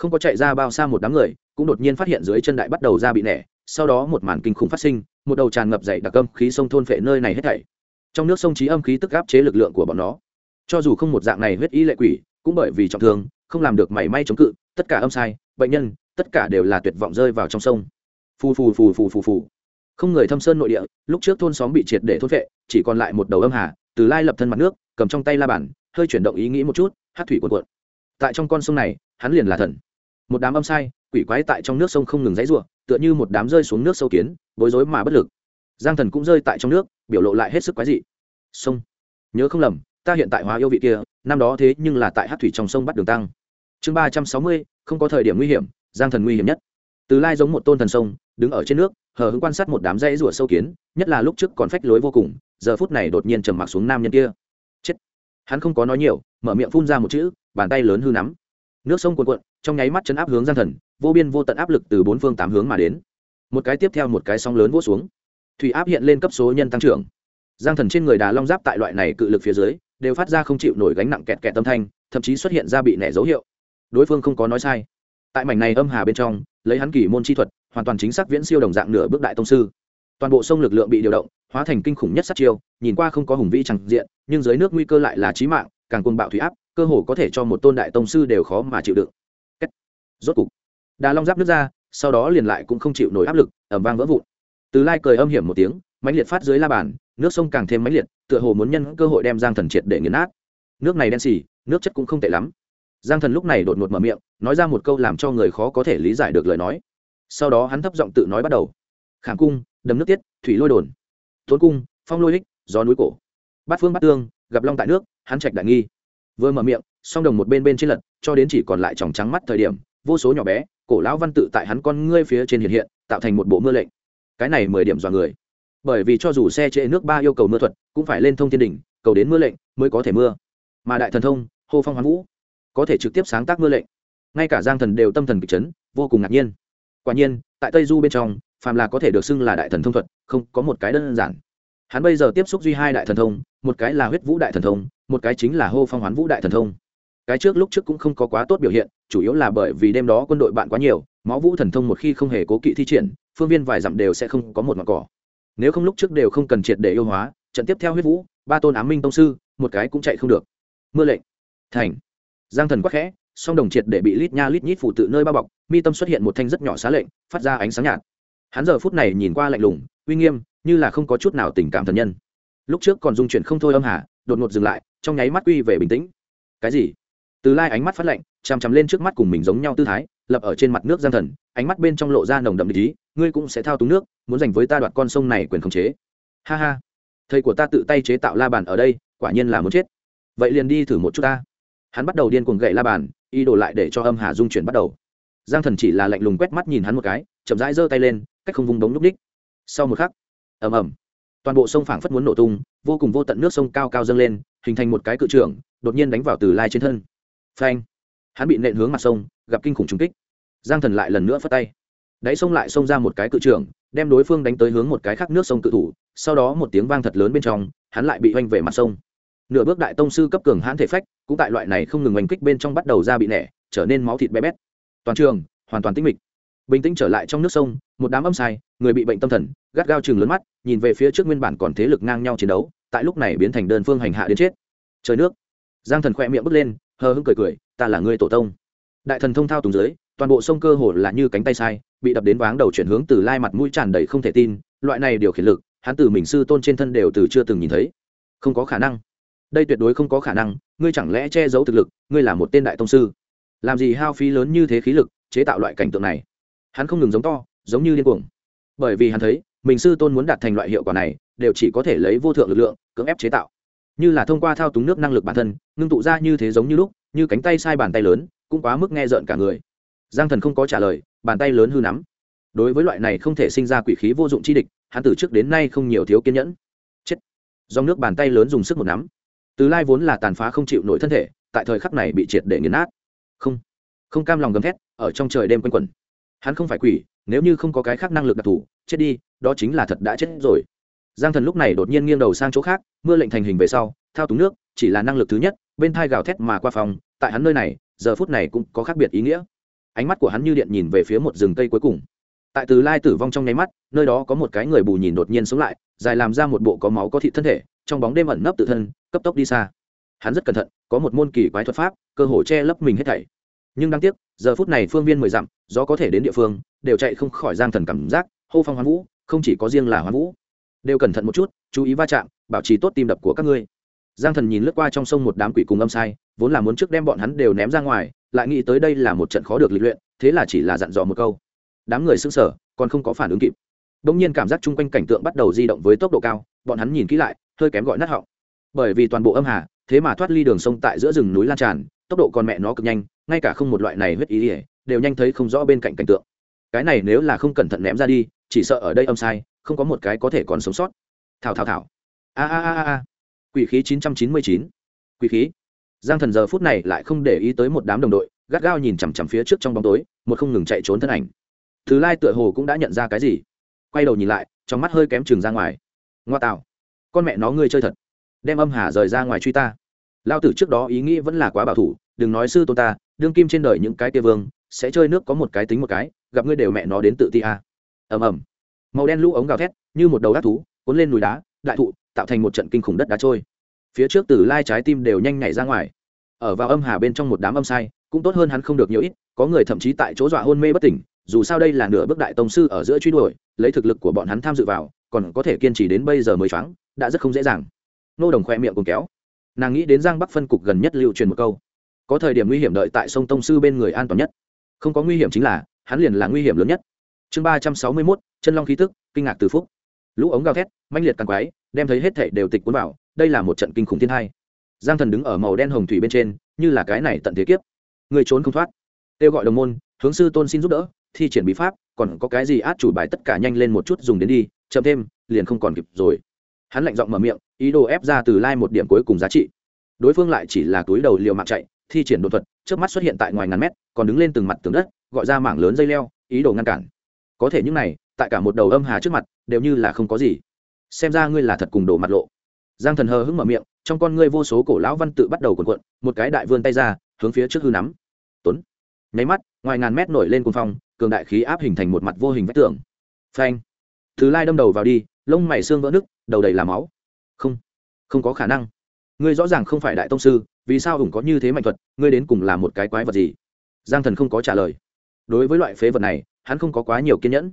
không có chạy ra bao xa một đám người, cũng đột nhiên phát hiện dưới chân đại bắt đầu ra bị nẻ, sau đó một màn kinh khủng phát sinh, một đầu tràn ngập dậy đặc âm khí sông thôn phệ nơi này hết thảy. Trong nước sông trí âm khí tức áp chế lực lượng của bọn nó. Cho dù không một dạng này huyết ý lệ quỷ, cũng bởi vì trọng thương, không làm được mảy may chống cự, tất cả âm sai, bệnh nhân, tất cả đều là tuyệt vọng rơi vào trong sông. Phù phù phù phù phù phù. Không người thâm sơn nội địa, lúc trước thôn xóm bị triệt để thôn vệ chỉ còn lại một đầu âm hà, từ lai lập thân mặt nước, cầm trong tay la bản hơi chuyển động ý nghĩ một chút, hát thủy cuộn cuộn. Tại trong con sông này, hắn liền là thần một đám âm sai, quỷ quái tại trong nước sông không ngừng dãy ruộng tựa như một đám rơi xuống nước sâu kiến, bối rối mà bất lực. Giang thần cũng rơi tại trong nước, biểu lộ lại hết sức quái dị. Sông. Nhớ không lầm, ta hiện tại hóa yêu vị kia, năm đó thế nhưng là tại hát thủy trong sông bắt đường tăng. Chương ba trăm sáu mươi, không có thời điểm nguy hiểm, giang thần nguy hiểm nhất. Từ lai giống một tôn thần sông, đứng ở trên nước, hờ hững quan sát một đám dãy rủa sâu kiến, nhất là lúc trước còn phách lối vô cùng, giờ phút này đột nhiên trầm mặc xuống nam nhân kia. Chết. Hắn không có nói nhiều, mở miệng phun ra một chữ, bàn tay lớn hư nắm nước sông cuồn cuộn, trong nháy mắt chấn áp hướng giang thần, vô biên vô tận áp lực từ bốn phương tám hướng mà đến. Một cái tiếp theo một cái sóng lớn vỗ xuống. Thủy áp hiện lên cấp số nhân tăng trưởng. Giang thần trên người đà long giáp tại loại này cự lực phía dưới, đều phát ra không chịu nổi gánh nặng kẹt kẹt tâm thanh, thậm chí xuất hiện ra bị nẻ dấu hiệu. Đối phương không có nói sai. Tại mảnh này âm hà bên trong, lấy hắn kỷ môn chi thuật, hoàn toàn chính xác viễn siêu đồng dạng nửa bước đại tông sư. Toàn bộ sông lực lượng bị điều động, hóa thành kinh khủng nhất sát chiêu, nhìn qua không có hùng vĩ chẳng diện, nhưng dưới nước nguy cơ lại là chí mạng càng côn bạo thủy áp, cơ hồ có thể cho một tôn đại tông sư đều khó mà chịu đựng. Rốt cục, đà long giáp nước ra, sau đó liền lại cũng không chịu nổi áp lực ẩm vang vỡ vụn. Từ lai cười âm hiểm một tiếng, mãnh liệt phát dưới la bàn, nước sông càng thêm mãnh liệt, tựa hồ muốn nhân cơ hội đem giang thần triệt để nghiền nát. Nước này đen xì, nước chất cũng không tệ lắm. Giang thần lúc này đột ngột mở miệng, nói ra một câu làm cho người khó có thể lý giải được lời nói. Sau đó hắn thấp giọng tự nói bắt đầu. Khảm cung, đầm nước tiết, thủy lôi đồn. Thốn cung, phong lôi lích gió núi cổ. Bát phương bát tương, gặp long tại nước hắn trạch đại nghi. Vừa mở miệng, song đồng một bên bên trên lật, cho đến chỉ còn lại tròng trắng mắt thời điểm, vô số nhỏ bé, cổ lão văn tự tại hắn con ngươi phía trên hiện hiện, tạo thành một bộ mưa lệnh. Cái này mười điểm dọa người. Bởi vì cho dù xe trễ nước ba yêu cầu mưa thuật, cũng phải lên thông thiên đỉnh, cầu đến mưa lệnh mới có thể mưa. Mà đại thần thông, hô phong hoán vũ, có thể trực tiếp sáng tác mưa lệnh. Ngay cả giang thần đều tâm thần kịch chấn, vô cùng ngạc nhiên. Quả nhiên, tại tây du bên trong, phàm là có thể được xưng là đại thần thông thuật, không có một cái đơn giản hắn bây giờ tiếp xúc duy hai đại thần thông, một cái là huyết vũ đại thần thông, một cái chính là hô phong hoán vũ đại thần thông. Cái trước lúc trước cũng không có quá tốt biểu hiện, chủ yếu là bởi vì đêm đó quân đội bạn quá nhiều, máu vũ thần thông một khi không hề cố kỵ thi triển, phương viên vài dặm đều sẽ không có một mặt cỏ. Nếu không lúc trước đều không cần triệt để yêu hóa, trận tiếp theo huyết vũ, ba tôn ám minh tông sư, một cái cũng chạy không được. Mưa lệnh. Thành. Giang thần quắc khẽ, song đồng triệt để bị lít nha lít nhít phủ tự nơi bao bọc, mi tâm xuất hiện một thanh rất nhỏ xá lệnh, phát ra ánh sáng nhạt. Hắn giờ phút này nhìn qua lạnh lùng, uy nghiêm như là không có chút nào tình cảm thần nhân. Lúc trước còn dung chuyển không thôi âm hà, đột ngột dừng lại, trong nháy mắt quy về bình tĩnh. Cái gì? Từ lai ánh mắt phát lạnh, chằm chằm lên trước mắt cùng mình giống nhau tư thái, lập ở trên mặt nước giang thần, ánh mắt bên trong lộ ra nồng đậm lý ngươi cũng sẽ thao túng nước, muốn giành với ta đoạt con sông này quyền khống chế. Ha ha. Thầy của ta tự tay chế tạo la bàn ở đây, quả nhiên là muốn chết. Vậy liền đi thử một chút ta. Hắn bắt đầu điên cuồng gậy la bàn y đổ lại để cho âm hà dung chuyển bắt đầu. Giang thần chỉ là lạnh lùng quét mắt nhìn hắn một cái, chậm rãi giơ tay lên, cách không vung đống núp đích. Sau một khắc ầm ầm. Toàn bộ sông phảng phất muốn nổ tung, vô cùng vô tận nước sông cao cao dâng lên, hình thành một cái cự trưởng, đột nhiên đánh vào từ lai trên thân. Phanh! Hắn bị nện hướng mặt sông, gặp kinh khủng trùng kích. Giang thần lại lần nữa phất tay. Đáy sông lại xông ra một cái cự trưởng, đem đối phương đánh tới hướng một cái khác nước sông cự thủ, sau đó một tiếng vang thật lớn bên trong, hắn lại bị oanh về mặt sông. Nửa bước đại tông sư cấp cường hãn thể phách, cũng tại loại này không ngừng oanh kích bên trong bắt đầu ra bị nẻ, trở nên máu thịt bé bét. Toàn trường, hoàn toàn tĩnh mịch. Bình tĩnh trở lại trong nước sông một đám âm sai, người bị bệnh tâm thần, gắt gao chừng lớn mắt, nhìn về phía trước nguyên bản còn thế lực ngang nhau chiến đấu, tại lúc này biến thành đơn phương hành hạ đến chết. Trời nước. Giang thần khỏe miệng bước lên, hờ hững cười cười, ta là người tổ tông. Đại thần thông thao tùng dưới, toàn bộ sông cơ hồ là như cánh tay sai, bị đập đến váng đầu chuyển hướng từ lai mặt mũi tràn đầy không thể tin, loại này điều khiển lực, hắn từ mình sư tôn trên thân đều từ chưa từng nhìn thấy. Không có khả năng. Đây tuyệt đối không có khả năng, ngươi chẳng lẽ che giấu thực lực, ngươi là một tên đại tông sư? Làm gì hao phí lớn như thế khí lực, chế tạo loại cảnh tượng này? Hắn không ngừng giống to giống như điên cuồng. Bởi vì hắn thấy, mình sư tôn muốn đạt thành loại hiệu quả này, đều chỉ có thể lấy vô thượng lực lượng, cưỡng ép chế tạo. Như là thông qua thao túng nước năng lực bản thân, ngưng tụ ra như thế giống như lúc, như cánh tay sai bàn tay lớn, cũng quá mức nghe rợn cả người. Giang thần không có trả lời, bàn tay lớn hư nắm. Đối với loại này không thể sinh ra quỷ khí vô dụng chi địch, hắn từ trước đến nay không nhiều thiếu kiên nhẫn. Chết. Dòng nước bàn tay lớn dùng sức một nắm. Từ lai vốn là tàn phá không chịu nổi thân thể, tại thời khắc này bị triệt để nghiền nát. Không. Không cam lòng gầm thét, ở trong trời đêm quanh quẩn hắn không phải quỷ, nếu như không có cái khác năng lực đặc thù, chết đi, đó chính là thật đã chết rồi. Giang thần lúc này đột nhiên nghiêng đầu sang chỗ khác, mưa lệnh thành hình về sau, thao túng nước, chỉ là năng lực thứ nhất, bên thai gào thét mà qua phòng, tại hắn nơi này, giờ phút này cũng có khác biệt ý nghĩa. Ánh mắt của hắn như điện nhìn về phía một rừng cây cuối cùng. Tại từ lai tử vong trong nháy mắt, nơi đó có một cái người bù nhìn đột nhiên sống lại, dài làm ra một bộ có máu có thị thân thể, trong bóng đêm ẩn nấp tự thân, cấp tốc đi xa. Hắn rất cẩn thận, có một môn kỳ quái thuật pháp, cơ hồ che lấp mình hết thảy nhưng đáng tiếc, giờ phút này phương viên mười dặm, gió có thể đến địa phương, đều chạy không khỏi giang thần cảm giác, hô phong hoán vũ, không chỉ có riêng là hoán vũ. Đều cẩn thận một chút, chú ý va chạm, bảo trì tốt tim đập của các ngươi. Giang thần nhìn lướt qua trong sông một đám quỷ cùng âm sai, vốn là muốn trước đem bọn hắn đều ném ra ngoài, lại nghĩ tới đây là một trận khó được lịch luyện, thế là chỉ là dặn dò một câu. Đám người xứng sở còn không có phản ứng kịp. Bỗng nhiên cảm giác chung quanh cảnh tượng bắt đầu di động với tốc độ cao, bọn hắn nhìn kỹ lại, hơi kém gọi nát họng. Bởi vì toàn bộ âm hà, thế mà thoát ly đường sông tại giữa rừng núi lan tràn tốc độ con mẹ nó cực nhanh, ngay cả không một loại này huyết ý ỉa, đều nhanh thấy không rõ bên cạnh cảnh tượng. Cái này nếu là không cẩn thận ném ra đi, chỉ sợ ở đây âm sai, không có một cái có thể còn sống sót. Thảo thảo thảo. A a a a quỷ khí chín trăm chín mươi chín. Quỷ khí. Giang thần giờ phút này lại không để ý tới một đám đồng đội, gắt gao nhìn chằm chằm phía trước trong bóng tối, một không ngừng chạy trốn thân ảnh. Thứ lai tựa hồ cũng đã nhận ra cái gì. Quay đầu nhìn lại, trong mắt hơi kém chừng ra ngoài. Ngoa tạo. Con mẹ nó ngươi chơi thật. Đem âm hà rời ra ngoài truy ta lao tử trước đó ý nghĩ vẫn là quá bảo thủ, đừng nói sư tôn ta, đương kim trên đời những cái tia vương, sẽ chơi nước có một cái tính một cái, gặp ngươi đều mẹ nó đến tự ti a ầm ầm. Màu đen lũ ống gào thét, như một đầu đá thú, cuốn lên núi đá, đại thụ, tạo thành một trận kinh khủng đất đá trôi. Phía trước từ lai trái tim đều nhanh nhảy ra ngoài. Ở vào âm hà bên trong một đám âm sai, cũng tốt hơn hắn không được nhiều ít, có người thậm chí tại chỗ dọa hôn mê bất tỉnh, dù sao đây là nửa bước đại tông sư ở giữa truy đuổi, lấy thực lực của bọn hắn tham dự vào, còn có thể kiên trì đến bây giờ mới choáng, đã rất không dễ dàng. Nô đồng khoe miệng cùng kéo nàng nghĩ đến giang bắc phân cục gần nhất lưu truyền một câu, có thời điểm nguy hiểm đợi tại sông tông sư bên người an toàn nhất. không có nguy hiểm chính là, hắn liền là nguy hiểm lớn nhất. chương ba trăm sáu mươi mốt, chân long khí tức, kinh ngạc từ phúc. lũ ống gào thét manh liệt càng quái, đem thấy hết thể đều tịch cuốn vào, đây là một trận kinh khủng thiên hai. giang thần đứng ở màu đen hồng thủy bên trên, như là cái này tận thế kiếp. người trốn không thoát. kêu gọi đồng môn, hướng sư tôn xin giúp đỡ, thi triển bí pháp, còn có cái gì át chủ bài tất cả nhanh lên một chút dùng đến đi, chậm thêm, liền không còn kịp rồi hắn lạnh giọng mở miệng, ý đồ ép ra từ lai một điểm cuối cùng giá trị. Đối phương lại chỉ là túi đầu liều mạng chạy, thi triển đột thuật trước mắt xuất hiện tại ngoài ngàn mét, còn đứng lên từng mặt tường đất, gọi ra mảng lớn dây leo, ý đồ ngăn cản. Có thể những này, tại cả một đầu âm hà trước mặt, đều như là không có gì. Xem ra ngươi là thật cùng đổ mặt lộ. Giang thần hờ hững mở miệng, trong con ngươi vô số cổ lão văn tự bắt đầu cuộn cuộn, một cái đại vươn tay ra, hướng phía trước hư nắm. Tuấn nháy mắt, ngoài ngàn mét nổi lên cuồng phong, cường đại khí áp hình thành một mặt vô hình vách tường. Phanh. Thứ lai đâm đầu vào đi, lông mày xương vỡ nứt đầu đầy là máu. Không không có khả năng. Ngươi rõ ràng không phải đại tông sư, vì sao hùng có như thế mạnh thuật, ngươi đến cùng là một cái quái vật gì? Giang thần không có trả lời. Đối với loại phế vật này, hắn không có quá nhiều kiên nhẫn.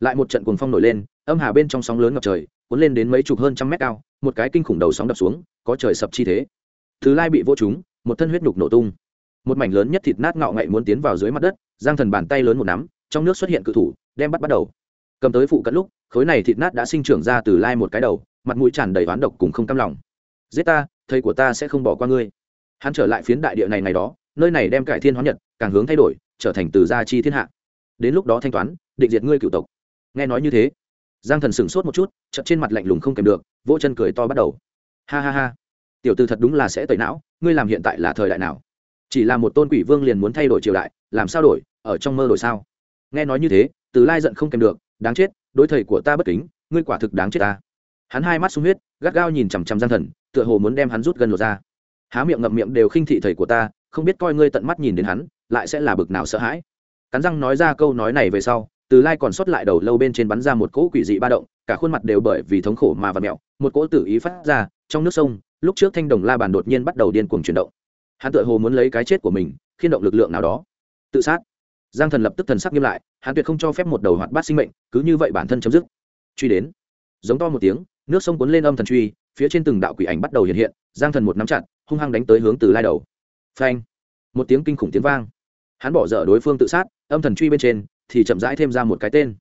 Lại một trận cuồng phong nổi lên, âm hà bên trong sóng lớn ngập trời, cuốn lên đến mấy chục hơn trăm mét cao, một cái kinh khủng đầu sóng đập xuống, có trời sập chi thế. Thứ lai bị vô chúng một thân huyết nhục nổ tung. Một mảnh lớn nhất thịt nát ngạo ngậy muốn tiến vào dưới mặt đất, giang thần bàn tay lớn một nắm, trong nước xuất hiện cự thủ, đem bắt bắt đầu cầm tới phụ cận lúc, khối này thịt nát đã sinh trưởng ra từ lai một cái đầu, mặt mũi tràn đầy oán độc cùng không cam lòng. Giết ta, thầy của ta sẽ không bỏ qua ngươi. Hắn trở lại phiến đại địa này ngày đó, nơi này đem cải thiên hóa nhật, càng hướng thay đổi, trở thành từ gia chi thiên hạ. Đến lúc đó thanh toán, định diệt ngươi cựu tộc. Nghe nói như thế, giang thần sửng sốt một chút chậm trên mặt lạnh lùng không kèm được, vỗ chân cười to bắt đầu. Ha ha ha, tiểu từ thật đúng là sẽ tẩy não, ngươi làm hiện tại là thời đại nào? Chỉ là một tôn quỷ vương liền muốn thay đổi triều đại, làm sao đổi, ở trong mơ đổi sao? Nghe nói như thế, từ lai giận không kèm được đáng chết, đối thầy của ta bất kính, ngươi quả thực đáng chết ta. Hắn hai mắt sung huyết, gắt gao nhìn chằm chằm giang thần, tựa hồ muốn đem hắn rút gần lột ra. Há miệng ngậm miệng đều khinh thị thầy của ta, không biết coi ngươi tận mắt nhìn đến hắn, lại sẽ là bực nào sợ hãi. Cắn răng nói ra câu nói này về sau, từ lai còn sót lại đầu lâu bên trên bắn ra một cỗ quỷ dị ba động, cả khuôn mặt đều bởi vì thống khổ mà và mẹo, một cỗ tử ý phát ra, trong nước sông, lúc trước thanh đồng la bàn đột nhiên bắt đầu điên cuồng chuyển động. Hắn tựa hồ muốn lấy cái chết của mình, khiên động lực lượng nào đó. Tự sát. Giang thần lập tức thần sắc nghiêm lại hắn tuyệt không cho phép một đầu hoạt bát sinh mệnh, cứ như vậy bản thân chấm dứt. Truy đến. Giống to một tiếng, nước sông cuốn lên âm thần truy, phía trên từng đạo quỷ ảnh bắt đầu hiện hiện, giang thần một nắm chặt, hung hăng đánh tới hướng từ lai đầu. Phanh. Một tiếng kinh khủng tiếng vang. Hắn bỏ dở đối phương tự sát, âm thần truy bên trên thì chậm rãi thêm ra một cái tên.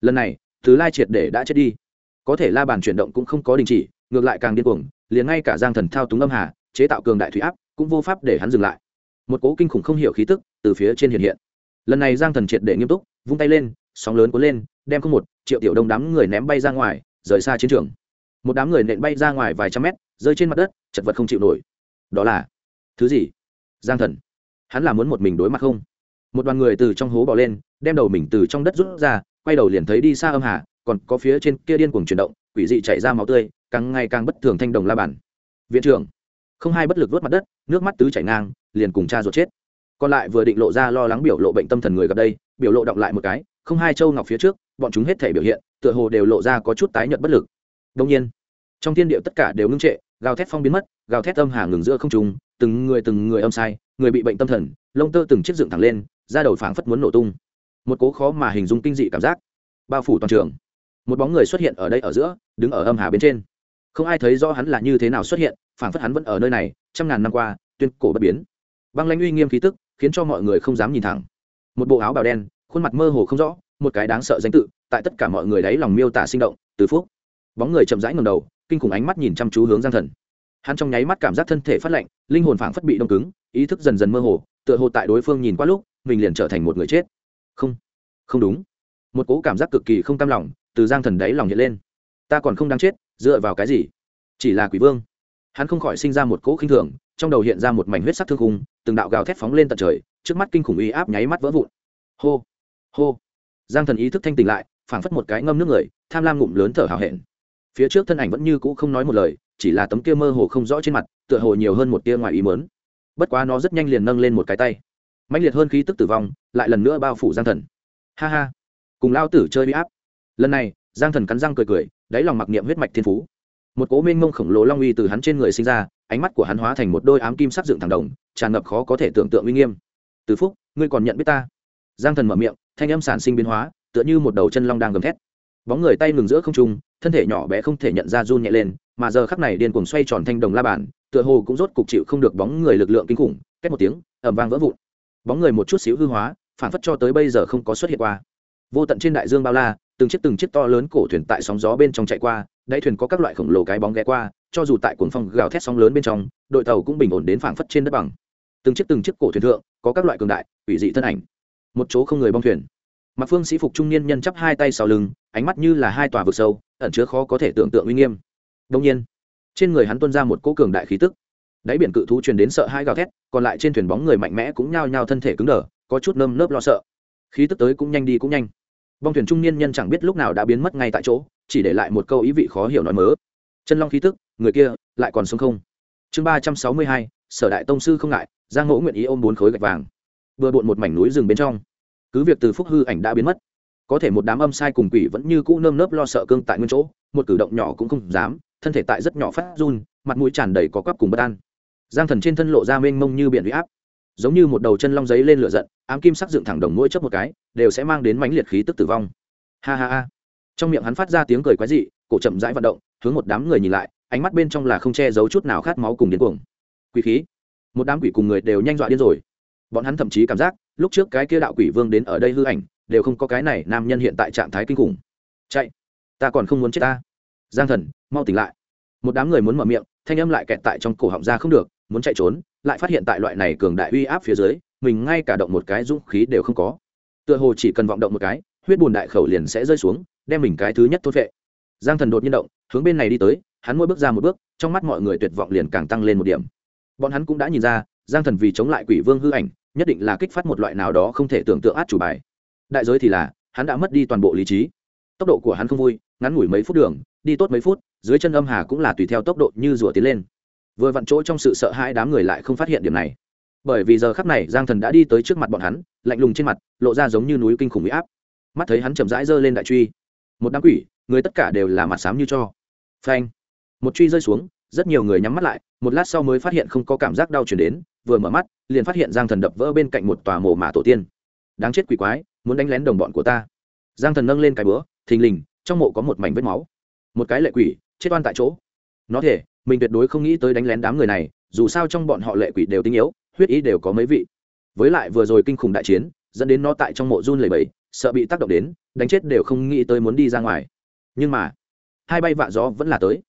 Lần này, từ lai triệt để đã chết đi. Có thể la bàn chuyển động cũng không có đình chỉ, ngược lại càng điên cuồng, liền ngay cả giang thần thao túng âm hà, chế tạo cường đại thủy áp, cũng vô pháp để hắn dừng lại. Một cố kinh khủng không hiểu khí tức từ phía trên hiện hiện lần này giang thần triệt để nghiêm túc, vung tay lên, sóng lớn cuốn lên, đem không một, triệu tiểu đông đám người ném bay ra ngoài, rời xa chiến trường. Một đám người nện bay ra ngoài vài trăm mét, rơi trên mặt đất, chật vật không chịu nổi. Đó là, thứ gì? Giang thần. Hắn là muốn một mình đối mặt không? Một đoàn người từ trong hố bỏ lên, đem đầu mình từ trong đất rút ra, quay đầu liền thấy đi xa âm hà, còn có phía trên kia điên cuồng chuyển động, quỷ dị chảy ra máu tươi, càng ngày càng bất thường thanh đồng la bản viện trưởng. Không hai bất lực vớt mặt đất, nước mắt tứ chảy ngang, liền cùng cha ruột chết còn lại vừa định lộ ra lo lắng biểu lộ bệnh tâm thần người gặp đây, biểu lộ động lại một cái, không hai châu ngọc phía trước, bọn chúng hết thể biểu hiện, tựa hồ đều lộ ra có chút tái nhợt bất lực. Đông nhiên, trong thiên địa tất cả đều ngưng trệ, gào thét phong biến mất, gào thét âm hà ngừng giữa không trùng từng người từng người âm sai, người bị bệnh tâm thần, lông tơ từng chiếc dựng thẳng lên ra đầu phảng phất muốn nổ tung. Một cố khó mà hình dung kinh dị cảm giác, bao phủ toàn trường. Một bóng người xuất hiện ở đây ở giữa, đứng ở âm hà bên trên. Không ai thấy rõ hắn là như thế nào xuất hiện, phảng phất hắn vẫn ở nơi này, trăm ngàn năm qua, tuyên cổ bất biến. Băng lãnh uy nghiêm khí tức khiến cho mọi người không dám nhìn thẳng. Một bộ áo bào đen, khuôn mặt mơ hồ không rõ, một cái đáng sợ danh tự, tại tất cả mọi người đấy lòng miêu tả sinh động, từ phúc. Bóng người chậm rãi ngầm đầu, kinh khủng ánh mắt nhìn chăm chú hướng giang thần. Hắn trong nháy mắt cảm giác thân thể phát lạnh, linh hồn phảng phất bị đông cứng, ý thức dần dần mơ hồ, tựa hồ tại đối phương nhìn qua lúc, mình liền trở thành một người chết. Không không đúng. Một cố cảm giác cực kỳ không cam lòng, từ giang thần đáy lòng hiện lên. Ta còn không đáng chết, dựa vào cái gì? Chỉ là quỷ vương. Hắn không khỏi sinh ra một cỗ khinh thường trong đầu hiện ra một mảnh huyết sắc thương khung, từng đạo gào thét phóng lên tận trời, trước mắt kinh khủng uy áp nháy mắt vỡ vụn. Hô hô. Giang thần ý thức thanh tỉnh lại, phảng phất một cái ngâm nước người, tham lam ngụm lớn thở hào hẹn. Phía trước thân ảnh vẫn như cũ không nói một lời, chỉ là tấm kia mơ hồ không rõ trên mặt, tựa hồ nhiều hơn một tia ngoài ý mớn bất quá nó rất nhanh liền nâng lên một cái tay. Mạnh liệt hơn khí tức tử vong, lại lần nữa bao phủ giang thần. Ha ha. Cùng lao tử chơi bị áp. Lần này, giang thần cắn răng cười cười, đáy lòng mặc niệm huyết mạch thiên phú một cố minh mông khổng lồ long uy từ hắn trên người sinh ra, ánh mắt của hắn hóa thành một đôi ám kim sắc dựng thẳng đồng, tràn ngập khó có thể tưởng tượng uy nghiêm. Từ phúc, ngươi còn nhận biết ta? Giang thần mở miệng, thanh âm sản sinh biến hóa, tựa như một đầu chân long đang gầm thét. Bóng người tay ngừng giữa không trung, thân thể nhỏ bé không thể nhận ra run nhẹ lên, mà giờ khắc này điên cuồng xoay tròn thanh đồng la bàn, tựa hồ cũng rốt cục chịu không được bóng người lực lượng kinh khủng, két một tiếng ẩm vang vỡ vụn. Bóng người một chút xíu hư hóa, phản phất cho tới bây giờ không có xuất hiện qua. Vô tận trên đại dương bao la, từng chiếc từng chiếc to lớn cổ thuyền tại sóng gió bên trong chạy qua đáy thuyền có các loại khổng lồ cái bóng ghé qua, cho dù tại cuồng phong gào thét sóng lớn bên trong, đội tàu cũng bình ổn đến phảng phất trên đất bằng. Từng chiếc từng chiếc cổ thuyền thượng, có các loại cường đại ủy dị thân ảnh. Một chỗ không người bong thuyền. Mặc phương sĩ phục trung niên nhân chắp hai tay sau lưng, ánh mắt như là hai tòa vực sâu, ẩn chứa khó có thể tưởng tượng uy nghiêm. Đông nhiên, trên người hắn tuôn ra một cỗ cường đại khí tức. Đáy biển cự thú truyền đến sợ hai gào thét, còn lại trên thuyền bóng người mạnh mẽ cũng nhao nhao thân thể cứng đờ, có chút nơm nớp lo sợ. Khí tức tới cũng nhanh đi cũng nhanh. Bong thuyền trung niên nhân chẳng biết lúc nào đã biến mất ngay tại chỗ chỉ để lại một câu ý vị khó hiểu nói mớ. Chân long khí tức, người kia lại còn sống không? Chương ba trăm sáu mươi hai, sở đại tông sư không ngại, giang ngỗ nguyện ý ôm bốn khối gạch vàng. Vừa bộn một mảnh núi rừng bên trong. Cứ việc từ phúc hư ảnh đã biến mất, có thể một đám âm sai cùng quỷ vẫn như cũ nơm nớp lo sợ cương tại nguyên chỗ, một cử động nhỏ cũng không dám, thân thể tại rất nhỏ phát run, mặt mũi tràn đầy có quắp cùng bất an. Giang thần trên thân lộ ra mênh mông như biển huy áp, giống như một đầu chân long giấy lên lửa giận, ám kim sắc dựng thẳng đồng mũi chớp một cái, đều sẽ mang đến mãnh liệt khí tức tử vong. Ha ha ha trong miệng hắn phát ra tiếng cười quái dị, cổ chậm rãi vận động, hướng một đám người nhìn lại, ánh mắt bên trong là không che giấu chút nào khát máu cùng điên cuồng. Quỷ khí. Một đám quỷ cùng người đều nhanh dọa điên rồi. Bọn hắn thậm chí cảm giác, lúc trước cái kia đạo quỷ vương đến ở đây hư ảnh, đều không có cái này nam nhân hiện tại trạng thái kinh khủng. Chạy. Ta còn không muốn chết ta. Giang thần, mau tỉnh lại. Một đám người muốn mở miệng, thanh âm lại kẹt tại trong cổ họng ra không được, muốn chạy trốn, lại phát hiện tại loại này cường đại uy áp phía dưới, mình ngay cả động một cái dũng khí đều không có. Tựa hồ chỉ cần vọng động một cái, huyết bùn đại khẩu liền sẽ rơi xuống đem mình cái thứ nhất thốt vệ giang thần đột nhiên động, hướng bên này đi tới, hắn mỗi bước ra một bước, trong mắt mọi người tuyệt vọng liền càng tăng lên một điểm. Bọn hắn cũng đã nhìn ra, giang thần vì chống lại quỷ vương hư ảnh, nhất định là kích phát một loại nào đó không thể tưởng tượng át chủ bài. Đại giới thì là, hắn đã mất đi toàn bộ lý trí. Tốc độ của hắn không vui, ngắn ngủi mấy phút đường, đi tốt mấy phút, dưới chân âm hà cũng là tùy theo tốc độ như rùa tiến lên. Vừa vặn chỗ trong sự sợ hãi đám người lại không phát hiện điểm này. Bởi vì giờ khắp này, giang thần đã đi tới trước mặt bọn hắn, lạnh lùng trên mặt, lộ ra giống như núi kinh khủng huy áp. Mắt thấy hắn chậm rãi giơ lên đại truy một đám quỷ, người tất cả đều là mặt xám như cho. Phanh. Một truy rơi xuống, rất nhiều người nhắm mắt lại, một lát sau mới phát hiện không có cảm giác đau chuyển đến, vừa mở mắt, liền phát hiện giang thần đập vỡ bên cạnh một tòa mộ mả tổ tiên. Đáng chết quỷ quái, muốn đánh lén đồng bọn của ta. Giang thần nâng lên cái bữa thình lình, trong mộ có một mảnh vết máu. Một cái lệ quỷ, chết oan tại chỗ. Nó thể mình tuyệt đối không nghĩ tới đánh lén đám người này, dù sao trong bọn họ lệ quỷ đều tinh yếu, huyết ý đều có mấy vị. Với lại vừa rồi kinh khủng đại chiến dẫn đến nó tại trong mộ run lầy bẫy sợ bị tác động đến, đánh chết đều không nghĩ tới muốn đi ra ngoài. Nhưng mà, hai bay vạ gió vẫn là tới.